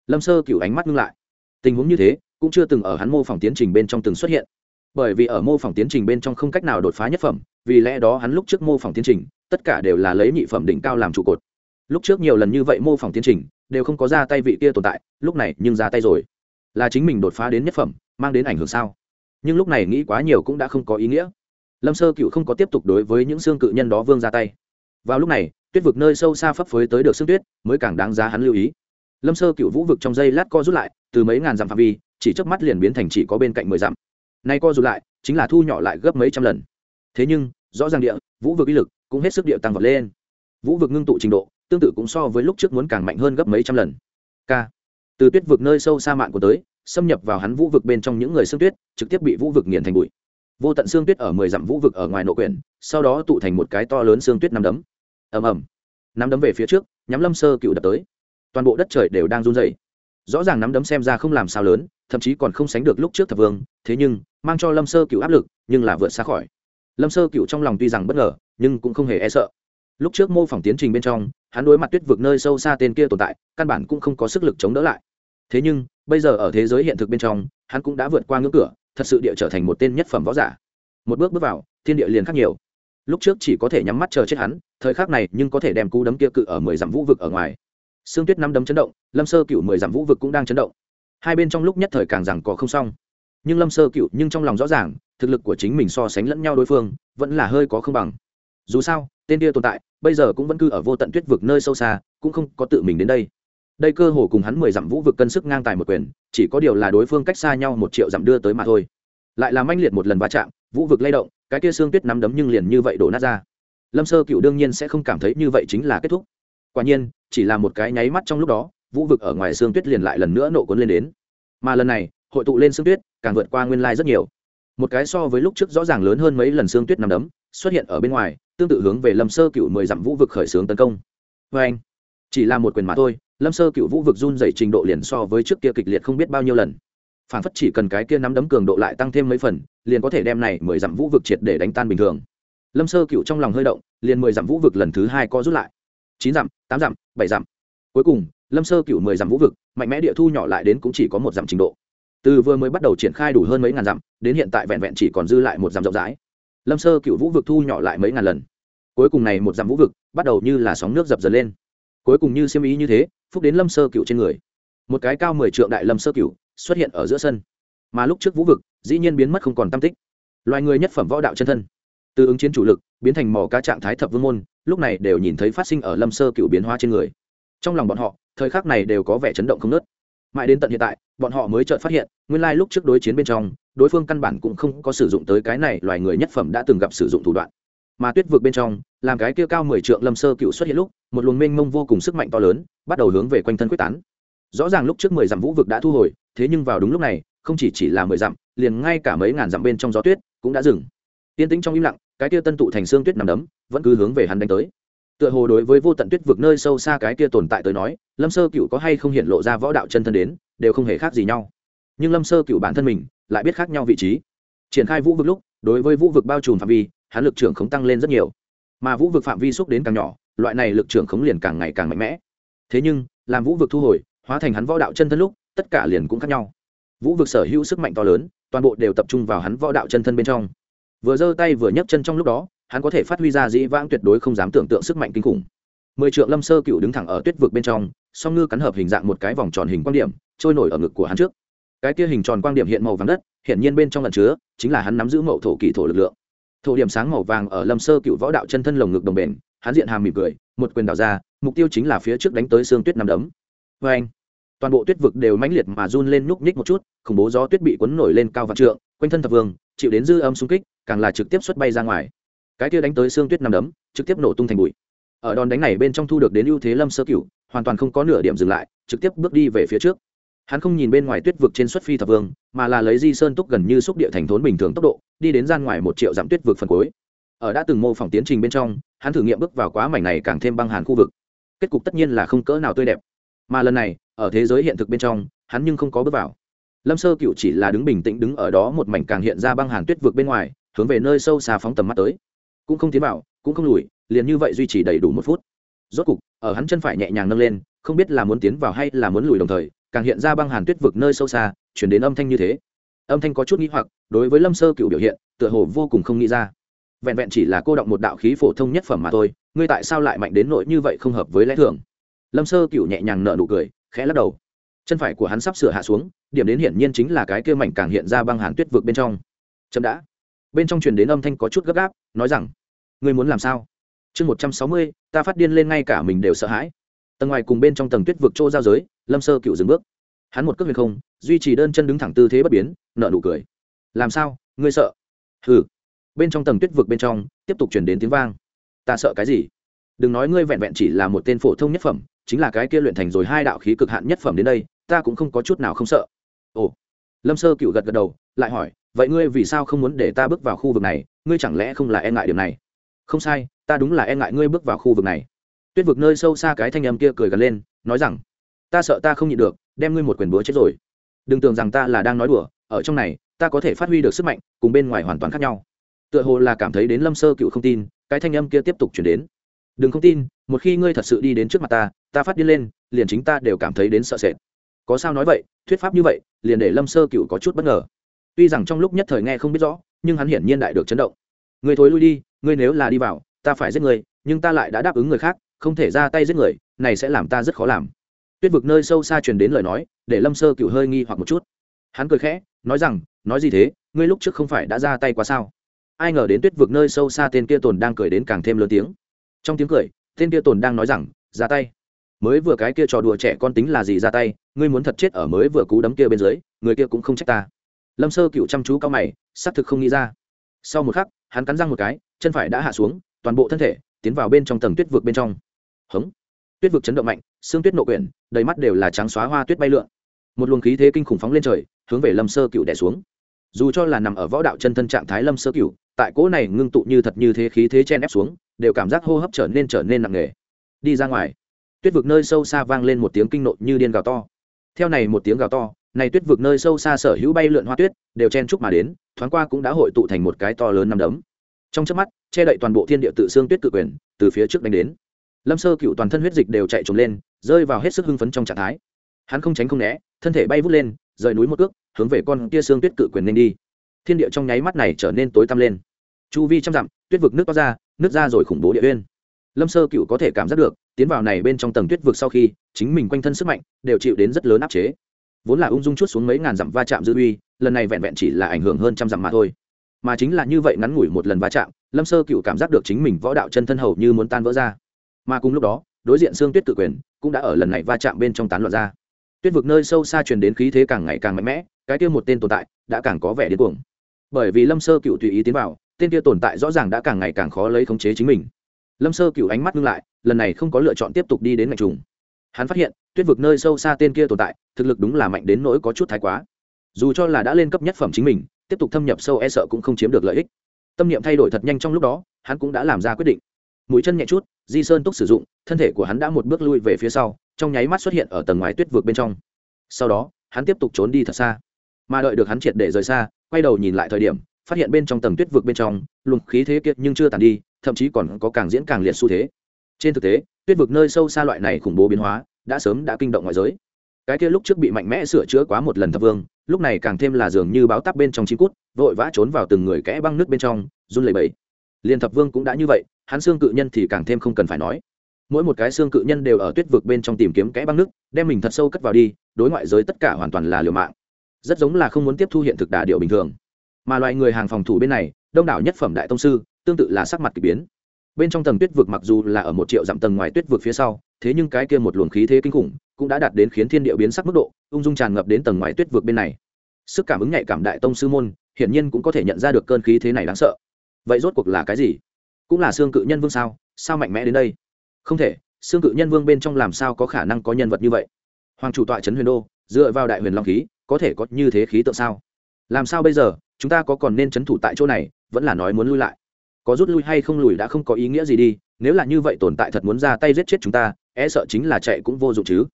Lâm sơ cựu ánh mắt ngưng lại. Tình huống như thế, cũng chưa từng ở hắn mô phỏng tiến trình bên trong từng xuất hiện. Bởi vì ở mô phỏng tiến trình bên trong không cách nào đột phá nhất phẩm, vì lẽ đó hắn lúc trước mô phỏng tiến trình, tất cả đều là lấy nhị phẩm đỉnh cao làm trụ cột. Lúc trước nhiều lần như vậy mô phỏng tiến trình, đều không có ra tay vị kia tồn tại, lúc này nhưng ra tay rồi là chính mình đột phá đến nhất phẩm, mang đến ảnh hưởng sao? Nhưng lúc này nghĩ quá nhiều cũng đã không có ý nghĩa. Lâm sơ cựu không có tiếp tục đối với những xương cự nhân đó vương ra tay. Vào lúc này, tuyết vực nơi sâu xa phấp phới tới được xương tuyết, mới càng đáng giá hắn lưu ý. Lâm sơ cựu vũ vực trong dây lát co rút lại, từ mấy ngàn dặm phạm vi, chỉ chớp mắt liền biến thành chỉ có bên cạnh mười dặm. Nay co rút lại, chính là thu nhỏ lại gấp mấy trăm lần. Thế nhưng, rõ ràng địa, vũ vực uy lực cũng hết sức địa tăng vọt lên. Vũ vực ngưng tụ trình độ, tương tự cũng so với lúc trước muốn càng mạnh hơn gấp mấy trăm lần. K từ tuyết vực nơi sâu xa mạn của tới, xâm nhập vào hắn vũ vực bên trong những người xương tuyết, trực tiếp bị vũ vực nghiền thành bụi. Vô tận xương tuyết ở mười dặm vũ vực ở ngoài nội quyển, sau đó tụ thành một cái to lớn xương tuyết nằm đấm. Ầm ầm. Nắm đấm về phía trước, nhắm lâm sơ cựu đập tới. Toàn bộ đất trời đều đang run dày rõ ràng nắm đấm xem ra không làm sao lớn, thậm chí còn không sánh được lúc trước thập vương, thế nhưng, mang cho lâm sơ cựu áp lực, nhưng là vượt xa khỏi. Lâm sơ cựu trong lòng tuy rằng bất ngờ, nhưng cũng không hề e sợ. Lúc trước mô phỏng tiến trình bên trong hắn đối mặt tuyết vực nơi sâu xa tên kia tồn tại, căn bản cũng không có sức lực chống đỡ lại. Thế nhưng, bây giờ ở thế giới hiện thực bên trong, hắn cũng đã vượt qua ngưỡng cửa, thật sự địa trở thành một tên nhất phẩm võ giả. Một bước bước vào, thiên địa liền khác nhiều. Lúc trước chỉ có thể nhắm mắt chờ chết hắn, thời khắc này nhưng có thể đem cú đấm kia cự ở mười dặm vũ vực ở ngoài. Sương tuyết năm đấm chấn động, lâm sơ cựu mười dặm vũ vực cũng đang chấn động. Hai bên trong lúc nhất thời càng rằng có không xong. Nhưng lâm sơ cựu nhưng trong lòng rõ ràng, thực lực của chính mình so sánh lẫn nhau đối phương, vẫn là hơi có không bằng. Dù sao, tên kia tồn tại bây giờ cũng vẫn cư ở vô tận tuyết vực nơi sâu xa, cũng không có tự mình đến đây. Đây cơ hồ cùng hắn mười dặm vũ vực cân sức ngang tài một quyền, chỉ có điều là đối phương cách xa nhau một triệu dặm đưa tới mà thôi. Lại làm manh liệt một lần va chạm, vũ vực lay động, cái kia xương tuyết nắm đấm nhưng liền như vậy đổ nát ra. Lâm sơ cựu đương nhiên sẽ không cảm thấy như vậy chính là kết thúc. Quả nhiên, chỉ là một cái nháy mắt trong lúc đó, vũ vực ở ngoài xương tuyết liền lại lần nữa nổ cuốn lên đến. Mà lần này, hội tụ lên xương tuyết, càng vượt qua nguyên lai rất nhiều. Một cái so với lúc trước rõ ràng lớn hơn mấy lần xương tuyết nằm đấm xuất hiện ở bên ngoài, tương tự hướng về lâm sơ cựu mười dặm vũ vực khởi xướng tấn công. Vê anh, chỉ là một quyền mà thôi, lâm sơ cựu vũ vực run dày trình độ liền so với trước kia kịch liệt không biết bao nhiêu lần. Phản phất chỉ cần cái kia nắm đấm cường độ lại tăng thêm mấy phần, liền có thể đem này mười dặm vũ vực triệt để đánh tan bình thường. Lâm sơ cựu trong lòng hơi động, liền mười dặm vũ vực lần thứ hai có rút lại. Chín dặm, tám dặm, bảy dặm. Cuối cùng, lâm sơ cựu mười dặm vũ vực, mạnh mẽ địa thu nhỏ lại đến cũng chỉ có một dặm trình độ. Từ vừa mới bắt đầu triển khai đủ hơn mấy ngàn dặm, đến hiện tại vẹn vẹn chỉ còn dư lại một dặm rộng rãi lâm sơ cựu vũ vực thu nhỏ lại mấy ngàn lần. Cuối cùng này một dặm vũ vực, bắt đầu như là sóng nước dập dần lên. Cuối cùng như siêm ý như thế, phúc đến lâm sơ cựu trên người. Một cái cao mười trượng đại lâm sơ cựu xuất hiện ở giữa sân. Mà lúc trước vũ vực, dĩ nhiên biến mất không còn tam tích. Loài người nhất phẩm võ đạo chân thân. Từ ứng chiến chủ lực, biến thành mỏ cá trạng thái thập vương môn, lúc này đều nhìn thấy phát sinh ở lâm sơ cựu biến hóa trên người. Trong lòng bọn họ, thời khắc này đều có vẻ chấn động không nớt mãi đến tận hiện tại, bọn họ mới chợt phát hiện, nguyên lai lúc trước đối chiến bên trong đối phương căn bản cũng không có sử dụng tới cái này, loài người nhất phẩm đã từng gặp sử dụng thủ đoạn. Mà tuyết vượt bên trong, làm cái kia cao mười trượng lâm sơ cựu xuất hiện lúc, một luồng mênh mông vô cùng sức mạnh to lớn, bắt đầu hướng về quanh thân quyết tán. Rõ ràng lúc trước mười dặm vũ vực đã thu hồi, thế nhưng vào đúng lúc này, không chỉ chỉ là mười dặm, liền ngay cả mấy ngàn dặm bên trong gió tuyết cũng đã dừng. Tiên tĩnh trong im lặng, cái kia tân tụ thành xương tuyết nằm đấm, vẫn cứ hướng về hắn đánh tới. Tựa hồ đối với vô tận tuyết vực nơi sâu xa cái kia tồn tại tới nói, lâm sơ cựu có hay không hiện lộ ra võ đạo chân thân đến, đều không hề khác gì nhau nhưng lâm sơ cựu bản thân mình lại biết khác nhau vị trí. Triển khai vũ vực lúc, đối với vũ vực bao trùm phạm vi, hắn lực trưởng khống tăng lên rất nhiều. Mà vũ vực phạm vi xúc đến càng nhỏ, loại này lực trưởng khống liền càng ngày càng mạnh mẽ. Thế nhưng, làm vũ vực thu hồi, hóa thành hắn võ đạo chân thân lúc, tất cả liền cũng khác nhau. Vũ vực sở hữu sức mạnh to lớn, toàn bộ đều tập trung vào hắn võ đạo chân thân bên trong. Vừa giơ tay vừa nhấc chân trong lúc đó, hắn có thể phát huy ra dĩ vãng tuyệt đối không dám tưởng tượng sức mạnh kinh khủng. Mười trượng lâm sơ cựu đứng thẳng ở tuyết vực bên trong, song ngư cắn hợp hình dạng một cái vòng tròn hình quan điểm, trôi nổi ở ngực của hắn trước cái kia hình tròn quang điểm hiện màu vàng đất hiện nhiên bên trong lần chứa chính là hắn nắm giữ mậu thổ kỳ thổ lực lượng. Thổ điểm sáng màu vàng ở lâm sơ cựu võ đạo chân thân lồng ngực đồng bền, hắn diện hàm mỉm cười, một quyền đảo ra, mục tiêu chính là phía trước đánh tới xương tuyết nằm đấm. Vê anh toàn bộ tuyết vực đều mãnh liệt mà run lên nhúc nhích một chút, khủng bố gió tuyết bị cuốn nổi lên cao vạn trượng, quanh thân thập vương, chịu đến dư âm xung kích, càng là trực tiếp xuất bay ra ngoài. Cái kia đánh tới xương tuyết nằm đấm, trực tiếp nổ tung thành bụi. Ở đòn đánh này bên trong thu được đến ưu thế lâm sơ cựu, hoàn toàn không có nửa điểm dừng lại, trực tiếp bước đi về phía trước hắn không nhìn bên ngoài tuyết vực trên xuất phi thập vương, mà là lấy di sơn túc gần như xúc địa thành thốn bình thường tốc độ, đi đến gian ngoài một triệu dặm tuyết vực phần cuối. Ở đã từng mô phỏng tiến trình bên trong, hắn thử nghiệm bước vào quá mảnh này càng thêm băng hàn khu vực. Kết cục tất nhiên là không cỡ nào tươi đẹp. Mà lần này, ở thế giới hiện thực bên trong, hắn nhưng không có bước vào. Lâm sơ cựu chỉ là đứng bình tĩnh đứng ở đó một mảnh càng hiện ra băng hàn tuyết vực bên ngoài, hướng về nơi sâu xa phóng tầm mắt tới. Cũng không tiến vào, cũng không lùi, liền như vậy duy trì đầy đủ một phút. Rốt cục, ở hắn chân phải nhẹ nhàng nâng lên, không biết là muốn tiến vào hay là muốn lùi đồng thời càng hiện ra băng hàn tuyết vực nơi sâu xa, chuyển đến âm thanh như thế. Âm thanh có chút nghĩ hoặc, đối với lâm sơ cựu biểu hiện, tựa hồ vô cùng không nghĩ ra. Vẹn vẹn chỉ là cô động một đạo khí phổ thông nhất phẩm mà thôi, ngươi tại sao lại mạnh đến nỗi như vậy không hợp với lẽ thường? Lâm sơ cựu nhẹ nhàng nở nụ cười, khẽ lắc đầu. Chân phải của hắn sắp sửa hạ xuống, điểm đến hiển nhiên chính là cái kia mảnh càng hiện ra băng hàn tuyết vực bên trong. Chậm đã. Bên trong truyền đến âm thanh có chút gấp gáp, nói rằng, ngươi muốn làm sao? Chương một trăm sáu mươi, ta phát điên lên ngay cả mình đều sợ hãi tầng ngoài cùng bên trong tầng tuyết vực chỗ giao giới, lâm sơ cựu dừng bước. Hắn một cước huyền không, duy trì đơn chân đứng thẳng tư thế bất biến nợ nụ cười. Làm sao? Ngươi sợ? Hừ. Bên trong tầng tuyết vực bên trong, tiếp tục chuyển đến tiếng vang. Ta sợ cái gì? Đừng nói ngươi vẹn vẹn chỉ là một tên phổ thông nhất phẩm, chính là cái kia luyện thành rồi hai đạo khí cực hạn nhất phẩm đến đây, ta cũng không có chút nào không sợ. Ồ. Lâm sơ cựu gật gật đầu, lại hỏi, vậy ngươi vì sao không muốn để ta bước vào khu vực này? Ngươi chẳng lẽ không là e ngại điểm này? Không sai, ta đúng là e ngại ngươi bước vào khu vực này tuyết vực nơi sâu xa cái thanh âm kia cười gần lên, nói rằng, ta sợ ta không nhịn được, đem ngươi một quyền búa chết rồi. Đừng tưởng rằng ta là đang nói đùa, ở trong này, ta có thể phát huy được sức mạnh, cùng bên ngoài hoàn toàn khác nhau. Tựa hồ là cảm thấy đến lâm sơ cựu không tin, cái thanh âm kia tiếp tục chuyển đến. Đừng không tin, một khi ngươi thật sự đi đến trước mặt ta ta phát điên lên, liền chính ta đều cảm thấy đến sợ sệt. Có sao nói vậy, thuyết pháp như vậy, liền để lâm sơ cựu có chút bất ngờ. Tuy rằng trong lúc nhất thời nghe không biết rõ, nhưng hắn hiển nhiên đại được chấn động. Người thối lui đi, ngươi nếu là đi vào, ta phải giết người nhưng ta lại đã đáp ứng người khác không thể ra tay giết người, này sẽ làm ta rất khó làm. Tuyết vực nơi sâu xa truyền đến lời nói, để lâm sơ cựu hơi nghi hoặc một chút. Hắn cười khẽ, nói rằng, nói gì thế, ngươi lúc trước không phải đã ra tay quá sao? Ai ngờ đến tuyết vực nơi sâu xa tên kia tồn đang cười đến càng thêm lớn tiếng. Trong tiếng cười, tên kia tồn đang nói rằng, ra tay. Mới vừa cái kia trò đùa trẻ con tính là gì ra tay, ngươi muốn thật chết ở mới vừa cú đấm kia bên dưới, người kia cũng không trách ta. Lâm sơ cựu chăm chú cao mày, xác thực không nghĩ ra. Sau một khắc, hắn cắn răng một cái, chân phải đã hạ xuống, toàn bộ thân thể tiến vào bên trong tầng tuyết vực bên trong. Hống. Tuyết vực chấn động mạnh, xương tuyết nộ quyển, đầy mắt đều là trắng xóa hoa tuyết bay lượn. Một luồng khí thế kinh khủng phóng lên trời, hướng về lâm sơ cựu đẻ xuống. Dù cho là nằm ở võ đạo chân thân trạng thái lâm sơ cựu tại cỗ này ngưng tụ như thật như thế khí thế chen ép xuống, đều cảm giác hô hấp trở nên trở nên nặng nề. Đi ra ngoài, tuyết vực nơi sâu xa vang lên một tiếng kinh nộ như điên gào to. Theo này một tiếng gào to, này tuyết vực nơi sâu xa sở hữu bay lượn hoa tuyết, đều chen chúc mà đến, thoáng qua cũng đã hội tụ thành một cái to lớn năm đấm trong chớp mắt, che đậy toàn bộ thiên địa tự xương tuyết cự quyền, từ phía trước đánh đến. Lâm sơ cựu toàn thân huyết dịch đều chạy trốn lên, rơi vào hết sức hưng phấn trong trạng thái. Hắn không tránh không né, thân thể bay vút lên, rời núi một ước hướng về con tia xương tuyết cự quyền nên đi. Thiên địa trong nháy mắt này trở nên tối tăm lên. Chu vi trăm dặm, tuyết vực nước toát ra, nước ra rồi khủng bố địa uyên. Lâm sơ cựu có thể cảm giác được, tiến vào này bên trong tầng tuyết vực sau khi, chính mình quanh thân sức mạnh đều chịu đến rất lớn áp chế. Vốn là ung dung chút xuống mấy ngàn dặm va chạm dư uy, lần này vẹn vẹn chỉ là ảnh hưởng hơn trăm dặm mà thôi mà chính là như vậy ngắn ngủi một lần va chạm, lâm sơ cựu cảm giác được chính mình võ đạo chân thân hầu như muốn tan vỡ ra. Mà cùng lúc đó, đối diện xương tuyết Cự quyền cũng đã ở lần này va chạm bên trong tán loạn ra. Tuyết vực nơi sâu xa truyền đến khí thế càng ngày càng mạnh mẽ, cái kia một tên tồn tại đã càng có vẻ điên cuồng. Bởi vì lâm sơ cựu tùy ý tiến vào, tên kia tồn tại rõ ràng đã càng ngày càng khó lấy khống chế chính mình. Lâm sơ cựu ánh mắt ngưng lại, lần này không có lựa chọn tiếp tục đi đến ngạch trùng. Hắn phát hiện, tuyết vực nơi sâu xa tên kia tồn tại, thực lực đúng là mạnh đến nỗi có chút thái quá. Dù cho là đã lên cấp nhất phẩm chính mình tiếp tục thâm nhập sâu e sợ cũng không chiếm được lợi ích. Tâm niệm thay đổi thật nhanh trong lúc đó, hắn cũng đã làm ra quyết định. Mũi chân nhẹ chút, di sơn túc sử dụng, thân thể của hắn đã một bước lui về phía sau, trong nháy mắt xuất hiện ở tầng ngoài tuyết vực bên trong. Sau đó, hắn tiếp tục trốn đi thật xa. Mà đợi được hắn triệt để rời xa, quay đầu nhìn lại thời điểm, phát hiện bên trong tầng tuyết vực bên trong, luồng khí thế kiệt nhưng chưa tàn đi, thậm chí còn có càng diễn càng liệt xu thế. Trên thực tế, tuyết vực nơi sâu xa loại này khủng bố biến hóa, đã sớm đã kinh động ngoại giới. Cái kia lúc trước bị mạnh mẽ sửa chữa quá một lần thập vương lúc này càng thêm là dường như báo tắp bên trong chim cút, vội vã trốn vào từng người kẽ băng nước bên trong, run lẩy bẩy. Liên thập vương cũng đã như vậy, hắn xương cự nhân thì càng thêm không cần phải nói. Mỗi một cái xương cự nhân đều ở tuyết vực bên trong tìm kiếm kẽ băng nước, đem mình thật sâu cất vào đi, đối ngoại giới tất cả hoàn toàn là liều mạng. Rất giống là không muốn tiếp thu hiện thực đà điệu bình thường. Mà loại người hàng phòng thủ bên này, đông đảo nhất phẩm đại tông sư, tương tự là sắc mặt k ỳ biến. Bên trong tầng tuyết vực mặc dù là ở một triệu dặm tầng ngoài tuyết vực phía sau, thế nhưng cái kia một luồng khí thế kinh khủng cũng đã đạt đến khiến thiên địa biến sắc mức độ ung dung tràn ngập đến tầng ngoài tuyết vực bên này. Sức cảm ứng nhạy cảm đại tông sư môn, hiển nhiên cũng có thể nhận ra được cơn khí thế này đáng sợ. Vậy rốt cuộc là cái gì? Cũng là xương cự nhân vương sao? Sao mạnh mẽ đến đây? Không thể, xương cự nhân vương bên trong làm sao có khả năng có nhân vật như vậy? Hoàng chủ tọa trấn huyền đô, dựa vào đại huyền long khí, có thể có như thế khí tượng sao? Làm sao bây giờ, chúng ta có còn nên trấn thủ tại chỗ này, vẫn là nói muốn lui lại. Có rút lui hay không lùi đã không có ý nghĩa gì đi, nếu là như vậy tồn tại thật muốn ra tay giết chết chúng ta e sợ chính là chạy cũng vô dụng chứ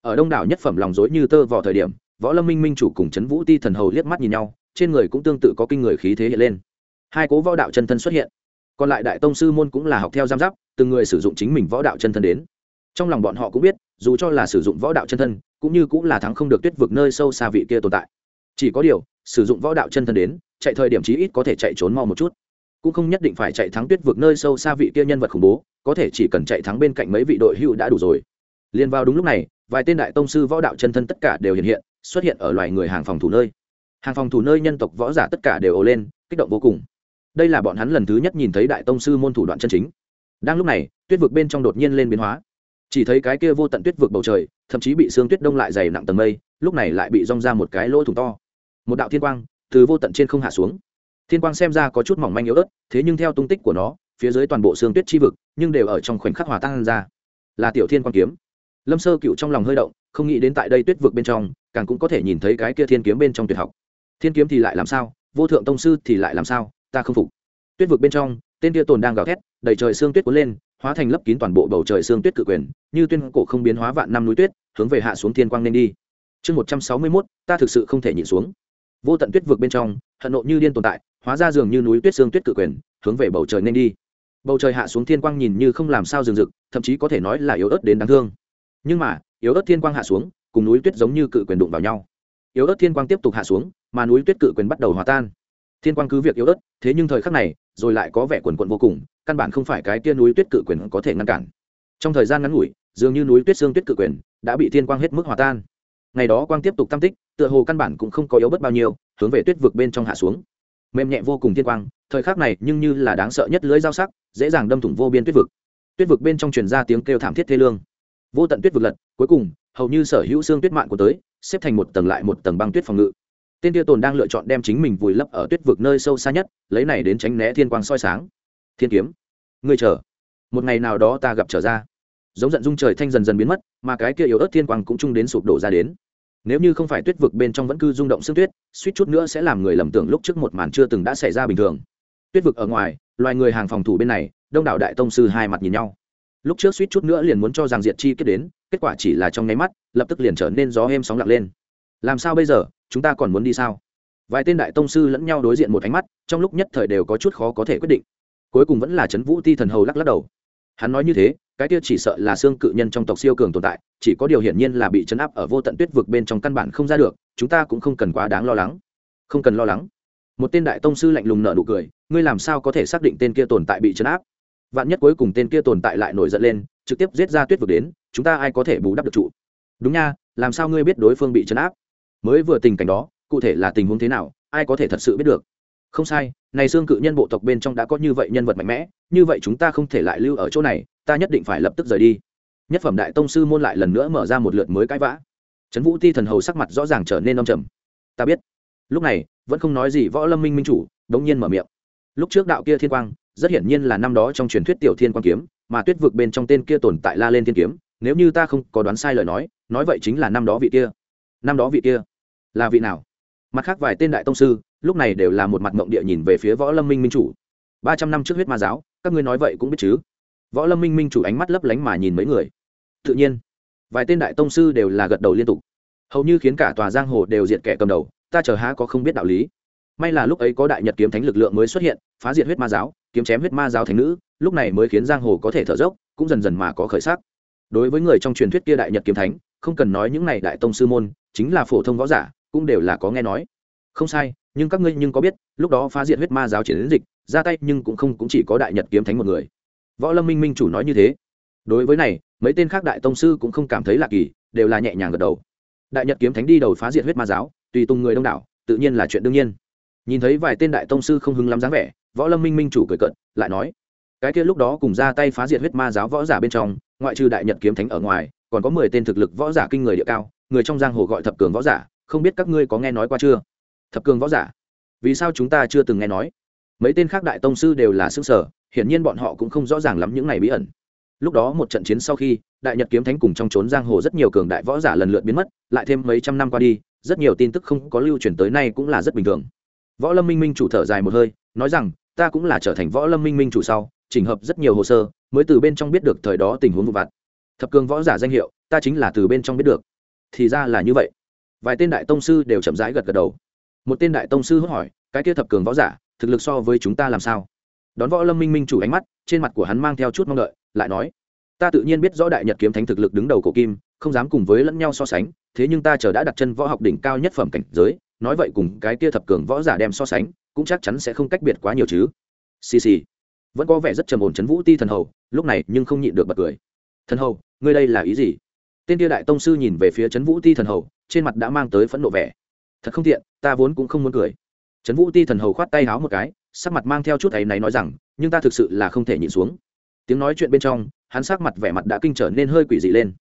ở đông đảo nhất phẩm lòng dối như tơ vào thời điểm, võ lâm minh minh chủ cùng trấn vũ ti thần hầu liếc mắt nhìn nhau, trên người cũng tương tự có kinh người khí thế hiện lên. Hai cố võ đạo chân thân xuất hiện. Còn lại đại tông sư môn cũng là học theo giam giáp, từng người sử dụng chính mình võ đạo chân thân đến. Trong lòng bọn họ cũng biết, dù cho là sử dụng võ đạo chân thân, cũng như cũng là thắng không được tuyết vực nơi sâu xa vị kia tồn tại. Chỉ có điều, sử dụng võ đạo chân thân đến, chạy thời điểm chí ít có thể chạy trốn mau một chút. Cũng không nhất định phải chạy thắng tuyết vực nơi sâu xa vị kia nhân vật khủng bố, có thể chỉ cần chạy thắng bên cạnh mấy vị đội hữu đã đủ rồi. Liền vào đúng lúc này vài tên đại tông sư võ đạo chân thân tất cả đều hiện hiện, xuất hiện ở loài người hàng phòng thủ nơi. Hàng phòng thủ nơi nhân tộc võ giả tất cả đều ồ lên, kích động vô cùng. Đây là bọn hắn lần thứ nhất nhìn thấy đại tông sư môn thủ đoạn chân chính. Đang lúc này, tuyết vực bên trong đột nhiên lên biến hóa. Chỉ thấy cái kia vô tận tuyết vực bầu trời, thậm chí bị sương tuyết đông lại dày nặng tầng mây, lúc này lại bị rong ra một cái lỗ thủng to. Một đạo thiên quang từ vô tận trên không hạ xuống. Thiên quang xem ra có chút mỏng manh yếu ớt, thế nhưng theo tung tích của nó, phía dưới toàn bộ sương tuyết chi vực, nhưng đều ở trong khoảnh khắc hòa tan ra. Là tiểu thiên quang kiếm lâm sơ cựu trong lòng hơi động, không nghĩ đến tại đây tuyết vực bên trong, càng cũng có thể nhìn thấy cái kia thiên kiếm bên trong tuyệt học. Thiên kiếm thì lại làm sao? Vô thượng tông sư thì lại làm sao? Ta không phục. Tuyết vực bên trong, tên kia tồn đang gào thét, đầy trời sương tuyết cuốn lên, hóa thành lấp kín toàn bộ bầu trời sương tuyết cự quyền, như tuyên cổ không biến hóa vạn năm núi tuyết, hướng về hạ xuống thiên quang nên đi. Chương một trăm sáu mươi mốt, ta thực sự không thể nhịn xuống. Vô tận tuyết vực bên trong, hận nộ như điên tồn tại, hóa ra dường như núi tuyết sương tuyết cự quyền, hướng về bầu trời nên đi. Bầu trời hạ xuống thiên quang nhìn như không làm sao rừng rực thậm chí có thể nói là yếu ớt đến đáng thương nhưng mà, yếu ớt thiên quang hạ xuống, cùng núi tuyết giống như cự quyền đụng vào nhau. Yếu ớt thiên quang tiếp tục hạ xuống, mà núi tuyết cự quyền bắt đầu hòa tan. Thiên quang cứ việc yếu ớt, thế nhưng thời khắc này, rồi lại có vẻ quần quận vô cùng, căn bản không phải cái tia núi tuyết cự quyền có thể ngăn cản. Trong thời gian ngắn ngủi, dường như núi tuyết xương tuyết cự quyền đã bị thiên quang hết mức hòa tan. Ngày đó quang tiếp tục tam tích, tựa hồ căn bản cũng không có yếu bớt bao nhiêu, hướng về tuyết vực bên trong hạ xuống. Mềm nhẹ vô cùng thiên quang, thời khắc này nhưng như là đáng sợ nhất lưới dao sắc, dễ dàng đâm thủng vô biên tuyết vực. Tuyết vực bên trong truyền ra tiếng kêu thảm thiết thê lương vô tận tuyết vực lật, cuối cùng, hầu như sở hữu xương tuyết mạng của tới, xếp thành một tầng lại một tầng băng tuyết phòng ngự. Tên tiêu tồn đang lựa chọn đem chính mình vùi lấp ở tuyết vực nơi sâu xa nhất, lấy này đến tránh né thiên quang soi sáng. Thiên kiếm, ngươi chờ. Một ngày nào đó ta gặp trở ra. Giống giận dung trời thanh dần dần biến mất, mà cái kia yếu ớt thiên quang cũng chung đến sụp đổ ra đến. Nếu như không phải tuyết vực bên trong vẫn cư rung động xương tuyết, suýt chút nữa sẽ làm người lầm tưởng lúc trước một màn chưa từng đã xảy ra bình thường. Tuyết vực ở ngoài, loài người hàng phòng thủ bên này, đông đảo đại tông sư hai mặt nhìn nhau lúc trước suýt chút nữa liền muốn cho rằng diệt chi kết đến, kết quả chỉ là trong nháy mắt, lập tức liền trở nên gió êm sóng lặng lên. Làm sao bây giờ, chúng ta còn muốn đi sao? Vài tên đại tông sư lẫn nhau đối diện một ánh mắt, trong lúc nhất thời đều có chút khó có thể quyết định. Cuối cùng vẫn là trấn vũ ti thần hầu lắc lắc đầu. Hắn nói như thế, cái kia chỉ sợ là xương cự nhân trong tộc siêu cường tồn tại, chỉ có điều hiển nhiên là bị chấn áp ở vô tận tuyết vực bên trong căn bản không ra được, chúng ta cũng không cần quá đáng lo lắng. Không cần lo lắng. Một tên đại tông sư lạnh lùng nợ nụ cười, ngươi làm sao có thể xác định tên kia tồn tại bị chấn áp? Vạn nhất cuối cùng tên kia tồn tại lại nổi giận lên, trực tiếp giết ra tuyết vực đến, chúng ta ai có thể bù đắp được trụ? Đúng nha, làm sao ngươi biết đối phương bị chấn áp? Mới vừa tình cảnh đó, cụ thể là tình huống thế nào, ai có thể thật sự biết được? Không sai, này xương cự nhân bộ tộc bên trong đã có như vậy nhân vật mạnh mẽ, như vậy chúng ta không thể lại lưu ở chỗ này, ta nhất định phải lập tức rời đi. Nhất phẩm đại tông sư môn lại lần nữa mở ra một lượt mới cãi vã. Trấn vũ ti thần hầu sắc mặt rõ ràng trở nên âm trầm. Ta biết. Lúc này, vẫn không nói gì võ lâm minh minh chủ, đống nhiên mở miệng. Lúc trước đạo kia thiên quang rất hiển nhiên là năm đó trong truyền thuyết tiểu thiên quang kiếm, mà tuyết vực bên trong tên kia tồn tại la lên thiên kiếm, nếu như ta không có đoán sai lời nói nói vậy chính là năm đó vị kia. Năm đó vị kia là vị nào? Mặt khác vài tên đại tông sư, lúc này đều là một mặt mộng địa nhìn về phía võ lâm minh minh chủ. Ba trăm năm trước huyết ma giáo, các ngươi nói vậy cũng biết chứ? Võ lâm minh minh chủ ánh mắt lấp lánh mà nhìn mấy người. Tự nhiên, vài tên đại tông sư đều là gật đầu liên tục. Hầu như khiến cả tòa giang hồ đều diệt kẻ cầm đầu, ta chờ há có không biết đạo lý. May là lúc ấy có đại nhật kiếm thánh lực lượng mới xuất hiện, phá diệt huyết ma giáo kiếm chém huyết ma giáo thánh nữ, lúc này mới khiến giang hồ có thể thở dốc, cũng dần dần mà có khởi sắc. Đối với người trong truyền thuyết kia đại nhật kiếm thánh, không cần nói những này đại tông sư môn, chính là phổ thông võ giả, cũng đều là có nghe nói. Không sai, nhưng các ngươi nhưng có biết, lúc đó phá diệt huyết ma giáo chiến dịch, ra tay nhưng cũng không cũng chỉ có đại nhật kiếm thánh một người. Võ lâm minh minh chủ nói như thế. Đối với này, mấy tên khác đại tông sư cũng không cảm thấy lạ kỳ, đều là nhẹ nhàng gật đầu. Đại nhật kiếm thánh đi đầu phá diệt huyết ma giáo, tùy tùng người đông đảo, tự nhiên là chuyện đương nhiên. Nhìn thấy vài tên đại tông sư không hứng lắm dáng vẻ võ lâm minh minh chủ cười cận lại nói, cái kia lúc đó cùng ra tay phá diệt huyết ma giáo võ giả bên trong, ngoại trừ đại nhật kiếm thánh ở ngoài, còn có mười tên thực lực võ giả kinh người địa cao, người trong giang hồ gọi thập cường võ giả, không biết các ngươi có nghe nói qua chưa? Thập cường võ giả, vì sao chúng ta chưa từng nghe nói? Mấy tên khác đại tông sư đều là xương sở hiển nhiên bọn họ cũng không rõ ràng lắm những này bí ẩn. Lúc đó một trận chiến sau khi, đại nhật kiếm thánh cùng trong trốn giang hồ rất nhiều cường đại võ giả lần lượt biến mất, lại thêm mấy trăm năm qua đi, rất nhiều tin tức không có lưu truyền tới nay cũng là rất bình thường. Võ lâm minh minh chủ thở dài một hơi, nói rằng ta cũng là trở thành võ lâm minh minh chủ sau, chỉnh hợp rất nhiều hồ sơ, mới từ bên trong biết được thời đó tình huống vụ vặt. Thập cường võ giả danh hiệu, ta chính là từ bên trong biết được. Thì ra là như vậy. Vài tên đại tông sư đều chậm rãi gật gật đầu. Một tên đại tông sư hốt hỏi, cái kia thập cường võ giả, thực lực so với chúng ta làm sao? Đón võ lâm minh minh chủ ánh mắt, trên mặt của hắn mang theo chút mong đợi, lại nói, ta tự nhiên biết rõ đại nhật kiếm thánh thực lực đứng đầu cổ kim, không dám cùng với lẫn nhau so sánh, thế nhưng ta chờ đã đặt chân võ học đỉnh cao nhất phẩm cảnh giới, nói vậy cùng cái kia thập cường võ giả đem so sánh cũng chắc chắn sẽ không cách biệt quá nhiều chứ. Xì xì. Vẫn có vẻ rất trầm ổn n vũ ti thần hầu, lúc này nhưng không nhịn được bật cười. Thần hầu, ngươi đây là ý gì? Tên Tia đại tông sư nhìn về phía chấn vũ ti thần hầu, trên mặt đã mang tới phẫn nộ vẻ. Thật không tiện, ta vốn cũng không muốn cười. Chấn vũ ti thần hầu khoát tay háo một cái, sắc mặt mang theo chút ấy này nói rằng, nhưng ta thực sự là không thể nhịn xuống. Tiếng nói chuyện bên trong, hắn sắc mặt vẻ mặt đã kinh trở nên hơi quỷ dị lên.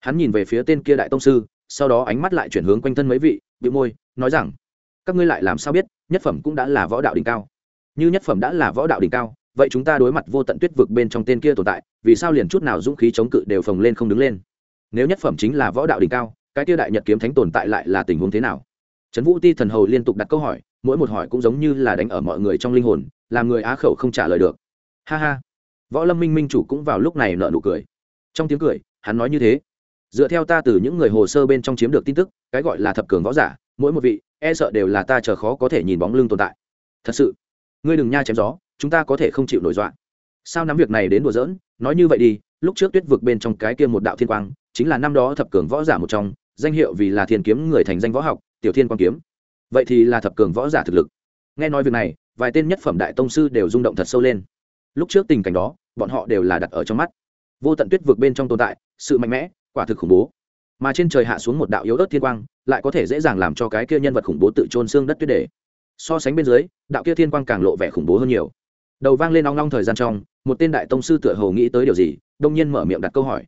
Hắn nhìn về phía tên kia đại tông sư, sau đó ánh mắt lại chuyển hướng quanh thân mấy vị bị môi, nói rằng, các ngươi lại làm sao biết? Nhất phẩm cũng đã là võ đạo đỉnh cao. Như nhất phẩm đã là võ đạo đỉnh cao, vậy chúng ta đối mặt vô tận tuyết vực bên trong tên kia tồn tại, vì sao liền chút nào dũng khí chống cự đều phồng lên không đứng lên? Nếu nhất phẩm chính là võ đạo đỉnh cao, cái kia đại nhật kiếm thánh tồn tại lại là tình huống thế nào? Trấn vũ ti thần hầu liên tục đặt câu hỏi, mỗi một hỏi cũng giống như là đánh ở mọi người trong linh hồn, làm người á khẩu không trả lời được. Ha ha. Võ lâm minh minh chủ cũng vào lúc này nợ nụ cười. Trong tiếng cười, hắn nói như thế. Dựa theo ta từ những người hồ sơ bên trong chiếm được tin tức, cái gọi là thập cường võ giả, mỗi một vị e sợ đều là ta chờ khó có thể nhìn bóng lưng tồn tại. Thật sự, ngươi đừng nha chém gió, chúng ta có thể không chịu nổi dọa. Sao nắm việc này đến đùa giỡn? Nói như vậy đi, lúc trước tuyết vực bên trong cái kia một đạo thiên quang, chính là năm đó thập cường võ giả một trong, danh hiệu vì là thiên kiếm người thành danh võ học, tiểu thiên quang kiếm. Vậy thì là thập cường võ giả thực lực. Nghe nói việc này, vài tên nhất phẩm đại tông sư đều rung động thật sâu lên. Lúc trước tình cảnh đó, bọn họ đều là đặt ở trong mắt. Vô tận tuyết vực bên trong tồn tại, sự mạnh mẽ, quả thực khủng bố. Mà trên trời hạ xuống một đạo yếu ớt thiên quang lại có thể dễ dàng làm cho cái kia nhân vật khủng bố tự trôn xương đất tuyết để. So sánh bên dưới, đạo kia thiên quang càng lộ vẻ khủng bố hơn nhiều. Đầu vang lên ong long thời gian trong, một tên đại tông sư tựa hồ nghĩ tới điều gì, đông nhiên mở miệng đặt câu hỏi.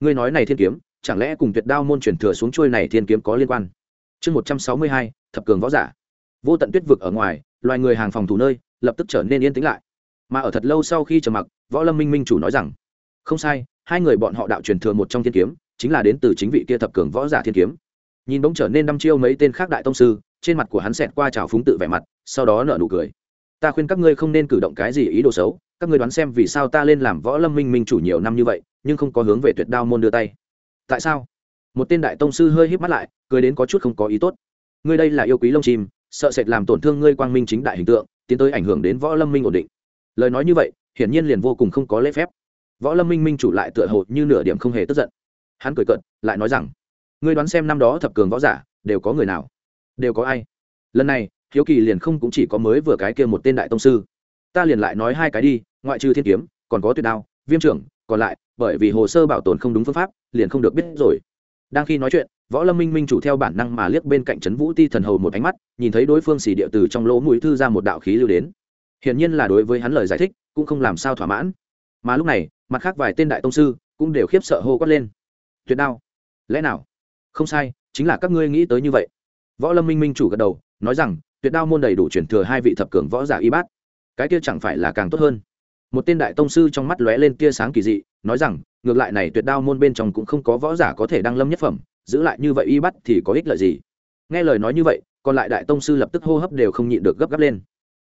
Ngươi nói này thiên kiếm, chẳng lẽ cùng tuyệt đao môn truyền thừa xuống chuôi này thiên kiếm có liên quan? Chương một trăm sáu mươi hai, thập cường võ giả. Vô tận tuyết vực ở ngoài, loài người hàng phòng thủ nơi, lập tức trở nên yên tĩnh lại. Mà ở thật lâu sau khi trầm mặc, võ lâm minh minh chủ nói rằng, không sai, hai người bọn họ đạo truyền thừa một trong thiên kiếm, chính là đến từ chính vị kia thập cường võ giả thiên kiếm nhìn bỗng trở nên đăm chiêu mấy tên khác đại tông sư, trên mặt của hắn xẹt qua trào phúng tự vẻ mặt, sau đó nở nụ cười. Ta khuyên các ngươi không nên cử động cái gì ý đồ xấu, các ngươi đoán xem vì sao ta lên làm võ lâm minh minh chủ nhiều năm như vậy, nhưng không có hướng về tuyệt đao môn đưa tay. Tại sao? Một tên đại tông sư hơi híp mắt lại, cười đến có chút không có ý tốt. Ngươi đây là yêu quý lông chim, sợ sệt làm tổn thương ngươi quang minh chính đại hình tượng, tiến tới ảnh hưởng đến võ lâm minh ổn định. Lời nói như vậy, hiển nhiên liền vô cùng không có lễ phép. Võ lâm minh minh chủ lại tựa hồ như nửa điểm không hề tức giận. Hắn cười cận lại nói rằng ngươi đoán xem năm đó thập cường võ giả đều có người nào? Đều có ai? Lần này, hiếu kỳ liền không cũng chỉ có mới vừa cái kia một tên đại tông sư. Ta liền lại nói hai cái đi, ngoại trừ thiên kiếm, còn có tuyệt đao, viêm trưởng, còn lại, bởi vì hồ sơ bảo tồn không đúng phương pháp, liền không được biết rồi. Đang khi nói chuyện, võ lâm minh minh chủ theo bản năng mà liếc bên cạnh trấn vũ ti thần hầu một ánh mắt, nhìn thấy đối phương xì địa từ trong lỗ mũi thư ra một đạo khí lưu đến. Hiển nhiên là đối với hắn lời giải thích, cũng không làm sao thỏa mãn. Mà lúc này, mặt khác vài tên đại tông sư cũng đều khiếp sợ hô quát lên. Tuyệt đao, lẽ nào không sai, chính là các ngươi nghĩ tới như vậy. Võ lâm minh minh chủ gật đầu, nói rằng, tuyệt đao môn đầy đủ chuyển thừa hai vị thập cường võ giả y bát. Cái kia chẳng phải là càng tốt hơn. Một tên đại tông sư trong mắt lóe lên tia sáng kỳ dị, nói rằng, ngược lại này tuyệt đao môn bên trong cũng không có võ giả có thể đăng lâm nhất phẩm, giữ lại như vậy y bắt thì có ích lợi gì? Nghe lời nói như vậy, còn lại đại tông sư lập tức hô hấp đều không nhịn được gấp gáp lên.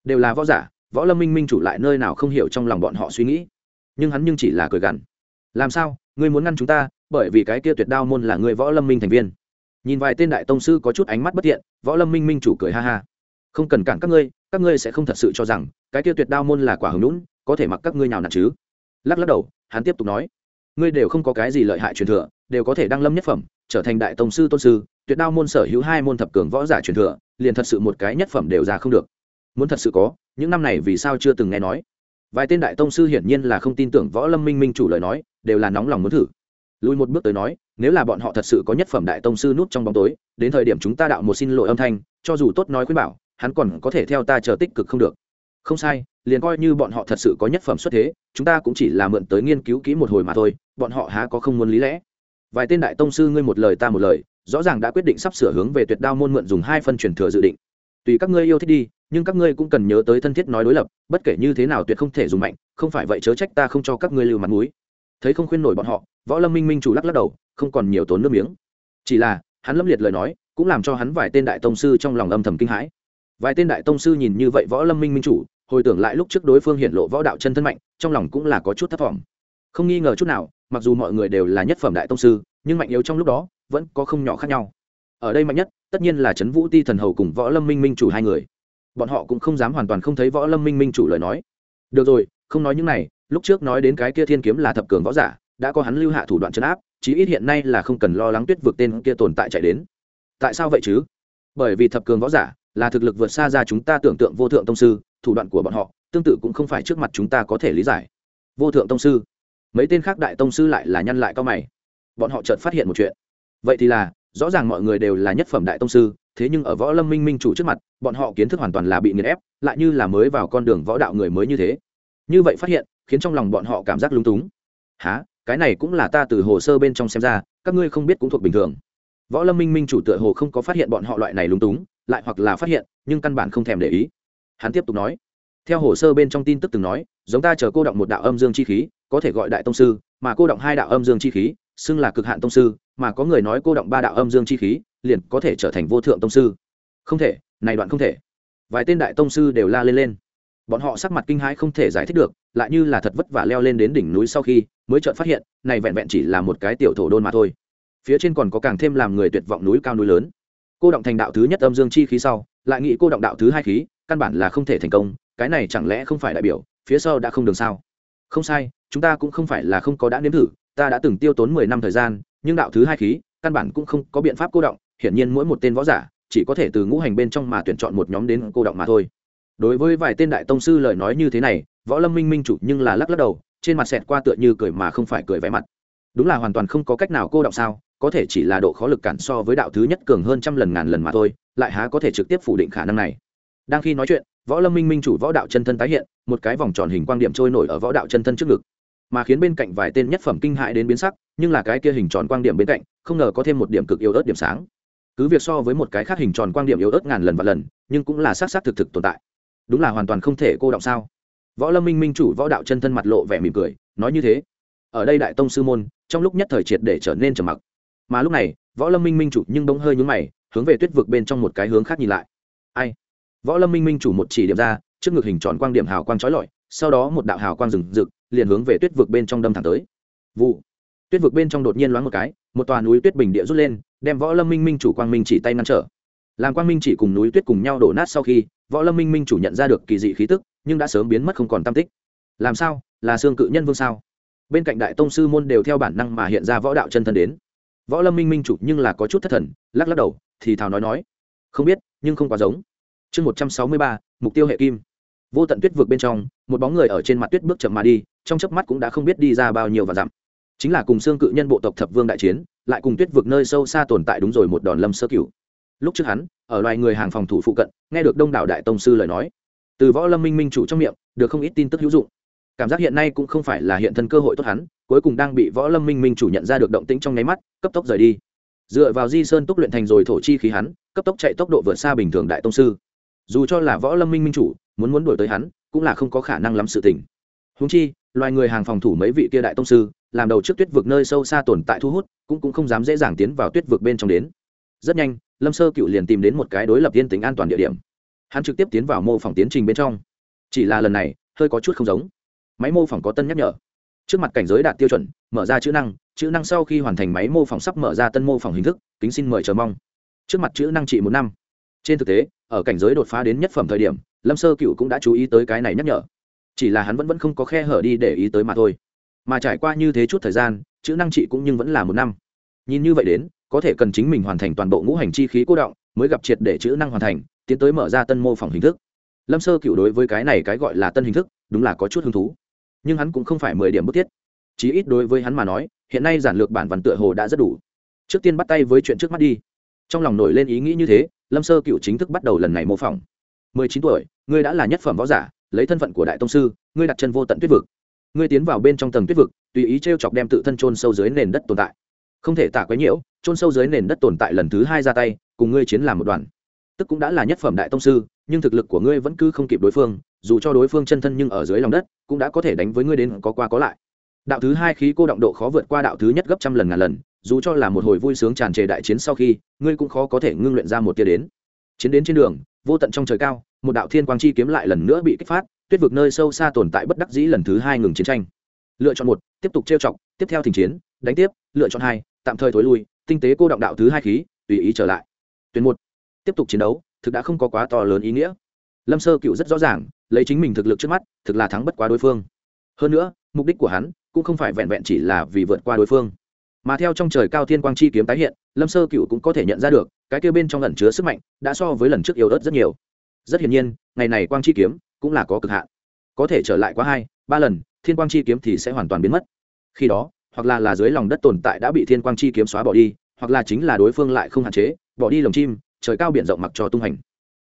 Đều là võ giả, võ lâm minh minh chủ lại nơi nào không hiểu trong lòng bọn họ suy nghĩ. Nhưng hắn nhưng chỉ là cười gằn. Làm sao? Ngươi muốn ngăn chúng ta, bởi vì cái kia tuyệt đao môn là người võ lâm minh thành viên. Nhìn vài tên đại tông sư có chút ánh mắt bất thiện, võ lâm minh minh chủ cười ha ha. Không cần cản các ngươi các ngươi sẽ không thật sự cho rằng, cái kia tuyệt đao môn là quả hứng lũn có thể mặc các ngươi nào nặn chứ? Lắc lắc đầu, hắn tiếp tục nói. Ngươi đều không có cái gì lợi hại truyền thừa, đều có thể đăng lâm nhất phẩm, trở thành đại tông sư tôn sư, tuyệt đao môn sở hữu hai môn thập cường võ giả truyền thừa, liền thật sự một cái nhất phẩm đều ra không được. Muốn thật sự có, những năm này vì sao chưa từng nghe nói? Vài tên đại tông sư hiển nhiên là không tin tưởng võ lâm minh minh chủ lời nói đều là nóng lòng muốn thử. Lùi một bước tới nói, nếu là bọn họ thật sự có nhất phẩm đại tông sư nút trong bóng tối, đến thời điểm chúng ta đạo một xin lỗi âm thanh, cho dù tốt nói khuyên bảo, hắn còn có thể theo ta chờ tích cực không được. Không sai, liền coi như bọn họ thật sự có nhất phẩm xuất thế, chúng ta cũng chỉ là mượn tới nghiên cứu kỹ một hồi mà thôi, bọn họ há có không muốn lý lẽ. Vài tên đại tông sư ngươi một lời ta một lời, rõ ràng đã quyết định sắp sửa hướng về tuyệt đao môn mượn dùng hai phân truyền thừa dự định. Tùy các ngươi yêu thích đi, nhưng các ngươi cũng cần nhớ tới thân thiết nói đối lập, bất kể như thế nào tuyệt không thể dùng mạnh, không phải vậy chớ trách ta không cho các ngươi lưu mặt mũi thấy không khuyên nổi bọn họ, võ lâm minh minh chủ lắc lắc đầu, không còn nhiều tốn nước miếng. Chỉ là, hắn lâm liệt lời nói, cũng làm cho hắn vài tên đại tông sư trong lòng âm thầm kinh hãi. Vài tên đại tông sư nhìn như vậy võ lâm minh minh chủ, hồi tưởng lại lúc trước đối phương hiện lộ võ đạo chân thân mạnh, trong lòng cũng là có chút thất vọng không nghi ngờ chút nào, mặc dù mọi người đều là nhất phẩm đại tông sư, nhưng mạnh yếu trong lúc đó, vẫn có không nhỏ khác nhau. Ở đây mạnh nhất, tất nhiên là trấn vũ ti thần hầu cùng võ lâm minh minh chủ hai người. Bọn họ cũng không dám hoàn toàn không thấy võ lâm minh minh chủ lời nói. Được rồi, không nói những này lúc trước nói đến cái kia thiên kiếm là thập cường võ giả, đã có hắn lưu hạ thủ đoạn chấn áp, chí ít hiện nay là không cần lo lắng tuyết vượt tên kia tồn tại chạy đến. Tại sao vậy chứ? Bởi vì thập cường võ giả là thực lực vượt xa ra chúng ta tưởng tượng vô thượng tông sư, thủ đoạn của bọn họ tương tự cũng không phải trước mặt chúng ta có thể lý giải. Vô thượng tông sư. Mấy tên khác đại tông sư lại là nhăn lại cao mày. Bọn họ chợt phát hiện một chuyện. Vậy thì là, rõ ràng mọi người đều là nhất phẩm đại tông sư, thế nhưng ở võ lâm minh minh chủ trước mặt, bọn họ kiến thức hoàn toàn là bị nghiền ép, lại như là mới vào con đường võ đạo người mới như thế như vậy phát hiện, khiến trong lòng bọn họ cảm giác lúng túng. Há cái này cũng là ta từ hồ sơ bên trong xem ra, các ngươi không biết cũng thuộc bình thường. Võ lâm minh minh chủ tựa hồ không có phát hiện bọn họ loại này lúng túng, lại hoặc là phát hiện, nhưng căn bản không thèm để ý. Hắn tiếp tục nói. Theo hồ sơ bên trong tin tức từng nói, giống ta chờ cô động một đạo âm dương chi khí, có thể gọi đại tông sư, mà cô động hai đạo âm dương chi khí, xưng là cực hạn tông sư, mà có người nói cô động ba đạo âm dương chi khí, liền có thể trở thành vô thượng tông sư. Không thể, này đoạn không thể. Vài tên đại tông sư đều la lên lên bọn họ sắc mặt kinh hãi không thể giải thích được, lại như là thật vất vả leo lên đến đỉnh núi sau khi, mới chợt phát hiện, này vẹn vẹn chỉ là một cái tiểu thổ đôn mà thôi. Phía trên còn có càng thêm làm người tuyệt vọng núi cao núi lớn. Cô động thành đạo thứ nhất âm dương chi khí sau, lại nghĩ cô động đạo thứ hai khí, căn bản là không thể thành công, cái này chẳng lẽ không phải đại biểu, phía sau đã không đường sao? Không sai, chúng ta cũng không phải là không có đã nếm thử, ta đã từng tiêu tốn mười năm thời gian, nhưng đạo thứ hai khí, căn bản cũng không có biện pháp cô động, hiển nhiên mỗi một tên võ giả, chỉ có thể từ ngũ hành bên trong mà tuyển chọn một nhóm đến cô động mà thôi đối với vài tên đại tông sư lời nói như thế này, võ lâm minh minh chủ nhưng là lắc lắc đầu, trên mặt xẹt qua tựa như cười mà không phải cười vẻ mặt. Đúng là hoàn toàn không có cách nào cô động sao, có thể chỉ là độ khó lực cản so với đạo thứ nhất cường hơn trăm lần ngàn lần mà thôi, lại há có thể trực tiếp phủ định khả năng này. Đang khi nói chuyện, võ lâm minh minh chủ võ đạo chân thân tái hiện, một cái vòng tròn hình quang điểm trôi nổi ở võ đạo chân thân trước ngực. Mà khiến bên cạnh vài tên nhất phẩm kinh hại đến biến sắc, nhưng là cái kia hình tròn quang điểm bên cạnh, không ngờ có thêm một điểm cực yếu ớt điểm sáng. Cứ việc so với một cái khác hình tròn quang điểm yếu ớt ngàn lần và lần, nhưng cũng là s á thực thực tồn tại đúng là hoàn toàn không thể cô động sao? Võ lâm minh minh chủ võ đạo chân thân mặt lộ vẻ mỉm cười, nói như thế. Ở đây đại tông sư môn, trong lúc nhất thời triệt để trở nên trầm mặc. Mà lúc này, võ lâm minh minh chủ nhưng bỗng hơi nhún mày, hướng về tuyết vực bên trong một cái hướng khác nhìn lại. Ai? Võ lâm minh minh chủ một chỉ điểm ra, trước ngực hình tròn quang điểm hào quang trói lọi, sau đó một đạo hào quang rừng rực, liền hướng về tuyết vực bên trong đâm thẳng tới. Vụ. Tuyết vực bên trong đột nhiên loáng một cái, một tòa núi tuyết bình địa rút lên, đem võ lâm minh minh chủ quang minh chỉ tay ngăn trở. Làm quang minh chỉ cùng núi tuyết cùng nhau đổ nát sau khi võ lâm minh minh chủ nhận ra được kỳ dị khí tức, nhưng đã sớm biến mất không còn tam tích. Làm sao? Là xương cự nhân vương sao? Bên cạnh đại tông sư môn đều theo bản năng mà hiện ra võ đạo chân thân đến. Võ lâm minh minh chủ nhưng là có chút thất thần, lắc lắc đầu, thì thào nói nói. Không biết, nhưng không quá giống. Chương một trăm sáu mươi ba, mục tiêu hệ kim. Vô tận tuyết vượt bên trong, một bóng người ở trên mặt tuyết bước chậm mà đi, trong chớp mắt cũng đã không biết đi ra bao nhiêu và dặm. Chính là cùng xương cự nhân bộ tộc thập vương đại chiến, lại cùng tuyết vượt nơi sâu xa tồn tại đúng rồi một đòn lâm sơ cửu lúc trước hắn, ở loài người hàng phòng thủ phụ cận, nghe được đông đảo đại tông sư lời nói. Từ võ lâm minh minh chủ trong miệng, được không ít tin tức hữu dụng. Cảm giác hiện nay cũng không phải là hiện thân cơ hội tốt hắn, cuối cùng đang bị võ lâm minh minh chủ nhận ra được động tĩnh trong nháy mắt, cấp tốc rời đi. Dựa vào di sơn túc luyện thành rồi thổ chi khí hắn, cấp tốc chạy tốc độ vượt xa bình thường đại tông sư. Dù cho là võ lâm minh minh chủ, muốn muốn đuổi tới hắn, cũng là không có khả năng lắm sự tình. Húng chi, loài người hàng phòng thủ mấy vị kia đại tông sư, làm đầu trước tuyết vực nơi sâu xa tồn tại thu hút, cũng cũng không dám dễ dàng tiến vào tuyết vực bên trong đến. Rất nhanh lâm sơ cựu liền tìm đến một cái đối lập yên tính an toàn địa điểm. Hắn trực tiếp tiến vào mô phỏng tiến trình bên trong. Chỉ là lần này, hơi có chút không giống. Máy mô phỏng có tân nhắc nhở. Trước mặt cảnh giới đạt tiêu chuẩn, mở ra chữ năng chữ năng sau khi hoàn thành máy mô phỏng sắp mở ra tân mô phỏng hình thức, kính xin mời chờ mong. Trước mặt chữ năng trị một năm. Trên thực tế, ở cảnh giới đột phá đến nhất phẩm thời điểm, lâm sơ cựu cũng đã chú ý tới cái này nhắc nhở. Chỉ là hắn vẫn vẫn không có khe hở đi để ý tới mà thôi. Mà trải qua như thế chút thời gian, chữ năng trị cũng nhưng vẫn là một năm. Nhìn như vậy đến có thể cần chính mình hoàn thành toàn bộ ngũ hành chi khí cố động, mới gặp triệt để chữ năng hoàn thành, tiến tới mở ra tân mô phỏng hình thức. Lâm sơ cựu đối với cái này cái gọi là tân hình thức, đúng là có chút hứng thú. Nhưng hắn cũng không phải mười điểm bức thiết. Chí ít đối với hắn mà nói, hiện nay giản lược bản văn tựa hồ đã rất đủ. Trước tiên bắt tay với chuyện trước mắt đi. Trong lòng nổi lên ý nghĩ như thế, lâm sơ cựu chính thức bắt đầu lần này mô phỏng. Mười chín tuổi, ngươi đã là nhất phẩm võ giả, lấy thân phận của đại tông sư, ngươi đặt chân vô tận tuyết vực. Ngươi tiến vào bên trong tầng tuyết vực, tùy ý t r e o chọc đem tự thân trôn sâu dưới nền đất tồn tại. Không thể tả quấy nhiễu trôn sâu dưới nền đất tồn tại lần thứ hai ra tay, cùng ngươi chiến làm một đoàn. Tức cũng đã là nhất phẩm đại tông sư, nhưng thực lực của ngươi vẫn cứ không kịp đối phương, dù cho đối phương chân thân nhưng ở dưới lòng đất, cũng đã có thể đánh với ngươi đến có qua có lại. Đạo thứ hai khí cô động độ khó vượt qua đạo thứ nhất gấp trăm lần ngàn lần, dù cho là một hồi vui sướng tràn trề đại chiến sau khi, ngươi cũng khó có thể ngưng luyện ra một tia đến. Chiến đến trên đường, vô tận trong trời cao, một đạo thiên quang chi kiếm lại lần nữa bị kích phát, tuyết vực nơi sâu xa tồn tại bất đắc dĩ lần thứ hai ngừng chiến tranh. Lựa chọn một, tiếp tục trêu chọc, tiếp theo thỉnh chiến, đánh tiếp, lựa chọn hai, tạm thời thối lui tinh tế cô động đạo thứ hai khí, tùy ý trở lại. Tuyển một, tiếp tục chiến đấu, thực đã không có quá to lớn ý nghĩa. Lâm sơ cựu rất rõ ràng, lấy chính mình thực lực trước mắt, thực là thắng bất quá đối phương. Hơn nữa, mục đích của hắn cũng không phải vẹn vẹn chỉ là vì vượt qua đối phương. Mà theo trong trời cao thiên quang chi kiếm tái hiện, lâm sơ cựu cũng có thể nhận ra được, cái kêu bên trong lần chứa sức mạnh đã so với lần trước yếu ớt rất nhiều. Rất hiển nhiên, ngày này quang chi kiếm cũng là có cực hạn. Có thể trở lại quá hai, ba lần, thiên quang chi kiếm thì sẽ hoàn toàn biến mất. Khi đó, hoặc là là dưới lòng đất tồn tại đã bị thiên quang chi kiếm xóa bỏ đi hoặc là chính là đối phương lại không hạn chế, bỏ đi lồng chim, trời cao biển rộng mặc cho tung hành.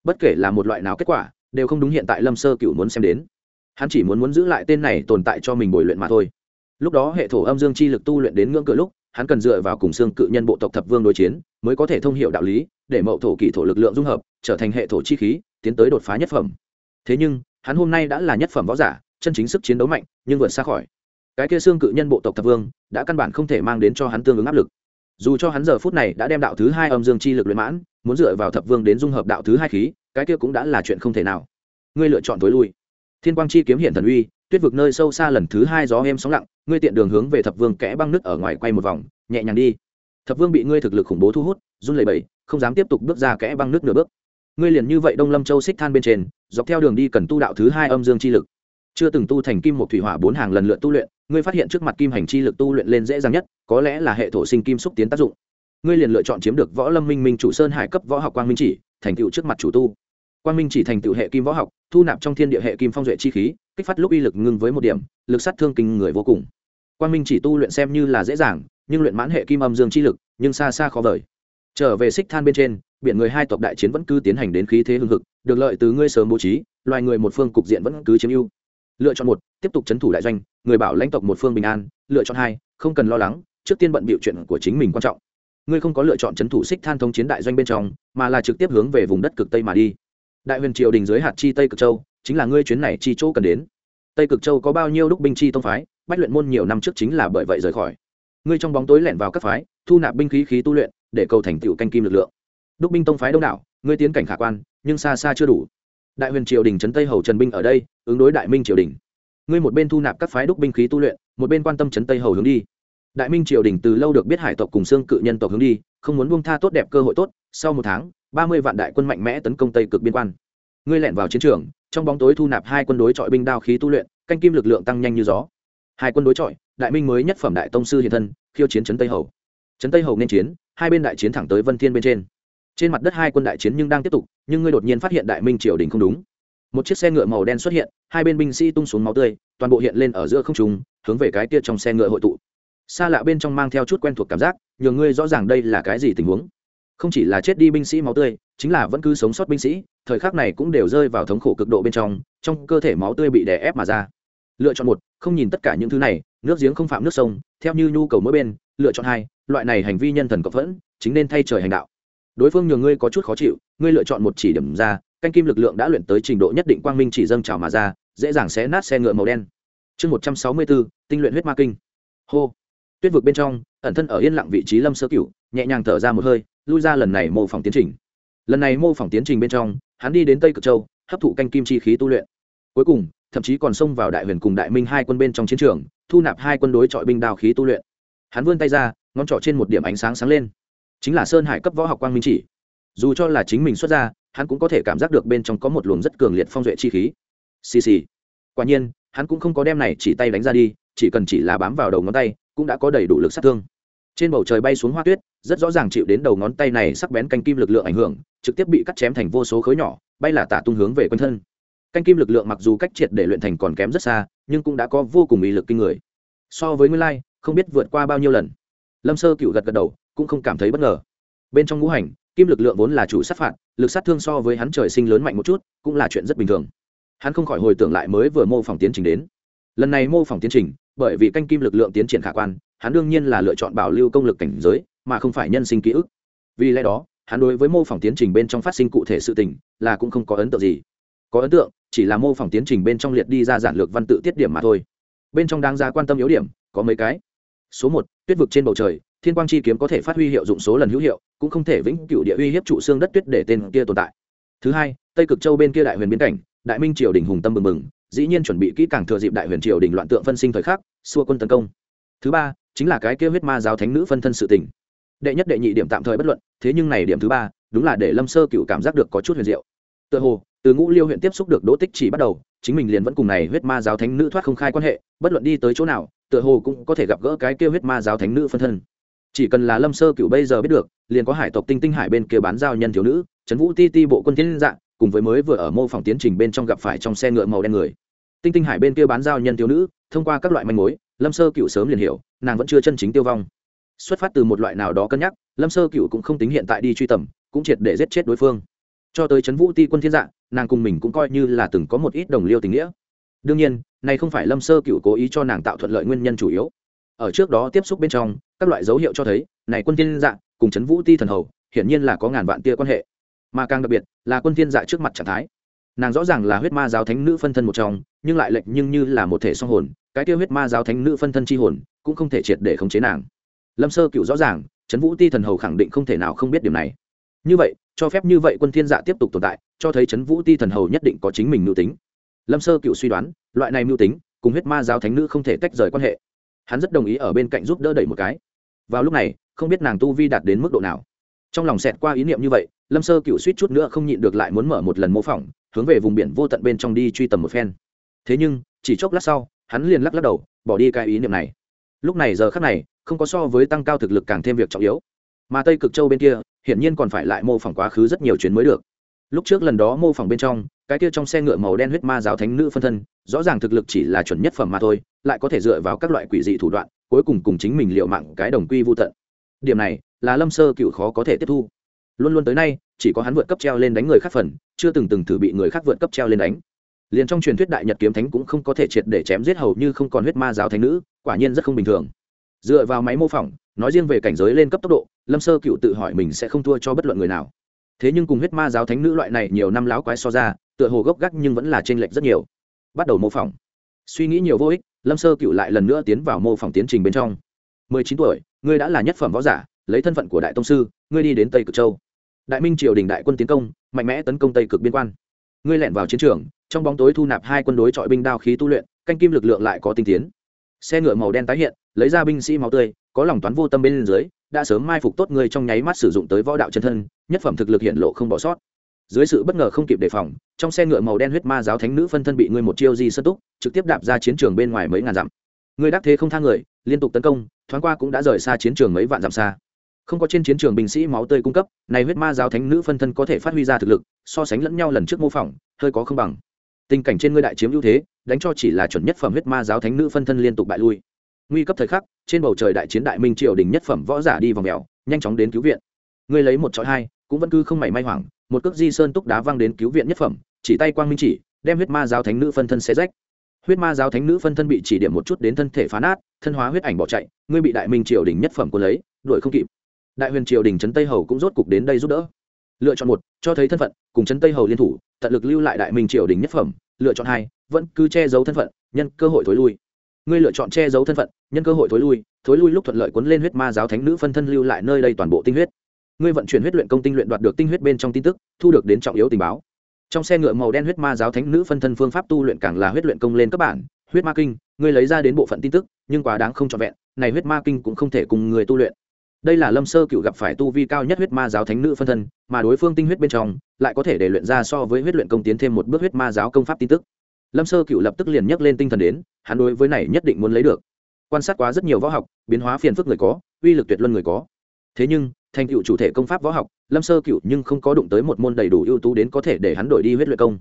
Bất kể là một loại nào kết quả, đều không đúng hiện tại lâm sơ cựu muốn xem đến. Hắn chỉ muốn muốn giữ lại tên này tồn tại cho mình bồi luyện mà thôi. Lúc đó hệ thổ âm dương chi lực tu luyện đến ngưỡng cửa lúc, hắn cần dựa vào cùng xương cự nhân bộ tộc thập vương đối chiến, mới có thể thông hiểu đạo lý, để mậu thổ kỷ thổ lực lượng dung hợp, trở thành hệ thổ chi khí, tiến tới đột phá nhất phẩm. Thế nhưng, hắn hôm nay đã là nhất phẩm võ giả, chân chính sức chiến đấu mạnh, nhưng vượt xa khỏi. Cái kia xương cự nhân bộ tộc thập vương, đã căn bản không thể mang đến cho hắn tương ứng áp lực dù cho hắn giờ phút này đã đem đạo thứ hai âm dương chi lực luyện mãn, muốn dựa vào thập vương đến dung hợp đạo thứ hai khí, cái kia cũng đã là chuyện không thể nào. Ngươi lựa chọn tối lui. Thiên quang chi kiếm hiện thần uy, tuyết vực nơi sâu xa lần thứ hai gió êm sóng lặng, ngươi tiện đường hướng về thập vương kẽ băng nước ở ngoài quay một vòng, nhẹ nhàng đi. Thập vương bị ngươi thực lực khủng bố thu hút, run lẩy bẩy, không dám tiếp tục bước ra kẽ băng nước nửa bước. Ngươi liền như vậy đông lâm châu xích than bên trên, dọc theo đường đi cần tu đạo thứ hai âm dương chi lực chưa từng tu thành kim một thủy hỏa bốn hàng lần lượt tu luyện, ngươi phát hiện trước mặt kim hành chi lực tu luyện lên dễ dàng nhất, có lẽ là hệ thổ sinh kim xúc tiến tác dụng. Ngươi liền lựa chọn chiếm được võ lâm minh minh chủ sơn hải cấp võ học quang minh chỉ, thành tựu trước mặt chủ tu. Quang minh chỉ thành tựu hệ kim võ học, thu nạp trong thiên địa hệ kim phong duệ chi khí, kích phát lúc uy lực ngưng với một điểm, lực sát thương kinh người vô cùng. Quang minh chỉ tu luyện xem như là dễ dàng, nhưng luyện mãn hệ kim âm dương chi lực, nhưng xa xa khó vời. Trở về xích than bên trên, biển người hai tộc đại chiến vẫn cứ tiến hành đến khí thế hưng hực, được lợi từ ngươi sớm bố trí, loài người một phương cục diện vẫn cứ chiếm ưu lựa chọn một, tiếp tục chấn thủ đại doanh, người bảo lãnh tộc một phương bình an. Lựa chọn hai, không cần lo lắng, trước tiên bận bịu chuyện của chính mình quan trọng. Ngươi không có lựa chọn chấn thủ xích than thông chiến đại doanh bên trong, mà là trực tiếp hướng về vùng đất cực tây mà đi. Đại huyền triều đình dưới hạt chi tây cực châu, chính là ngươi chuyến này chi chỗ cần đến. Tây cực châu có bao nhiêu đúc binh chi tông phái, bách luyện môn nhiều năm trước chính là bởi vậy rời khỏi. Ngươi trong bóng tối lẻn vào các phái, thu nạp binh khí khí tu luyện, để cầu thành tựu canh kim lực lượng. Đúc binh tông phái đông đảo, ngươi tiến cảnh khả quan, nhưng xa xa chưa đủ đại huyền triều đình trấn tây hầu trần binh ở đây ứng đối đại minh triều đình. Ngươi một bên thu nạp các phái đúc binh khí tu luyện một bên quan tâm trấn tây hầu hướng đi. Đại minh triều đình từ lâu được biết hải tộc cùng xương cự nhân tộc hướng đi không muốn buông tha tốt đẹp cơ hội tốt sau một tháng ba mươi vạn đại quân mạnh mẽ tấn công tây cực biên quan. Ngươi lẻn vào chiến trường trong bóng tối thu nạp hai quân đối trọi binh đao khí tu luyện canh kim lực lượng tăng nhanh như gió. Hai quân đối trọi, đại minh mới nhất phẩm đại tông sư hiện thân khiêu chiến trấn tây hầu. Trấn tây hầu nên chiến hai bên đại chiến thẳng tới vân thiên bên trên trên mặt đất hai quân đại chiến nhưng đang tiếp tục, nhưng ngươi đột nhiên phát hiện đại minh triều đình không đúng. Một chiếc xe ngựa màu đen xuất hiện, hai bên binh sĩ tung xuống máu tươi, toàn bộ hiện lên ở giữa không trung, hướng về cái kia trong xe ngựa hội tụ. Xa lạ bên trong mang theo chút quen thuộc cảm giác, nhường ngươi rõ ràng đây là cái gì tình huống. Không chỉ là chết đi binh sĩ máu tươi, chính là vẫn cứ sống sót binh sĩ, thời khắc này cũng đều rơi vào thống khổ cực độ bên trong trong cơ thể máu tươi bị đè ép mà ra. Lựa chọn một, không nhìn tất cả những thứ này, nước giếng không phạm nước sông, theo như nhu cầu mỗi bên, lựa chọn hai, loại này hành vi nhân thần cộng vẫn chính nên thay trời hành đạo đối phương nhường ngươi có chút khó chịu, ngươi lựa chọn một chỉ điểm ra, canh kim lực lượng đã luyện tới trình độ nhất định quang minh chỉ dâng trào mà ra, dễ dàng xé nát xe ngựa màu đen. Chương một trăm sáu mươi bốn, tinh luyện huyết ma kinh. Hô. Tuyết vực bên trong, ẩn thân ở yên lặng vị trí lâm sơ cửu, nhẹ nhàng thở ra một hơi, lui ra lần này mô phỏng tiến trình. Lần này mô phỏng tiến trình bên trong, hắn đi đến tây cực châu, hấp thụ canh kim chi khí tu luyện. Cuối cùng, thậm chí còn xông vào đại huyền cùng đại minh hai quân bên trong chiến trường, thu nạp hai quân đối trọi binh đào khí tu luyện. Hắn vươn tay ra, ngón trỏ trên một điểm ánh sáng sáng lên chính là sơn hải cấp võ học quang minh chỉ. Dù cho là chính mình xuất ra, hắn cũng có thể cảm giác được bên trong có một luồng rất cường liệt phong duệ chi khí. Xì xì. Quả nhiên, hắn cũng không có đem này chỉ tay đánh ra đi, chỉ cần chỉ là bám vào đầu ngón tay, cũng đã có đầy đủ lực sát thương. Trên bầu trời bay xuống hoa tuyết, rất rõ ràng chịu đến đầu ngón tay này sắc bén canh kim lực lượng ảnh hưởng, trực tiếp bị cắt chém thành vô số khối nhỏ, bay là tả tung hướng về quanh thân. Canh kim lực lượng mặc dù cách triệt để luyện thành còn kém rất xa, nhưng cũng đã có vô cùng ý lực kinh người. So với nguyên lai, không biết vượt qua bao nhiêu lần. Lâm sơ cựu gật gật đầu cũng không cảm thấy bất ngờ. Bên trong ngũ hành, kim lực lượng vốn là chủ sát phạt, lực sát thương so với hắn trời sinh lớn mạnh một chút, cũng là chuyện rất bình thường. Hắn không khỏi hồi tưởng lại mới vừa mô phỏng tiến trình đến. Lần này mô phỏng tiến trình, bởi vì canh kim lực lượng tiến triển khả quan, hắn đương nhiên là lựa chọn bảo lưu công lực cảnh giới, mà không phải nhân sinh ký ức. Vì lẽ đó, hắn đối với mô phỏng tiến trình bên trong phát sinh cụ thể sự tình, là cũng không có ấn tượng gì. Có ấn tượng, chỉ là mô phỏng tiến trình bên trong liệt đi ra giản lược văn tự tiết điểm mà thôi. Bên trong đáng ra quan tâm yếu điểm, có mấy cái. Số một, tuyết vực trên bầu trời thiên quang chi kiếm có thể phát huy hiệu dụng số lần hữu hiệu, cũng không thể vĩnh cửu địa uy hiếp trụ xương đất tuyết để tên kia tồn tại. Thứ hai, tây cực châu bên kia đại huyền biến cảnh, đại minh triều đình hùng tâm mừng mừng dĩ nhiên chuẩn bị kỹ càng thừa dịp đại huyền triều đình loạn tượng phân sinh thời khắc, xua quân tấn công. Thứ ba, chính là cái kia huyết ma giáo thánh nữ phân thân sự tình. Đệ nhất đệ nhị điểm tạm thời bất luận, thế nhưng này điểm thứ ba, đúng là để lâm sơ cựu cảm giác được có chút huyền diệu. Tựa hồ, từ ngũ liêu huyện tiếp xúc được đỗ tích chỉ bắt đầu, chính mình liền vẫn cùng này huyết ma giáo thánh nữ thoát không khai quan hệ, bất luận đi tới chỗ nào, tựa hồ cũng có thể gặp gỡ cái kia huyết ma giáo thánh nữ phân thân chỉ cần là lâm sơ cựu bây giờ biết được, liền có hải tộc tinh tinh hải bên kia bán giao nhân thiếu nữ, trấn vũ ti ti bộ quân tiến dạng cùng với mới vừa ở mô phỏng tiến trình bên trong gặp phải trong xe ngựa màu đen người. Tinh tinh hải bên kia bán giao nhân thiếu nữ, thông qua các loại manh mối, lâm sơ cựu sớm liền hiểu, nàng vẫn chưa chân chính tiêu vong. Xuất phát từ một loại nào đó cân nhắc, lâm sơ cựu cũng không tính hiện tại đi truy tầm, cũng triệt để giết chết đối phương. Cho tới trấn vũ ti quân thiên dạng nàng cùng mình cũng coi như là từng có một ít đồng liêu tình nghĩa. Đương nhiên, này không phải lâm sơ cựu cố ý cho nàng tạo thuận lợi nguyên nhân chủ yếu ở trước đó tiếp xúc bên trong, các loại dấu hiệu cho thấy, này quân thiên dạ cùng chấn vũ ti thần hầu, hiển nhiên là có ngàn vạn tia quan hệ. Mà càng đặc biệt, là quân thiên dạ trước mặt trạng thái. Nàng rõ ràng là huyết ma giáo thánh nữ phân thân một trong, nhưng lại lệch nhưng như là một thể song hồn, cái tiêu huyết ma giáo thánh nữ phân thân chi hồn, cũng không thể triệt để khống chế nàng. Lâm sơ cựu rõ ràng, trấn vũ ti thần hầu khẳng định không thể nào không biết điều này. Như vậy, cho phép như vậy quân thiên dạ tiếp tục tồn tại, cho thấy trấn vũ ti thần hầu nhất định có chính mình mưu tính. Lâm sơ cựu suy đoán, loại này mưu tính, cùng huyết ma giáo thánh nữ không thể tách rời quan hệ hắn rất đồng ý ở bên cạnh giúp đỡ đẩy một cái. Vào lúc này, không biết nàng tu vi đạt đến mức độ nào. Trong lòng xẹt qua ý niệm như vậy, lâm sơ cựu suýt chút nữa không nhịn được lại muốn mở một lần mô phỏng, hướng về vùng biển vô tận bên trong đi truy tầm một phen. Thế nhưng, chỉ chốc lát sau, hắn liền lắc lắc đầu, bỏ đi cái ý niệm này. Lúc này giờ khác này, không có so với tăng cao thực lực càng thêm việc trọng yếu. Mà tây cực châu bên kia, hiển nhiên còn phải lại mô phỏng quá khứ rất nhiều chuyến mới được lúc trước lần đó mô phỏng bên trong, cái kia trong xe ngựa màu đen huyết ma giáo thánh nữ phân thân, rõ ràng thực lực chỉ là chuẩn nhất phẩm mà thôi, lại có thể dựa vào các loại quỷ dị thủ đoạn, cuối cùng cùng chính mình liệu mạng cái đồng quy vô tận. Điểm này, là lâm sơ cựu khó có thể tiếp thu. Luôn luôn tới nay, chỉ có hắn vượt cấp treo lên đánh người khác phần, chưa từng từng thử bị người khác vượt cấp treo lên đánh. Liền trong truyền thuyết đại nhật kiếm thánh cũng không có thể triệt để chém giết hầu như không còn huyết ma giáo thánh nữ, quả nhiên rất không bình thường. Dựa vào máy mô phỏng, nói riêng về cảnh giới lên cấp tốc độ, lâm sơ cựu tự hỏi mình sẽ không thua cho bất luận người nào thế nhưng cùng huyết ma giáo thánh nữ loại này nhiều năm láo quái so ra, tựa hồ gốc gác nhưng vẫn là t r ê n lệch rất nhiều. Bắt đầu mô phỏng. Suy nghĩ nhiều vô ích, lâm sơ cựu lại lần nữa tiến vào mô phỏng tiến trình bên trong. Mười chín tuổi, ngươi đã là nhất phẩm võ giả, lấy thân phận của đại tông sư, ngươi đi đến tây cực châu. Đại minh triều đình đại quân tiến công, mạnh mẽ tấn công tây cực biên quan. Ngươi lẹn vào chiến trường, trong bóng tối thu nạp hai quân đối trọi binh đao khí tu luyện, canh kim lực lượng lại có tinh tiến. Xe ngựa màu đen tái hiện, lấy ra binh sĩ máu tươi, có lòng toán vô tâm bên dưới đã sớm mai phục tốt người trong nháy mắt sử dụng tới võ đạo chân thân, nhất phẩm thực lực hiện lộ không bỏ sót. Dưới sự bất ngờ không kịp đề phòng, trong xe ngựa màu đen huyết ma giáo thánh nữ phân thân bị ngươi một chiêu di sơ túc, trực tiếp đạp ra chiến trường bên ngoài mấy ngàn dặm. Ngươi đắc thế không thang người, liên tục tấn công, thoáng qua cũng đã rời xa chiến trường mấy vạn dặm xa. Không có trên chiến trường binh sĩ máu tươi cung cấp, này huyết ma giáo thánh nữ phân thân có thể phát huy ra thực lực, so sánh lẫn nhau lần trước mô phỏng, hơi có không bằng. Tình cảnh trên ngươi đại chiếm ưu thế, đánh cho chỉ là chuẩn nhất phẩm huyết ma giáo thánh nữ phân thân liên tục bại lui nguy cấp thời khắc, trên bầu trời đại chiến đại minh triều đình nhất phẩm võ giả đi vào mèo, nhanh chóng đến cứu viện. Ngươi lấy một trọi hai, cũng vẫn cứ không mảy may hoảng, một cước di sơn túc đá văng đến cứu viện nhất phẩm, chỉ tay quang minh chỉ, đem huyết ma giáo thánh nữ phân thân xé rách. Huyết ma giáo thánh nữ phân thân bị chỉ điểm một chút đến thân thể phá nát, thân hóa huyết ảnh bỏ chạy, ngươi bị đại minh triều đình nhất phẩm của lấy, đuổi không kịp. Đại huyền triều đình trấn tây hầu cũng rốt cục đến đây giúp đỡ. Lựa chọn một, cho thấy thân phận, cùng trấn tây hầu liên thủ, tận lực lưu lại đại minh triều đình nhất phẩm. Lựa chọn hai, vẫn cứ che giấu thân phận, nhân cơ hội thối lui ngươi lựa chọn che giấu thân phận, nhân cơ hội thối lui thối lui lúc thuận lợi cuốn lên huyết ma giáo thánh nữ phân thân lưu lại nơi đây toàn bộ tinh huyết. Ngươi vận chuyển huyết luyện công tinh luyện đoạt được tinh huyết bên trong tin tức, thu được đến trọng yếu tình báo. Trong xe ngựa màu đen huyết ma giáo thánh nữ phân thân phương pháp tu luyện càng là huyết luyện công lên các bản, huyết ma kinh, ngươi lấy ra đến bộ phận tin tức, nhưng quá đáng không trọn vẹn, này huyết ma kinh cũng không thể cùng người tu luyện. Đây là lâm sơ cựu gặp phải tu vi cao nhất huyết ma giáo thánh nữ phân thân, mà đối phương tinh huyết bên trong, lại có thể để luyện ra so với huyết luyện công tiến thêm một bước huyết ma giáo công pháp tin tức lâm sơ cựu lập tức liền nhắc lên tinh thần đến, hắn đối với này nhất định muốn lấy được. Quan sát quá rất nhiều võ học, biến hóa phiền phức người có, uy lực tuyệt luân người có. Thế nhưng, thành cựu chủ thể công pháp võ học, lâm sơ cựu nhưng không có đụng tới một môn đầy đủ ưu tú đến có thể để hắn đổi đi huyết luyện công.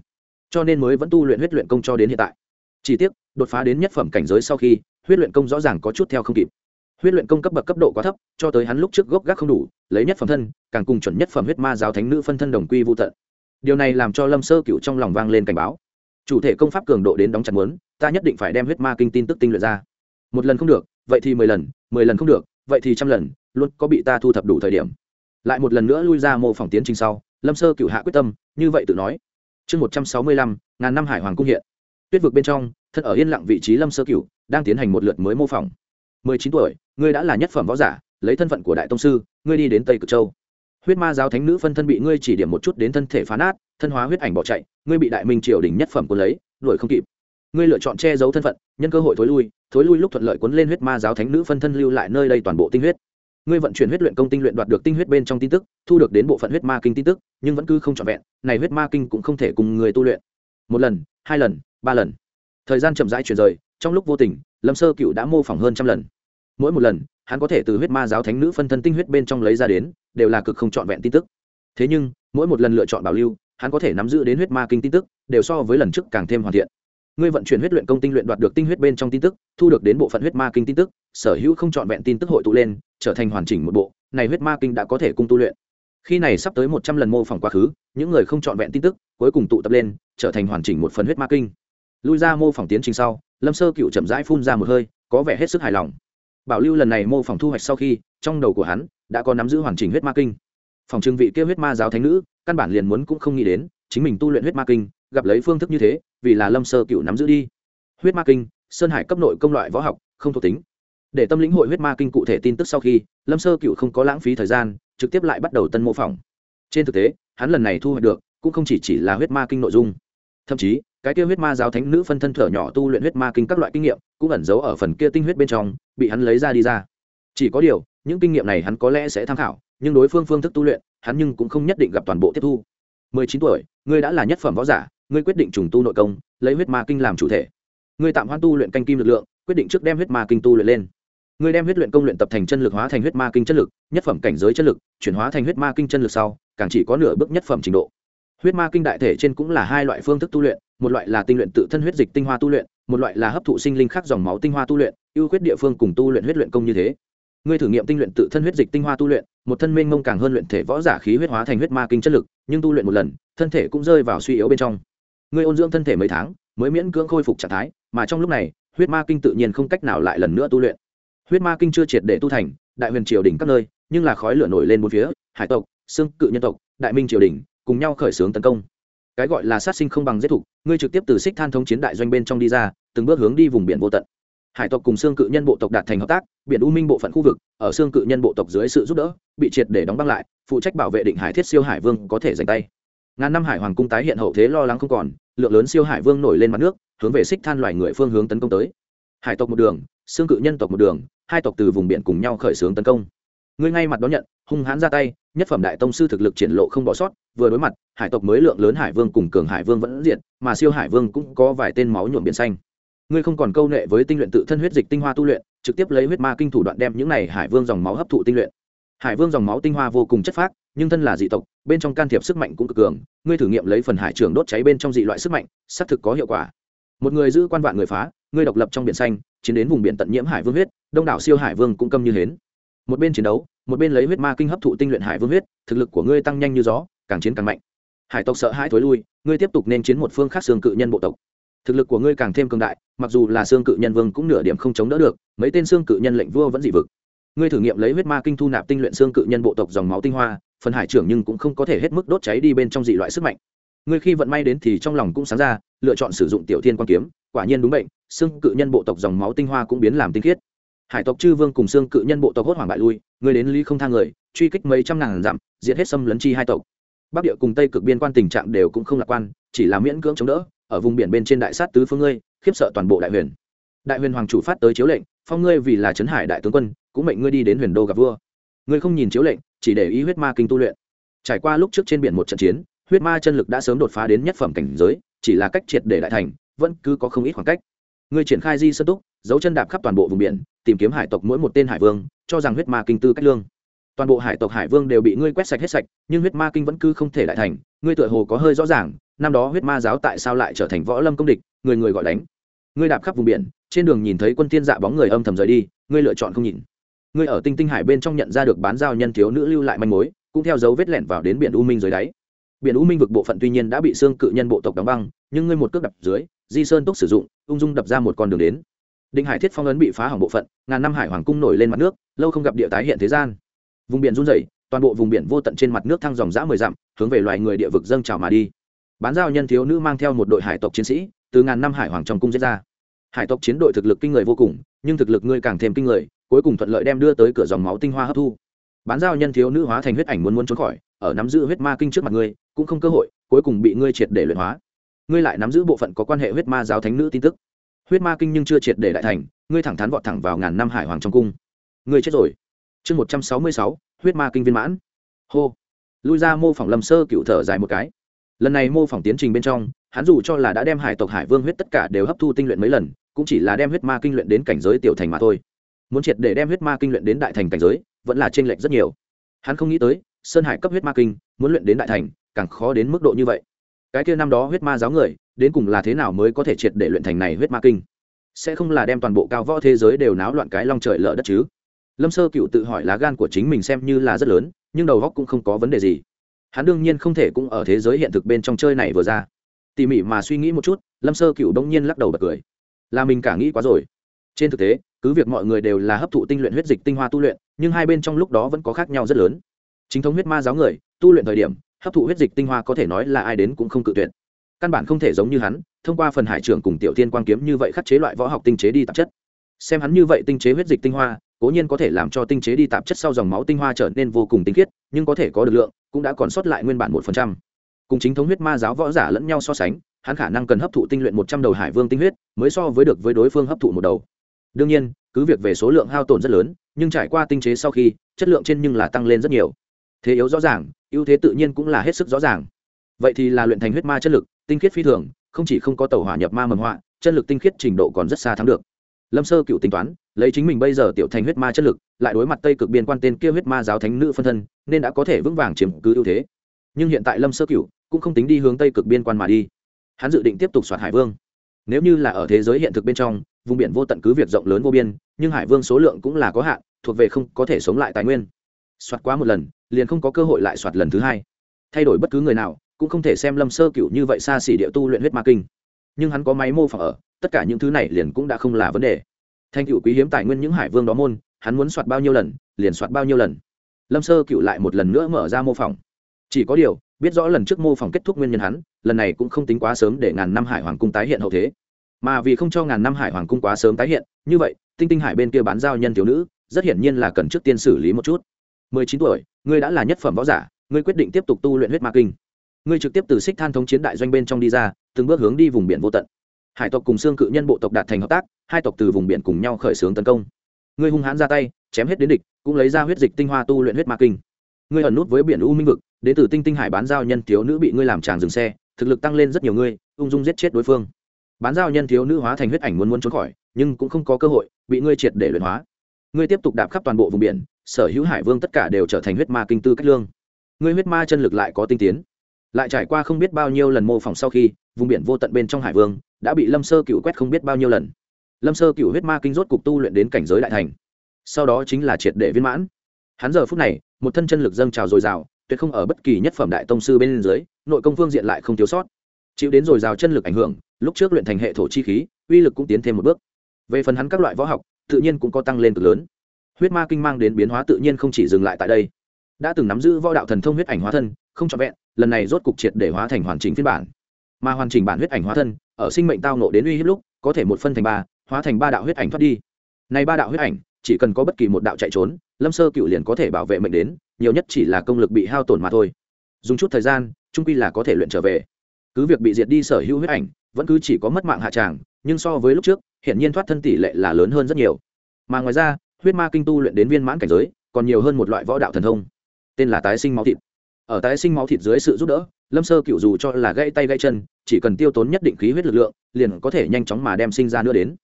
Cho nên mới vẫn tu luyện huyết luyện công cho đến hiện tại. Chỉ tiếc, đột phá đến nhất phẩm cảnh giới sau khi, huyết luyện công rõ ràng có chút theo không kịp. Huyết luyện công cấp bậc cấp độ quá thấp, cho tới hắn lúc trước gốc gác không đủ, lấy nhất phẩm thân, càng cùng chuẩn nhất phẩm huyết ma giáo thánh nữ phân thân đồng quy vô tận. Điều này làm cho lâm sơ cựu trong lòng vang lên cảnh báo chủ thể công pháp cường độ đến đóng chặt muốn, ta nhất định phải đem huyết ma kinh tin tức tinh luyện ra. Một lần không được, vậy thì mười lần mười lần không được, vậy thì trăm lần, luôn có bị ta thu thập đủ thời điểm. Lại một lần nữa lui ra mô phỏng tiến trình sau, lâm sơ cựu hạ quyết tâm, như vậy tự nói. Chương một trăm sáu mươi lăm, ngàn năm hải hoàng cung hiện. Tuyết vực bên trong, thân ở yên lặng vị trí lâm sơ cựu đang tiến hành một lượt mới mô phỏng. Mười chín tuổi, ngươi đã là nhất phẩm võ giả, lấy thân phận của đại tông sư, ngươi đi đến tây cực châu huyết ma giáo thánh nữ phân thân bị ngươi chỉ điểm một chút đến thân thể phá nát, thân hóa huyết ảnh bỏ chạy, ngươi bị đại minh triều đình nhất phẩm quân lấy, đuổi không kịp. Ngươi lựa chọn che giấu thân phận, nhân cơ hội thối lui thối lui lúc thuận lợi cuốn lên huyết ma giáo thánh nữ phân thân lưu lại nơi đây toàn bộ tinh huyết. Ngươi vận chuyển huyết luyện công tinh luyện đoạt được tinh huyết bên trong tin tức, thu được đến bộ phận huyết ma kinh tin tức, nhưng vẫn cứ không trọn vẹn, này huyết ma kinh cũng không thể cùng người tu luyện. Một lần, hai lần, ba lần. Thời gian chậm rãi chuyển rời, trong lúc vô tình, lâm sơ cựu đã mô phỏng hơn trăm lần mỗi một lần, hắn có thể từ huyết ma giáo thánh nữ phân thân tinh huyết bên trong lấy ra đến, đều là cực không trọn vẹn tin tức. Thế nhưng, mỗi một lần lựa chọn bảo lưu, hắn có thể nắm giữ đến huyết ma kinh tin tức, đều so với lần trước càng thêm hoàn thiện. Ngươi vận chuyển huyết luyện công tinh luyện đoạt được tinh huyết bên trong tin tức, thu được đến bộ phận huyết ma kinh tin tức, sở hữu không trọn vẹn tin tức hội tụ lên, trở thành hoàn chỉnh một bộ, này huyết ma kinh đã có thể cung tu luyện. Khi này sắp tới một trăm lần mô phỏng quá khứ, những người không trọn vẹn tin tức, cuối cùng tụ tập lên, trở thành hoàn chỉnh một phần huyết ma kinh. Lui ra mô phỏng tiến trình sau, lâm sơ cựu chậm rãi phun ra một hơi, có vẻ hết sức hài lòng bảo lưu lần này mô phỏng thu hoạch sau khi trong đầu của hắn đã có nắm giữ hoàn chỉnh huyết ma kinh. Phòng trưng vị kia huyết ma giáo thánh nữ căn bản liền muốn cũng không nghĩ đến chính mình tu luyện huyết ma kinh gặp lấy phương thức như thế vì là lâm sơ cựu nắm giữ đi. Huyết ma kinh sơn hải cấp nội công loại võ học không thuộc tính. Để tâm lĩnh hội huyết ma kinh cụ thể tin tức sau khi lâm sơ cựu không có lãng phí thời gian trực tiếp lại bắt đầu tân mô phỏng. Trên thực tế hắn lần này thu hoạch được cũng không chỉ, chỉ là huyết ma kinh nội dung. Thậm chí cái kia huyết ma giáo thánh nữ phân thân thở nhỏ tu luyện huyết ma kinh các loại kinh nghiệm cũng ẩn giấu ở phần kia tinh huyết bên trong bị hắn lấy ra đi ra. Chỉ có điều, những kinh nghiệm này hắn có lẽ sẽ tham khảo, nhưng đối phương phương thức tu luyện, hắn nhưng cũng không nhất định gặp toàn bộ tiếp thu. Mười chín tuổi, ngươi đã là nhất phẩm võ giả, ngươi quyết định trùng tu nội công, lấy huyết ma kinh làm chủ thể. Ngươi tạm hoãn tu luyện canh kim lực lượng, quyết định trước đem huyết ma kinh tu luyện lên. Ngươi đem huyết luyện công luyện tập thành chân lực hóa thành huyết ma kinh chân lực, nhất phẩm cảnh giới chân lực, chuyển hóa thành huyết ma kinh chân lực sau, càng chỉ có nửa bước nhất phẩm trình độ. Huyết ma kinh đại thể trên cũng là hai loại phương thức tu luyện, một loại là tinh luyện tự thân huyết dịch tinh hoa tu luyện một loại là hấp thụ sinh linh khác dòng máu tinh hoa tu luyện, ưu khuyết địa phương cùng tu luyện huyết luyện công như thế. Ngươi thử nghiệm tinh luyện tự thân huyết dịch tinh hoa tu luyện, một thân mênh mông càng hơn luyện thể võ giả khí huyết hóa thành huyết ma kinh chất lực, nhưng tu luyện một lần, thân thể cũng rơi vào suy yếu bên trong. Ngươi ôn dưỡng thân thể mấy tháng, mới miễn cưỡng khôi phục trạng thái, mà trong lúc này, huyết ma kinh tự nhiên không cách nào lại lần nữa tu luyện. Huyết ma kinh chưa triệt để tu thành, đại huyền triều đỉnh các nơi, nhưng là khói lửa nổi lên bốn phía, hải tộc, xương cự nhân tộc, đại minh triều đình cùng nhau khởi xướng tấn công cái gọi là sát sinh không bằng giết thục, ngươi trực tiếp từ xích than thống chiến đại doanh bên trong đi ra, từng bước hướng đi vùng biển vô tận. Hải tộc cùng xương cự nhân bộ tộc đạt thành hợp tác, biển u minh bộ phận khu vực, ở xương cự nhân bộ tộc dưới sự giúp đỡ, bị triệt để đóng băng lại, phụ trách bảo vệ định hải thiết siêu hải vương có thể giành tay. Ngàn năm hải hoàng cung tái hiện hậu thế lo lắng không còn, lượng lớn siêu hải vương nổi lên mặt nước, hướng về xích than loài người phương hướng tấn công tới. Hải tộc một đường xương cự nhân tộc một đường, hai tộc từ vùng biển cùng nhau khởi xướng tấn công ngươi ngay mặt đón nhận hung hãn ra tay nhất phẩm đại tông sư thực lực triển lộ không bỏ sót vừa đối mặt hải tộc mới lượng lớn hải vương cùng cường hải vương vẫn diện, mà siêu hải vương cũng có vài tên máu nhuộm biển xanh. Ngươi không còn câu nệ với tinh luyện tự thân huyết dịch tinh hoa tu luyện trực tiếp lấy huyết ma kinh thủ đoạn đem những này hải vương dòng máu hấp thụ tinh luyện. Hải vương dòng máu tinh hoa vô cùng chất phác nhưng thân là dị tộc bên trong can thiệp sức mạnh cũng cực cường ngươi thử nghiệm lấy phần hải trường đốt cháy bên trong dị loại sức mạnh xác thực có hiệu quả. Một người giữ quan vạn người phá ngươi độc lập trong biển xanh chiến đến vùng biển tận nhiễm hải vương huyết đông đảo siêu hải vương cũng câm như hến một bên chiến đấu, một bên lấy huyết ma kinh hấp thụ tinh luyện hải vương huyết, thực lực của ngươi tăng nhanh như gió, càng chiến càng mạnh. Hải tộc sợ hãi thối lui, ngươi tiếp tục nên chiến một phương khác xương cự nhân bộ tộc. Thực lực của ngươi càng thêm cường đại, mặc dù là xương cự nhân vương cũng nửa điểm không chống đỡ được, mấy tên xương cự nhân lệnh vua vẫn dị vực. Ngươi thử nghiệm lấy huyết ma kinh thu nạp tinh luyện xương cự nhân bộ tộc dòng máu tinh hoa, phần hải trưởng nhưng cũng không có thể hết mức đốt cháy đi bên trong dị loại sức mạnh. Ngươi khi vận may đến thì trong lòng cũng sáng ra, lựa chọn sử dụng tiểu thiên quan kiếm, quả nhiên đúng bệnh, xương cự nhân bộ tộc dòng máu tinh hoa cũng biến làm tinh khiết hải tộc chư vương cùng xương cự nhân bộ tộc hốt hoảng bại lui, người đến Lý không thang người, truy kích mấy trăm ngàn dặm, diệt hết xâm lấn chi hai tộc. Bắc địa cùng tây cực biên quan tình trạng đều cũng không lạc quan, chỉ là miễn cưỡng chống đỡ, ở vùng biển bên trên đại sát tứ phương ngươi, khiếp sợ toàn bộ đại huyền. Đại huyền hoàng chủ phát tới chiếu lệnh, phong ngươi vì là trấn hải đại tướng quân, cũng mệnh ngươi đi đến huyền đô gặp vua. Ngươi không nhìn chiếu lệnh, chỉ để ý huyết ma kinh tu luyện. Trải qua lúc trước trên biển một trận chiến, huyết ma chân lực đã sớm đột phá đến nhất phẩm cảnh giới, chỉ là cách triệt để đại thành, vẫn cứ có không ít khoảng cách. Ngươi triển khai di sơn túc dấu chân đạp khắp toàn bộ vùng biển tìm kiếm hải tộc mỗi một tên hải vương, cho rằng huyết ma kinh tư cách lương. Toàn bộ hải tộc hải vương đều bị ngươi quét sạch hết sạch, nhưng huyết ma kinh vẫn cứ không thể đại thành, ngươi tựa hồ có hơi rõ ràng, năm đó huyết ma giáo tại sao lại trở thành võ lâm công địch, người người gọi đánh. Ngươi đạp khắp vùng biển, trên đường nhìn thấy quân tiên dạ bóng người âm thầm rời đi, ngươi lựa chọn không nhìn. Ngươi ở tinh tinh hải bên trong nhận ra được bán giao nhân thiếu nữ lưu lại manh mối, cũng theo dấu vết lẻn vào đến biển u minh dưới đáy. Biển u minh vực bộ phận tuy nhiên đã bị xương cự nhân bộ tộc đóng băng, nhưng ngươi một cước đập dưới, di sơn túc sử dụng, ung dung đập ra một con đường đến định hải thiết phong ấn bị phá hỏng bộ phận, ngàn năm hải hoàng cung nổi lên mặt nước, lâu không gặp địa tái hiện thế gian. Vùng biển run rẩy, toàn bộ vùng biển vô tận trên mặt nước thăng dòng dã mười dặm, hướng về loài người địa vực dâng trào mà đi. Bán giao nhân thiếu nữ mang theo một đội hải tộc chiến sĩ, từ ngàn năm hải hoàng trong cung diễn ra. Hải tộc chiến đội thực lực kinh người vô cùng, nhưng thực lực ngươi càng thêm kinh người, cuối cùng thuận lợi đem đưa tới cửa dòng máu tinh hoa hấp thu. Bán giao nhân thiếu nữ hóa thành huyết ảnh muốn muốn trốn khỏi, ở nắm giữ huyết ma kinh trước mặt ngươi, cũng không cơ hội, cuối cùng bị ngươi triệt để luyện hóa. Ngươi lại nắm giữ bộ phận có quan hệ huyết ma giáo thánh nữ tin tức huyết ma kinh nhưng chưa triệt để đại thành, ngươi thẳng thắn vọt thẳng vào ngàn năm hải hoàng trong cung. Ngươi chết rồi. Chương một trăm sáu mươi sáu, huyết ma kinh viên mãn. Hô. Lui ra mô phỏng lâm sơ cựu thở dài một cái. Lần này mô phỏng tiến trình bên trong, hắn dù cho là đã đem hải tộc hải vương huyết tất cả đều hấp thu tinh luyện mấy lần, cũng chỉ là đem huyết ma kinh luyện đến cảnh giới tiểu thành mà thôi. Muốn triệt để đem huyết ma kinh luyện đến đại thành cảnh giới, vẫn là t r ê n lệch rất nhiều. Hắn không nghĩ tới, sơn hải cấp huyết ma kinh, muốn luyện đến đại thành, càng khó đến mức độ như vậy. Cái kia năm đó huyết ma giáo người đến cùng là thế nào mới có thể triệt để luyện thành này huyết ma kinh? Sẽ không là đem toàn bộ cao võ thế giới đều náo loạn cái long trời lở đất chứ? Lâm sơ cựu tự hỏi lá gan của chính mình xem như là rất lớn, nhưng đầu góc cũng không có vấn đề gì. Hắn đương nhiên không thể cũng ở thế giới hiện thực bên trong chơi này vừa ra. Tỉ mỉ mà suy nghĩ một chút, lâm sơ cựu đông nhiên lắc đầu bật cười. Là mình cả nghĩ quá rồi. Trên thực tế, cứ việc mọi người đều là hấp thụ tinh luyện huyết dịch tinh hoa tu luyện, nhưng hai bên trong lúc đó vẫn có khác nhau rất lớn. Chính thống huyết ma giáo người, tu luyện thời điểm, hấp thụ huyết dịch tinh hoa có thể nói là ai đến cũng không cự tuyệt căn bản không thể giống như hắn, thông qua phần hải trưởng cùng tiểu Thiên quang kiếm như vậy khắc chế loại võ học tinh chế đi tạp chất. Xem hắn như vậy tinh chế huyết dịch tinh hoa, cố nhiên có thể làm cho tinh chế đi tạp chất sau dòng máu tinh hoa trở nên vô cùng tinh khiết, nhưng có thể có được lượng, cũng đã còn sót lại nguyên bản một phần trăm. Cùng chính thống huyết ma giáo võ giả lẫn nhau so sánh, hắn khả năng cần hấp thụ tinh luyện một trăm đầu hải vương tinh huyết, mới so với được với đối phương hấp thụ một đầu. Đương nhiên, cứ việc về số lượng hao tổn rất lớn, nhưng trải qua tinh chế sau khi, chất lượng trên nhưng là tăng lên rất nhiều. Thế yếu rõ ràng, ưu thế tự nhiên cũng là hết sức rõ ràng. Vậy thì là luyện thành huyết ma chất lực tinh khiết phi thường, không chỉ không có tàu hỏa nhập ma mầm họa, chân lực tinh khiết trình độ còn rất xa thắng được. Lâm sơ cựu tính toán, lấy chính mình bây giờ tiểu thành huyết ma chất lực, lại đối mặt tây cực biên quan tên kia huyết ma giáo thánh nữ phân thân, nên đã có thể vững vàng chiếm cứ ưu thế. Nhưng hiện tại lâm sơ cựu cũng không tính đi hướng tây cực biên quan mà đi. Hắn dự định tiếp tục soạt hải vương. Nếu như là ở thế giới hiện thực bên trong, vùng biển vô tận cứ việc rộng lớn vô biên, nhưng hải vương số lượng cũng là có hạn, thuộc về không có thể sống lại tài nguyên. Soạt quá một lần, liền không có cơ hội lại soạt lần thứ hai. Thay đổi bất cứ người nào cũng không thể xem lâm sơ cựu như vậy xa xỉ địa tu luyện huyết ma kinh. Nhưng hắn có máy mô phỏng ở, tất cả những thứ này liền cũng đã không là vấn đề. Thanh cựu quý hiếm tài nguyên những hải vương đó môn, hắn muốn soạt bao nhiêu lần, liền soạt bao nhiêu lần. Lâm sơ cựu lại một lần nữa mở ra mô phỏng. Chỉ có điều, biết rõ lần trước mô phỏng kết thúc nguyên nhân hắn, lần này cũng không tính quá sớm để ngàn năm hải hoàng cung tái hiện hậu thế. Mà vì không cho ngàn năm hải hoàng cung quá sớm tái hiện, như vậy, tinh tinh hải bên kia bán giao nhân thiếu nữ, rất hiển nhiên là cần trước tiên xử lý một chút. Mười chín tuổi, ngươi đã là nhất phẩm võ giả, ngươi quyết định tiếp tục tu luyện huyết ma kinh ngươi trực tiếp từ xích than thống chiến đại doanh bên trong đi ra, từng bước hướng đi vùng biển vô tận. Hải tộc cùng xương cự nhân bộ tộc đạt thành hợp tác, hai tộc từ vùng biển cùng nhau khởi xướng tấn công. Ngươi hung hãn ra tay, chém hết đến địch, cũng lấy ra huyết dịch tinh hoa tu luyện huyết ma kinh. Ngươi ẩn nút với biển u minh vực đến từ tinh tinh hải bán giao nhân thiếu nữ bị ngươi làm tràng dừng xe, thực lực tăng lên rất nhiều ngươi, ung dung giết chết đối phương. Bán giao nhân thiếu nữ hóa thành huyết ảnh muốn muốn trốn khỏi, nhưng cũng không có cơ hội, bị ngươi triệt để luyện hóa. Ngươi tiếp tục đạp khắp toàn bộ vùng biển, sở hữu hải vương tất cả đều trở thành huyết ma kinh tư cách lương. Ngươi huyết ma chân lực lại có tinh tiến lại trải qua không biết bao nhiêu lần mô phỏng sau khi, vùng biển vô tận bên trong hải vương đã bị lâm sơ cựu quét không biết bao nhiêu lần. Lâm sơ cựu huyết ma kinh rốt cục tu luyện đến cảnh giới đại thành. Sau đó chính là triệt để viên mãn. Hắn giờ phút này, một thân chân lực dâng trào dồi dào, tuyệt không ở bất kỳ nhất phẩm đại tông sư bên dưới, nội công phương diện lại không thiếu sót. Chịu đến dồi dào chân lực ảnh hưởng, lúc trước luyện thành hệ thổ chi khí, uy lực cũng tiến thêm một bước. Về phần hắn các loại võ học, tự nhiên cũng có tăng lên cực lớn. Huyết ma kinh mang đến biến hóa tự nhiên không chỉ dừng lại tại đây. Đã từng nắm giữ võ đạo thần thông huyết ảnh hóa thân, không trọn vẹn lần này rốt cục triệt để hóa thành hoàn chỉnh phiên bản. Mà hoàn chỉnh bản huyết ảnh hóa thân, ở sinh mệnh tao nộ đến uy hiếp lúc, có thể một phân thành ba, hóa thành ba đạo huyết ảnh thoát đi. Nay ba đạo huyết ảnh, chỉ cần có bất kỳ một đạo chạy trốn, lâm sơ cựu liền có thể bảo vệ mệnh đến, nhiều nhất chỉ là công lực bị hao tổn mà thôi. Dùng chút thời gian trung quy là có thể luyện trở về. Cứ việc bị diệt đi sở hữu huyết ảnh, vẫn cứ chỉ có mất mạng hạ tràng, nhưng so với lúc trước hiện nhiên thoát thân tỷ lệ là lớn hơn rất nhiều. Mà ngoài ra, huyết ma kinh tu luyện đến viên mãn cảnh giới, còn nhiều hơn một loại võ đạo thần thông. Tên là tái sinh máu thịt ở tái sinh máu thịt dưới sự giúp đỡ, lâm sơ cựu dù cho là gãy tay gãy chân, chỉ cần tiêu tốn nhất định khí huyết lực lượng, liền có thể nhanh chóng mà đem sinh ra nữa đến.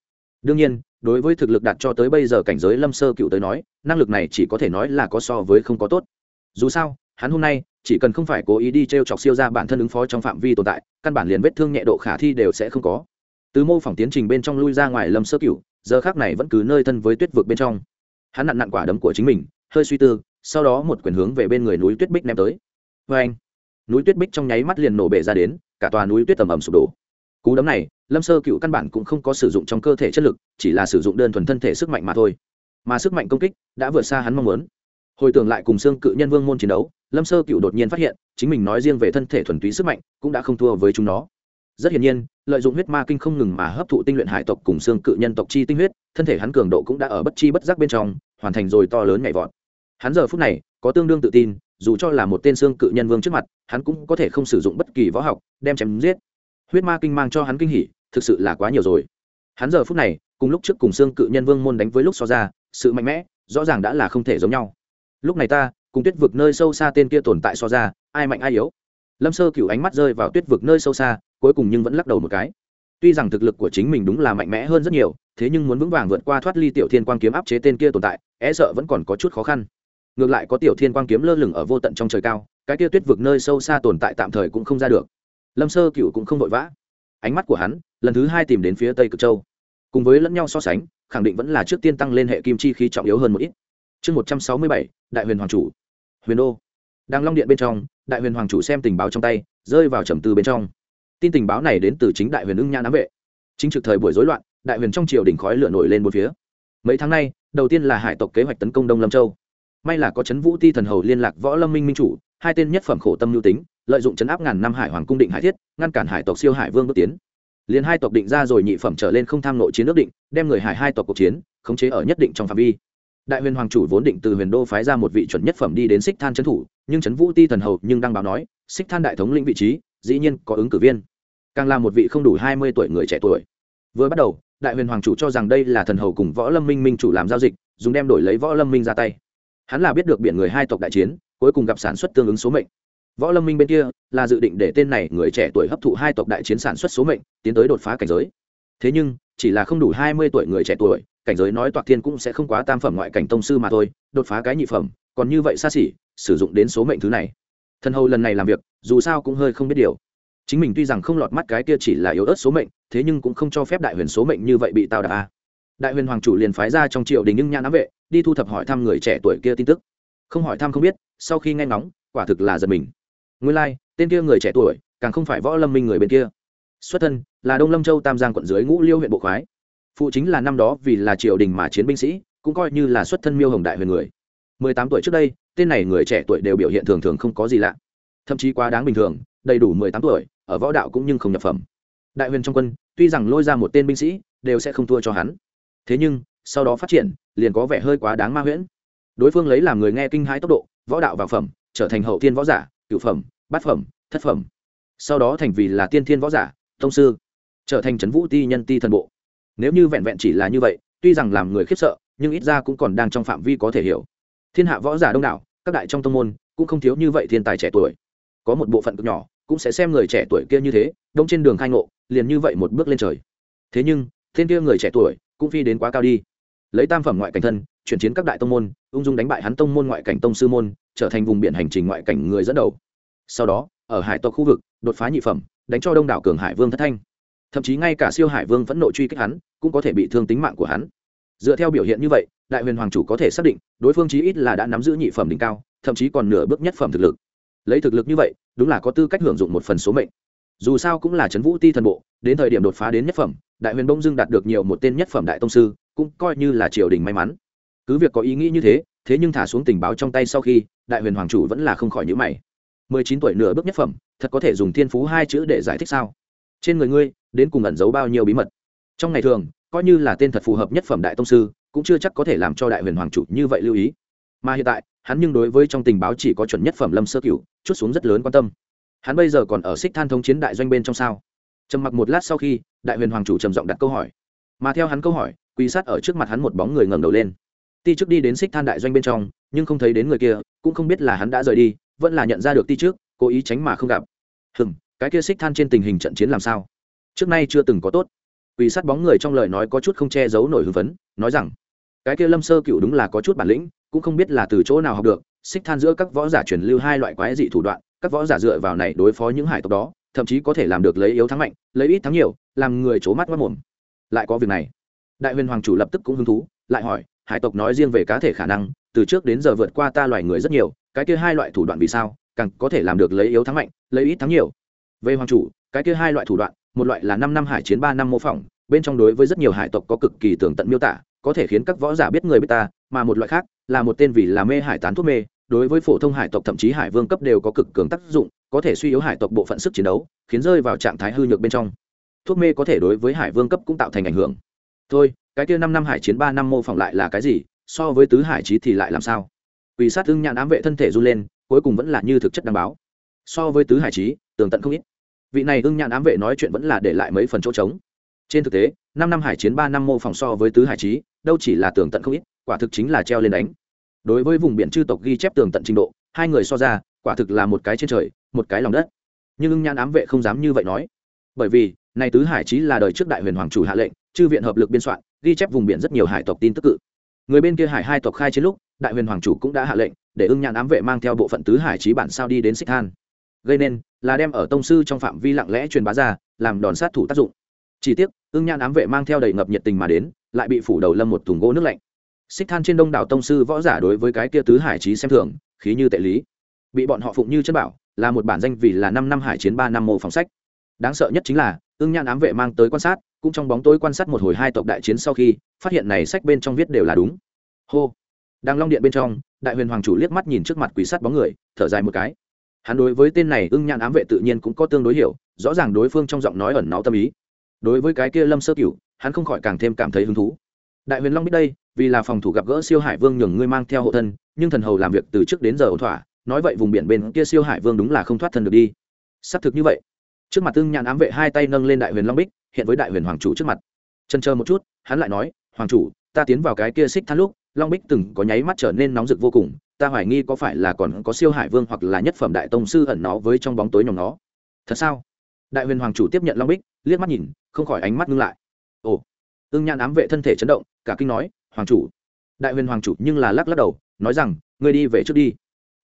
Đương nhiên, đối với thực lực đạt cho tới bây giờ cảnh giới lâm sơ cựu tới nói, năng lực này chỉ có thể nói là có so với không có tốt. Dù sao, hắn hôm nay chỉ cần không phải cố ý đi t r e o chọc siêu ra bản thân ứng phó trong phạm vi tồn tại, căn bản liền vết thương nhẹ độ khả thi đều sẽ không có. Từ mô phỏng tiến trình bên trong lui ra ngoài lâm sơ cựu giờ khác này vẫn cứ nơi thân với tuyết vực bên trong. Hắn nặn nặn quả đấm của chính mình, hơi suy tư, sau đó một quyền hướng về bên người núi tuyết bích ném tới vê anh, núi tuyết bích trong nháy mắt liền nổ bể ra đến, cả tòa núi tuyết tầm ầm sụp đổ. Cú đấm này, lâm sơ cựu căn bản cũng không có sử dụng trong cơ thể chất lực, chỉ là sử dụng đơn thuần thân thể sức mạnh mà thôi. Mà sức mạnh công kích đã vượt xa hắn mong muốn. Hồi tưởng lại cùng xương cự nhân vương môn chiến đấu, lâm sơ cựu đột nhiên phát hiện, chính mình nói riêng về thân thể thuần túy sức mạnh, cũng đã không thua với chúng nó. Rất hiển nhiên, lợi dụng huyết ma kinh không ngừng mà hấp thụ tinh luyện hải tộc cùng xương cự nhân tộc chi tinh huyết, thân thể hắn cường độ cũng đã ở bất chi bất giác bên trong, hoàn thành rồi to lớn nhảy vọt. Hắn giờ phút này có tương đương tự tin dù cho là một tên xương cự nhân vương trước mặt, hắn cũng có thể không sử dụng bất kỳ võ học, đem chém giết. Huyết ma kinh mang cho hắn kinh hỉ, thực sự là quá nhiều rồi. Hắn giờ phút này, cùng lúc trước cùng xương cự nhân vương môn đánh với lúc so ra, sự mạnh mẽ, rõ ràng đã là không thể giống nhau. Lúc này ta, cùng tuyết vực nơi sâu xa tên kia tồn tại so ra, ai mạnh ai yếu? Lâm sơ cựu ánh mắt rơi vào tuyết vực nơi sâu xa, cuối cùng nhưng vẫn lắc đầu một cái. Tuy rằng thực lực của chính mình đúng là mạnh mẽ hơn rất nhiều, thế nhưng muốn vững vàng vượt qua thoát ly tiểu thiên quang kiếm áp chế tên kia tồn tại e sợ vẫn còn có chút khó khăn ngược lại có tiểu thiên quang kiếm lơ lửng ở vô tận trong trời cao, cái kia tuyết vực nơi sâu xa tồn tại tạm thời cũng không ra được. Lâm sơ cựu cũng không vội vã. Ánh mắt của hắn, lần thứ hai tìm đến phía tây cực châu. Cùng với lẫn nhau so sánh, khẳng định vẫn là trước tiên tăng lên hệ kim chi khí trọng yếu hơn một ít. Chương một trăm sáu mươi bảy, đại huyền hoàng chủ. Huyền đô đang long điện bên trong, đại huyền hoàng chủ xem tình báo trong tay, rơi vào trầm tư bên trong. Tin tình báo này đến từ chính đại huyền ưng Nha ám vệ. Chính trực thời buổi rối loạn, đại huyền trong triều đỉnh khói lửa nổi lên một phía. Mấy tháng nay, đầu tiên là hải tộc kế hoạch tấn công đông lâm châu may là có chấn vũ ti thần hầu liên lạc võ lâm minh minh chủ, hai tên nhất phẩm khổ tâm lưu tính, lợi dụng chấn áp ngàn năm hải hoàng cung định hải thiết, ngăn cản hải tộc siêu hải vương bước tiến. Liền hai tộc định ra rồi nhị phẩm trở lên không tham nội chiến nước định, đem người hải hai tộc cuộc chiến, khống chế ở nhất định trong phạm vi. Đại huyền hoàng chủ vốn định từ huyền đô phái ra một vị chuẩn nhất phẩm đi đến xích than trấn thủ, nhưng trấn vũ ti thần hầu nhưng đang báo nói, xích than đại thống lĩnh vị trí, dĩ nhiên có ứng cử viên. Càng là một vị không đủ hai mươi tuổi người trẻ tuổi. Vừa bắt đầu, đại huyền hoàng chủ cho rằng đây là thần hầu cùng võ lâm minh minh chủ làm giao dịch, dùng đem đổi lấy võ lâm minh ra tay hắn là biết được biển người hai tộc đại chiến, cuối cùng gặp sản xuất tương ứng số mệnh. Võ lâm minh bên kia là dự định để tên này người trẻ tuổi hấp thụ hai tộc đại chiến sản xuất số mệnh, tiến tới đột phá cảnh giới. Thế nhưng, chỉ là không đủ hai mươi tuổi người trẻ tuổi, cảnh giới nói toạc thiên cũng sẽ không quá tam phẩm ngoại cảnh tông sư mà thôi, đột phá cái nhị phẩm, còn như vậy xa xỉ, sử dụng đến số mệnh thứ này. Thần hầu lần này làm việc, dù sao cũng hơi không biết điều. Chính mình tuy rằng không lọt mắt cái kia chỉ là yếu ớt số mệnh, thế nhưng cũng không cho phép đại huyền số mệnh như vậy bị tao đà a đại huyền hoàng chủ liền phái ra trong triều đình nhưng nhãn ám vệ đi thu thập hỏi thăm người trẻ tuổi kia tin tức. Không hỏi thăm không biết sau khi nghe ngóng quả thực là giật mình. Nguyên lai、like, tên kia người trẻ tuổi càng không phải võ lâm minh người bên kia. Xuất thân là đông lâm châu tam giang quận dưới ngũ liêu huyện bộ khoái. Phụ chính là năm đó vì là triều đình mà chiến binh sĩ cũng coi như là xuất thân miêu hồng đại huyền người. Mười tám tuổi trước đây tên này người trẻ tuổi đều biểu hiện thường thường không có gì lạ. Thậm chí quá đáng bình thường đầy đủ mười tám tuổi ở võ đạo cũng nhưng không nhập phẩm. Đại huyền trong quân tuy rằng lôi ra một tên binh sĩ đều sẽ không thua cho hắn thế nhưng, sau đó phát triển, liền có vẻ hơi quá đáng ma huyễn. Đối phương lấy làm người nghe kinh hãi tốc độ, võ đạo vào phẩm, trở thành hậu thiên võ giả cựu phẩm, bát phẩm, thất phẩm. Sau đó thành vì là tiên thiên võ giả thông sư, trở thành trấn vũ ti nhân ti thần bộ. Nếu như vẹn vẹn chỉ là như vậy, tuy rằng làm người khiếp sợ, nhưng ít ra cũng còn đang trong phạm vi có thể hiểu. Thiên hạ võ giả đông đảo, các đại trong tông môn cũng không thiếu như vậy thiên tài trẻ tuổi. Có một bộ phận cực nhỏ cũng sẽ xem người trẻ tuổi kia như thế, đông trên đường khai ngộ, liền như vậy một bước lên trời. Thế nhưng, thiên kia người trẻ tuổi cũng phi đến quá cao đi. Lấy tam phẩm ngoại cảnh thân, chuyển chiến các đại tông môn, ung dung đánh bại hắn tông môn ngoại cảnh tông sư môn, trở thành vùng biển hành trình ngoại cảnh người dẫn đầu. Sau đó, ở hải tộc khu vực, đột phá nhị phẩm, đánh cho đông đảo cường hải vương thất thanh. Thậm chí ngay cả siêu hải vương vẫn nộ truy kích hắn, cũng có thể bị thương tính mạng của hắn. Dựa theo biểu hiện như vậy, đại huyền hoàng chủ có thể xác định, đối phương chí ít là đã nắm giữ nhị phẩm đỉnh cao, thậm chí còn nửa bước nhất phẩm thực lực. Lấy thực lực như vậy, đúng là có tư cách hưởng dụng một phần số mệnh dù sao cũng là trấn vũ ti thần bộ, đến thời điểm đột phá đến nhất phẩm, đại huyền bông dưng đạt được nhiều một tên nhất phẩm đại tông sư, cũng coi như là triều đình may mắn. Cứ việc có ý nghĩ như thế thế nhưng thả xuống tình báo trong tay sau khi, đại huyền hoàng chủ vẫn là không khỏi nhữ mày. Mười chín tuổi nửa bước nhất phẩm, thật có thể dùng thiên phú hai chữ để giải thích sao? Trên người ngươi, đến cùng ẩn giấu bao nhiêu bí mật? Trong ngày thường, coi như là tên thật phù hợp nhất phẩm đại tông sư, cũng chưa chắc có thể làm cho đại huyền hoàng chủ như vậy lưu ý. Mà hiện tại, hắn nhưng đối với trong tình báo chỉ có chuẩn nhất phẩm lâm sơ cửu, chút xuống rất lớn quan tâm hắn bây giờ còn ở xích than thống chiến đại doanh bên trong sao? Trầm mặc một lát sau khi, đại huyền hoàng chủ trầm giọng đặt câu hỏi. Mà theo hắn câu hỏi Quy sát ở trước mặt hắn một bóng người ngẩng đầu lên. Ti trước đi đến xích than đại doanh bên trong, nhưng không thấy đến người kia, cũng không biết là hắn đã rời đi, vẫn là nhận ra được ti trước, cố ý tránh mà không gặp. Hừng cái kia xích than trên tình hình trận chiến làm sao? Trước nay chưa từng có tốt. Quy sát bóng người trong lời nói có chút không che giấu nổi hưng phấn, nói rằng, cái kia lâm sơ cựu đúng là có chút bản lĩnh, cũng không biết là từ chỗ nào học được, xích than giữa các võ giả truyền lưu hai loại quái dị thủ đoạn các võ giả dựa vào này đối phó những hải tộc đó, thậm chí có thể làm được lấy yếu thắng mạnh, lấy ít thắng nhiều, làm người c mắt mất mồm. Lại có việc này. Đại huyền hoàng chủ lập tức cũng hứng thú, lại hỏi, hải tộc nói riêng về cá thể khả năng, từ trước đến giờ vượt qua ta loài người rất nhiều, cái kia hai loại thủ đoạn vì sao, càng có thể làm được lấy yếu thắng mạnh, lấy ít thắng nhiều? Về hoàng chủ, cái kia hai loại thủ đoạn, một loại là năm năm hải chiến, ba năm mô phỏng, bên trong đối với rất nhiều hải tộc có cực kỳ tường tận miêu tả, có thể khiến các võ giả biết người biết ta, mà một loại khác là một tên vì là mê hải tán thuốc mê đối với phổ thông hải tộc thậm chí hải vương cấp đều có cực cường tác dụng, có thể suy yếu hải tộc bộ phận sức chiến đấu, khiến rơi vào trạng thái hư nhược bên trong. Thuốc mê có thể đối với hải vương cấp cũng tạo thành ảnh hưởng. Thôi, cái kia năm năm hải chiến ba năm mô phỏng lại là cái gì, so với tứ hải trí thì lại làm sao? Vì sát thương nhãn ám vệ thân thể run lên, cuối cùng vẫn là như thực chất đảm báo. So với tứ hải trí tường tận không ít. Vị này ưng nhãn ám vệ nói chuyện vẫn là để lại mấy phần chỗ trống. Trên thực tế, năm năm hải chiến ba năm mô phỏng so với tứ hải trí đâu chỉ là tường tận không ít, quả thực chính là treo lên đánh đối với vùng biển chư tộc ghi chép tường tận trình độ, hai người so ra, quả thực là một cái trên trời, một cái lòng đất. Nhưng ưng Nhan ám vệ không dám như vậy nói. Bởi vì nay tứ hải trí là đời trước đại huyền hoàng chủ hạ lệnh, chư viện hợp lực biên soạn, ghi chép vùng biển rất nhiều hải tộc tin tức cự. Người bên kia hải hai tộc khai chiến lúc, đại huyền hoàng chủ cũng đã hạ lệnh, để ưng Nhan ám vệ mang theo bộ phận tứ hải trí bản sao đi đến xích than gây nên, là đem ở tông sư trong phạm vi lặng lẽ truyền bá ra, làm đòn sát thủ tác dụng. Chỉ tiếc, ưng Nhan ám vệ mang theo đầy ngập nhiệt tình mà đến, lại bị phủ đầu lâm một thùng gỗ nước lạnh xích than trên đông đảo tông sư võ giả đối với cái kia tứ hải trí xem thường, khí như tệ lý. Bị bọn họ phụng như chân bảo, là một bản danh vì là năm năm hải chiến ba năm mô phòng sách. Đáng sợ nhất chính là, ưng nhãn ám vệ mang tới quan sát, cũng trong bóng tối quan sát một hồi hai tộc đại chiến sau khi, phát hiện này sách bên trong viết đều là đúng. Hô. Đang long điện bên trong, đại huyền hoàng chủ liếc mắt nhìn trước mặt quỷ sắt bóng người, thở dài một cái. Hắn đối với tên này ưng nhãn ám vệ tự nhiên cũng có tương đối hiểu, rõ ràng đối phương trong giọng nói ẩn náu tâm ý. Đối với cái kia lâm sơ cửu, hắn không khỏi càng thêm cảm thấy hứng thú đại huyền long biết đây, vì là phòng thủ gặp gỡ siêu hải vương nhường ngươi mang theo hộ thân, nhưng thần hầu làm việc từ trước đến giờ ổn thỏa, nói vậy vùng biển bên kia siêu hải vương đúng là không thoát thân được đi. Xác thực như vậy. Trước mặt tương nhãn ám vệ hai tay nâng lên đại huyền long bích, hiện với đại huyền hoàng chủ trước mặt. Chân chờ một chút, hắn lại nói, hoàng chủ, ta tiến vào cái kia xích than lúc, long bích từng có nháy mắt trở nên nóng rực vô cùng, ta hoài nghi có phải là còn có siêu hải vương hoặc là nhất phẩm đại tông sư ẩn nó với trong bóng tối nhỏ nó. Thật sao? Đại huyền hoàng chủ tiếp nhận long bích, liếc mắt nhìn, không khỏi ánh mắt ngưng lại. Ồ ưng nhan ám vệ thân thể chấn động, cả kinh nói, hoàng chủ. Đại huyền hoàng chủ nhưng là lắc lắc đầu, nói rằng, ngươi đi về trước đi.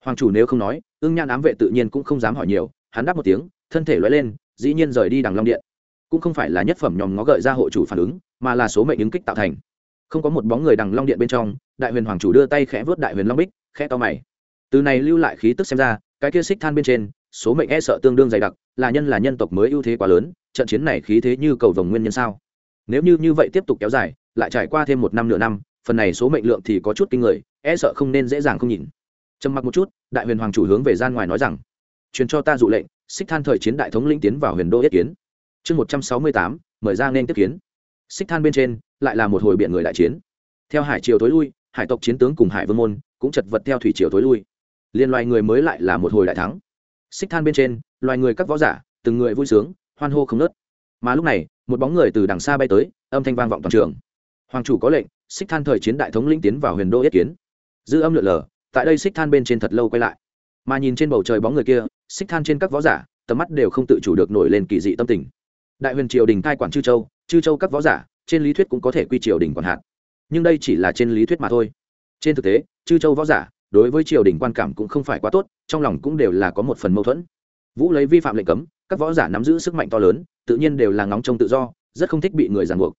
Hoàng chủ nếu không nói, ưng nhan ám vệ tự nhiên cũng không dám hỏi nhiều, hắn đáp một tiếng, thân thể loay lên, dĩ nhiên rời đi đằng long điện. Cũng không phải là nhất phẩm nhòm ngó gợi ra hộ chủ phản ứng, mà là số mệnh ứng kích tạo thành. Không có một bóng người đằng long điện bên trong, đại huyền hoàng chủ đưa tay khẽ vớt đại huyền long bích, khẽ to mày. Từ này lưu lại khí tức xem ra, cái kia xích than bên trên, số mệnh e sợ tương đương dày đặc, là nhân là nhân tộc mới ưu thế quá lớn, trận chiến này khí thế như cầu vồng nguyên nhân sao? Nếu như như vậy tiếp tục kéo dài, lại trải qua thêm một năm nửa năm, phần này số mệnh lượng thì có chút kinh người e sợ không nên dễ dàng không nhìn. Trầm mặc một chút, đại huyền hoàng chủ hướng về gian ngoài nói rằng, truyền cho ta dụ lệnh, xích than thời chiến đại thống lĩnh tiến vào huyền đô yết kiến. Chương một trăm sáu mươi tám, mời ra nên tiếp kiến. Xích than bên trên, lại là một hồi biện người đại chiến. Theo hải triều tối lui, hải tộc chiến tướng cùng hải vương môn cũng chật vật theo thủy triều tối lui. Liên loài người mới lại là một hồi đại thắng. Xích than bên trên, loài người các võ giả, từng người vui sướng, hoan hô không nớt mà lúc này một bóng người từ đằng xa bay tới, âm thanh vang vọng toàn trường. Hoàng chủ có lệnh, xích than thời chiến đại thống lĩnh tiến vào huyền đô yết kiến. Dư âm lượn lờ, tại đây xích than bên trên thật lâu quay lại. Mà nhìn trên bầu trời bóng người kia, xích than trên các võ giả, tầm mắt đều không tự chủ được nổi lên kỳ dị tâm tình. Đại huyền triều đình cai quản chư châu chư châu các võ giả, trên lý thuyết cũng có thể quy triều đình quản hạn nhưng đây chỉ là trên lý thuyết mà thôi. Trên thực tế, chư châu võ giả, đối với triều đình quan cảm cũng không phải quá tốt, trong lòng cũng đều là có một phần mâu thuẫn. Vũ lấy vi phạm lệnh cấm, các võ giả nắm giữ sức mạnh to lớn tự nhiên đều là ngóng trông tự do, rất không thích bị người giàn buộc.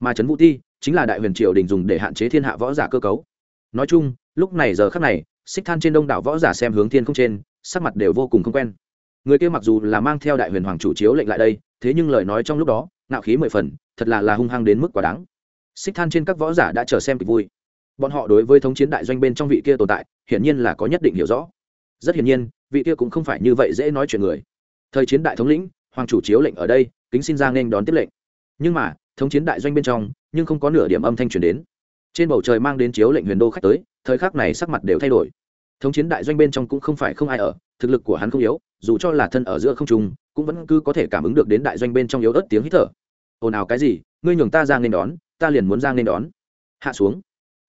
Mà trấn vũ ti chính là đại huyền triều đình dùng để hạn chế thiên hạ võ giả cơ cấu. Nói chung, lúc này giờ khắc này, xích than trên đông đảo võ giả xem hướng thiên không trên, sắc mặt đều vô cùng không quen. Người kia mặc dù là mang theo đại huyền hoàng chủ chiếu lệnh lại đây, thế nhưng lời nói trong lúc đó nạo khí mười phần, thật là là hung hăng đến mức quá đáng. Xích than trên các võ giả đã chờ xem kịch vui. Bọn họ đối với thống chiến đại doanh bên trong vị kia tồn tại, hiển nhiên là có nhất định hiểu rõ. Rất hiển nhiên, vị kia cũng không phải như vậy dễ nói chuyện người. Thời chiến đại thống lĩnh hoàng chủ chiếu lệnh ở đây, kính xin ra nên đón tiếp lệnh. Nhưng mà, thống chiến đại doanh bên trong, nhưng không có nửa điểm âm thanh truyền đến. Trên bầu trời mang đến chiếu lệnh huyền đô khách tới, thời khắc này sắc mặt đều thay đổi. Thống chiến đại doanh bên trong cũng không phải không ai ở, thực lực của hắn không yếu, dù cho là thân ở giữa không trung, cũng vẫn cứ có thể cảm ứng được đến đại doanh bên trong yếu ớt tiếng hít thở. Ồn ào cái gì? Ngươi nhường ta ra nên đón, ta liền muốn ra nên đón. Hạ xuống.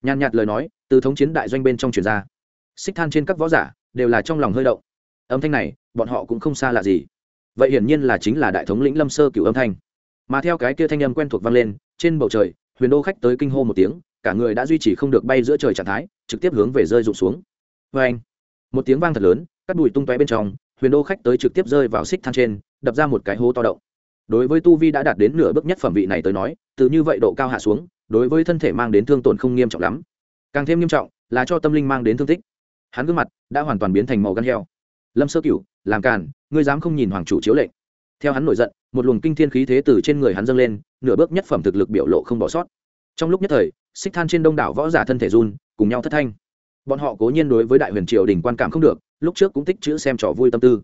Nhàn nhạt lời nói, từ thống chiến đại doanh bên trong truyền ra. Xích than trên các võ giả, đều là trong lòng hơi động. Âm thanh này, bọn họ cũng không xa lạ gì vậy hiển nhiên là chính là đại thống lĩnh lâm sơ cửu âm thanh. Mà theo cái kia thanh âm quen thuộc vang lên, trên bầu trời, huyền đô khách tới kinh hô một tiếng, cả người đã duy trì không được bay giữa trời trạng thái, trực tiếp hướng về rơi rụng xuống. Vê anh, một tiếng vang thật lớn cắt đùi tung tóe bên trong, huyền đô khách tới trực tiếp rơi vào xích than trên, đập ra một cái hố to động đối với tu vi đã đạt đến nửa bước nhất phẩm vị này tới nói, từ như vậy độ cao hạ xuống, đối với thân thể mang đến thương tổn không nghiêm trọng lắm. Càng thêm nghiêm trọng, là cho tâm linh mang đến thương tích. Hắn gương mặt đã hoàn toàn biến thành màu gan heo. Lâm sơ cửu, làm càn ngươi dám không nhìn hoàng chủ chiếu lệnh. Theo hắn nổi giận, một luồng kinh thiên khí thế từ trên người hắn dâng lên, nửa bước nhất phẩm thực lực biểu lộ không bỏ sót. Trong lúc nhất thời, xích than trên đông đảo võ giả thân thể run, cùng nhau thất thanh. Bọn họ cố nhiên đối với đại huyền triều đình quan cảm không được, lúc trước cũng tích chữ xem trò vui tâm tư.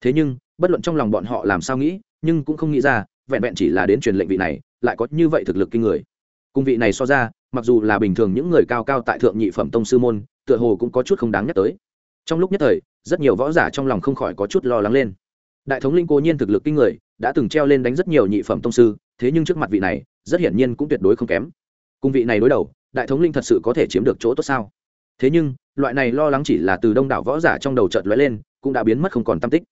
Thế nhưng, bất luận trong lòng bọn họ làm sao nghĩ, nhưng cũng không nghĩ ra, vẹn vẹn chỉ là đến truyền lệnh vị này, lại có như vậy thực lực kinh người. Cung vị này so ra, mặc dù là bình thường những người cao cao tại thượng nhị phẩm tông sư môn, tựa hồ cũng có chút không đáng nhắc tới. Trong lúc nhất thời rất nhiều võ giả trong lòng không khỏi có chút lo lắng lên. Đại thống linh cố nhiên thực lực kinh người, đã từng treo lên đánh rất nhiều nhị phẩm tông sư, thế nhưng trước mặt vị này, rất hiển nhiên cũng tuyệt đối không kém. Cùng vị này đối đầu, đại thống linh thật sự có thể chiếm được chỗ tốt sao? Thế nhưng, loại này lo lắng chỉ là từ đông đảo võ giả trong đầu chợt lóe lên, cũng đã biến mất không còn tam tích.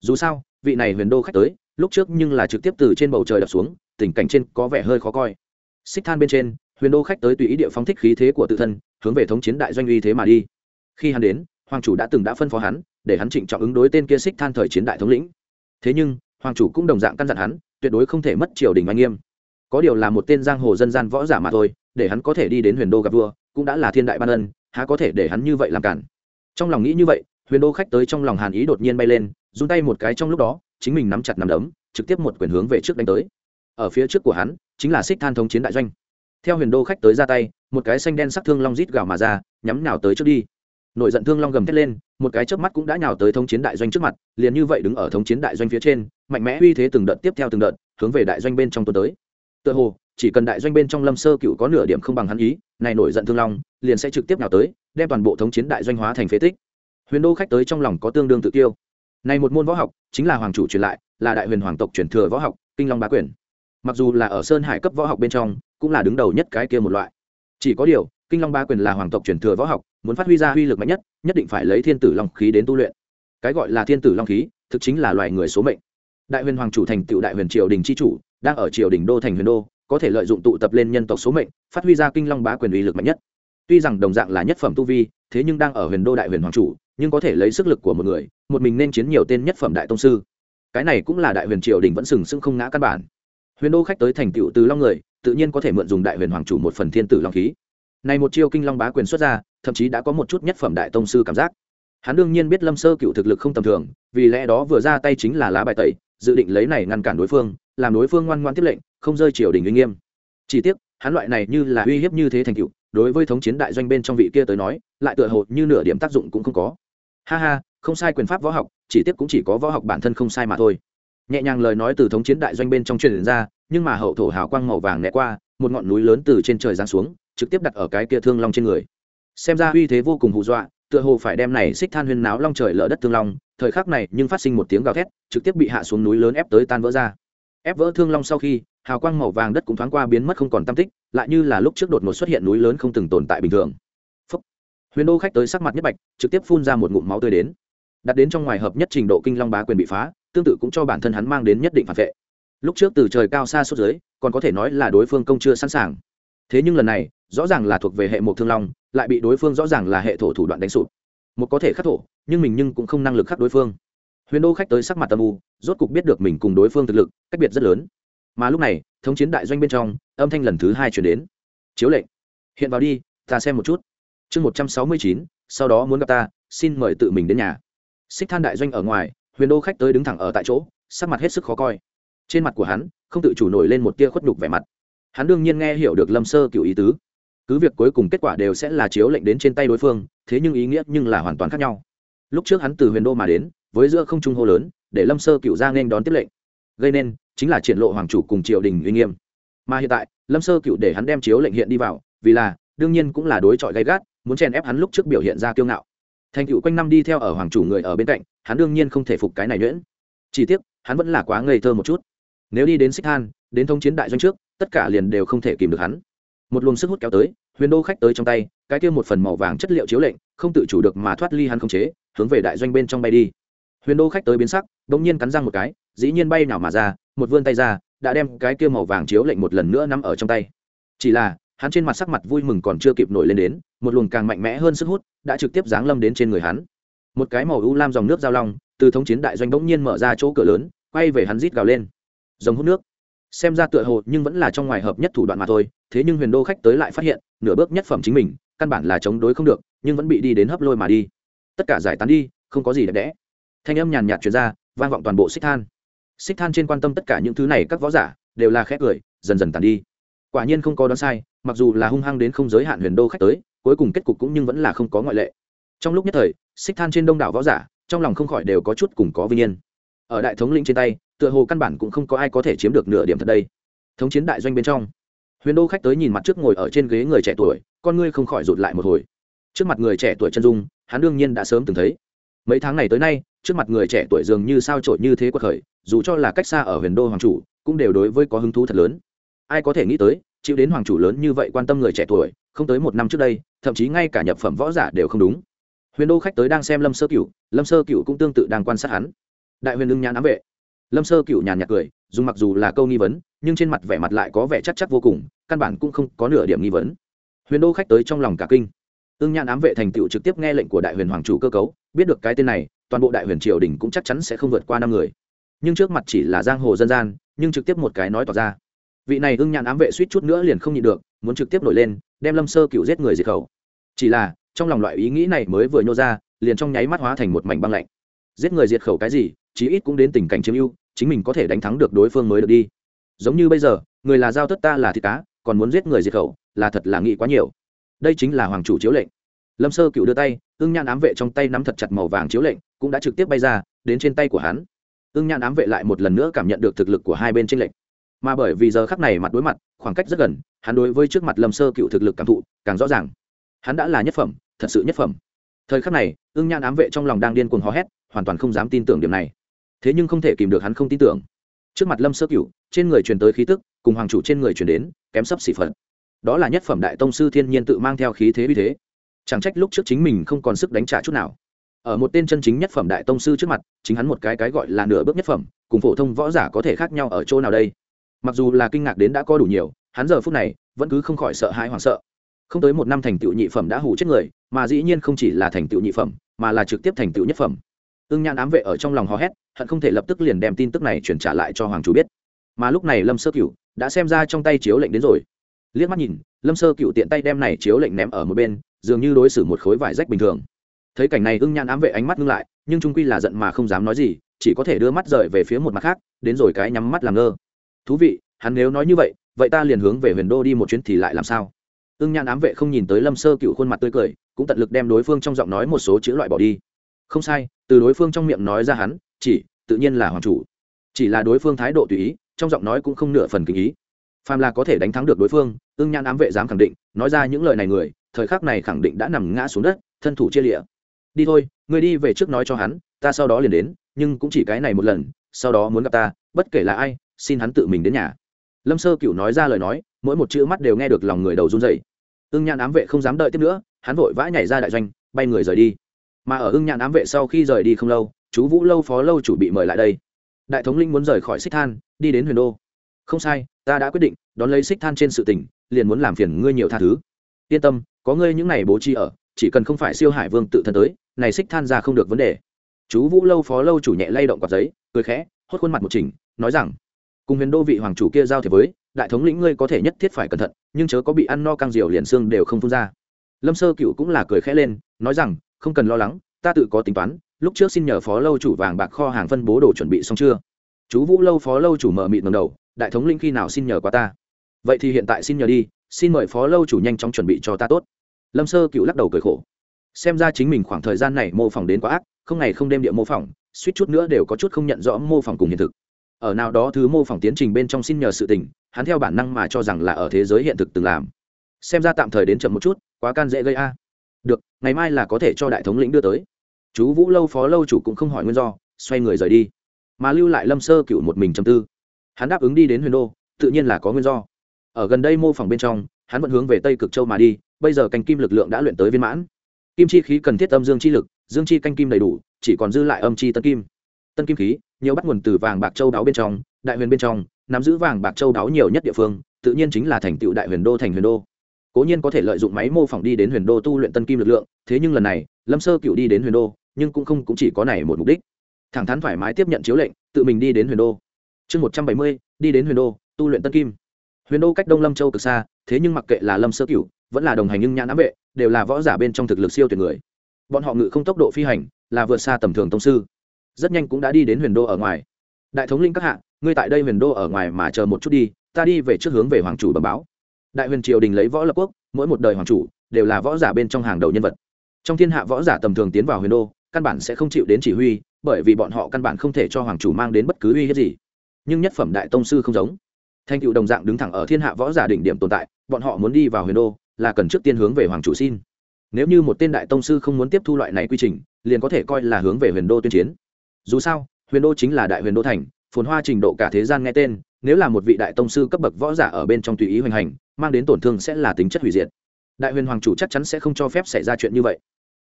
Dù sao, vị này huyền đô khách tới, lúc trước nhưng là trực tiếp từ trên bầu trời đập xuống, tình cảnh trên có vẻ hơi khó coi. Xích than bên trên, huyền đô khách tới tùy ý địa phóng thích khí thế của tự thân, hướng về thống chiến đại doanh uy thế mà đi. Khi hắn đến hoàng chủ đã từng đã phân phó hắn, để hắn trịnh trọng ứng đối tên kia xích than thời chiến đại thống lĩnh. Thế nhưng, hoàng chủ cũng đồng dạng căn dặn hắn, tuyệt đối không thể mất triều đình oanh nghiêm. Có điều là một tên giang hồ dân gian võ giả mà thôi, để hắn có thể đi đến huyền đô gặp vua, cũng đã là thiên đại ban ân, há có thể để hắn như vậy làm cản. Trong lòng nghĩ như vậy, huyền đô khách tới trong lòng hàn ý đột nhiên bay lên, run tay một cái trong lúc đó, chính mình nắm chặt nắm đấm, trực tiếp một quyền hướng về trước đánh tới. Ở phía trước của hắn, chính là xích than thống chiến đại doanh. Theo huyền đô khách tới ra tay, một cái xanh đen sắc thương long rít gào mà ra, nhắm nào tới trước đi nội giận thương long gầm thét lên, một cái chớp mắt cũng đã nhào tới thống chiến đại doanh trước mặt, liền như vậy đứng ở thống chiến đại doanh phía trên, mạnh mẽ uy thế từng đợt tiếp theo từng đợt, hướng về đại doanh bên trong tuần tới. Tựa hồ, chỉ cần đại doanh bên trong lâm sơ cựu có nửa điểm không bằng hắn ý, này nổi giận thương long, liền sẽ trực tiếp nhào tới, đem toàn bộ thống chiến đại doanh hóa thành phế tích. Huyền đô khách tới trong lòng có tương đương tự tiêu này một môn võ học, chính là hoàng chủ truyền lại, là đại huyền hoàng tộc truyền thừa võ học, kinh long bá quyền. Mặc dù là ở sơn hải cấp võ học bên trong, cũng là đứng đầu nhất cái kia một loại. Chỉ có điều kinh long Ba quyền là hoàng tộc truyền thừa võ học, muốn phát huy ra uy lực mạnh nhất nhất định phải lấy thiên tử long khí đến tu luyện. Cái gọi là thiên tử long khí, thực chính là loài người số mệnh. Đại huyền hoàng chủ thành tựu đại huyền triều đình c chủ, đang ở triều đình đô thành huyền đô, có thể lợi dụng tụ tập lên nhân tộc số mệnh, phát huy ra kinh long bá quyền uy lực mạnh nhất. Tuy rằng đồng dạng là nhất phẩm tu vi, thế nhưng đang ở huyền đô đại huyền hoàng chủ, nhưng có thể lấy sức lực của một người, một mình nên chiến nhiều tên nhất phẩm đại tông sư. Cái này cũng là đại huyền triều đình vẫn sừng sững không ngã căn bản. Huyền đô khách tới thành tựu từ long người, tự nhiên có thể mượn dùng đại huyền hoàng chủ một phần thiên tử long khí này một chiêu kinh long bá quyền xuất ra, thậm chí đã có một chút nhất phẩm đại tông sư cảm giác. Hắn đương nhiên biết lâm sơ cựu thực lực không tầm thường, vì lẽ đó vừa ra tay chính là lá bài tẩy, dự định lấy này ngăn cản đối phương, làm đối phương ngoan ngoan tiếp lệnh, không rơi triều đình uy nghiêm. Chỉ tiếc, hắn loại này như là uy hiếp như thế thành cựu đối với thống chiến đại doanh bên trong vị kia tới nói, lại tựa hồ như nửa điểm tác dụng cũng không có. Ha ha, không sai quyền pháp võ học, chỉ tiếc cũng chỉ có võ học bản thân không sai mà thôi. Nhẹ nhàng lời nói từ thống chiến đại doanh bên trong truyền ra, nhưng mà hậu thổ hào quang màu vàng né qua, một ngọn núi lớn từ trên trời giáng xuống trực tiếp đặt ở cái kia thương long trên người. Xem ra uy thế vô cùng hù dọa, tựa hồ phải đem này xích than huyên náo long trời lở đất thương long, thời khắc này nhưng phát sinh một tiếng gào thét, trực tiếp bị hạ xuống núi lớn ép tới tan vỡ ra. Ép vỡ thương long sau khi, hào quang màu vàng đất cũng thoáng qua biến mất không còn tam tích, lại như là lúc trước đột ngột xuất hiện núi lớn không từng tồn tại bình thường. Phúc. huyền đô khách tới sắc mặt nhất bạch, trực tiếp phun ra một ngụm máu tươi đến. Đặt đến trong ngoài hợp nhất trình độ kinh long bá quyền bị phá, tương tự cũng cho bản thân hắn mang đến nhất định phản vệ. Lúc trước từ trời cao xa suốt dưới, còn có thể nói là đối phương công chưa sẵn sàng. Thế nhưng lần này rõ ràng là thuộc về hệ một thương long, lại bị đối phương rõ ràng là hệ thổ thủ đoạn đánh sụp. Một có thể khắc thổ, nhưng mình nhưng cũng không năng lực khắc đối phương. Huyền đô khách tới sắc mặt tâm u, rốt cục biết được mình cùng đối phương thực lực cách biệt rất lớn. Mà lúc này, thống chiến đại doanh bên trong, âm thanh lần thứ hai chuyển đến. Chiếu lệnh, hiện vào đi, ta xem một chút. Chương một trăm sáu mươi chín, sau đó muốn gặp ta, xin mời tự mình đến nhà. Xích than đại doanh ở ngoài, huyền đô khách tới đứng thẳng ở tại chỗ, sắc mặt hết sức khó coi. Trên mặt của hắn, không tự chủ nổi lên một tia khuất nhục vẻ mặt. Hắn đương nhiên nghe hiểu được lâm sơ cựu ý tứ cứ việc cuối cùng kết quả đều sẽ là chiếu lệnh đến trên tay đối phương, thế nhưng ý nghĩa nhưng là hoàn toàn khác nhau. Lúc trước hắn từ huyền đô mà đến, với giữa không trung hô lớn, để lâm sơ cựu ra nên đón tiếp lệnh. Gây nên chính là triển lộ hoàng chủ cùng triều đình uy nghiêm. Mà hiện tại, lâm sơ cựu để hắn đem chiếu lệnh hiện đi vào, vì là, đương nhiên cũng là đối chọi gay gắt, muốn chèn ép hắn lúc trước biểu hiện ra kiêu ngạo. Thành cựu quanh năm đi theo ở hoàng chủ người ở bên cạnh, hắn đương nhiên không thể phục cái này nhuyễn. Chỉ tiếc, hắn vẫn là quá ngây thơ một chút. Nếu đi đến xích than, đến thông chiến đại doanh trước, tất cả liền đều không thể kìm được hắn một luồng sức hút kéo tới, huyền đô khách tới trong tay, cái kia một phần màu vàng chất liệu chiếu lệnh, không tự chủ được mà thoát ly hắn không chế, hướng về đại doanh bên trong bay đi. Huyền đô khách tới biến sắc đ ỗ n g nhiên cắn răng một cái, dĩ nhiên bay nào mà ra, một vươn tay ra, đã đem cái kia màu vàng chiếu lệnh một lần nữa nằm ở trong tay. Chỉ là, hắn trên mặt sắc mặt vui mừng còn chưa kịp nổi lên đến, một luồng càng mạnh mẽ hơn sức hút đã trực tiếp giáng lâm đến trên người hắn. Một cái màu u lam dòng nước giao long, từ thống chiến đại doanh bỗng nhiên mở ra chỗ cửa lớn, quay về hắn rít gào lên. Dòng hút nước xem ra tựa hồ nhưng vẫn là trong ngoài hợp nhất thủ đoạn mà thôi, thế nhưng huyền đô khách tới lại phát hiện, nửa bước nhất phẩm chính mình, căn bản là chống đối không được, nhưng vẫn bị đi đến hấp lôi mà đi. Tất cả giải tán đi, không có gì đẹp đẽ. Thanh âm nhàn nhạt chuyển ra, vang vọng toàn bộ xích than. Xích than trên quan tâm tất cả những thứ này các võ giả, đều là khét cười, dần dần tàn đi. Quả nhiên không có đoán sai, mặc dù là hung hăng đến không giới hạn huyền đô khách tới, cuối cùng kết cục cũng nhưng vẫn là không có ngoại lệ. Trong lúc nhất thời, xích than trên đông đảo võ giả, trong lòng không khỏi đều có chút cùng có vinh yên. Ở đại thống lĩnh trên tay tựa hồ căn bản cũng không có ai có thể chiếm được nửa điểm thật đây. Thống chiến đại doanh bên trong, huyền đô khách tới nhìn mặt trước ngồi ở trên ghế người trẻ tuổi, con ngươi không khỏi rụt lại một hồi. Trước mặt người trẻ tuổi chân dung, hắn đương nhiên đã sớm từng thấy. Mấy tháng này tới nay, trước mặt người trẻ tuổi dường như sao trội như thế quật khởi, dù cho là cách xa ở huyền đô hoàng chủ, cũng đều đối với có hứng thú thật lớn. Ai có thể nghĩ tới, chịu đến hoàng chủ lớn như vậy quan tâm người trẻ tuổi, không tới một năm trước đây, thậm chí ngay cả nhập phẩm võ giả đều không đúng. Huyền đô khách tới đang xem lâm sơ cửu, lâm sơ cửu cũng tương tự đang quan sát hắn. Đại huyền lưng nhãn ám vệ lâm sơ cựu nhàn nhạt cười dùng mặc dù là câu nghi vấn, nhưng trên mặt vẻ mặt lại có vẻ chắc chắc vô cùng, căn bản cũng không có nửa điểm nghi vấn. Huyền đô khách tới trong lòng cả kinh. Ưng nhãn ám vệ thành tựu trực tiếp nghe lệnh của đại huyền hoàng chủ cơ cấu, biết được cái tên này, toàn bộ đại huyền triều đình cũng chắc chắn sẽ không vượt qua năm người. Nhưng trước mặt chỉ là giang hồ dân gian, nhưng trực tiếp một cái nói tỏ ra. Vị này ưng nhãn ám vệ suýt chút nữa liền không nhịn được, muốn trực tiếp nổi lên, đem lâm sơ cựu giết người diệt khẩu. Chỉ là, trong lòng loại ý nghĩ này mới vừa nhô ra, liền trong nháy mắt hóa thành một mảnh băng lạnh. Giết người diệt khẩu cái gì, chí ít cũng đến tình cảnh chiếm ưu chính mình có thể đánh thắng được đối phương mới được đi. Giống như bây giờ, người là giao tất ta là thịt cá, còn muốn giết người diệt khẩu, là thật là nghĩ quá nhiều. Đây chính là hoàng chủ chiếu lệnh. Lâm sơ cựu đưa tay, ưng nhan ám vệ trong tay nắm thật chặt màu vàng chiếu lệnh, cũng đã trực tiếp bay ra, đến trên tay của hắn. Ưng nhan ám vệ lại một lần nữa cảm nhận được thực lực của hai bên tranh lệnh mà bởi vì giờ khắc này mặt đối mặt, khoảng cách rất gần, hắn đối với trước mặt lâm sơ cựu thực lực cảm thụ càng rõ ràng. Hắn đã là nhất phẩm, thật sự nhất phẩm. Thời khắc này, ưng nhan ám vệ trong lòng đang điên cuồng hò hét, hoàn toàn không dám tin tưởng điểm này thế nhưng không thể kìm được hắn không tin tưởng. Trước mặt lâm sơ cựu trên người truyền tới khí tức, cùng hoàng chủ trên người truyền đến, kém sấp xỉ phật. Đó là nhất phẩm đại tông sư thiên nhiên tự mang theo khí thế uy thế. Chẳng trách lúc trước chính mình không còn sức đánh trả chút nào. Ở một tên chân chính nhất phẩm đại tông sư trước mặt, chính hắn một cái cái gọi là nửa bước nhất phẩm, cùng phổ thông võ giả có thể khác nhau ở chỗ nào đây? Mặc dù là kinh ngạc đến đã có đủ nhiều, hắn giờ phút này, vẫn cứ không khỏi sợ hãi hoảng sợ. Không tới một năm thành tựu nhị phẩm đã hủ chết người, mà dĩ nhiên không chỉ là thành tựu nhị phẩm, mà là trực tiếp thành tựu nhất phẩm ưng nhan ám vệ ở trong lòng hò hét, hận không thể lập tức liền đem tin tức này chuyển trả lại cho hoàng chủ biết. Mà lúc này lâm sơ cửu đã xem ra trong tay chiếu lệnh đến rồi. Liếc mắt nhìn, lâm sơ cựu tiện tay đem này chiếu lệnh ném ở một bên, dường như đối xử một khối vải rách bình thường. Thấy cảnh này ưng nhan ám vệ ánh mắt ngưng lại, nhưng trung quy là giận mà không dám nói gì, chỉ có thể đưa mắt rời về phía một mặt khác, đến rồi cái nhắm mắt làm ngơ. Thú vị, hắn nếu nói như vậy vậy ta liền hướng về huyền đô đi một chuyến thì lại làm sao? Ưng nhan ám vệ không nhìn tới lâm sơ cựu khuôn mặt tươi cười, cũng tận lực đem đối phương trong giọng nói một số chữ loại bỏ đi. Không sai từ đối phương trong miệng nói ra hắn, chỉ, tự nhiên là hoàng chủ. Chỉ là đối phương thái độ tùy ý, trong giọng nói cũng không nửa phần kính ý. Phàm là có thể đánh thắng được đối phương, ưng nhan ám vệ dám khẳng định, nói ra những lời này người, thời khắc này khẳng định đã nằm ngã xuống đất, thân thủ chia lịa. Đi thôi, người đi về trước nói cho hắn, ta sau đó liền đến, nhưng cũng chỉ cái này một lần, sau đó muốn gặp ta, bất kể là ai, xin hắn tự mình đến nhà. Lâm sơ cựu nói ra lời nói, mỗi một chữ mắt đều nghe được lòng người đầu run dày ưng nhan ám vệ không dám đợi tiếp nữa, hắn vội vã nhảy ra đại doanh, bay người rời đi mà ở ưng nhan ám vệ sau khi rời đi không lâu, chú vũ lâu phó lâu chủ bị mời lại đây. Đại thống linh muốn rời khỏi xích than, đi đến huyền đô. Không sai, ta đã quyết định, đón lấy xích than trên sự tình liền muốn làm phiền ngươi nhiều tha thứ. Yên tâm, có ngươi những này bố trí ở, chỉ cần không phải siêu hải vương tự thân tới, này xích than ra không được vấn đề. Chú vũ lâu phó lâu chủ nhẹ lay động quạt giấy, cười khẽ, hốt khuôn mặt một trình nói rằng, cùng huyền đô vị hoàng chủ kia giao thiệp với, đại thống lĩnh ngươi có thể nhất thiết phải cẩn thận, nhưng chớ có bị ăn no căng diều liền xương đều không phun ra. Lâm sơ cựu cũng là cười khẽ lên, nói rằng không cần lo lắng, ta tự có tính toán, lúc trước xin nhờ phó lâu chủ vàng bạc kho hàng phân bố đồ chuẩn bị xong chưa? Chú vũ lâu phó lâu chủ mở mịt ngầm đầu, đại thống linh khi nào xin nhờ qua ta? Vậy thì hiện tại xin nhờ đi, xin mời phó lâu chủ nhanh chóng chuẩn bị cho ta tốt. Lâm sơ cựu lắc đầu cười khổ. Xem ra chính mình khoảng thời gian này mô phỏng đến quá ác, không ngày không đêm địa mô phỏng, suýt chút nữa đều có chút không nhận rõ mô phỏng cùng hiện thực. Ở nào đó thứ mô phỏng tiến trình bên trong xin nhờ sự tình, hắn theo bản năng mà cho rằng là ở thế giới hiện thực từng làm. Xem ra tạm thời đến chậm một chút, quá can dễ gây a được, ngày mai là có thể cho đại thống lĩnh đưa tới. Chú vũ lâu phó lâu chủ cũng không hỏi nguyên do, xoay người rời đi. Mà lưu lại lâm sơ cựu một mình chầm tư. Hắn đáp ứng đi đến huyền đô, tự nhiên là có nguyên do. Ở gần đây mô phỏng bên trong, hắn vẫn hướng về tây cực châu mà đi, bây giờ canh kim lực lượng đã luyện tới viên mãn. Kim chi khí cần thiết âm dương chi lực, dương chi canh kim đầy đủ, chỉ còn dư lại âm chi tân kim. Tân kim khí, nhiều bắt nguồn từ vàng bạc châu đáo bên trong, đại huyền bên trong, nắm giữ vàng bạc châu đáo nhiều nhất địa phương, tự nhiên chính là thành tựu đại huyền đô thành huyền đô cố nhiên có thể lợi dụng máy mô phỏng đi đến huyền đô tu luyện tân kim lực lượng, thế nhưng lần này, lâm sơ cựu đi đến huyền đô, nhưng cũng không, cũng chỉ có này một mục đích. Thẳng thắn thoải mái tiếp nhận chiếu lệnh, tự mình đi đến huyền đô. Chương một trăm bảy mươi, đi đến huyền đô, tu luyện tân kim. Huyền đô cách đông lâm châu cực xa, thế nhưng mặc kệ là lâm sơ cửu vẫn là đồng hành nhưng nhãn ám vệ, đều là võ giả bên trong thực lực siêu tuyệt người. Bọn họ ngự không tốc độ phi hành, là vượt xa tầm thường tông sư. Rất nhanh cũng đã đi đến huyền đô ở ngoài. Đại thống linh các hạ, ngươi tại đây huyền đô ở ngoài mà chờ một chút đi, ta đi về trước hướng về hoàng chủ bờ báo đại huyền triều đình lấy võ lập quốc, mỗi một đời hoàng chủ đều là võ giả bên trong hàng đầu nhân vật. Trong thiên hạ võ giả tầm thường tiến vào huyền đô, căn bản sẽ không chịu đến chỉ huy, bởi vì bọn họ căn bản không thể cho hoàng chủ mang đến bất cứ uy hiếp gì. Nhưng nhất phẩm đại tông sư không giống. Thanh cựu đồng dạng đứng thẳng ở thiên hạ võ giả đỉnh điểm tồn tại, bọn họ muốn đi vào huyền đô là cần trước tiên hướng về hoàng chủ xin. Nếu như một tên đại tông sư không muốn tiếp thu loại này quy trình, liền có thể coi là hướng về huyền đô tuyên chiến. Dù sao, huyền đô chính là đại huyền đô thành, phồn hoa trình độ cả thế gian nghe tên nếu là một vị đại tông sư cấp bậc võ giả ở bên trong tùy ý hoành hành, mang đến tổn thương sẽ là tính chất hủy diệt. Đại huyền hoàng chủ chắc chắn sẽ không cho phép xảy ra chuyện như vậy.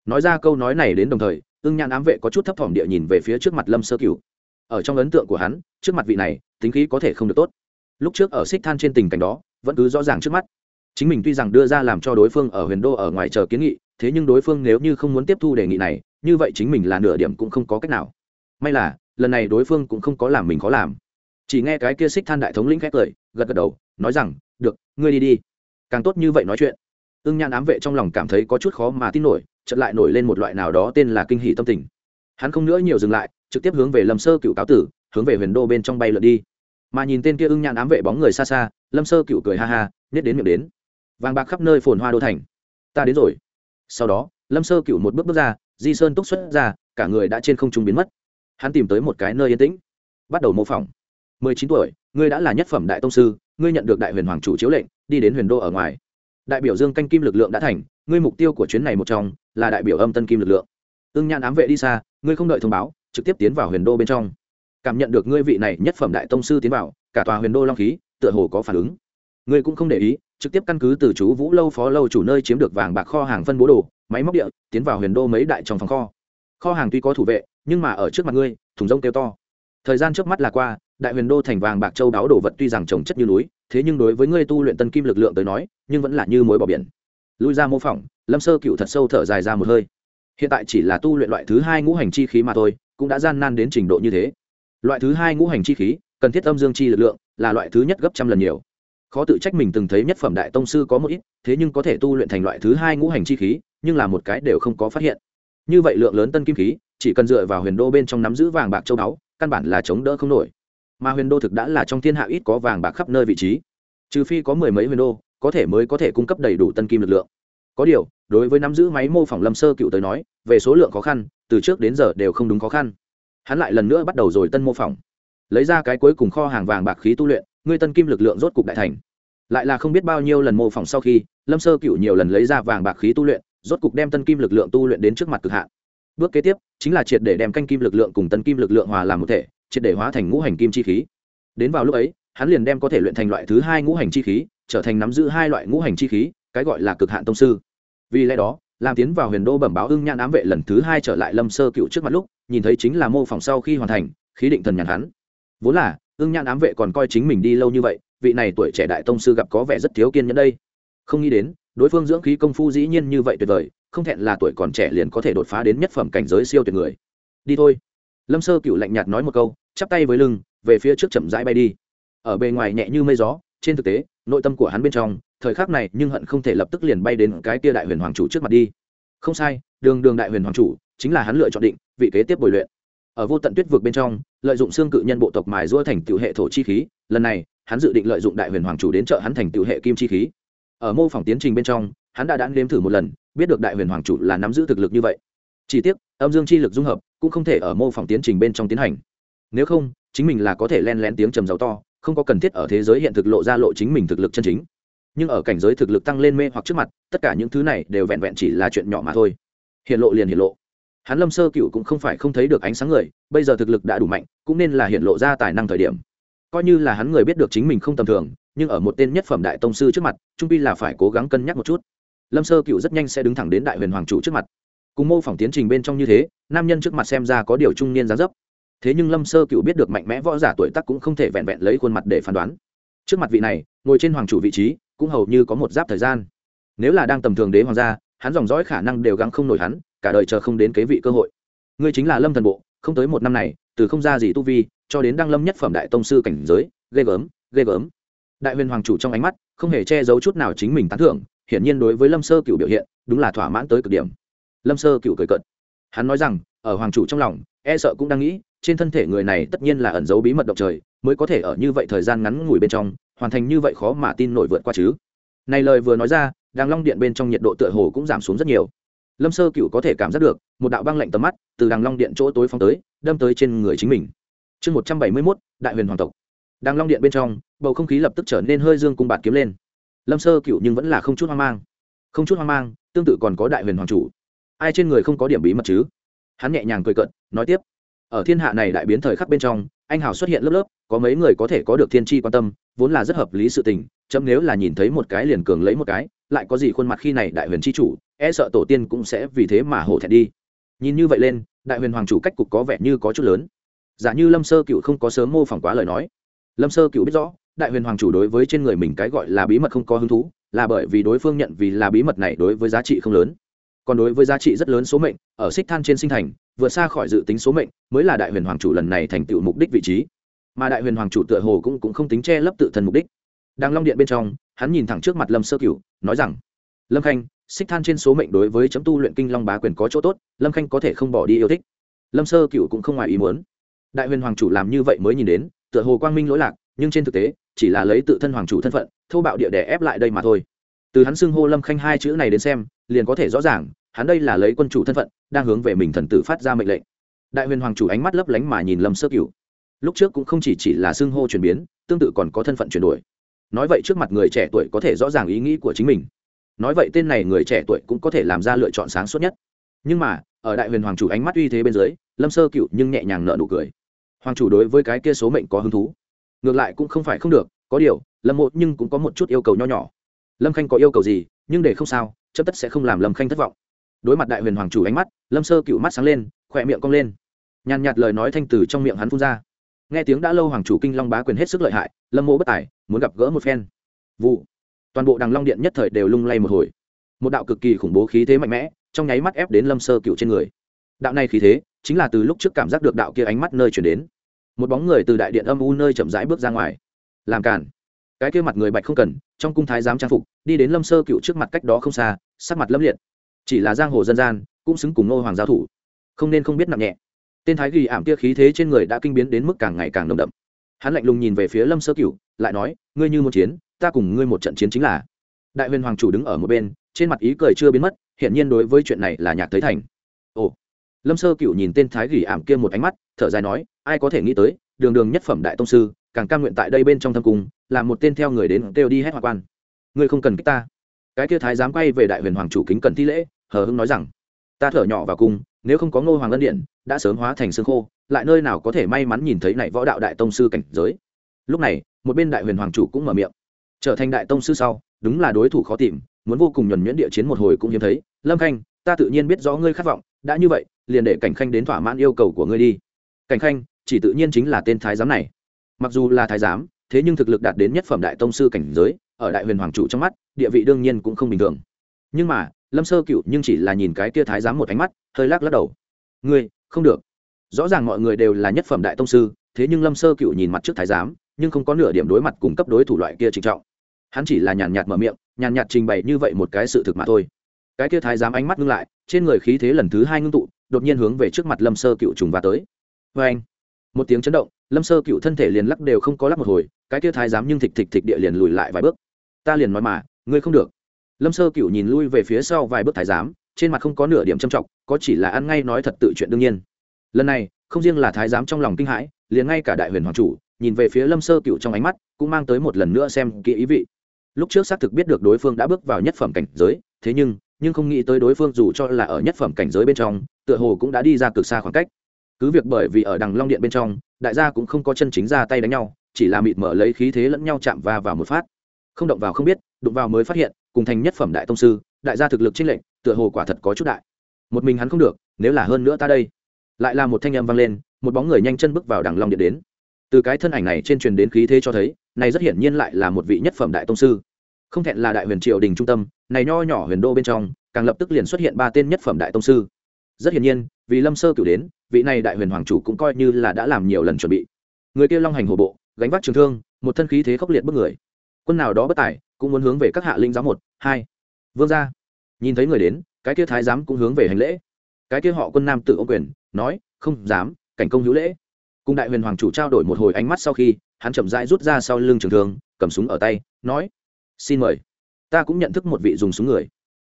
Nói ra câu nói này đến đồng thời, ưng nhãn ám vệ có chút thấp thỏm địa nhìn về phía trước mặt lâm sơ cửu. Ở trong ấn tượng của hắn, trước mặt vị này, tính khí có thể không được tốt. Lúc trước ở xích than trên tình cảnh đó, vẫn cứ rõ ràng trước mắt. Chính mình tuy rằng đưa ra làm cho đối phương ở huyền đô ở ngoài chờ kiến nghị, thế nhưng đối phương nếu như không muốn tiếp thu đề nghị này, như vậy chính mình là nửa điểm cũng không có cách nào. May là, lần này đối phương cũng không có làm mình khó làm chỉ nghe cái kia xích than đại thống lĩnh khét cười, gật gật đầu, nói rằng, được, ngươi đi đi. Càng tốt như vậy nói chuyện, ưng nhan ám vệ trong lòng cảm thấy có chút khó mà tin nổi, chợt lại nổi lên một loại nào đó tên là kinh hỷ tâm tình. Hắn không nữa nhiều dừng lại, trực tiếp hướng về lâm sơ cựu cáo tử, hướng về huyền đô bên trong bay lượn đi. Mà nhìn tên kia ưng nhan ám vệ bóng người xa xa, lâm sơ cựu cười ha ha, nhét đến miệng đến. Vàng bạc khắp nơi phồn hoa đô thành. Ta đến rồi. Sau đó, lâm sơ cựu một bước bước ra, di sơn túc xuất ra, cả người đã trên không trung biến mất. Hắn tìm tới một cái nơi yên tĩnh, bắt đầu mô phỏng mười chín tuổi, ngươi đã là nhất phẩm đại tông sư, ngươi nhận được đại huyền hoàng chủ chiếu lệnh, đi đến huyền đô ở ngoài. Đại biểu dương canh kim lực lượng đã thành, ngươi mục tiêu của chuyến này một trong, là đại biểu âm tân kim lực lượng. Ưng nhãn ám vệ đi xa, ngươi không đợi thông báo, trực tiếp tiến vào huyền đô bên trong. Cảm nhận được ngươi vị này nhất phẩm đại tông sư tiến vào, cả tòa huyền đô long khí, tựa hồ có phản ứng. Ngươi cũng không để ý, trực tiếp căn cứ từ chú vũ lâu phó lâu chủ nơi chiếm được vàng bạc kho hàng phân bố đồ, máy móc địa, tiến vào huyền đô mấy đại trong phòng kho. Kho hàng tuy có thủ vệ, nhưng mà ở trước mặt ngươi, thùng rông kêu to. Thời gian trước mắt là qua đại huyền đô thành vàng bạc châu đáo đồ vật tuy rằng trồng chất như núi, thế nhưng đối với ngươi tu luyện tân kim lực lượng tới nói, nhưng vẫn là như mối bỏ biển. Lui ra mô phỏng, lâm sơ cựu thật sâu thở dài ra một hơi. Hiện tại chỉ là tu luyện loại thứ hai ngũ hành chi khí mà thôi, cũng đã gian nan đến trình độ như thế. Loại thứ hai ngũ hành chi khí, cần thiết âm dương chi lực lượng, là loại thứ nhất gấp trăm lần nhiều. Khó tự trách mình từng thấy nhất phẩm đại tông sư có một ít, thế nhưng có thể tu luyện thành loại thứ hai ngũ hành chi khí, nhưng là một cái đều không có phát hiện. Như vậy lượng lớn tân kim khí, chỉ cần dựa vào huyền đô bên trong nắm giữ vàng bạc châu báu căn bản là chống đỡ không nổi mà huyền đô thực đã là trong thiên hạ ít có vàng bạc khắp nơi vị trí. Trừ phi có mười mấy huyền đô, có thể mới có thể cung cấp đầy đủ tân kim lực lượng. Có điều, đối với nắm giữ máy mô phỏng lâm sơ cựu tới nói, về số lượng khó khăn, từ trước đến giờ đều không đúng khó khăn. Hắn lại lần nữa bắt đầu rồi tân mô phỏng. Lấy ra cái cuối cùng kho hàng vàng bạc khí tu luyện, ngươi tân kim lực lượng rốt cục đại thành. Lại là không biết bao nhiêu lần mô phỏng sau khi, lâm sơ cựu nhiều lần lấy ra vàng bạc khí tu luyện, rốt cục đem tân kim lực lượng tu luyện đến trước mặt cực hạn. Bước kế tiếp, chính là triệt để đem canh kim lực lượng cùng tân kim lực lượng hòa làm một thể triệt để hóa thành ngũ hành kim chi khí. Đến vào lúc ấy, hắn liền đem có thể luyện thành loại thứ hai ngũ hành chi khí, trở thành nắm giữ hai loại ngũ hành chi khí, cái gọi là cực hạn tông sư. Vì lẽ đó, làm tiến vào huyền đô bẩm báo ưng nhan ám vệ lần thứ hai trở lại lâm sơ cựu trước mặt lúc, nhìn thấy chính là mô phỏng sau khi hoàn thành, khí định thần nhàn hắn. Vốn là, ưng nhan ám vệ còn coi chính mình đi lâu như vậy, vị này tuổi trẻ đại tông sư gặp có vẻ rất thiếu kiên nhẫn đây. Không nghĩ đến, đối phương dưỡng khí công phu dĩ nhiên như vậy tuyệt vời, không thẹn là tuổi còn trẻ liền có thể đột phá đến nhất phẩm cảnh giới siêu tuyệt người. Đi thôi. Lâm sơ cựu lạnh nhạt nói một câu chắp tay với lưng, về phía trước chậm rãi bay đi. Ở bề ngoài nhẹ như mây gió, trên thực tế, nội tâm của hắn bên trong, thời khắc này nhưng hận không thể lập tức liền bay đến cái tia đại huyền hoàng chủ trước mặt đi. Không sai, đường đường đại huyền hoàng chủ, chính là hắn lựa chọn định, vị kế tiếp bồi luyện. Ở vô tận tuyết vực bên trong, lợi dụng xương cự nhân bộ tộc mài giũa thành tiểu hệ thổ chi khí, lần này, hắn dự định lợi dụng đại huyền hoàng chủ đến trợ hắn thành tiểu hệ kim chi khí. Ở mô phỏng tiến trình bên trong, hắn đã đã nếm thử một lần, biết được đại huyền hoàng chủ là nắm giữ thực lực như vậy. Chỉ tiếc, âm dương chi lực dung hợp cũng không thể ở mô phỏng tiến trình bên trong tiến hành nếu không, chính mình là có thể len lén tiếng trầm giàu to, không có cần thiết ở thế giới hiện thực lộ ra lộ chính mình thực lực chân chính. Nhưng ở cảnh giới thực lực tăng lên mê hoặc trước mặt, tất cả những thứ này đều vẹn vẹn chỉ là chuyện nhỏ mà thôi. Hiện lộ liền hiện lộ. Hắn lâm sơ cựu cũng không phải không thấy được ánh sáng người, bây giờ thực lực đã đủ mạnh, cũng nên là hiện lộ ra tài năng thời điểm. Coi như là hắn người biết được chính mình không tầm thường, nhưng ở một tên nhất phẩm đại tông sư trước mặt, trung pi là phải cố gắng cân nhắc một chút. Lâm sơ cựu rất nhanh sẽ đứng thẳng đến đại huyền hoàng chủ trước mặt. Cùng mô phỏng tiến trình bên trong như thế, nam nhân trước mặt xem ra có điều trung niên giá dấp thế nhưng lâm sơ cựu biết được mạnh mẽ võ giả tuổi tác cũng không thể vẹn vẹn lấy khuôn mặt để phán đoán. Trước mặt vị này, ngồi trên hoàng chủ vị trí, cũng hầu như có một giáp thời gian. Nếu là đang tầm thường đế hoàng gia, hắn dòng dõi khả năng đều gắng không nổi hắn, cả đời chờ không đến kế vị cơ hội. Ngươi chính là lâm thần bộ, không tới một năm này, từ không ra gì tu vi, cho đến đăng lâm nhất phẩm đại tông sư cảnh giới, ghê gớm ghê gớm. Đại huyền hoàng chủ trong ánh mắt, không hề che giấu chút nào chính mình tán thưởng, hiển nhiên đối với lâm sơ cựu biểu hiện, đúng là thỏa mãn tới cực điểm. Lâm sơ cựu cười cợt. Hắn nói rằng, ở hoàng chủ trong lòng e sợ cũng đang nghĩ trên thân thể người này tất nhiên là ẩn giấu bí mật động trời, mới có thể ở như vậy thời gian ngắn ngủi bên trong, hoàn thành như vậy khó mà tin nổi vượt qua chứ. Này lời vừa nói ra, đàng long điện bên trong nhiệt độ tựa hồ cũng giảm xuống rất nhiều. Lâm sơ cựu có thể cảm giác được, một đạo băng lạnh tầm mắt từ đàng long điện chỗ tối phong tới, đâm tới trên người chính mình. Chương một trăm bảy mươi mốt, đại huyền hoàng tộc. Đàng long điện bên trong, bầu không khí lập tức trở nên hơi dương cung bạt kiếm lên. Lâm sơ cựu nhưng vẫn là không chút hoang mang. Không chút hoang mang, tương tự còn có đại huyền hoàng chủ. Ai trên người không có điểm bí mật chứ? Hắn nhẹ nhàng cười cận nói tiếp ở thiên hạ này đại biến thời khắc bên trong, anh hào xuất hiện lớp lớp, có mấy người có thể có được thiên tri quan tâm, vốn là rất hợp lý sự tình, chấm nếu là nhìn thấy một cái liền cường lấy một cái, lại có gì khuôn mặt khi này đại huyền tri chủ e sợ tổ tiên cũng sẽ vì thế mà hổ thẹn đi. Nhìn như vậy lên, đại huyền hoàng chủ cách cục có vẻ như có chút lớn. Giả như lâm sơ cựu không có sớm mô phỏng quá lời nói. Lâm sơ cựu biết rõ, đại huyền hoàng chủ đối với trên người mình cái gọi là bí mật không có hứng thú, là bởi vì đối phương nhận vì là bí mật này đối với giá trị không lớn. Còn đối với giá trị rất lớn số mệnh, ở xích than trên sinh thành vượt xa khỏi dự tính số mệnh mới là đại huyền hoàng chủ lần này thành tựu mục đích vị trí. Mà đại huyền hoàng chủ tựa hồ cũng, cũng không tính che lấp tự thân mục đích. Đang long điện bên trong hắn nhìn thẳng trước mặt lâm sơ cửu nói rằng lâm khanh xích than trên số mệnh đối với chấm tu luyện kinh long bá quyền có chỗ tốt lâm khanh có thể không bỏ đi yêu thích. Lâm sơ cửu cũng không ngoài ý muốn. Đại huyền hoàng chủ làm như vậy mới nhìn đến tựa hồ quang minh lỗi lạc nhưng trên thực tế chỉ là lấy tự thân hoàng chủ thân phận thô bạo địa để ép lại đây mà thôi. Từ hắn xưng hô lâm khanh hai chữ này đến xem liền có thể rõ ràng hắn đây là lấy quân chủ thân phận, đang hướng về mình thần tử phát ra mệnh lệnh. Đại huyền hoàng chủ ánh mắt lấp lánh mà nhìn lâm sơ cửu. Lúc trước cũng không chỉ chỉ là xưng hô chuyển biến, tương tự còn có thân phận chuyển đổi. Nói vậy trước mặt người trẻ tuổi có thể rõ ràng ý nghĩ của chính mình. Nói vậy tên này người trẻ tuổi cũng có thể làm ra lựa chọn sáng suốt nhất. Nhưng mà, ở đại huyền hoàng chủ ánh mắt uy thế bên dưới, lâm sơ cựu nhưng nhẹ nhàng nợ nụ cười. Hoàng chủ đối với cái kia số mệnh có hứng thú. Ngược lại cũng không phải không được, có điều, lâm một nhưng cũng có một chút yêu cầu nho nhỏ. Lâm khanh có yêu cầu gì, nhưng để không sao chấp tất sẽ không làm lâm khanh thất vọng đối mặt đại huyền hoàng chủ ánh mắt, lâm sơ cựu mắt sáng lên, khỏe miệng cong lên. Nhàn nhạt lời nói thanh từ trong miệng hắn phun ra. Nghe tiếng đã lâu hoàng chủ kinh long bá quyền hết sức lợi hại, lâm mô bất tài, muốn gặp gỡ một phen. Vụ. Toàn bộ đằng long điện nhất thời đều lung lay một hồi. Một đạo cực kỳ khủng bố khí thế mạnh mẽ, trong nháy mắt ép đến lâm sơ cựu trên người. Đạo này khí thế, chính là từ lúc trước cảm giác được đạo kia ánh mắt nơi chuyển đến. Một bóng người từ đại điện âm u nơi chậm rãi bước ra ngoài. Làm cản. Cái kia mặt người bạch không cần, trong cung thái giám trang phục, đi đến lâm sơ cựu trước mặt cách đó không xa, sắc mặt lâm liệt chỉ là giang hồ dân gian, cũng xứng cùng ngô hoàng giáo thủ. Không nên không biết nặng nhẹ. Tên thái ghi ảm kia khí thế trên người đã kinh biến đến mức càng ngày càng nồng đậm. Hắn lạnh lùng nhìn về phía lâm sơ cựu lại nói, ngươi như một chiến, ta cùng ngươi một trận chiến chính là. Đại huyền hoàng chủ đứng ở một bên, trên mặt ý cười chưa biến mất, hiển nhiên đối với chuyện này là nhạc thấy thành. Ồ. Lâm sơ cựu nhìn tên thái gỉ ảm kia một ánh mắt, thở dài nói, ai có thể nghĩ tới, đường đường nhất phẩm đại tông sư, càng cam nguyện tại đây bên trong thâm cung, là một tên theo người đến kêu đi hết hoa quan. Ngươi không cần kích ta. Cái kia thái dám quay về đại huyền hoàng chủ kính cần thi lễ hờ hưng nói rằng, ta thở nhỏ vào cung nếu không có ngô hoàng ân điện, đã sớm hóa thành xương khô, lại nơi nào có thể may mắn nhìn thấy này võ đạo đại tông sư cảnh giới? Lúc này, một bên đại huyền hoàng chủ cũng mở miệng. Trở thành đại tông sư sau, đúng là đối thủ khó tìm, muốn vô cùng nhuẩn nhuyễn địa chiến một hồi cũng hiếm thấy. Lâm khanh, ta tự nhiên biết rõ ngươi khát vọng, đã như vậy, liền để cảnh khanh đến thỏa mãn yêu cầu của ngươi đi. Cảnh khanh, chỉ tự nhiên chính là tên thái giám này. Mặc dù là thái giám, thế nhưng thực lực đạt đến nhất phẩm đại tông sư cảnh giới, ở đại huyền hoàng chủ trong mắt, địa vị đương nhiên cũng không bình thường. Nhưng mà lâm sơ cựu nhưng chỉ là nhìn cái kia thái giám một ánh mắt, hơi lắc lắc đầu. Ngươi, không được. Rõ ràng mọi người đều là nhất phẩm đại tông sư, thế nhưng lâm sơ cựu nhìn mặt trước thái giám, nhưng không có nửa điểm đối mặt cùng cấp đối thủ loại kia trịnh trọng. Hắn chỉ là nhàn nhạt mở miệng, nhàn nhạt trình bày như vậy một cái sự thực mà thôi. Cái kia thái giám ánh mắt ngưng lại, trên người khí thế lần thứ hai ngưng tụ, đột nhiên hướng về trước mặt lâm sơ cựu trùng và tới. Vê anh một tiếng chấn động, lâm sơ cựu thân thể liền lắc đều không có lắc một hồi, cái kia thái giám nhưng thịch thịch thịch địa liền lùi lại vài bước. Ta liền nói mà, ngươi không được lâm sơ cựu nhìn lui về phía sau vài bước thái giám, trên mặt không có nửa điểm châm trọng, có chỉ là ăn ngay nói thật tự chuyện đương nhiên. Lần này, không riêng là thái giám trong lòng kinh hãi, liền ngay cả đại huyền hoàng chủ, nhìn về phía lâm sơ cựu trong ánh mắt, cũng mang tới một lần nữa xem kỹ ý vị. Lúc trước xác thực biết được đối phương đã bước vào nhất phẩm cảnh giới, thế nhưng nhưng không nghĩ tới đối phương dù cho là ở nhất phẩm cảnh giới bên trong, tựa hồ cũng đã đi ra cực xa khoảng cách. Cứ việc bởi vì ở đằng long điện bên trong, đại gia cũng không có chân chính ra tay đánh nhau, chỉ là mịt mở lấy khí thế lẫn nhau chạm va vào một phát. Không động vào không biết, đụng vào mới phát hiện cùng thành nhất phẩm đại tông sư, đại gia thực lực trinh lệnh tựa hồ quả thật có chút đại. Một mình hắn không được, nếu là hơn nữa ta đây. Lại là một thanh âm vang lên, một bóng người nhanh chân bước vào đằng long điện đến. Từ cái thân ảnh này trên truyền đến khí thế cho thấy, này rất hiển nhiên lại là một vị nhất phẩm đại tông sư. Không thẹn là đại huyền triều đình trung tâm, này nho nhỏ huyền đô bên trong, càng lập tức liền xuất hiện ba tên nhất phẩm đại tông sư. Rất hiển nhiên, vì lâm sơ cửu đến, vị này đại huyền hoàng chủ cũng coi như là đã làm nhiều lần chuẩn bị. Người kia long hành hổ bộ, gánh vác trường thương, một thân khí thế khốc liệt bức người quân nào đó bất tài, cũng muốn hướng về các hạ linh giáo một, hai. Vương gia. Nhìn thấy người đến, cái kia thái giám cũng hướng về hành lễ. Cái kia họ quân nam tự ông quyền, nói, không dám, cảnh công hữu lễ. Cùng đại huyền hoàng chủ trao đổi một hồi ánh mắt sau khi, hắn chậm rãi rút ra sau lưng trường thương, cầm súng ở tay, nói, xin mời. Ta cũng nhận thức một vị dùng súng người.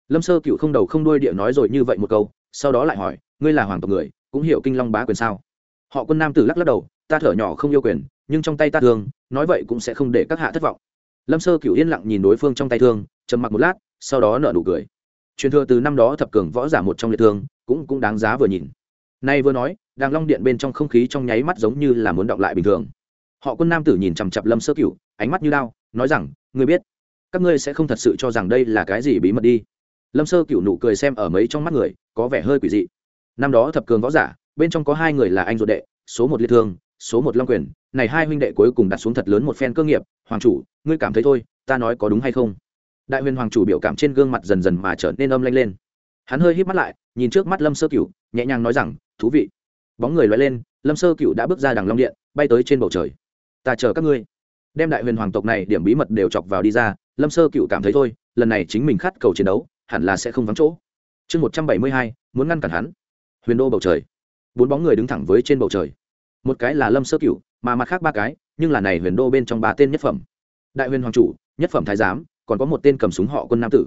Lâm sơ cựu không đầu không đuôi địa nói rồi như vậy một câu, sau đó lại hỏi, ngươi là hoàng tộc người, cũng hiểu kinh long bá quyền sao? Họ quân nam tử lắc lắc đầu, ta thở nhỏ không yêu quyền, nhưng trong tay ta thường nói vậy cũng sẽ không để các hạ thất vọng lâm sơ cựu yên lặng nhìn đối phương trong tay thương, trầm mặc một lát, sau đó nở nụ cười. Truyền thừa từ năm đó thập cường võ giả một trong liệt thương, cũng cũng đáng giá vừa nhìn. Nay vừa nói, đàng long điện bên trong không khí trong nháy mắt giống như là muốn động lại bình thường. Họ quân nam tử nhìn chằm chặp lâm sơ cựu ánh mắt như đao, nói rằng, ngươi biết, các ngươi sẽ không thật sự cho rằng đây là cái gì bí mật đi. Lâm sơ cựu nụ cười xem ở mấy trong mắt người, có vẻ hơi quỷ dị. Năm đó thập cường võ giả, bên trong có hai người là anh ruột đệ, số một liệt thương số một long quyền, này hai huynh đệ cuối cùng đặt xuống thật lớn một phen cơ nghiệp, hoàng chủ, ngươi cảm thấy thôi, ta nói có đúng hay không? Đại huyền hoàng chủ biểu cảm trên gương mặt dần dần mà trở nên âm lanh lên. Hắn hơi hít mắt lại, nhìn trước mắt lâm sơ cựu nhẹ nhàng nói rằng, thú vị. Bóng người loay lên, lâm sơ cựu đã bước ra đằng long điện, bay tới trên bầu trời. Ta chờ các ngươi. Đem đại huyền hoàng tộc này điểm bí mật đều chọc vào đi ra, lâm sơ cựu cảm thấy thôi, lần này chính mình khát cầu chiến đấu, hẳn là sẽ không vắng chỗ. Chương một trăm bảy mươi hai, muốn ngăn cản hắn. Huyền đô bầu trời. Bốn bóng người đứng thẳng với trên bầu trời một cái là lâm sơ cửu, mà mặt khác ba cái, nhưng là này huyền đô bên trong ba tên nhất phẩm. Đại huyền hoàng chủ, nhất phẩm thái giám, còn có một tên cầm súng họ quân nam tử.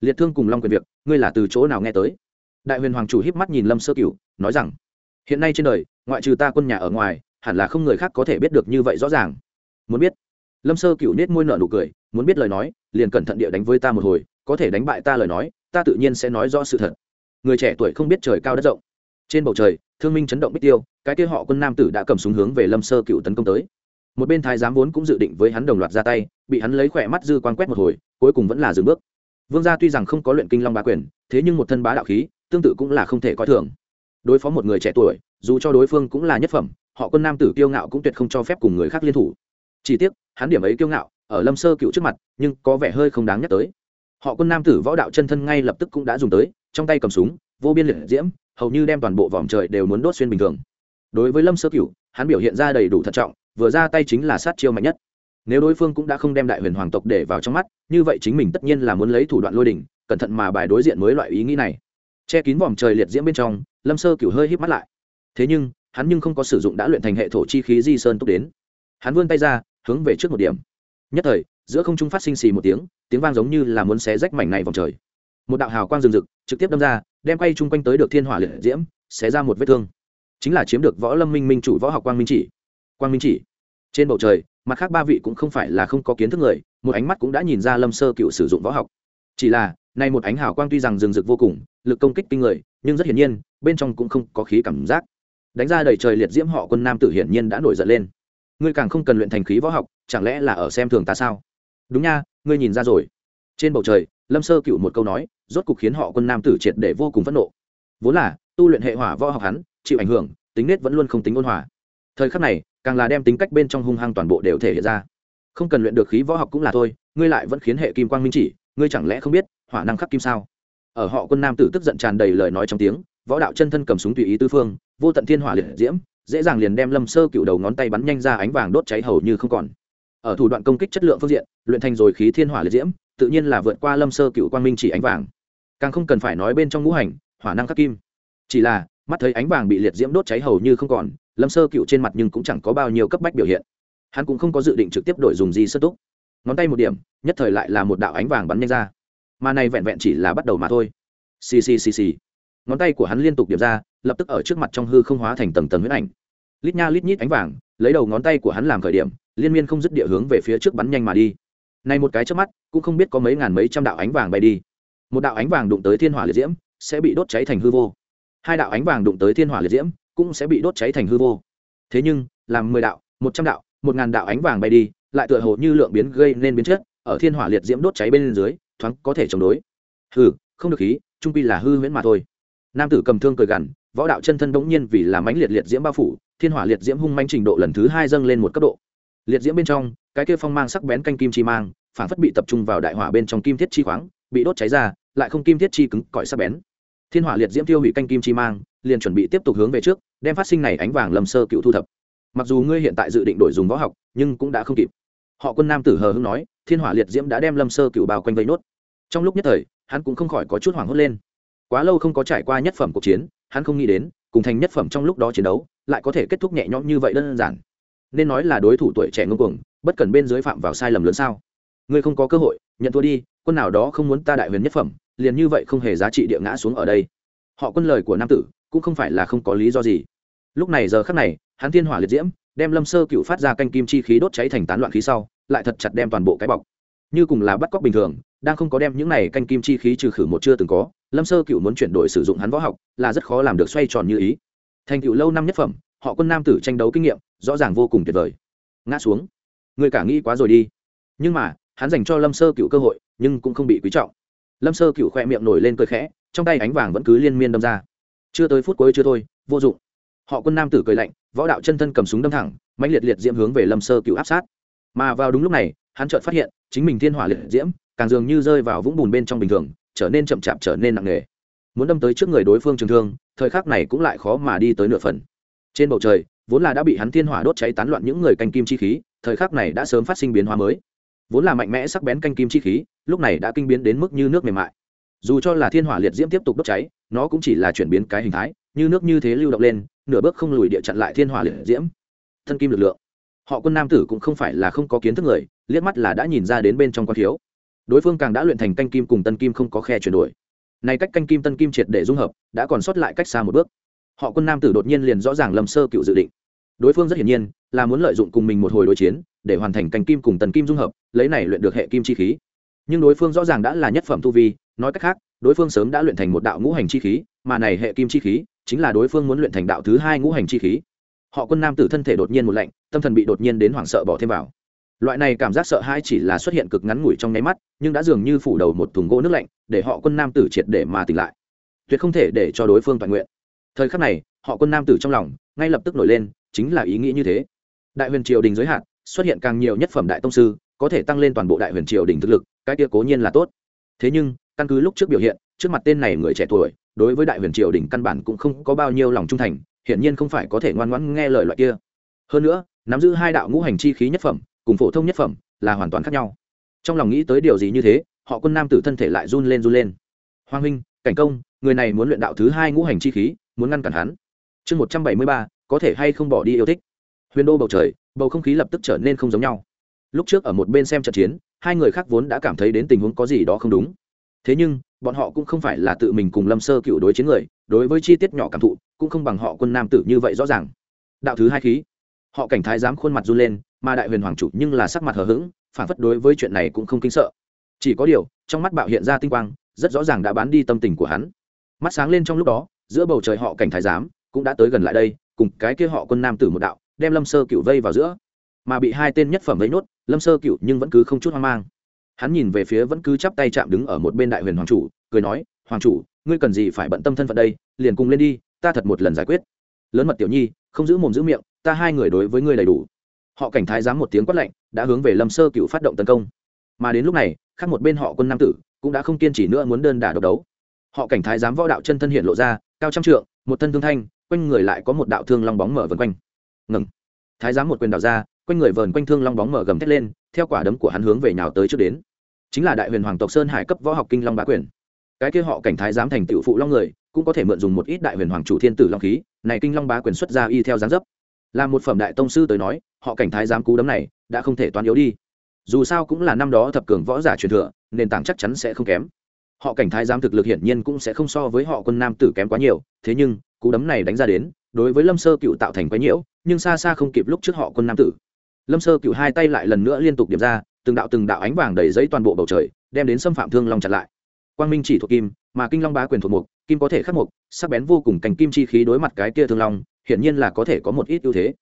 Liệt thương cùng long quyền việc, ngươi là từ chỗ nào nghe tới? Đại huyền hoàng chủ híp mắt nhìn lâm sơ cửu, nói rằng, hiện nay trên đời, ngoại trừ ta quân nhà ở ngoài, hẳn là không người khác có thể biết được như vậy rõ ràng. Muốn biết? Lâm sơ cửu nết môi nợ nụ cười, muốn biết lời nói, liền cẩn thận địa đánh với ta một hồi, có thể đánh bại ta lời nói, ta tự nhiên sẽ nói rõ sự thật. Người trẻ tuổi không biết trời cao đất rộng trên bầu trời, thương minh chấn động bích tiêu, cái kia họ quân nam tử đã cầm súng hướng về lâm sơ cựu tấn công tới. Một bên thái giám vốn cũng dự định với hắn đồng loạt ra tay, bị hắn lấy khỏe mắt dư quan quét một hồi, cuối cùng vẫn là dừng bước. Vương gia tuy rằng không có luyện kinh long bá quyền, thế nhưng một thân bá đạo khí, tương tự cũng là không thể coi thường. Đối phó một người trẻ tuổi, dù cho đối phương cũng là nhất phẩm, họ quân nam tử kiêu ngạo cũng tuyệt không cho phép cùng người khác liên thủ. Chỉ tiếc, hắn điểm ấy kiêu ngạo, ở lâm sơ cựu trước mặt, nhưng có vẻ hơi không đáng nhắc tới. Họ quân nam tử võ đạo chân thân ngay lập tức cũng đã dùng tới, trong tay cầm súng vô biên liệt diễm, hầu như đem toàn bộ vòm trời đều muốn đốt xuyên bình thường. Đối với lâm sơ cửu, hắn biểu hiện ra đầy đủ thận trọng, vừa ra tay chính là sát chiêu mạnh nhất. Nếu đối phương cũng đã không đem đại huyền hoàng tộc để vào trong mắt, như vậy chính mình tất nhiên là muốn lấy thủ đoạn lôi đỉnh, cẩn thận mà bài đối diện mới loại ý nghĩ này. Che kín vòm trời liệt diễm bên trong, lâm sơ cửu hơi híp mắt lại. Thế nhưng, hắn nhưng không có sử dụng đã luyện thành hệ thổ chi khí di sơn túc đến. Hắn vươn tay ra, hướng về trước một điểm. Nhất thời, giữa không trung phát sinh xì một tiếng tiếng vang giống như là muốn xé rách mảnh này vòng trời. Một đạo hào quang rừng rực, trực tiếp đâm ra đem quay chung quanh tới được thiên hỏa liệt diễm, xé ra một vết thương. Chính là chiếm được võ lâm minh minh chủ võ học quang minh chỉ. Quang minh chỉ. Trên bầu trời, mặt khác ba vị cũng không phải là không có kiến thức người, một ánh mắt cũng đã nhìn ra lâm sơ cựu sử dụng võ học. Chỉ là, nay một ánh hào quang tuy rằng rừng rực vô cùng, lực công kích kinh người, nhưng rất hiển nhiên, bên trong cũng không có khí cảm giác. Đánh ra đầy trời liệt diễm họ quân nam tử hiển nhiên đã nổi giận lên. Ngươi càng không cần luyện thành khí võ học, chẳng lẽ là ở xem thường ta sao? Đúng nha, ngươi nhìn ra rồi. Trên bầu trời, lâm sơ cựu một câu nói rốt cục khiến họ quân nam tử triệt để vô cùng phẫn nộ. Vốn là, tu luyện hệ hỏa võ học hắn, chịu ảnh hưởng, tính nết vẫn luôn không tính ôn hòa. Thời khắc này, càng là đem tính cách bên trong hung hăng toàn bộ đều thể hiện ra. Không cần luyện được khí võ học cũng là thôi, ngươi lại vẫn khiến hệ kim quang minh chỉ, ngươi chẳng lẽ không biết, hỏa năng khắc kim sao? Ở họ quân nam tử tức giận tràn đầy lời nói trong tiếng, võ đạo chân thân cầm súng tùy ý tư phương, vô tận thiên hỏa liệt diễm, dễ dàng liền đem lâm sơ cựu đầu ngón tay bắn nhanh ra ánh vàng đốt cháy hầu như không còn. Ở thủ đoạn công kích chất lượng phương diện, luyện thành rồi khí thiên hỏa liệt diễm, tự nhiên là vượt qua lâm sơ cựu quang minh chỉ ánh vàng càng không cần phải nói bên trong ngũ hành, hỏa năng khắc kim. Chỉ là, mắt thấy ánh vàng bị liệt diễm đốt cháy hầu như không còn, lâm sơ cựu trên mặt nhưng cũng chẳng có bao nhiêu cấp bách biểu hiện. Hắn cũng không có dự định trực tiếp đổi dùng di sơ túc. Ngón tay một điểm, nhất thời lại là một đạo ánh vàng bắn nhanh ra. Mà này vẹn vẹn chỉ là bắt đầu mà thôi. Xì xì xì xì. Ngón tay của hắn liên tục điểm ra, lập tức ở trước mặt trong hư không hóa thành tầng tầng huyết ảnh. Lít nha lít nhít ánh vàng, lấy đầu ngón tay của hắn làm khởi điểm, liên miên không dứt địa hướng về phía trước bắn nhanh mà đi. Này một cái trước mắt, cũng không biết có mấy ngàn mấy trăm đạo ánh vàng bay đi một đạo ánh vàng đụng tới thiên hỏa liệt diễm, sẽ bị đốt cháy thành hư vô. Hai đạo ánh vàng đụng tới thiên hỏa liệt diễm, cũng sẽ bị đốt cháy thành hư vô. Thế nhưng, làm mười đạo, một trăm đạo, một ngàn đạo ánh vàng bay đi, lại tựa hồ như lượng biến gây nên biến chất, ở thiên hỏa liệt diễm đốt cháy bên dưới, thoáng có thể chống đối. Hư không được khí, trung pi là hư huyễn mà thôi. Nam tử cầm thương cười gằn, võ đạo chân thân bỗng nhiên vì làm mãnh liệt liệt diễm bao phủ, thiên hỏa liệt diễm hung manh trình độ lần thứ hai dâng lên một cấp độ. Liệt diễm bên trong, cái kia phong mang sắc bén canh kim chi mang, phản phất bị tập trung vào đại hỏa bên trong kim thiết chi khoáng bị đốt cháy ra, lại không kim thiết chi cứng cỏi sắc bén. Thiên hỏa liệt diễm tiêu hủy canh kim chi mang, liền chuẩn bị tiếp tục hướng về trước, đem phát sinh này ánh vàng lầm sơ cựu thu thập. Mặc dù ngươi hiện tại dự định đổi dùng võ học, nhưng cũng đã không kịp. Họ quân nam tử hờ hưng nói, thiên hỏa liệt diễm đã đem lâm sơ cựu bao quanh vây nốt. Trong lúc nhất thời, hắn cũng không khỏi có chút hoảng hốt lên. Quá lâu không có trải qua nhất phẩm cuộc chiến, hắn không nghĩ đến, cùng thành nhất phẩm trong lúc đó chiến đấu, lại có thể kết thúc nhẹ nhõm như vậy đơn giản. Nên nói là đối thủ tuổi trẻ ngông cuồng, bất cần bên dưới phạm vào sai lầm lớn sao? Ngươi không có cơ hội, nhận thua đi, quân nào đó không muốn ta đại huyền nhất phẩm, liền như vậy không hề giá trị địa ngã xuống ở đây. Họ quân lời của nam tử, cũng không phải là không có lý do gì. Lúc này giờ khắc này, hắn thiên hỏa liệt diễm, đem lâm sơ cựu phát ra canh kim chi khí đốt cháy thành tán loạn khí sau, lại thật chặt đem toàn bộ cái bọc. Như cùng là bắt cóc bình thường, đang không có đem những này canh kim chi khí trừ khử một chưa từng có, lâm sơ cựu muốn chuyển đổi sử dụng hắn võ học, là rất khó làm được xoay tròn như ý. Thành cựu lâu năm nhất phẩm, họ quân nam tử tranh đấu kinh nghiệm, rõ ràng vô cùng tuyệt vời. Ngã xuống. Người cả nghĩ quá rồi đi. Nhưng mà hắn dành cho lâm sơ cựu cơ hội, nhưng cũng không bị quý trọng. Lâm sơ cựu khoe miệng nổi lên cười khẽ, trong tay ánh vàng vẫn cứ liên miên đâm ra. Chưa tới phút cuối chưa thôi, vô dụng. Họ quân nam tử cười lạnh, võ đạo chân thân cầm súng đâm thẳng mạnh liệt liệt diễm hướng về lâm sơ cựu áp sát. Mà vào đúng lúc này, hắn chợt phát hiện, chính mình thiên hỏa liệt diễm, càng dường như rơi vào vũng bùn bên trong bình thường, trở nên chậm chạp trở nên nặng nề. Muốn đâm tới trước người đối phương trường thương, thời khắc này cũng lại khó mà đi tới nửa phần. Trên bầu trời, vốn là đã bị hắn thiên hỏa đốt cháy tán loạn những người canh kim chi khí, thời khắc này đã sớm phát sinh biến hóa mới vốn là mạnh mẽ sắc bén canh kim chi khí, lúc này đã kinh biến đến mức như nước mềm mại. Dù cho là thiên hỏa liệt diễm tiếp tục đốt cháy, nó cũng chỉ là chuyển biến cái hình thái, như nước như thế lưu động lên, nửa bước không lùi địa chặn lại thiên hỏa liệt diễm. Thân kim lực lượng. Họ quân nam tử cũng không phải là không có kiến thức người, liếc mắt là đã nhìn ra đến bên trong quan thiếu. Đối phương càng đã luyện thành canh kim cùng tân kim không có khe chuyển đổi. Này cách canh kim tân kim triệt để dung hợp, đã còn sót lại cách xa một bước. Họ quân nam tử đột nhiên liền rõ ràng lầm sơ cựu dự định đối phương rất hiển nhiên, là muốn lợi dụng cùng mình một hồi đối chiến, để hoàn thành cành kim cùng tần kim dung hợp, lấy này luyện được hệ kim chi khí. Nhưng đối phương rõ ràng đã là nhất phẩm tu vi, nói cách khác, đối phương sớm đã luyện thành một đạo ngũ hành chi khí, mà này hệ kim chi khí chính là đối phương muốn luyện thành đạo thứ hai ngũ hành chi khí. Họ quân nam tử thân thể đột nhiên một lạnh, tâm thần bị đột nhiên đến hoảng sợ bỏ thêm vào. Loại này cảm giác sợ hãi chỉ là xuất hiện cực ngắn ngủi trong nháy mắt, nhưng đã dường như phủ đầu một thùng gỗ nước lạnh, để họ quân nam tử triệt để mà tỉnh lại. Tuyệt không thể để cho đối phương toàn nguyện. Thời khắc này, họ quân nam tử trong lòng ngay lập tức nổi lên chính là ý nghĩ như thế. Đại huyền triều đình giới hạn, xuất hiện càng nhiều nhất phẩm đại tông sư, có thể tăng lên toàn bộ đại huyền triều đình thực lực, cái kia cố nhiên là tốt. Thế nhưng, căn cứ lúc trước biểu hiện, trước mặt tên này người trẻ tuổi, đối với đại huyền triều đình căn bản cũng không có bao nhiêu lòng trung thành, hiển nhiên không phải có thể ngoan ngoãn nghe lời loại kia. Hơn nữa, nắm giữ hai đạo ngũ hành chi khí nhất phẩm, cùng phổ thông nhất phẩm, là hoàn toàn khác nhau. Trong lòng nghĩ tới điều gì như thế, họ quân nam tử thân thể lại run lên run lên. Hoàng huynh, cảnh công, người này muốn luyện đạo thứ hai ngũ hành chi khí, muốn ngăn cản hắn. Chương một trăm bảy mươi ba có thể hay không bỏ đi yêu thích. Huyền đô bầu trời, bầu không khí lập tức trở nên không giống nhau. Lúc trước ở một bên xem trận chiến, hai người khác vốn đã cảm thấy đến tình huống có gì đó không đúng. Thế nhưng, bọn họ cũng không phải là tự mình cùng lâm sơ cựu đối chiến người, đối với chi tiết nhỏ cảm thụ, cũng không bằng họ quân nam tử như vậy rõ ràng. Đạo thứ hai khí. Họ cảnh thái dám khuôn mặt run lên, mà đại huyền hoàng chủ nhưng là sắc mặt hờ hững, phản phất đối với chuyện này cũng không kinh sợ. Chỉ có điều, trong mắt bạo hiện ra tinh quang, rất rõ ràng đã bán đi tâm tình của hắn. Mắt sáng lên trong lúc đó, giữa bầu trời họ cảnh thái giám cũng đã tới gần lại đây cùng cái kia họ quân nam tử một đạo, đem lâm sơ cựu vây vào giữa. Mà bị hai tên nhất phẩm vây nốt, lâm sơ cựu nhưng vẫn cứ không chút hoang mang. Hắn nhìn về phía vẫn cứ chắp tay chạm đứng ở một bên đại huyền hoàng chủ, cười nói, hoàng chủ, ngươi cần gì phải bận tâm thân phận đây, liền cùng lên đi, ta thật một lần giải quyết. Lớn mật tiểu nhi, không giữ mồm giữ miệng, ta hai người đối với ngươi đầy đủ. Họ cảnh thái giám một tiếng quát lạnh, đã hướng về lâm sơ cựu phát động tấn công. Mà đến lúc này, khác một bên họ quân nam tử cũng đã không kiên trì nữa muốn đơn đả độc đấu. Họ cảnh thái giám võ đạo chân thân hiện lộ ra, cao trăm trượng, một thân thương thanh quanh người lại có một đạo thương long bóng mở vần quanh. Ngừng. Thái giám một quyền đạo ra, quanh người vờn quanh thương long bóng mở gầm thét lên, theo quả đấm của hắn hướng về nhào tới trước đến. Chính là đại huyền hoàng tộc sơn hải cấp võ học kinh long bá quyền. Cái kia họ cảnh thái giám thành tựu phụ long người, cũng có thể mượn dùng một ít đại huyền hoàng chủ thiên tử long khí, này kinh long bá quyền xuất ra y theo dáng dấp. Là một phẩm đại tông sư tới nói, họ cảnh thái giám cú đấm này đã không thể toán yếu đi. Dù sao cũng là năm đó thập cường võ giả truyền thừa, nền tảng chắc chắn sẽ không kém. Họ cảnh thái giám thực lực hiển nhiên cũng sẽ không so với họ quân nam tử kém quá nhiều, thế nhưng cú đấm này đánh ra đến, đối với lâm sơ cựu tạo thành quái nhiễu, nhưng xa xa không kịp lúc trước họ quân nam tử. Lâm sơ cựu hai tay lại lần nữa liên tục điểm ra, từng đạo từng đạo ánh vàng đầy giấy toàn bộ bầu trời, đem đến xâm phạm thương long chặt lại. Quang minh chỉ thuộc kim, mà kinh long bá quyền thuộc mục, kim có thể khắc mục, sắc bén vô cùng cành kim chi khí đối mặt cái kia thương long, hiển nhiên là có thể có một ít ưu thế.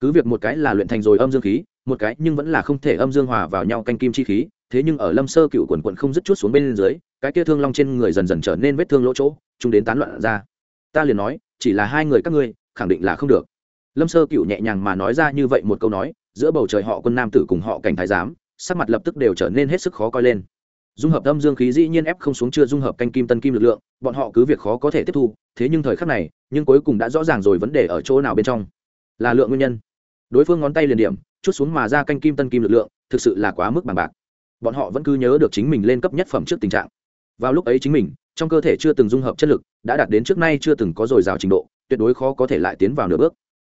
Cứ việc một cái là luyện thành rồi âm dương khí, một cái nhưng vẫn là không thể âm dương hòa vào nhau canh kim chi khí, thế nhưng ở lâm sơ cựu quần quận không dứt chút xuống bên dưới, cái kia thương long trên người dần dần trở nên vết thương lỗ chỗ, chúng đến tán loạn ra ta liền nói, chỉ là hai người các ngươi, khẳng định là không được. Lâm sơ cựu nhẹ nhàng mà nói ra như vậy một câu nói, giữa bầu trời họ quân nam tử cùng họ cảnh thái giám, sắc mặt lập tức đều trở nên hết sức khó coi lên. Dung hợp âm dương khí dĩ nhiên ép không xuống chưa dung hợp canh kim tân kim lực lượng, bọn họ cứ việc khó có thể tiếp thu, thế nhưng thời khắc này, nhưng cuối cùng đã rõ ràng rồi vấn đề ở chỗ nào bên trong. Là lượng nguyên nhân. Đối phương ngón tay liền điểm, chút xuống mà ra canh kim tân kim lực lượng, thực sự là quá mức bằng bạc. Bọn họ vẫn cứ nhớ được chính mình lên cấp nhất phẩm trước tình trạng. Vào lúc ấy chính mình trong cơ thể chưa từng dung hợp chất lực, đã đạt đến trước nay chưa từng có dồi dào trình độ, tuyệt đối khó có thể lại tiến vào nửa bước.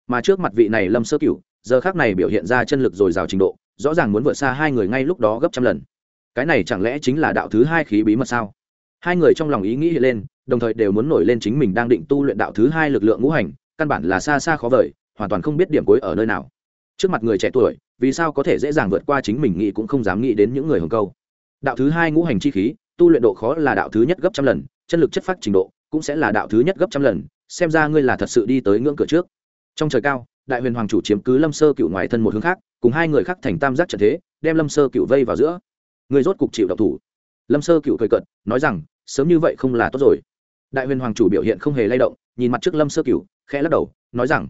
Mà trước mặt vị này lâm sơ cửu, giờ khác này biểu hiện ra chân lực dồi dào trình độ, rõ ràng muốn vượt xa hai người ngay lúc đó gấp trăm lần. Cái này chẳng lẽ chính là đạo thứ hai khí bí mật sao? Hai người trong lòng ý nghĩ hiện lên, đồng thời đều muốn nổi lên chính mình đang định tu luyện đạo thứ hai lực lượng ngũ hành, căn bản là xa xa khó vời, hoàn toàn không biết điểm cuối ở nơi nào. Trước mặt người trẻ tuổi, vì sao có thể dễ dàng vượt qua chính mình nghĩ cũng không dám nghĩ đến những người hồng câu. Đạo thứ hai ngũ hành chi khí tu luyện độ khó là đạo thứ nhất gấp trăm lần, chân lực chất phát trình độ cũng sẽ là đạo thứ nhất gấp trăm lần, xem ra ngươi là thật sự đi tới ngưỡng cửa trước. Trong trời cao, đại huyền hoàng chủ chiếm cứ lâm sơ cựu ngoài thân một hướng khác, cùng hai người khác thành tam giác trận thế, đem lâm sơ cựu vây vào giữa. Người rốt cục chịu độc thủ. Lâm sơ cựu cười cận nói rằng, sớm như vậy không là tốt rồi. Đại huyền hoàng chủ biểu hiện không hề lay động, nhìn mặt trước lâm sơ cựu khẽ lắc đầu, nói rằng,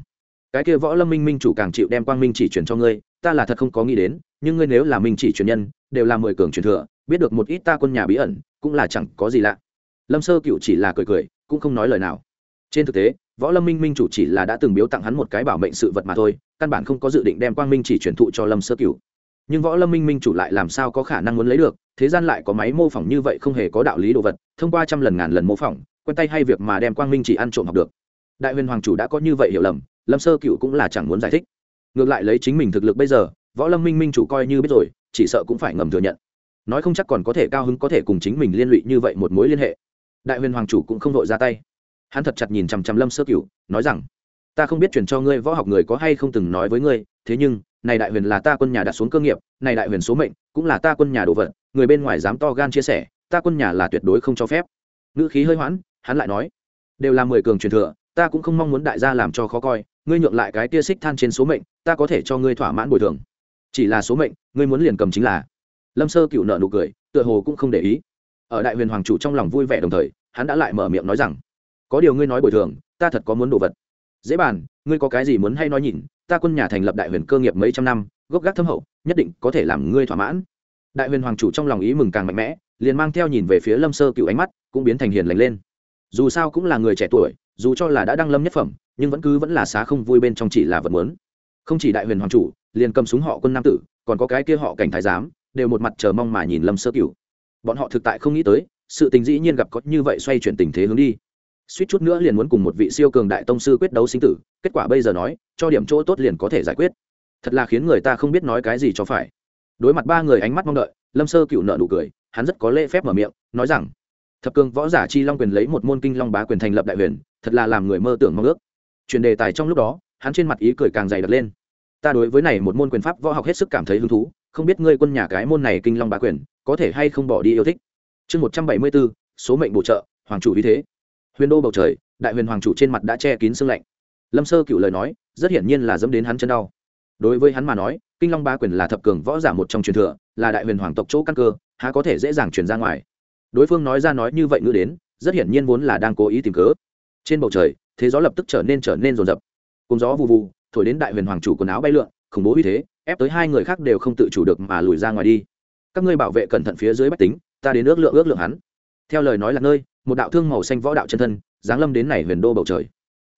cái kia võ lâm minh minh chủ càng chịu đem quang minh chỉ chuyển cho ngươi ta là thật không có nghĩ đến, nhưng ngươi nếu là minh chỉ truyền nhân, đều là mười cường truyền thừa, biết được một ít ta quân nhà bí ẩn, cũng là chẳng có gì lạ. Lâm sơ cựu chỉ là cười cười, cũng không nói lời nào. Trên thực tế, võ lâm minh minh chủ chỉ là đã từng biếu tặng hắn một cái bảo mệnh sự vật mà thôi, căn bản không có dự định đem quang minh chỉ truyền thụ cho lâm sơ cựu. Nhưng võ lâm minh minh chủ lại làm sao có khả năng muốn lấy được, thế gian lại có máy mô phỏng như vậy không hề có đạo lý đồ vật, thông qua trăm lần ngàn lần mô phỏng, quen tay hay việc mà đem quang minh chỉ ăn trộm học được. Đại huyền hoàng chủ đã có như vậy hiểu lầm, lâm sơ cựu cũng là chẳng muốn giải thích ngược lại lấy chính mình thực lực bây giờ, võ lâm minh minh chủ coi như biết rồi, chỉ sợ cũng phải ngầm thừa nhận. Nói không chắc còn có thể cao hứng có thể cùng chính mình liên lụy như vậy một mối liên hệ. Đại huyền hoàng chủ cũng không đội ra tay. Hắn thật chặt nhìn chằm chằm lâm sơ cửu, nói rằng, ta không biết chuyển cho ngươi võ học người có hay không từng nói với ngươi, thế nhưng, này đại huyền là ta quân nhà đặt xuống cơ nghiệp, này đại huyền số mệnh cũng là ta quân nhà đồ vật, người bên ngoài dám to gan chia sẻ, ta quân nhà là tuyệt đối không cho phép. Ngữ khí hơi hoãn, hắn lại nói, đều là mười cường truyền thừa, ta cũng không mong muốn đại gia làm cho khó coi ngươi nhượng lại cái tia xích than trên số mệnh, ta có thể cho ngươi thỏa mãn bồi thường. Chỉ là số mệnh, ngươi muốn liền cầm chính là. Lâm sơ cựu nợ nụ cười, tựa hồ cũng không để ý. Ở đại huyền hoàng chủ trong lòng vui vẻ đồng thời, hắn đã lại mở miệng nói rằng, có điều ngươi nói bồi thường, ta thật có muốn đồ vật. Dễ bàn, ngươi có cái gì muốn hay nói nhìn ta quân nhà thành lập đại huyền cơ nghiệp mấy trăm năm, gốc gác thâm hậu, nhất định có thể làm ngươi thỏa mãn. Đại huyền hoàng chủ trong lòng ý mừng càng mạnh mẽ, liền mang theo nhìn về phía lâm sơ cựu ánh mắt cũng biến thành hiền lành lên. Dù sao cũng là người trẻ tuổi, dù cho là đã đăng lâm nhất phẩm nhưng vẫn cứ vẫn là xá không vui bên trong chỉ là vật muốn không chỉ đại huyền hoàng chủ, liền cầm súng họ quân nam tử, còn có cái kia họ cảnh thái giám, đều một mặt chờ mong mà nhìn lâm sơ cửu. Bọn họ thực tại không nghĩ tới, sự tình dĩ nhiên gặp có như vậy xoay chuyển tình thế hướng đi. Suýt chút nữa liền muốn cùng một vị siêu cường đại tông sư quyết đấu sinh tử, kết quả bây giờ nói, cho điểm chỗ tốt liền có thể giải quyết. Thật là khiến người ta không biết nói cái gì cho phải. Đối mặt ba người ánh mắt mong đợi, lâm sơ cựu nợ nụ cười, hắn rất có lễ phép mở miệng, nói rằng, thập cường võ giả chi long quyền lấy một môn kinh long bá quyền thành lập đại huyền, thật là làm người mơ tưởng mong ước chuyển đề tài trong lúc đó, hắn trên mặt ý cười càng dày đặc lên. Ta đối với này một môn quyền pháp võ học hết sức cảm thấy hứng thú, không biết ngươi quân nhà cái môn này kinh long bá quyền, có thể hay không bỏ đi yêu thích. Chương một trăm bảy mươi bốn, số mệnh bổ trợ, hoàng chủ vì thế. Huyền đô bầu trời, đại huyền hoàng chủ trên mặt đã che kín sương lạnh. Lâm sơ cựu lời nói, rất hiển nhiên là dẫm đến hắn chân đau. Đối với hắn mà nói, kinh long bá quyền là thập cường võ giả một trong truyền thừa, là đại huyền hoàng tộc chỗ căn cơ, há có thể dễ dàng truyền ra ngoài. Đối phương nói ra nói như vậy ngữ đến, rất hiển nhiên vốn là đang cố ý tìm cớ. Trên bầu trời thế gió lập tức trở nên trở nên rồn rập. Cùng gió vụ vụ thổi đến đại huyền hoàng chủ quần áo bay lượn, khủng bố uy thế, ép tới hai người khác đều không tự chủ được mà lùi ra ngoài đi. Các ngươi bảo vệ cẩn thận phía dưới bách tính, ta đến ước lượng ước lượng hắn. Theo lời nói là nơi, một đạo thương màu xanh võ đạo chân thân, giáng lâm đến này huyền đô bầu trời.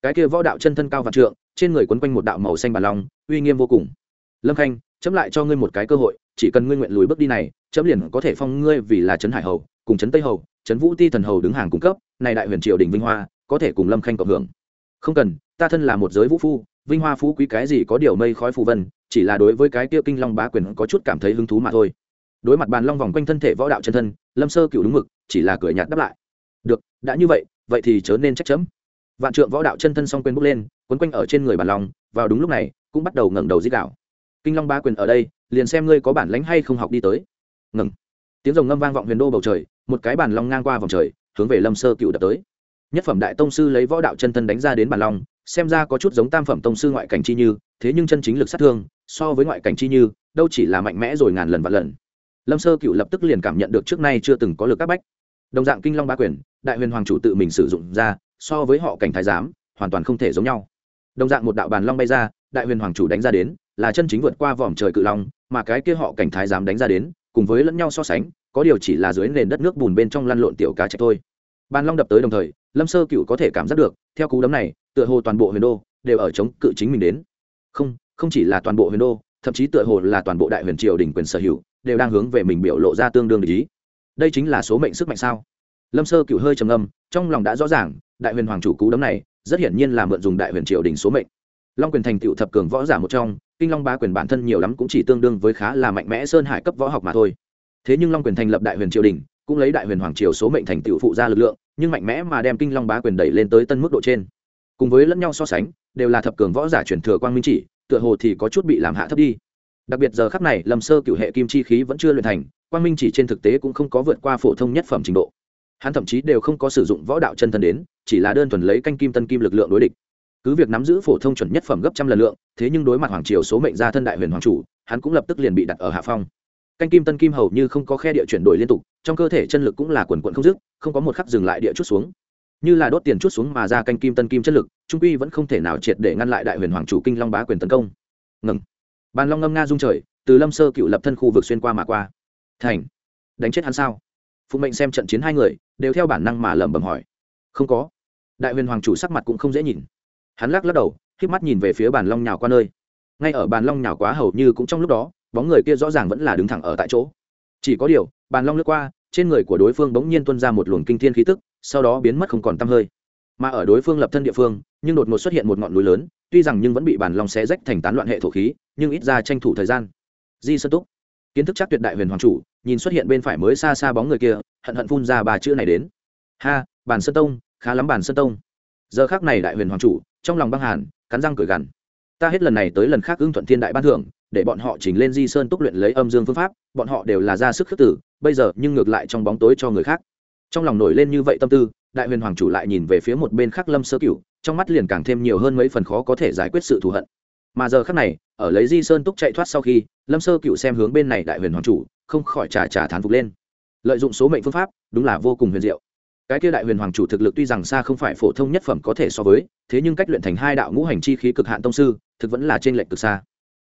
Cái kia võ đạo chân thân cao vạn trượng, trên người quấn quanh một đạo màu xanh bàn long, uy nghiêm vô cùng. Lâm khanh, chấm lại cho ngươi một cái cơ hội, chỉ cần ngươi nguyện lùi bước đi này, chấm liền có thể phong ngươi vì là trấn hải hầu, cùng trấn tây hầu, trấn vũ ti thần hầu đứng hàng cung cấp, này đại huyền triều đình vinh hoa có thể cùng lâm khanh cộng hưởng. Không cần, ta thân là một giới vũ phu, vinh hoa phú quý cái gì có điều mây khói phù vân, chỉ là đối với cái kia kinh long bá quyền có chút cảm thấy hứng thú mà thôi. Đối mặt bàn long vòng quanh thân thể võ đạo chân thân, lâm sơ cựu đúng mực, chỉ là cười nhạt đáp lại. Được, đã như vậy vậy thì chớ nên trách chấm. Vạn trượng võ đạo chân thân song quên bốc lên, quấn quanh ở trên người bàn long, vào đúng lúc này, cũng bắt đầu ngẩng đầu dít đạo kinh long bá quyền ở đây, liền xem ngươi có bản lánh hay không học đi tới. Ngừng. Tiếng rồng ngâm vang vọng huyền đô bầu trời, một cái bàn long ngang qua vòng trời, hướng về lâm sơ cựu đập tới nhất phẩm đại tông sư lấy võ đạo chân thân đánh ra đến bàn long xem ra có chút giống tam phẩm tông sư ngoại cảnh chi như, thế nhưng chân chính lực sát thương, so với ngoại cảnh chi như, đâu chỉ là mạnh mẽ rồi ngàn lần vạn lần. Lâm sơ cựu lập tức liền cảm nhận được trước nay chưa từng có lực các bách. Đồng dạng kinh long ba quyền, đại huyền hoàng chủ tự mình sử dụng ra, so với họ cảnh thái giám, hoàn toàn không thể giống nhau. Đồng dạng một đạo bàn long bay ra, đại huyền hoàng chủ đánh ra đến, là chân chính vượt qua vòm trời cự long, mà cái kia họ cảnh thái giám đánh ra đến, cùng với lẫn nhau so sánh, có điều chỉ là dưới nền đất nước bùn bên trong lăn lộn tiểu cá trạch thôi. Bàn long đập tới đồng thời lâm sơ cựu có thể cảm giác được, theo cú đấm này, tựa hồ toàn bộ huyền đô đều ở chống cự chính mình đến. Không không chỉ là toàn bộ huyền đô, thậm chí tựa hồ là toàn bộ đại huyền triều đình quyền sở hữu đều đang hướng về mình biểu lộ ra tương đương ý. Đây chính là số mệnh sức mạnh sao? Lâm sơ cựu hơi trầm âm trong lòng đã rõ ràng, đại huyền hoàng chủ cú đấm này rất hiển nhiên là mượn dùng đại huyền triều đình số mệnh. Long quyền thành tựu thập cường võ giả một trong, kinh long ba quyền bản thân nhiều lắm cũng chỉ tương đương với khá là mạnh mẽ sơn hải cấp võ học mà thôi. Thế nhưng long quyền thành lập đại huyền triều đình cũng lấy đại huyền hoàng triều số mệnh thành tựu phụ ra lực lượng, nhưng mạnh mẽ mà đem kinh long bá quyền đẩy lên tới tân mức độ trên. Cùng với lẫn nhau so sánh, đều là thập cường võ giả truyền thừa quang minh chỉ, tựa hồ thì có chút bị làm hạ thấp đi. Đặc biệt giờ khắc này, lâm sơ cựu hệ kim chi khí vẫn chưa luyện thành, quang minh chỉ trên thực tế cũng không có vượt qua phổ thông nhất phẩm trình độ. Hắn thậm chí đều không có sử dụng võ đạo chân thân đến, chỉ là đơn thuần lấy canh kim tân kim lực lượng đối địch. Cứ việc nắm giữ phổ thông chuẩn nhất phẩm gấp trăm lần lượng, thế nhưng đối mặt hoàng triều số mệnh gia thân đại huyền hoàng chủ, hắn cũng lập tức liền bị đặt ở hạ phong canh kim tân kim hầu như không có khe địa chuyển đổi liên tục, trong cơ thể chân lực cũng là quần quận không dứt, không có một khắc dừng lại địa chút xuống. Như là đốt tiền chút xuống mà ra canh kim tân kim chân lực, trung quy vẫn không thể nào triệt để ngăn lại đại huyền hoàng chủ kinh long bá quyền tấn công. Ngừng. Bàn long ngâm nga dung trời, từ lâm sơ cựu lập thân khu vực xuyên qua mà qua. Thành. Đánh chết hắn sao? Phụ mệnh xem trận chiến hai người, đều theo bản năng mà lẩm bẩm hỏi. Không có. Đại huyền hoàng chủ sắc mặt cũng không dễ nhìn. Hắn lắc lắc đầu k mắt nhìn về phía bàn long nhào qua nơi. Ngay ở bàn long nhào quá hầu như cũng trong lúc đó bóng người kia rõ ràng vẫn là đứng thẳng ở tại chỗ. Chỉ có điều, bàn long lướt qua, trên người của đối phương bỗng nhiên tuân ra một luồng kinh thiên khí tức, sau đó biến mất không còn t hơi. Mà ở đối phương lập thân địa phương, nhưng đột ngột xuất hiện một ngọn núi lớn, tuy rằng nhưng vẫn bị bàn long xé rách thành tán loạn hệ thổ khí, nhưng ít ra tranh thủ thời gian. Di sơn túc, kiến thức chắc tuyệt đại huyền hoàng chủ, nhìn xuất hiện bên phải mới xa xa bóng người kia, hận hận phun ra ba chữ này đến. Ha, bàn sơn tông, khá lắm bàn sơn tông. Giờ khác này đại huyền hoàng chủ, trong lòng băng hàn, cắn răng cười gằn. Ta hết lần này tới lần khác ưng thuận thiên đại ban thưởng để bọn họ chỉnh lên di sơn túc luyện lấy âm dương phương pháp, bọn họ đều là ra sức khước tử, bây giờ nhưng ngược lại trong bóng tối cho người khác. Trong lòng nổi lên như vậy tâm tư, đại huyền hoàng chủ lại nhìn về phía một bên khác lâm sơ cửu, trong mắt liền càng thêm nhiều hơn mấy phần khó có thể giải quyết sự thù hận. Mà giờ khác này, ở lấy di sơn túc chạy thoát sau khi, lâm sơ Cựu xem hướng bên này đại huyền hoàng chủ, không khỏi trà trà thán phục lên. Lợi dụng số mệnh phương pháp, đúng là vô cùng huyền diệu. Cái kia đại huyền hoàng chủ thực lực tuy rằng xa không phải phổ thông nhất phẩm có thể so với, thế nhưng cách luyện thành hai đạo ngũ hành chi khí cực hạn tông sư, thực vẫn là trên lệnh cực xa.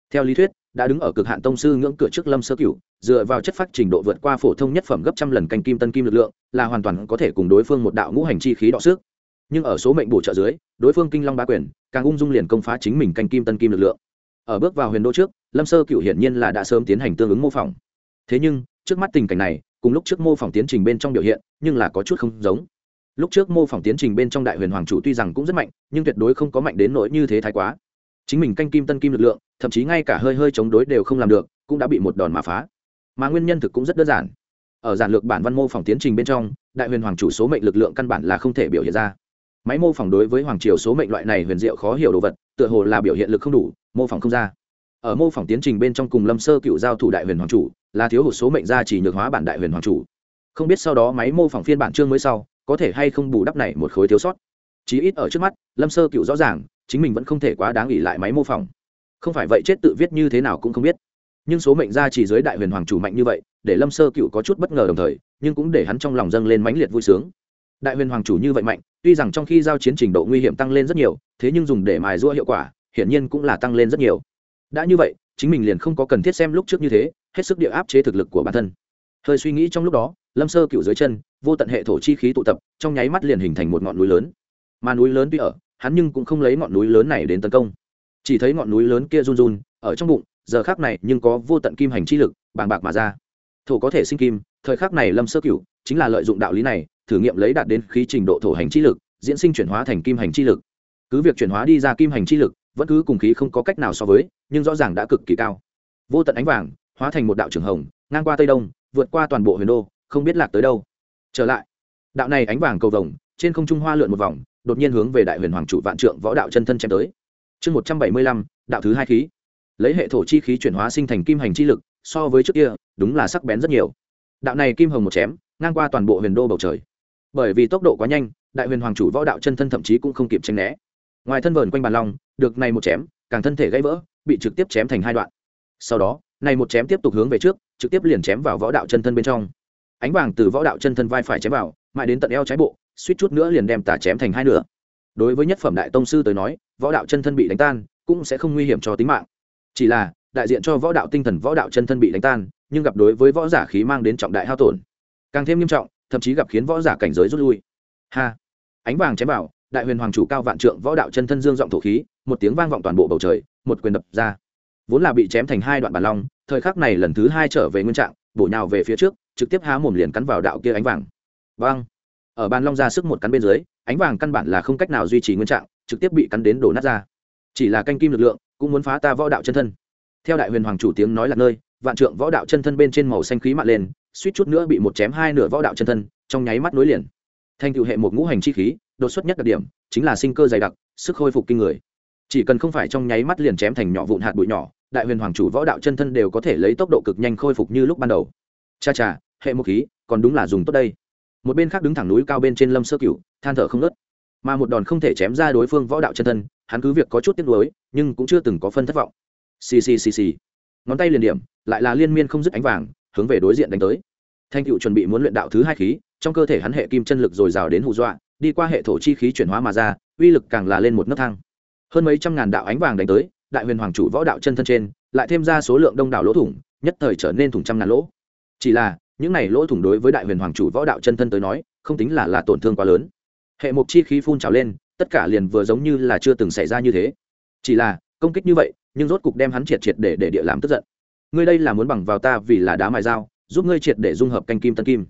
Theo lý thuyết đã đứng ở cực hạn tông sư ngưỡng cửa trước lâm sơ cửu, dựa vào chất phát trình độ vượt qua phổ thông nhất phẩm gấp trăm lần canh kim tân kim lực lượng, là hoàn toàn có thể cùng đối phương một đạo ngũ hành chi khí đọ sức. Nhưng ở số mệnh bổ trợ dưới, đối phương kinh long ba quyền, càng ung dung liền công phá chính mình canh kim tân kim lực lượng. Ở bước vào huyền đô trước, lâm sơ cửu hiển nhiên là đã sớm tiến hành tương ứng mô phỏng. Thế nhưng, trước mắt tình cảnh này, cùng lúc trước mô phỏng tiến trình bên trong biểu hiện, nhưng là có chút không giống. Lúc trước mô phỏng tiến trình bên trong đại huyền hoàng chủ tuy rằng cũng rất mạnh, nhưng tuyệt đối không có mạnh đến nỗi như thế thái quá chính mình canh kim tân kim lực lượng, thậm chí ngay cả hơi hơi chống đối đều không làm được, cũng đã bị một đòn mà phá. Mà nguyên nhân thực cũng rất đơn giản. Ở giản lược bản văn mô phỏng tiến trình bên trong, đại huyền hoàng chủ số mệnh lực lượng căn bản là không thể biểu hiện ra. Máy mô phỏng đối với hoàng triều số mệnh loại này huyền diệu khó hiểu đồ vật, tựa hồ là biểu hiện lực không đủ, mô phỏng không ra. Ở mô phỏng tiến trình bên trong cùng lâm sơ cựu giao thủ đại huyền hoàng chủ, là thiếu hụt số mệnh ra chỉ nhược hóa bản đại huyền hoàng chủ. Không biết sau đó máy mô phỏng phiên bản chương mới sau, có thể hay không bù đắp này một khối thiếu sót. Chí ít ở trước mắt, lâm sơ cựu rõ ràng chính mình vẫn không thể quá đáng ủy lại máy mô phỏng. Không phải vậy chết tự viết như thế nào cũng không biết. Nhưng số mệnh ra chỉ dưới đại huyền hoàng chủ mạnh như vậy, để lâm sơ cựu có chút bất ngờ đồng thời, nhưng cũng để hắn trong lòng dâng lên mãnh liệt vui sướng. Đại huyền hoàng chủ như vậy mạnh, tuy rằng trong khi giao chiến trình độ nguy hiểm tăng lên rất nhiều, thế nhưng dùng để mài rũa hiệu quả, hiển nhiên cũng là tăng lên rất nhiều. Đã như vậy, chính mình liền không có cần thiết xem lúc trước như thế, hết sức địa áp chế thực lực của bản thân. Hơi suy nghĩ trong lúc đó, lâm sơ cựu dưới chân, vô tận hệ thổ chi khí tụ tập, trong nháy mắt liền hình thành một ngọn núi lớn. Mà núi lớn tuy ở hắn nhưng cũng không lấy ngọn núi lớn này đến tấn công. Chỉ thấy ngọn núi lớn kia run run, ở trong bụng, giờ khác này nhưng có vô tận kim hành chi lực, bàng bạc mà ra. Thổ có thể sinh kim, thời khắc này lâm sơ cửu chính là lợi dụng đạo lý này, thử nghiệm lấy đạt đến khí trình độ thổ hành chi lực, diễn sinh chuyển hóa thành kim hành chi lực. Cứ việc chuyển hóa đi ra kim hành chi lực, vẫn cứ cùng khí không có cách nào so với, nhưng rõ ràng đã cực kỳ cao. Vô tận ánh vàng, hóa thành một đạo trường hồng, ngang qua tây đông, vượt qua toàn bộ huyền đô, không biết lạc tới đâu. Trở lại, đạo này ánh vàng cầu vồng, trên không trung hoa lượn một vòng đột nhiên hướng về đại huyền hoàng chủ vạn trượng võ đạo chân thân chém tới. Chương một trăm bảy mươi lăm, đạo thứ hai khí. Lấy hệ thổ chi khí chuyển hóa sinh thành kim hành chi lực, so với trước kia, đúng là sắc bén rất nhiều. Đạo này kim hồng một chém, ngang qua toàn bộ huyền đô bầu trời. Bởi vì tốc độ quá nhanh, đại huyền hoàng chủ võ đạo chân thân thậm chí cũng không kịp tranh né. Ngoài thân vờn quanh bàn long, được này một chém, càng thân thể gãy vỡ, bị trực tiếp chém thành hai đoạn. Sau đó, này một chém tiếp tục hướng về trước, trực tiếp liền chém vào võ đạo chân thân bên trong. Ánh vàng từ võ đạo chân thân vai phải chém vào, mãi đến tận eo trái bộ suýt chút nữa liền đem tà chém thành hai nửa. Đối với nhất phẩm đại tông sư tới nói, võ đạo chân thân bị đánh tan, cũng sẽ không nguy hiểm cho tính mạng. Chỉ là, đại diện cho võ đạo tinh thần võ đạo chân thân bị đánh tan, nhưng gặp đối với võ giả khí mang đến trọng đại hao tổn. Càng thêm nghiêm trọng, thậm chí gặp khiến võ giả cảnh giới rút lui. Ha! Ánh vàng chém vào, đại huyền hoàng chủ cao vạn trượng võ đạo chân thân dương giọng thổ khí, một tiếng vang vọng toàn bộ bầu trời, một quyền đập ra. Vốn là bị chém thành hai đoạn bản long, thời khắc này lần thứ hai trở về nguyên trạng, bổ nhào về phía trước, trực tiếp há mồm liền cắn vào đạo kia ánh vàng. Vang ở bàn long ra sức một cắn bên dưới, ánh vàng căn bản là không cách nào duy trì nguyên trạng, trực tiếp bị cắn đến đổ nát ra. Chỉ là canh kim lực lượng, cũng muốn phá ta võ đạo chân thân. Theo đại huyền hoàng chủ tiếng nói là nơi, vạn trượng võ đạo chân thân bên trên màu xanh khí mặn lên, suýt chút nữa bị một chém hai nửa võ đạo chân thân, trong nháy mắt nối liền. Thành cựu hệ một ngũ hành chi khí, đột xuất nhất đặc điểm, chính là sinh cơ dày đặc, sức khôi phục kinh người. Chỉ cần không phải trong nháy mắt liền chém thành nhỏ vụn hạt bụi nhỏ, đại huyền hoàng chủ võ đạo chân thân đều có thể lấy tốc độ cực nhanh khôi phục như lúc ban đầu. Cha cha, hệ một khí, còn đúng là dùng tốt đây một bên khác đứng thẳng núi cao bên trên lâm sơ cửu, than thở không ngớt. mà một đòn không thể chém ra đối phương võ đạo chân thân, hắn cứ việc có chút tiếc nuối, nhưng cũng chưa từng có phân thất vọng. Xì xì xì xì. Ngón tay liền điểm, lại là liên miên không dứt ánh vàng, hướng về đối diện đánh tới. Thanh cựu chuẩn bị muốn luyện đạo thứ hai khí, trong cơ thể hắn hệ kim chân lực dồi dào đến hù dọa, đi qua hệ thổ chi khí chuyển hóa mà ra, uy lực càng là lên một nấc thang. Hơn mấy trăm ngàn đạo ánh vàng đánh tới, đại huyền hoàng chủ võ đạo chân thân trên, lại thêm ra số lượng đông đảo lỗ thủng, nhất thời trở nên thủng trăm ngàn lỗ. Chỉ là những này lỗ thủng đối với đại huyền hoàng chủ võ đạo chân thân tới nói, không tính là là tổn thương quá lớn. Hệ mục chi khí phun trào lên, tất cả liền vừa giống như là chưa từng xảy ra như thế. Chỉ là, công kích như vậy, nhưng rốt cục đem hắn triệt triệt để để địa làm tức giận. Ngươi đây là muốn bằng vào ta vì là đá mài dao, giúp ngươi triệt để dung hợp canh kim tân kim.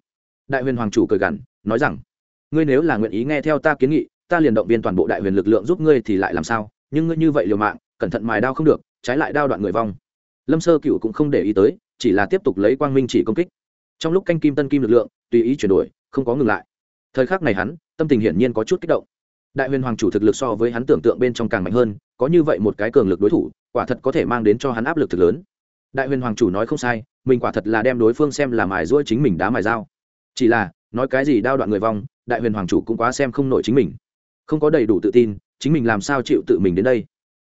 Đại huyền hoàng chủ cười gằn, nói rằng, ngươi nếu là nguyện ý nghe theo ta kiến nghị, ta liền động viên toàn bộ đại huyền lực lượng giúp ngươi thì lại làm sao? Nhưng ngươi như vậy liều mạng, cẩn thận mài đao không được, trái lại đao đoạn người vong. Lâm sơ cựu cũng không để ý tới, chỉ là tiếp tục lấy quang minh chỉ công kích trong lúc canh kim tân kim lực lượng, tùy ý chuyển đổi, không có ngừng lại. Thời khắc này hắn, tâm tình hiển nhiên có chút kích động. Đại huyền hoàng chủ thực lực so với hắn tưởng tượng bên trong càng mạnh hơn, có như vậy một cái cường lực đối thủ, quả thật có thể mang đến cho hắn áp lực thực lớn. Đại huyền hoàng chủ nói không sai, mình quả thật là đem đối phương xem là mài ruôi chính mình đá mài dao. Chỉ là, nói cái gì đao đoạn người vong, đại huyền hoàng chủ cũng quá xem không nổi chính mình. Không có đầy đủ tự tin, chính mình làm sao chịu tự mình đến đây?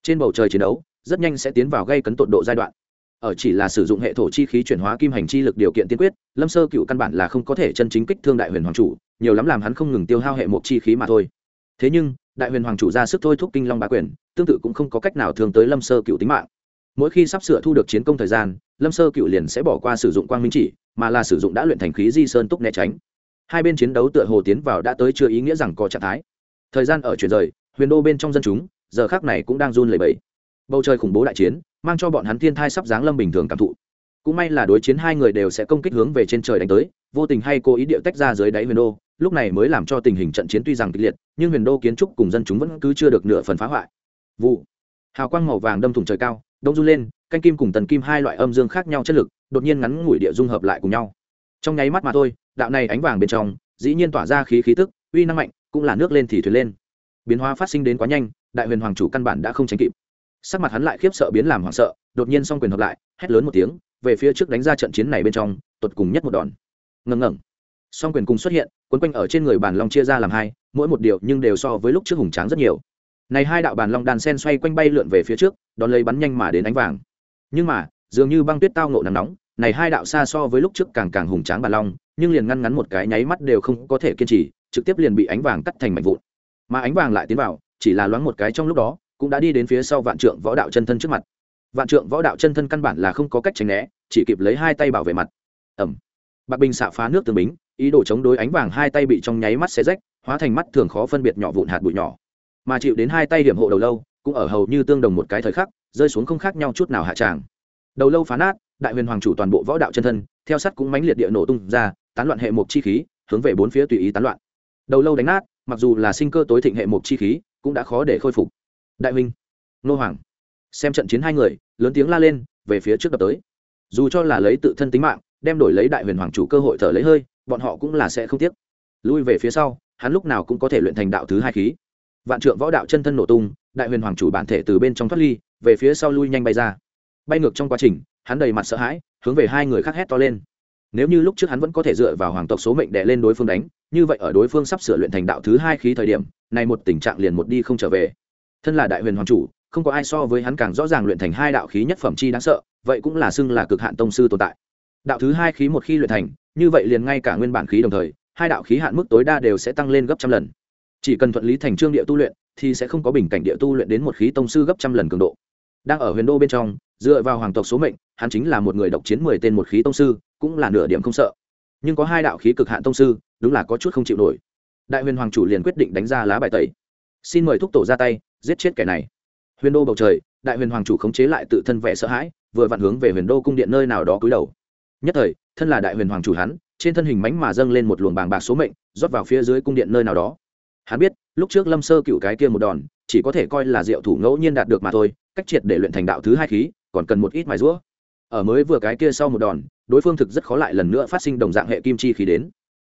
Trên bầu trời chiến đấu, rất nhanh sẽ tiến vào gây cấn tột độ giai đoạn ở chỉ là sử dụng hệ thổ chi khí chuyển hóa kim hành chi lực điều kiện tiên quyết, lâm sơ cựu căn bản là không có thể chân chính kích thương đại huyền hoàng chủ, nhiều lắm làm hắn không ngừng tiêu hao hệ một chi khí mà thôi. Thế nhưng, đại huyền hoàng chủ ra sức thôi thúc kinh long bá quyền, tương tự cũng không có cách nào thường tới lâm sơ cựu tính mạng. Mỗi khi sắp sửa thu được chiến công thời gian, lâm sơ cựu liền sẽ bỏ qua sử dụng quang minh chỉ, mà là sử dụng đã luyện thành khí di sơn túc né tránh. Hai bên chiến đấu tựa hồ tiến vào đã tới chưa ý nghĩa rằng có trạng thái. Thời gian ở chuyển rời, huyền đô bên trong dân chúng, giờ khác này cũng đang run lẩy bẩy bầu trời khủng bố đại chiến, mang cho bọn hắn thiên thai sắp giáng lâm bình thường cảm thụ. Cũng may là đối chiến hai người đều sẽ công kích hướng về trên trời đánh tới, vô tình hay cố ý điệu tách ra dưới đáy huyền đô, lúc này mới làm cho tình hình trận chiến tuy rằng kịch liệt, nhưng huyền đô kiến trúc cùng dân chúng vẫn cứ chưa được nửa phần phá hoại. Vụ. Hào quang màu vàng đâm thủng trời cao, đông run lên, canh kim cùng tần kim hai loại âm dương khác nhau chất lực, đột nhiên ngắn ngủi địa dung hợp lại cùng nhau. Trong nháy mắt mà thôi, đạo này ánh vàng bên trong, dĩ nhiên tỏa ra khí khí tức, uy năng mạnh, cũng là nước lên thì thuyền lên. Biến hóa phát sinh đến quá nhanh, đại huyền hoàng chủ căn bản đã không tránh kịp sắc mặt hắn lại khiếp sợ biến làm hoảng sợ, đột nhiên xong quyền hợp lại, hét lớn một tiếng, về phía trước đánh ra trận chiến này bên trong, tột cùng nhất một đòn. Ngẩng ngẩng song quyền cùng xuất hiện, quấn quanh ở trên người bàn long chia ra làm hai, mỗi một điều nhưng đều so với lúc trước hùng tráng rất nhiều. Này hai đạo bàn long đàn sen xoay quanh bay lượn về phía trước, đón lấy bắn nhanh mà đến ánh vàng. Nhưng mà, dường như băng tuyết tao nộ nắng nóng, này hai đạo xa so với lúc trước càng càng hùng tráng bàn long, nhưng liền ngăn ngắn một cái nháy mắt đều không có thể kiên trì, trực tiếp liền bị ánh vàng cắt thành mảnh vụn. Mà ánh vàng lại tiến vào, chỉ là loáng một cái trong lúc đó cũng đã đi đến phía sau vạn trượng võ đạo chân thân trước mặt. Vạn trượng võ đạo chân thân căn bản là không có cách tránh né, chỉ kịp lấy hai tay bảo vệ mặt. Ẩm bạc bình xạ phá nước tường bính, ý đồ chống đối ánh vàng hai tay bị trong nháy mắt xé rách, hóa thành mắt thường khó phân biệt nhỏ vụn hạt bụi nhỏ. Mà chịu đến hai tay điểm hộ đầu lâu, cũng ở hầu như tương đồng một cái thời khắc, rơi xuống không khác nhau chút nào hạ tràng. Đầu lâu phá nát, đại huyền hoàng chủ toàn bộ võ đạo chân thân, theo sắt cũng mãnh liệt địa nổ tung ra, tán loạn hệ mục chi khí, hướng về bốn phía tùy ý tán loạn. Đầu lâu đánh nát, mặc dù là sinh cơ tối thịnh hệ mục chi khí, cũng đã khó để khôi phục đại huynh, nô hoàng, xem trận chiến hai người, lớn tiếng la lên, về phía trước đập tới. Dù cho là lấy tự thân tính mạng, đem đổi lấy đại huyền hoàng chủ cơ hội thở lấy hơi, bọn họ cũng là sẽ không tiếc. Lui về phía sau, hắn lúc nào cũng có thể luyện thành đạo thứ hai khí. Vạn trượng võ đạo chân thân nổ tung, đại huyền hoàng chủ bản thể từ bên trong thoát ly, về phía sau lui nhanh bay ra. Bay ngược trong quá trình, hắn đầy mặt sợ hãi, hướng về hai người khác hét to lên. Nếu như lúc trước hắn vẫn có thể dựa vào hoàng tộc số mệnh đè lên đối phương đánh, như vậy ở đối phương sắp sửa luyện thành đạo thứ hai khí thời điểm này một tình trạng liền một đi không trở về thân là đại huyền hoàng chủ, không có ai so với hắn càng rõ ràng luyện thành hai đạo khí nhất phẩm chi đáng sợ, vậy cũng là xưng là cực hạn tông sư tồn tại. Đạo thứ hai khí một khi luyện thành, như vậy liền ngay cả nguyên bản khí đồng thời, hai đạo khí hạn mức tối đa đều sẽ tăng lên gấp trăm lần. Chỉ cần thuận lý thành trương địa tu luyện, thì sẽ không có bình cảnh địa tu luyện đến một khí tông sư gấp trăm lần cường độ. Đang ở huyền đô bên trong, dựa vào hoàng tộc số mệnh, hắn chính là một người độc chiến mười tên một khí tông sư, cũng là nửa điểm không sợ. Nhưng có hai đạo khí cực hạn tông sư, đúng là có chút không chịu nổi. Đại huyền hoàng chủ liền quyết định đánh ra lá bài tẩy. Xin mời thúc tổ ra tay giết chết kẻ này. Huyền đô bầu trời, đại huyền hoàng chủ khống chế lại tự thân vẻ sợ hãi, vừa vặn hướng về huyền đô cung điện nơi nào đó cúi đầu. Nhất thời, thân là đại huyền hoàng chủ hắn, trên thân hình mánh mà dâng lên một luồng bàng bạc số mệnh, rót vào phía dưới cung điện nơi nào đó. Hắn biết, lúc trước lâm sơ cựu cái kia một đòn, chỉ có thể coi là diệu thủ ngẫu nhiên đạt được mà thôi, cách triệt để luyện thành đạo thứ hai khí, còn cần một ít mài rũa ở mới vừa cái kia sau một đòn, đối phương thực rất khó lại lần nữa phát sinh đồng dạng hệ kim chi khí đến.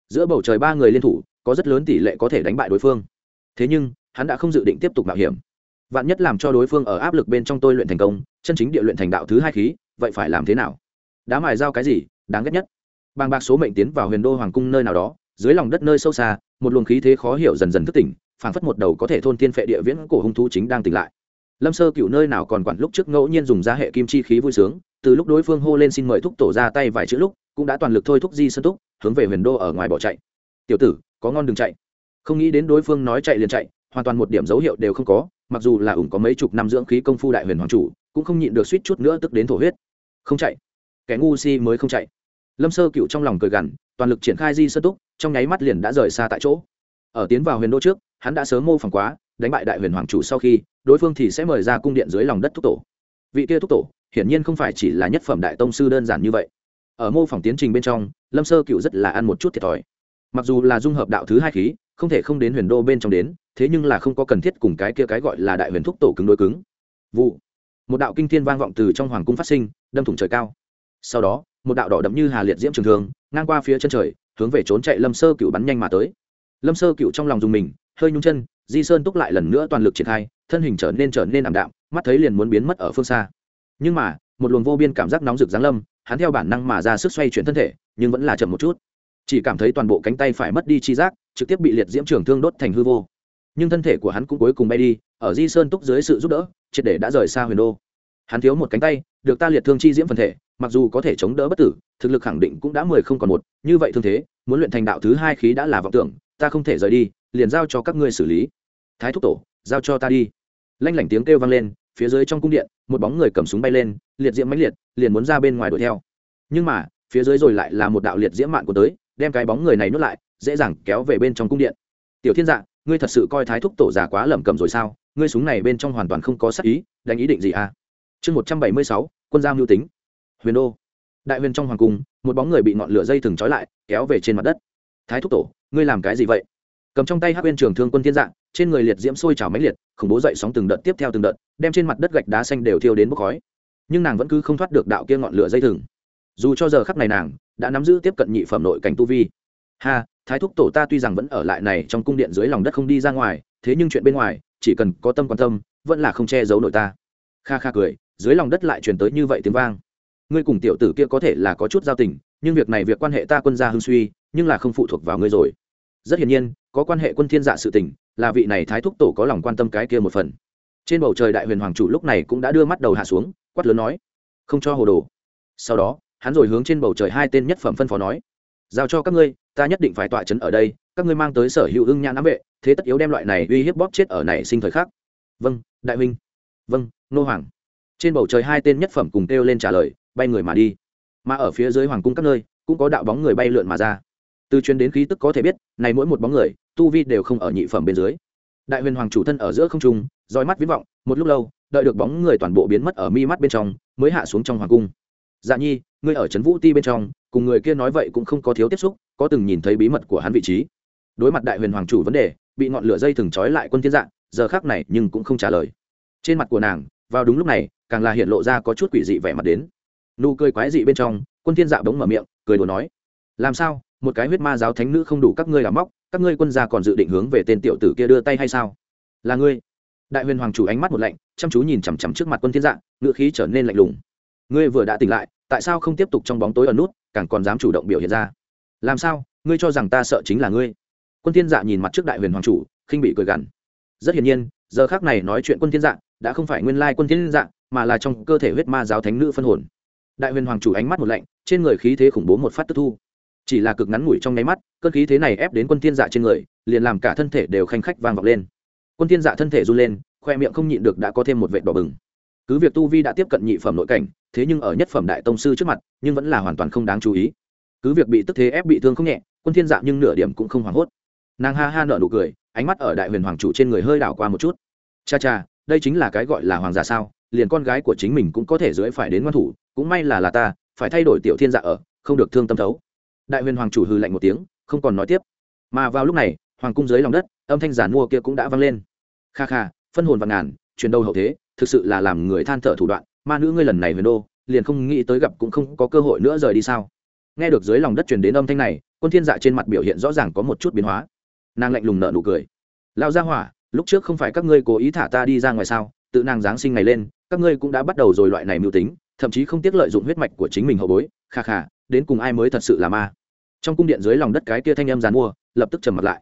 Giữa bầu trời ba người liên thủ, có rất lớn tỷ lệ có thể đánh bại đối phương. Thế nhưng hắn đã không dự định tiếp tục mạo hiểm. Vạn nhất làm cho đối phương ở áp lực bên trong tôi luyện thành công chân chính địa luyện thành đạo thứ hai khí vậy phải làm thế nào? Đá mài giao cái gì đáng ghét nhất. Bàng bạc số mệnh tiến vào huyền đô hoàng cung nơi nào đó dưới lòng đất nơi sâu xa một luồng khí thế khó hiểu dần dần thức tỉnh phảng phất một đầu có thể thôn tiên phệ địa viễn cổ hung thú chính đang tỉnh lại. Lâm sơ cựu nơi nào còn quản lúc trước ngẫu nhiên dùng ra hệ kim chi khí vui sướng từ lúc đối phương hô lên xin mời thúc tổ ra tay vài chữ lúc cũng đã toàn lực thôi thúc di sơn túc, hướng về huyền đô ở ngoài bỏ chạy. Tiểu tử có ngon đừng chạy. Không nghĩ đến đối phương nói chạy liền chạy hoàn toàn một điểm dấu hiệu đều không có, mặc dù là ủng có mấy chục năm dưỡng khí công phu đại huyền hoàng chủ, cũng không nhịn được suýt chút nữa tức đến thổ huyết. Không chạy. Kẻ ngu si mới không chạy. Lâm sơ cựu trong lòng cười gằn, toàn lực triển khai di sơ túc, trong nháy mắt liền đã rời xa tại chỗ. Ở tiến vào huyền đô trước, hắn đã sớm mô phỏng quá, đánh bại đại huyền hoàng chủ sau khi, đối phương thì sẽ mời ra cung điện dưới lòng đất thúc tổ. Vị kia thúc tổ, hiển nhiên không phải chỉ là nhất phẩm đại tông sư đơn giản như vậy. Ở mô phỏng tiến trình bên trong, lâm sơ cựu rất là ăn một chút thiệt thòi. Mặc dù là dung hợp đạo thứ hai khí, không thể không đến huyền đô bên trong đến thế nhưng là không có cần thiết cùng cái kia cái gọi là đại huyền thúc tổ cứng đối cứng. Vụ, một đạo kinh thiên vang vọng từ trong hoàng cung phát sinh, đâm thủng trời cao. Sau đó, một đạo đỏ đậm như hà liệt diễm trường thường ngang qua phía chân trời, hướng về trốn chạy lâm sơ cựu bắn nhanh mà tới. Lâm sơ cựu trong lòng dùng mình, hơi nhung chân, di sơn túc lại lần nữa toàn lực triển khai, thân hình trở nên trở nên ảm đạm, mắt thấy liền muốn biến mất ở phương xa. Nhưng mà, một luồng vô biên cảm giác nóng rực giáng lâm, hắn theo bản năng mà ra sức xoay chuyển thân thể, nhưng vẫn là chậm một chút. Chỉ cảm thấy toàn bộ cánh tay phải mất đi chi giác, trực tiếp bị liệt diễm trường thương đốt thành hư vô nhưng thân thể của hắn cũng cuối cùng bay đi, ở di sơn túc dưới sự giúp đỡ, triệt để đã rời xa huyền đô. Hắn thiếu một cánh tay, được ta liệt thương chi diễm phần thể, mặc dù có thể chống đỡ bất tử, thực lực khẳng định cũng đã mười không còn một, như vậy thương thế, muốn luyện thành đạo thứ hai khí đã là vọng tưởng, ta không thể rời đi, liền giao cho các ngươi xử lý. Thái thúc tổ, giao cho ta đi. Lanh lảnh tiếng kêu vang lên, phía dưới trong cung điện, một bóng người cầm súng bay lên, liệt diễm mãnh liệt, liền muốn ra bên ngoài đuổi theo. Nhưng mà, phía dưới rồi lại là một đạo liệt diễm mạn của tới, đem cái bóng người này nuốt lại, dễ dàng kéo về bên trong cung điện. Tiểu thiên dạ ngươi thật sự coi thái thúc tổ già quá lẩm cẩm rồi sao? Ngươi súng này bên trong hoàn toàn không có sắc ý, đánh ý định gì à? Chương một trăm bảy mươi sáu, quân giao mưu tính. Huyền đô. Đại huyền trong hoàng cung, một bóng người bị ngọn lửa dây thừng trói lại, kéo về trên mặt đất. Thái thúc tổ, ngươi làm cái gì vậy? Cầm trong tay hắc uyên trường thương quân thiên dạng, trên người liệt diễm sôi trào máy liệt, khủng bố dậy sóng từng đợt tiếp theo từng đợt, đem trên mặt đất gạch đá xanh đều thiêu đến bốc khói. Nhưng nàng vẫn cứ không thoát được đạo kia ngọn lửa dây thừng. Dù cho giờ khắp này nàng đã nắm giữ tiếp cận nhị phẩm nội cảnh tu vi ha, thái thúc tổ ta tuy rằng vẫn ở lại này trong cung điện dưới lòng đất không đi ra ngoài, thế nhưng chuyện bên ngoài, chỉ cần có tâm quan tâm, vẫn là không che giấu nội ta. Kha kha cười, dưới lòng đất lại truyền tới như vậy tiếng vang. Ngươi cùng tiểu tử kia có thể là có chút giao tình, nhưng việc này việc quan hệ ta quân gia hưng suy, nhưng là không phụ thuộc vào ngươi rồi. Rất hiển nhiên, có quan hệ quân thiên dạ sự tình, là vị này thái thúc tổ có lòng quan tâm cái kia một phần. Trên bầu trời đại huyền hoàng chủ lúc này cũng đã đưa mắt đầu hạ xuống, quát lớn nói, không cho hồ đồ. Sau đó, hắn rồi hướng trên bầu trời hai tên nhất phẩm phân phó nói, giao cho các ngươi ta nhất định phải tọa chấn ở đây, các ngươi mang tới sở hữu ưng nhãn ám vệ, thế tất yếu đem loại này uy hiếp bóp chết ở này sinh thời khắc. Vâng đại huynh. Vâng nô hoàng. Trên bầu trời hai tên nhất phẩm cùng kêu lên trả lời, bay người mà đi. Mà ở phía dưới hoàng cung các nơi, cũng có đạo bóng người bay lượn mà ra. Từ chuyến đến khí tức có thể biết, này mỗi một bóng người, tu vi đều không ở nhị phẩm bên dưới. Đại huyền hoàng chủ thân ở giữa không trung, roi mắt viễn vọng, một lúc lâu, đợi được bóng người toàn bộ biến mất ở mi mắt bên trong, mới hạ xuống trong hoàng cung. Dạ nhi, ngươi ở trấn vũ ti bên trong, cùng người kia nói vậy cũng không có thiếu tiếp xúc có từng nhìn thấy bí mật của hắn vị trí. Đối mặt đại huyền hoàng chủ vấn đề, bị ngọn lửa dây thừng trói lại quân thiên dạng, giờ khác này nhưng cũng không trả lời. Trên mặt của nàng, vào đúng lúc này, càng là hiện lộ ra có chút quỷ dị vẻ mặt đến. Nụ cười quái dị bên trong, quân thiên dạ bỗng mở miệng, cười đùa nói, làm sao? Một cái huyết ma giáo thánh nữ không đủ các ngươi làm móc, các ngươi quân gia còn dự định hướng về tên tiểu tử kia đưa tay hay sao? Là ngươi. Đại huyền hoàng chủ ánh mắt một lạnh, chăm chú nhìn chằm chằm trước mặt quân thiên dạ ngựa khí trở nên lạnh lùng. Ngươi vừa đã tỉnh lại, tại sao không tiếp tục trong bóng tối ở nút, càng còn dám chủ động biểu hiện ra? Làm sao? Ngươi cho rằng ta sợ chính là ngươi? Quân thiên dạ nhìn mặt trước đại huyền hoàng chủ, khinh bị cười gằn. Rất hiển nhiên, giờ khắc này nói chuyện quân thiên dạ đã không phải nguyên lai quân thiên dạ mà là trong cơ thể huyết ma giáo thánh nữ phân hồn. Đại huyền hoàng chủ ánh mắt một lạnh, trên người khí thế khủng bố một phát tức thu. Chỉ là cực ngắn ngủi trong nháy mắt, cơn khí thế này ép đến quân thiên dạ trên người, liền làm cả thân thể đều khanh khách vang vọng lên. Quân thiên dạ thân thể run lên, khoe miệng không nhịn được đã có thêm một vệt đỏ bừng. Cứ việc tu vi đã tiếp cận nhị phẩm nội cảnh, thế nhưng ở nhất phẩm đại tông sư trước mặt, nhưng vẫn là hoàn toàn không đáng chú ý cứ việc bị tức thế ép bị thương không nhẹ, quân thiên dạ nhưng nửa điểm cũng không hoảng hốt. Nàng ha ha nở nụ cười, ánh mắt ở đại huyền hoàng chủ trên người hơi đảo qua một chút. Cha cha, đây chính là cái gọi là hoàng giả sao, liền con gái của chính mình cũng có thể dưới phải đến ngoan thủ, cũng may là là ta, phải thay đổi tiểu thiên dạ ở, không được thương tâm thấu. Đại huyền hoàng chủ hư lạnh một tiếng, không còn nói tiếp. Mà vào lúc này, hoàng cung dưới lòng đất, âm thanh giản mua kia cũng đã vang lên. Kha kha, phân hồn và ngàn, chuyển đầu hậu thế, thực sự là làm người than thở thủ đoạn, ma nữ ngươi lần này huyền đô, liền không nghĩ tới gặp cũng không có cơ hội nữa rời đi sao? Nghe được dưới lòng đất truyền đến âm thanh này, quân thiên dạ trên mặt biểu hiện rõ ràng có một chút biến hóa. Nàng lạnh lùng nở nụ cười. Lao ra hỏa, lúc trước không phải các ngươi cố ý thả ta đi ra ngoài sao? Tự nàng giáng sinh ngày lên, các ngươi cũng đã bắt đầu rồi loại này mưu tính, thậm chí không tiếc lợi dụng huyết mạch của chính mình hậu bối. Kha kha, đến cùng ai mới thật sự là ma? Trong cung điện dưới lòng đất cái kia thanh âm giàn mua, lập tức trầm mặt lại.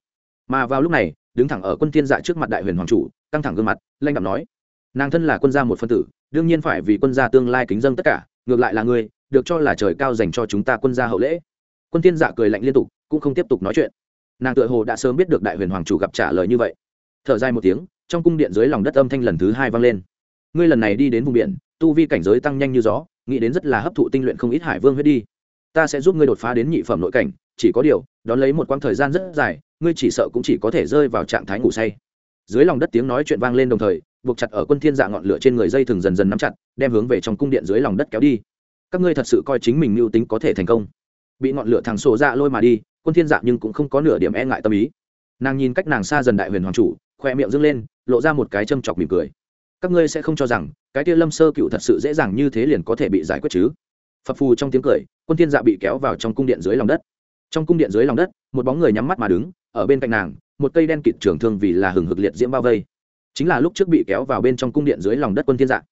Mà vào lúc này, đứng thẳng ở quân thiên dạ trước mặt đại huyền hoàng chủ, căng thẳng gương mặt, lanh đạm nói, nàng thân là quân gia một phân tử, đương nhiên phải vì quân gia tương lai kính dâng tất cả ngược lại là ngươi, được cho là trời cao dành cho chúng ta quân gia hậu lễ. Quân thiên dạ cười lạnh liên tục, cũng không tiếp tục nói chuyện. Nàng tựa hồ đã sớm biết được đại huyền hoàng chủ gặp trả lời như vậy. Thở dài một tiếng, trong cung điện dưới lòng đất âm thanh lần thứ hai vang lên. Ngươi lần này đi đến vùng biển, tu vi cảnh giới tăng nhanh như gió, nghĩ đến rất là hấp thụ tinh luyện không ít hải vương huyết đi. Ta sẽ giúp ngươi đột phá đến nhị phẩm nội cảnh, chỉ có điều, đón lấy một quãng thời gian rất dài, ngươi chỉ sợ cũng chỉ có thể rơi vào trạng thái ngủ say dưới lòng đất tiếng nói chuyện vang lên đồng thời, buộc chặt ở quân thiên dạ ngọn lửa trên người dây thừng dần dần nắm chặt, đem hướng về trong cung điện dưới lòng đất kéo đi. Các ngươi thật sự coi chính mình mưu tính có thể thành công. Bị ngọn lửa thẳng sổ dạ lôi mà đi, quân thiên dạ nhưng cũng không có nửa điểm e ngại tâm ý. Nàng nhìn cách nàng xa dần đại huyền hoàng chủ, khoe miệng dâng lên, lộ ra một cái châm chọc mỉm cười. Các ngươi sẽ không cho rằng, cái kia lâm sơ cựu thật sự dễ dàng như thế liền có thể bị giải quyết chứ? Phập phù trong tiếng cười, quân thiên dạ bị kéo vào trong cung điện dưới lòng đất. Trong cung điện dưới lòng đất, một bóng người nhắm mắt mà đứng, ở bên cạnh nàng một cây đen kịt trường thương vì là hừng hực liệt diễm bao vây. Chính là lúc trước bị kéo vào bên trong cung điện dưới lòng đất quân thiên dạng.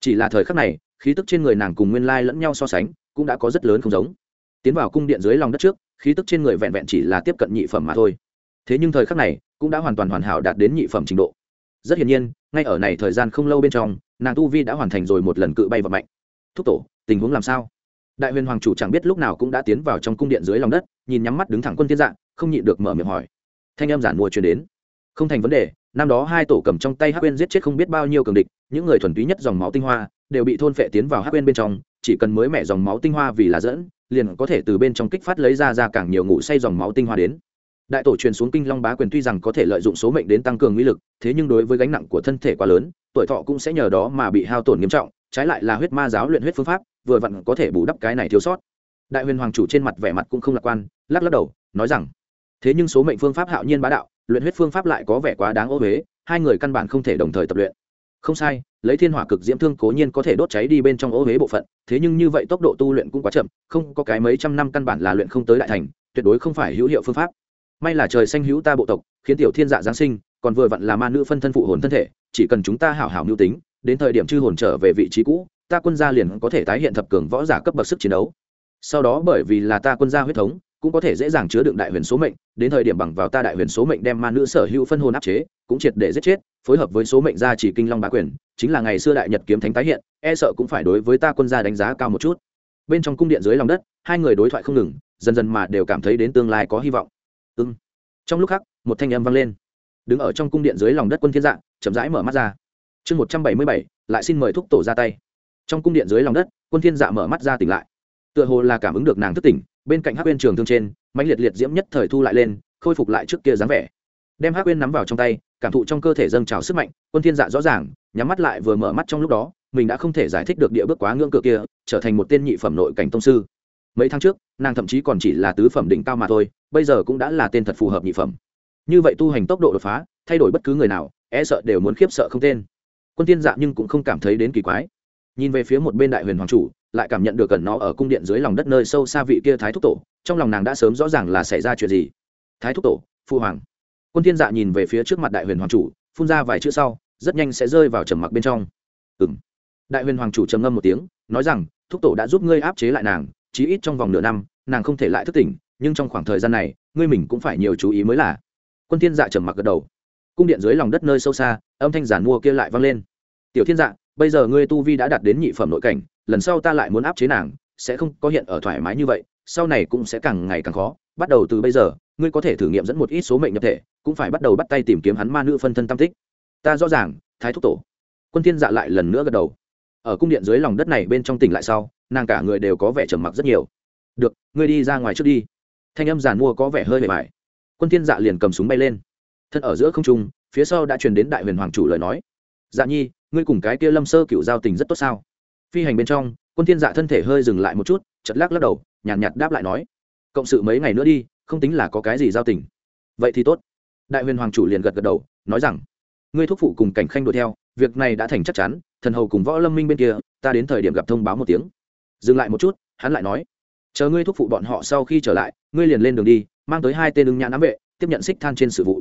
Chỉ là thời khắc này, khí tức trên người nàng cùng nguyên lai lẫn nhau so sánh, cũng đã có rất lớn không giống. Tiến vào cung điện dưới lòng đất trước, khí tức trên người vẹn vẹn chỉ là tiếp cận nhị phẩm mà thôi. Thế nhưng thời khắc này, cũng đã hoàn toàn hoàn hảo đạt đến nhị phẩm trình độ. Rất hiển nhiên, ngay ở này thời gian không lâu bên trong, nàng tu vi đã hoàn thành rồi một lần cự bay và mạnh thúc tổ, tình huống làm sao? Đại huyền hoàng chủ chẳng biết lúc nào cũng đã tiến vào trong cung điện dưới lòng đất, nhìn nhắm mắt đứng thẳng quân thiên dạng, không nhịn được mở miệng hỏi thanh em giản mua truyền đến. Không thành vấn đề, năm đó hai tổ cầm trong tay hắc quên giết chết không biết bao nhiêu cường địch, những người thuần túy nhất dòng máu tinh hoa, đều bị thôn phệ tiến vào hắc quên bên trong, chỉ cần mới mẹ dòng máu tinh hoa vì là dẫn, liền có thể từ bên trong kích phát lấy ra ra càng nhiều ngủ say dòng máu tinh hoa đến. Đại tổ truyền xuống kinh long bá quyền tuy rằng có thể lợi dụng số mệnh đến tăng cường uy lực, thế nhưng đối với gánh nặng của thân thể quá lớn, tuổi thọ cũng sẽ nhờ đó mà bị hao tổn nghiêm trọng, trái lại là huyết ma giáo luyện huyết phương pháp, vừa vặn có thể bù đắp cái này thiếu sót. Đại huyền hoàng chủ trên mặt vẻ mặt cũng không lạc quan, lắc lắc đầu, nói rằng thế nhưng số mệnh phương pháp hạo nhiên bá đạo, luyện huyết phương pháp lại có vẻ quá đáng ô huế hai người căn bản không thể đồng thời tập luyện. Không sai, lấy thiên hỏa cực diễm thương cố nhiên có thể đốt cháy đi bên trong ô huế bộ phận, thế nhưng như vậy tốc độ tu luyện cũng quá chậm, không có cái mấy trăm năm căn bản là luyện không tới đại thành, tuyệt đối không phải hữu hiệu phương pháp. May là trời xanh hữu ta bộ tộc, khiến tiểu thiên dạ giáng sinh, còn vừa vặn là ma nữ phân thân phụ hồn thân thể, chỉ cần chúng ta hảo hảo mưu tính, đến thời điểm chư hồn trở về vị trí cũ, ta quân gia liền có thể tái hiện thập cường võ giả cấp bậc sức chiến đấu. Sau đó bởi vì là ta quân gia huyết thống cũng có thể dễ dàng chứa đựng đại huyền số mệnh, đến thời điểm bằng vào ta đại huyền số mệnh đem ma nữ sở hữu phân hồn áp chế, cũng triệt để giết chết, phối hợp với số mệnh gia chỉ kinh long bá quyền, chính là ngày xưa đại nhật kiếm thánh tái hiện e sợ cũng phải đối với ta quân gia đánh giá cao một chút. Bên trong cung điện dưới lòng đất, hai người đối thoại không ngừng, dần dần mà đều cảm thấy đến tương lai có hy vọng. Ưng trong lúc khác một thanh âm vang lên. Đứng ở trong cung điện dưới lòng đất quân thiên dạng, chậm rãi mở mắt ra. Chương một trăm bảy mươi bảy, lại xin mời thúc tổ ra tay. Trong cung điện dưới lòng đất, quân thiên dạ mở mắt ra tỉnh lại tựa hồ là cảm ứng được nàng thức tỉnh, bên cạnh hắc quên trường thương trên, mãnh liệt liệt diễm nhất thời thu lại lên, khôi phục lại trước kia dáng vẻ. Đem hắc quên nắm vào trong tay, cảm thụ trong cơ thể dâng trào sức mạnh, quân thiên dạ rõ ràng, nhắm mắt lại vừa mở mắt trong lúc đó, mình đã không thể giải thích được địa bước quá ngưỡng cửa kia, trở thành một tên nhị phẩm nội cảnh tông sư. Mấy tháng trước, nàng thậm chí còn chỉ là tứ phẩm đỉnh cao mà thôi, bây giờ cũng đã là tên thật phù hợp nhị phẩm. Như vậy tu hành tốc độ đột phá, thay đổi bất cứ người nào e sợ đều muốn khiếp sợ không tên. Quân tiên dạ nhưng cũng không cảm thấy đến kỳ quái nhìn về phía một bên đại huyền hoàng chủ, lại cảm nhận được gần nó ở cung điện dưới lòng đất nơi sâu xa vị kia thái thúc tổ, trong lòng nàng đã sớm rõ ràng là xảy ra chuyện gì. Thái thúc tổ, phu hoàng. Quân thiên dạ nhìn về phía trước mặt đại huyền hoàng chủ, phun ra vài chữ sau, rất nhanh sẽ rơi vào trầm mặc bên trong. Ừ m đại huyền hoàng chủ trầm ngâm một tiếng, nói rằng, thúc tổ đã giúp ngươi áp chế lại nàng, chí ít trong vòng nửa năm, nàng không thể lại thức tỉnh, nhưng trong khoảng thời gian này, ngươi mình cũng phải nhiều chú ý mới là. Quân thiên dạ trầm mặc gật đầu. Cung điện dưới lòng đất nơi sâu xa, âm thanh giản mua kia lại vang lên. Tiểu thiên dạ bây giờ ngươi tu vi đã đạt đến nhị phẩm nội cảnh, lần sau ta lại muốn áp chế nàng, sẽ không có hiện ở thoải mái như vậy, sau này cũng sẽ càng ngày càng khó. Bắt đầu từ bây giờ, ngươi có thể thử nghiệm dẫn một ít số mệnh nhập thể, cũng phải bắt đầu bắt tay tìm kiếm hắn ma nữ phân thân tam tích. Ta rõ ràng, thái thúc tổ. Quân thiên dạ lại lần nữa gật đầu. Ở cung điện dưới lòng đất này bên trong tỉnh lại sau, nàng cả người đều có vẻ trầm mặc rất nhiều. Được, ngươi đi ra ngoài trước đi. Thanh âm giàn mua có vẻ hơi bề bài quân thiên dạ liền cầm súng bay lên. Thân ở giữa không trung, phía sau đã truyền đến đại huyền hoàng chủ lời nói. Dạ nhi ngươi cùng cái kia lâm sơ cựu giao tình rất tốt sao? Phi hành bên trong quân thiên dạ thân thể hơi dừng lại một chút chật lắc lắc đầu nhàn nhạt, nhạt đáp lại nói cộng sự mấy ngày nữa đi không tính là có cái gì giao tình. Vậy thì tốt. Đại huyền hoàng chủ liền gật gật đầu nói rằng ngươi thúc phụ cùng cảnh khanh đuổi theo việc này đã thành chắc chắn thần hầu cùng võ lâm minh bên kia ta đến thời điểm gặp thông báo một tiếng. Dừng lại một chút hắn lại nói chờ ngươi thúc phụ bọn họ sau khi trở lại ngươi liền lên đường đi mang tới hai tên ứng nhãn ám vệ tiếp nhận xích than trên sự vụ.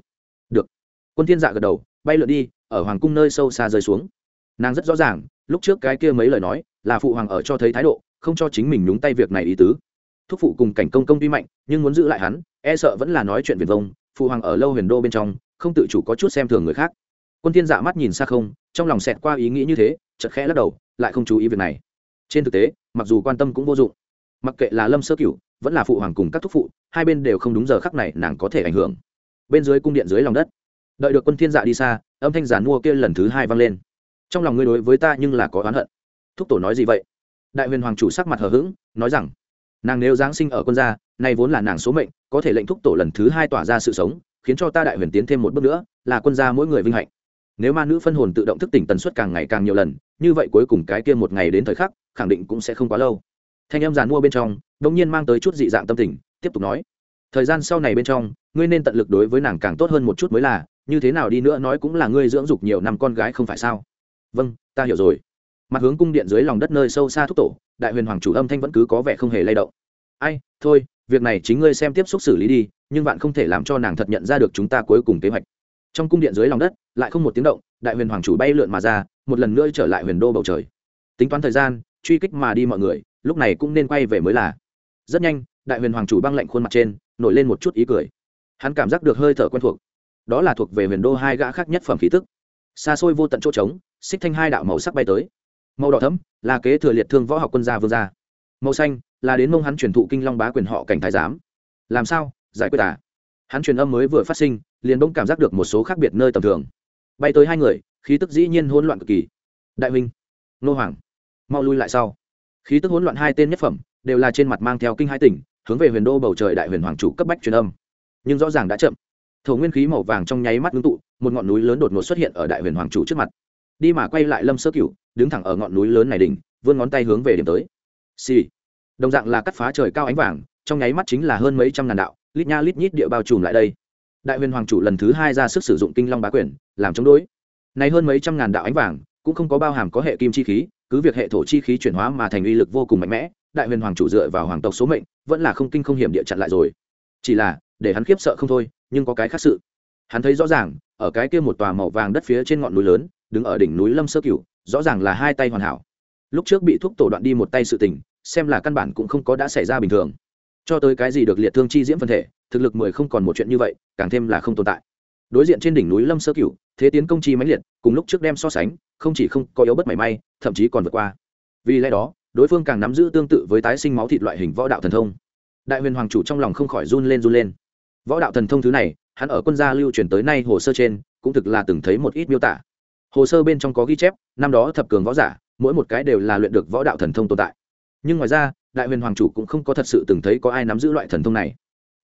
Được. Quân thiên dạ gật đầu bay lượn đi ở hoàng cung nơi sâu xa rơi xuống nàng rất rõ ràng, lúc trước cái kia mấy lời nói, là phụ hoàng ở cho thấy thái độ, không cho chính mình nhúng tay việc này ý tứ. Thúc phụ cùng cảnh công công tuy mạnh, nhưng muốn giữ lại hắn e sợ vẫn là nói chuyện viền vông, phụ hoàng ở lâu huyền đô bên trong, không tự chủ có chút xem thường người khác. Quân thiên dạ mắt nhìn xa không, trong lòng xẹt qua ý nghĩ như thế, chợt khẽ lắc đầu, lại không chú ý việc này. Trên thực tế, mặc dù quan tâm cũng vô dụng. Mặc kệ là lâm sơ cửu, vẫn là phụ hoàng cùng các thúc phụ, hai bên đều không đúng giờ khắc này nàng có thể ảnh hưởng. Bên dưới cung điện dưới lòng đất. Đợi được quân thiên dạ đi xa, âm thanh giản mua kia lần thứ hai vang lên trong lòng ngươi đối với ta nhưng là có oán hận. Thúc tổ nói gì vậy? Đại huyền hoàng chủ sắc mặt hờ hững, nói rằng, nàng nếu giáng sinh ở quân gia, nay vốn là nàng số mệnh, có thể lệnh thúc tổ lần thứ hai tỏa ra sự sống, khiến cho ta đại huyền tiến thêm một bước nữa, là quân gia mỗi người vinh hạnh. Nếu ma nữ phân hồn tự động thức tỉnh tần suất càng ngày càng nhiều lần, như vậy cuối cùng cái kia một ngày đến thời khắc, khẳng định cũng sẽ không quá lâu. Thanh em giàn mua bên trong đ nhiên mang tới chút dị dạng tâm tình, tiếp tục nói, thời gian sau này bên trong, ngươi nên tận lực đối với nàng càng tốt hơn một chút mới là, như thế nào đi nữa nói cũng là ngươi dưỡng dục nhiều năm con gái không phải sao? Vâng ta hiểu rồi. Mặt hướng cung điện dưới lòng đất nơi sâu xa thúc tổ, đại huyền hoàng chủ âm thanh vẫn cứ có vẻ không hề lay động. Ai, thôi, việc này chính ngươi xem tiếp xúc xử lý đi, nhưng bạn không thể làm cho nàng thật nhận ra được chúng ta cuối cùng kế hoạch. Trong cung điện dưới lòng đất, lại không một tiếng động, đại huyền hoàng chủ bay lượn mà ra, một lần nữa trở lại huyền đô bầu trời. Tính toán thời gian, truy kích mà đi mọi người, lúc này cũng nên quay về mới là. Rất nhanh, đại huyền hoàng chủ băng lạnh khuôn mặt trên, nổi lên một chút ý cười. Hắn cảm giác được hơi thở quen thuộc. Đó là thuộc về huyền đô hai gã khác nhất phẩm khí tức. Xa xôi vô tận chỗ trống xích thanh hai đạo màu sắc bay tới. Màu đỏ thấm là kế thừa liệt thương võ học quân gia vương gia. Màu xanh, là đến mông hắn truyền thụ kinh long bá quyền họ cảnh thái giám. Làm sao? Giải quyết à? Hắn truyền âm mới vừa phát sinh, liền bỗng cảm giác được một số khác biệt nơi tầm thường. Bay tới hai người, khí tức dĩ nhiên hỗn loạn cực kỳ. Đại minh nô hoàng, mau lui lại sau. Khí tức hỗn loạn hai tên nhất phẩm, đều là trên mặt mang theo kinh hai tỉnh, hướng về huyền đô bầu trời đại huyền hoàng chủ cấp bách truyền âm. Nhưng rõ ràng đã chậm. Thổ nguyên khí màu vàng trong nháy mắt ngưng tụ, một ngọn núi lớn đột ngột xuất hiện ở đại huyền hoàng chủ trước mặt đi mà quay lại lâm sơ cửu, đứng thẳng ở ngọn núi lớn này đỉnh, vươn ngón tay hướng về điểm tới. Xì、sì. đồng dạng là cắt phá trời cao ánh vàng, trong nháy mắt chính là hơn mấy trăm ngàn đạo, lít nha lít nhít địa bao trùm lại đây. Đại huyền hoàng chủ lần thứ hai ra sức sử dụng kinh long bá quyền, làm chống đối. Nay hơn mấy trăm ngàn đạo ánh vàng, cũng không có bao hàm có hệ kim chi khí, cứ việc hệ thổ chi khí chuyển hóa mà thành uy lực vô cùng mạnh mẽ, đại huyền hoàng chủ dựa vào hoàng tộc số mệnh, vẫn là không kinh không hiểm địa chặn lại rồi. Chỉ là, để hắn khiếp sợ không thôi, nhưng có cái khác sự. Hắn thấy rõ ràng, ở cái kia một tòa màu vàng đất phía trên ngọn núi lớn đứng ở đỉnh núi lâm sơ cửu, rõ ràng là hai tay hoàn hảo. Lúc trước bị thuốc tổ đoạn đi một tay sự tình, xem là căn bản cũng không có đã xảy ra bình thường. Cho tới cái gì được liệt thương chi diễm phân thể, thực lực mười không còn một chuyện như vậy, càng thêm là không tồn tại. Đối diện trên đỉnh núi lâm sơ cửu, thế tiến công chi mãnh liệt, cùng lúc trước đem so sánh, không chỉ không có yếu bất mảy may, thậm chí còn vượt qua. Vì lẽ đó, đối phương càng nắm giữ tương tự với tái sinh máu thịt loại hình võ đạo thần thông. Đại huyền hoàng chủ trong lòng không khỏi run lên run lên. Võ đạo thần thông thứ này, hắn ở quân gia lưu truyền tới nay hồ sơ trên, cũng thực là từng thấy một ít miêu tả hồ sơ bên trong có ghi chép, năm đó thập cường võ giả, mỗi một cái đều là luyện được võ đạo thần thông tồn tại. Nhưng ngoài ra, đại huyền hoàng chủ cũng không có thật sự từng thấy có ai nắm giữ loại thần thông này.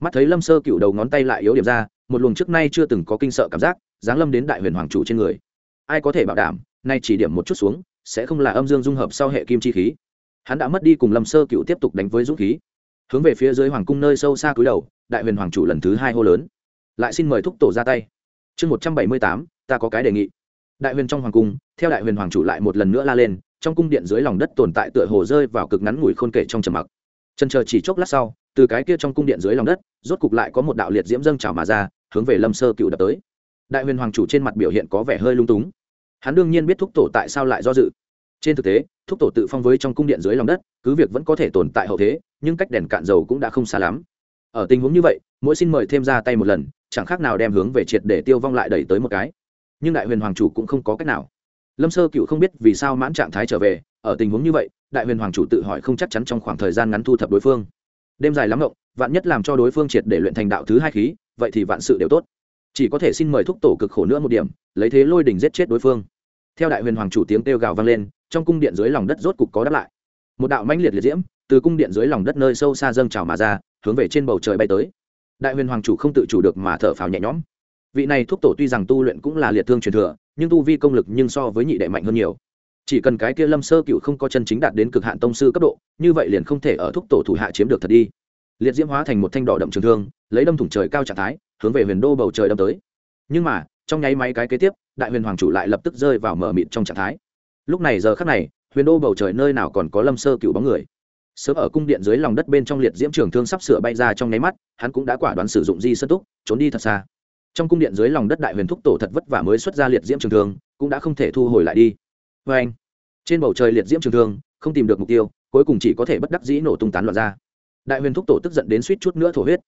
Mắt thấy lâm sơ cựu đầu ngón tay lại yếu điểm ra, một luồng trước nay chưa từng có kinh sợ cảm giác, giáng lâm đến đại huyền hoàng chủ trên người. Ai có thể bảo đảm, nay chỉ điểm một chút xuống, sẽ không là âm dương dung hợp sau hệ kim chi khí. Hắn đã mất đi cùng lâm sơ cựu tiếp tục đánh với dũng khí. Hướng về phía dưới hoàng cung nơi sâu xa cúi đầu, đại huyền hoàng chủ lần thứ hai hô lớn. Lại xin mời thúc tổ ra tay. Chương một trăm bảy mươi tám, ta có cái đề nghị đại huyền trong hoàng cung, theo đại huyền hoàng chủ lại một lần nữa la lên, trong cung điện dưới lòng đất tồn tại tựa hồ rơi vào cực ngắn ngủi khôn kể trong trầm mặc. Trần chờ chỉ chốc lát sau, từ cái kia trong cung điện dưới lòng đất, rốt cục lại có một đạo liệt diễm dâng trào mà ra, hướng về lâm sơ cựu đập tới. Đại huyền hoàng chủ trên mặt biểu hiện có vẻ hơi lung túng. Hắn đương nhiên biết thúc tổ tại sao lại do dự. Trên thực tế, thúc tổ tự phong với trong cung điện dưới lòng đất, cứ việc vẫn có thể tồn tại hậu thế, nhưng cách đèn cạn dầu cũng đã không xa lắm. Ở tình huống như vậy, mỗi xin mời thêm ra tay một lần, chẳng khác nào đem hướng về triệt để tiêu vong lại đẩy tới một cái nhưng đại huyền hoàng chủ cũng không có cách nào. Lâm sơ cựu không biết vì sao mãn trạng thái trở về, ở tình huống như vậy, đại huyền hoàng chủ tự hỏi không chắc chắn trong khoảng thời gian ngắn thu thập đối phương. Đêm dài lắm rộng vạn nhất làm cho đối phương triệt để luyện thành đạo thứ hai khí, vậy thì vạn sự đều tốt. Chỉ có thể xin mời thúc tổ cực khổ nữa một điểm, lấy thế lôi đỉnh giết chết đối phương. Theo đại huyền hoàng chủ tiếng kêu gào vang lên, trong cung điện dưới lòng đất rốt cục có đáp lại. Một đạo mãnh liệt liệt diễm, từ cung điện dưới lòng đất nơi sâu xa dâng trào mà ra, hướng về trên bầu trời bay tới. Đại huyền hoàng chủ không tự chủ được mà thở phào nhẹ nhõm vị này thuốc tổ tuy rằng tu luyện cũng là liệt thương truyền thừa, nhưng tu vi công lực nhưng so với nhị đệ mạnh hơn nhiều. Chỉ cần cái kia lâm sơ cựu không có chân chính đạt đến cực hạn tông sư cấp độ, như vậy liền không thể ở thuốc tổ thủ hạ chiếm được thật đi. Liệt diễm hóa thành một thanh đỏ đậm trường thương, lấy đâm thủng trời cao trạng thái, hướng về huyền đô bầu trời đâm tới. Nhưng mà, trong nháy máy cái kế tiếp, đại huyền hoàng chủ lại lập tức rơi vào mở mịt trong trạng thái. Lúc này giờ khắc này, huyền đô bầu trời nơi nào còn có lâm sơ cựu bóng người? Sớm ở cung điện dưới lòng đất bên trong liệt diễm trường thương sắp sửa bay ra trong nháy mắt, hắn cũng đã quả đoán sử dụng di sơ túc, trốn đi thật xa trong cung điện dưới lòng đất đại huyền thúc tổ thật vất vả mới xuất ra liệt diễm trường thương, cũng đã không thể thu hồi lại đi. Vê anh, trên bầu trời liệt diễm trường thương, không tìm được mục tiêu, cuối cùng chỉ có thể bất đắc dĩ nổ tung tán loạn ra. Đại huyền thúc tổ tức giận đến suýt chút nữa thổ huyết.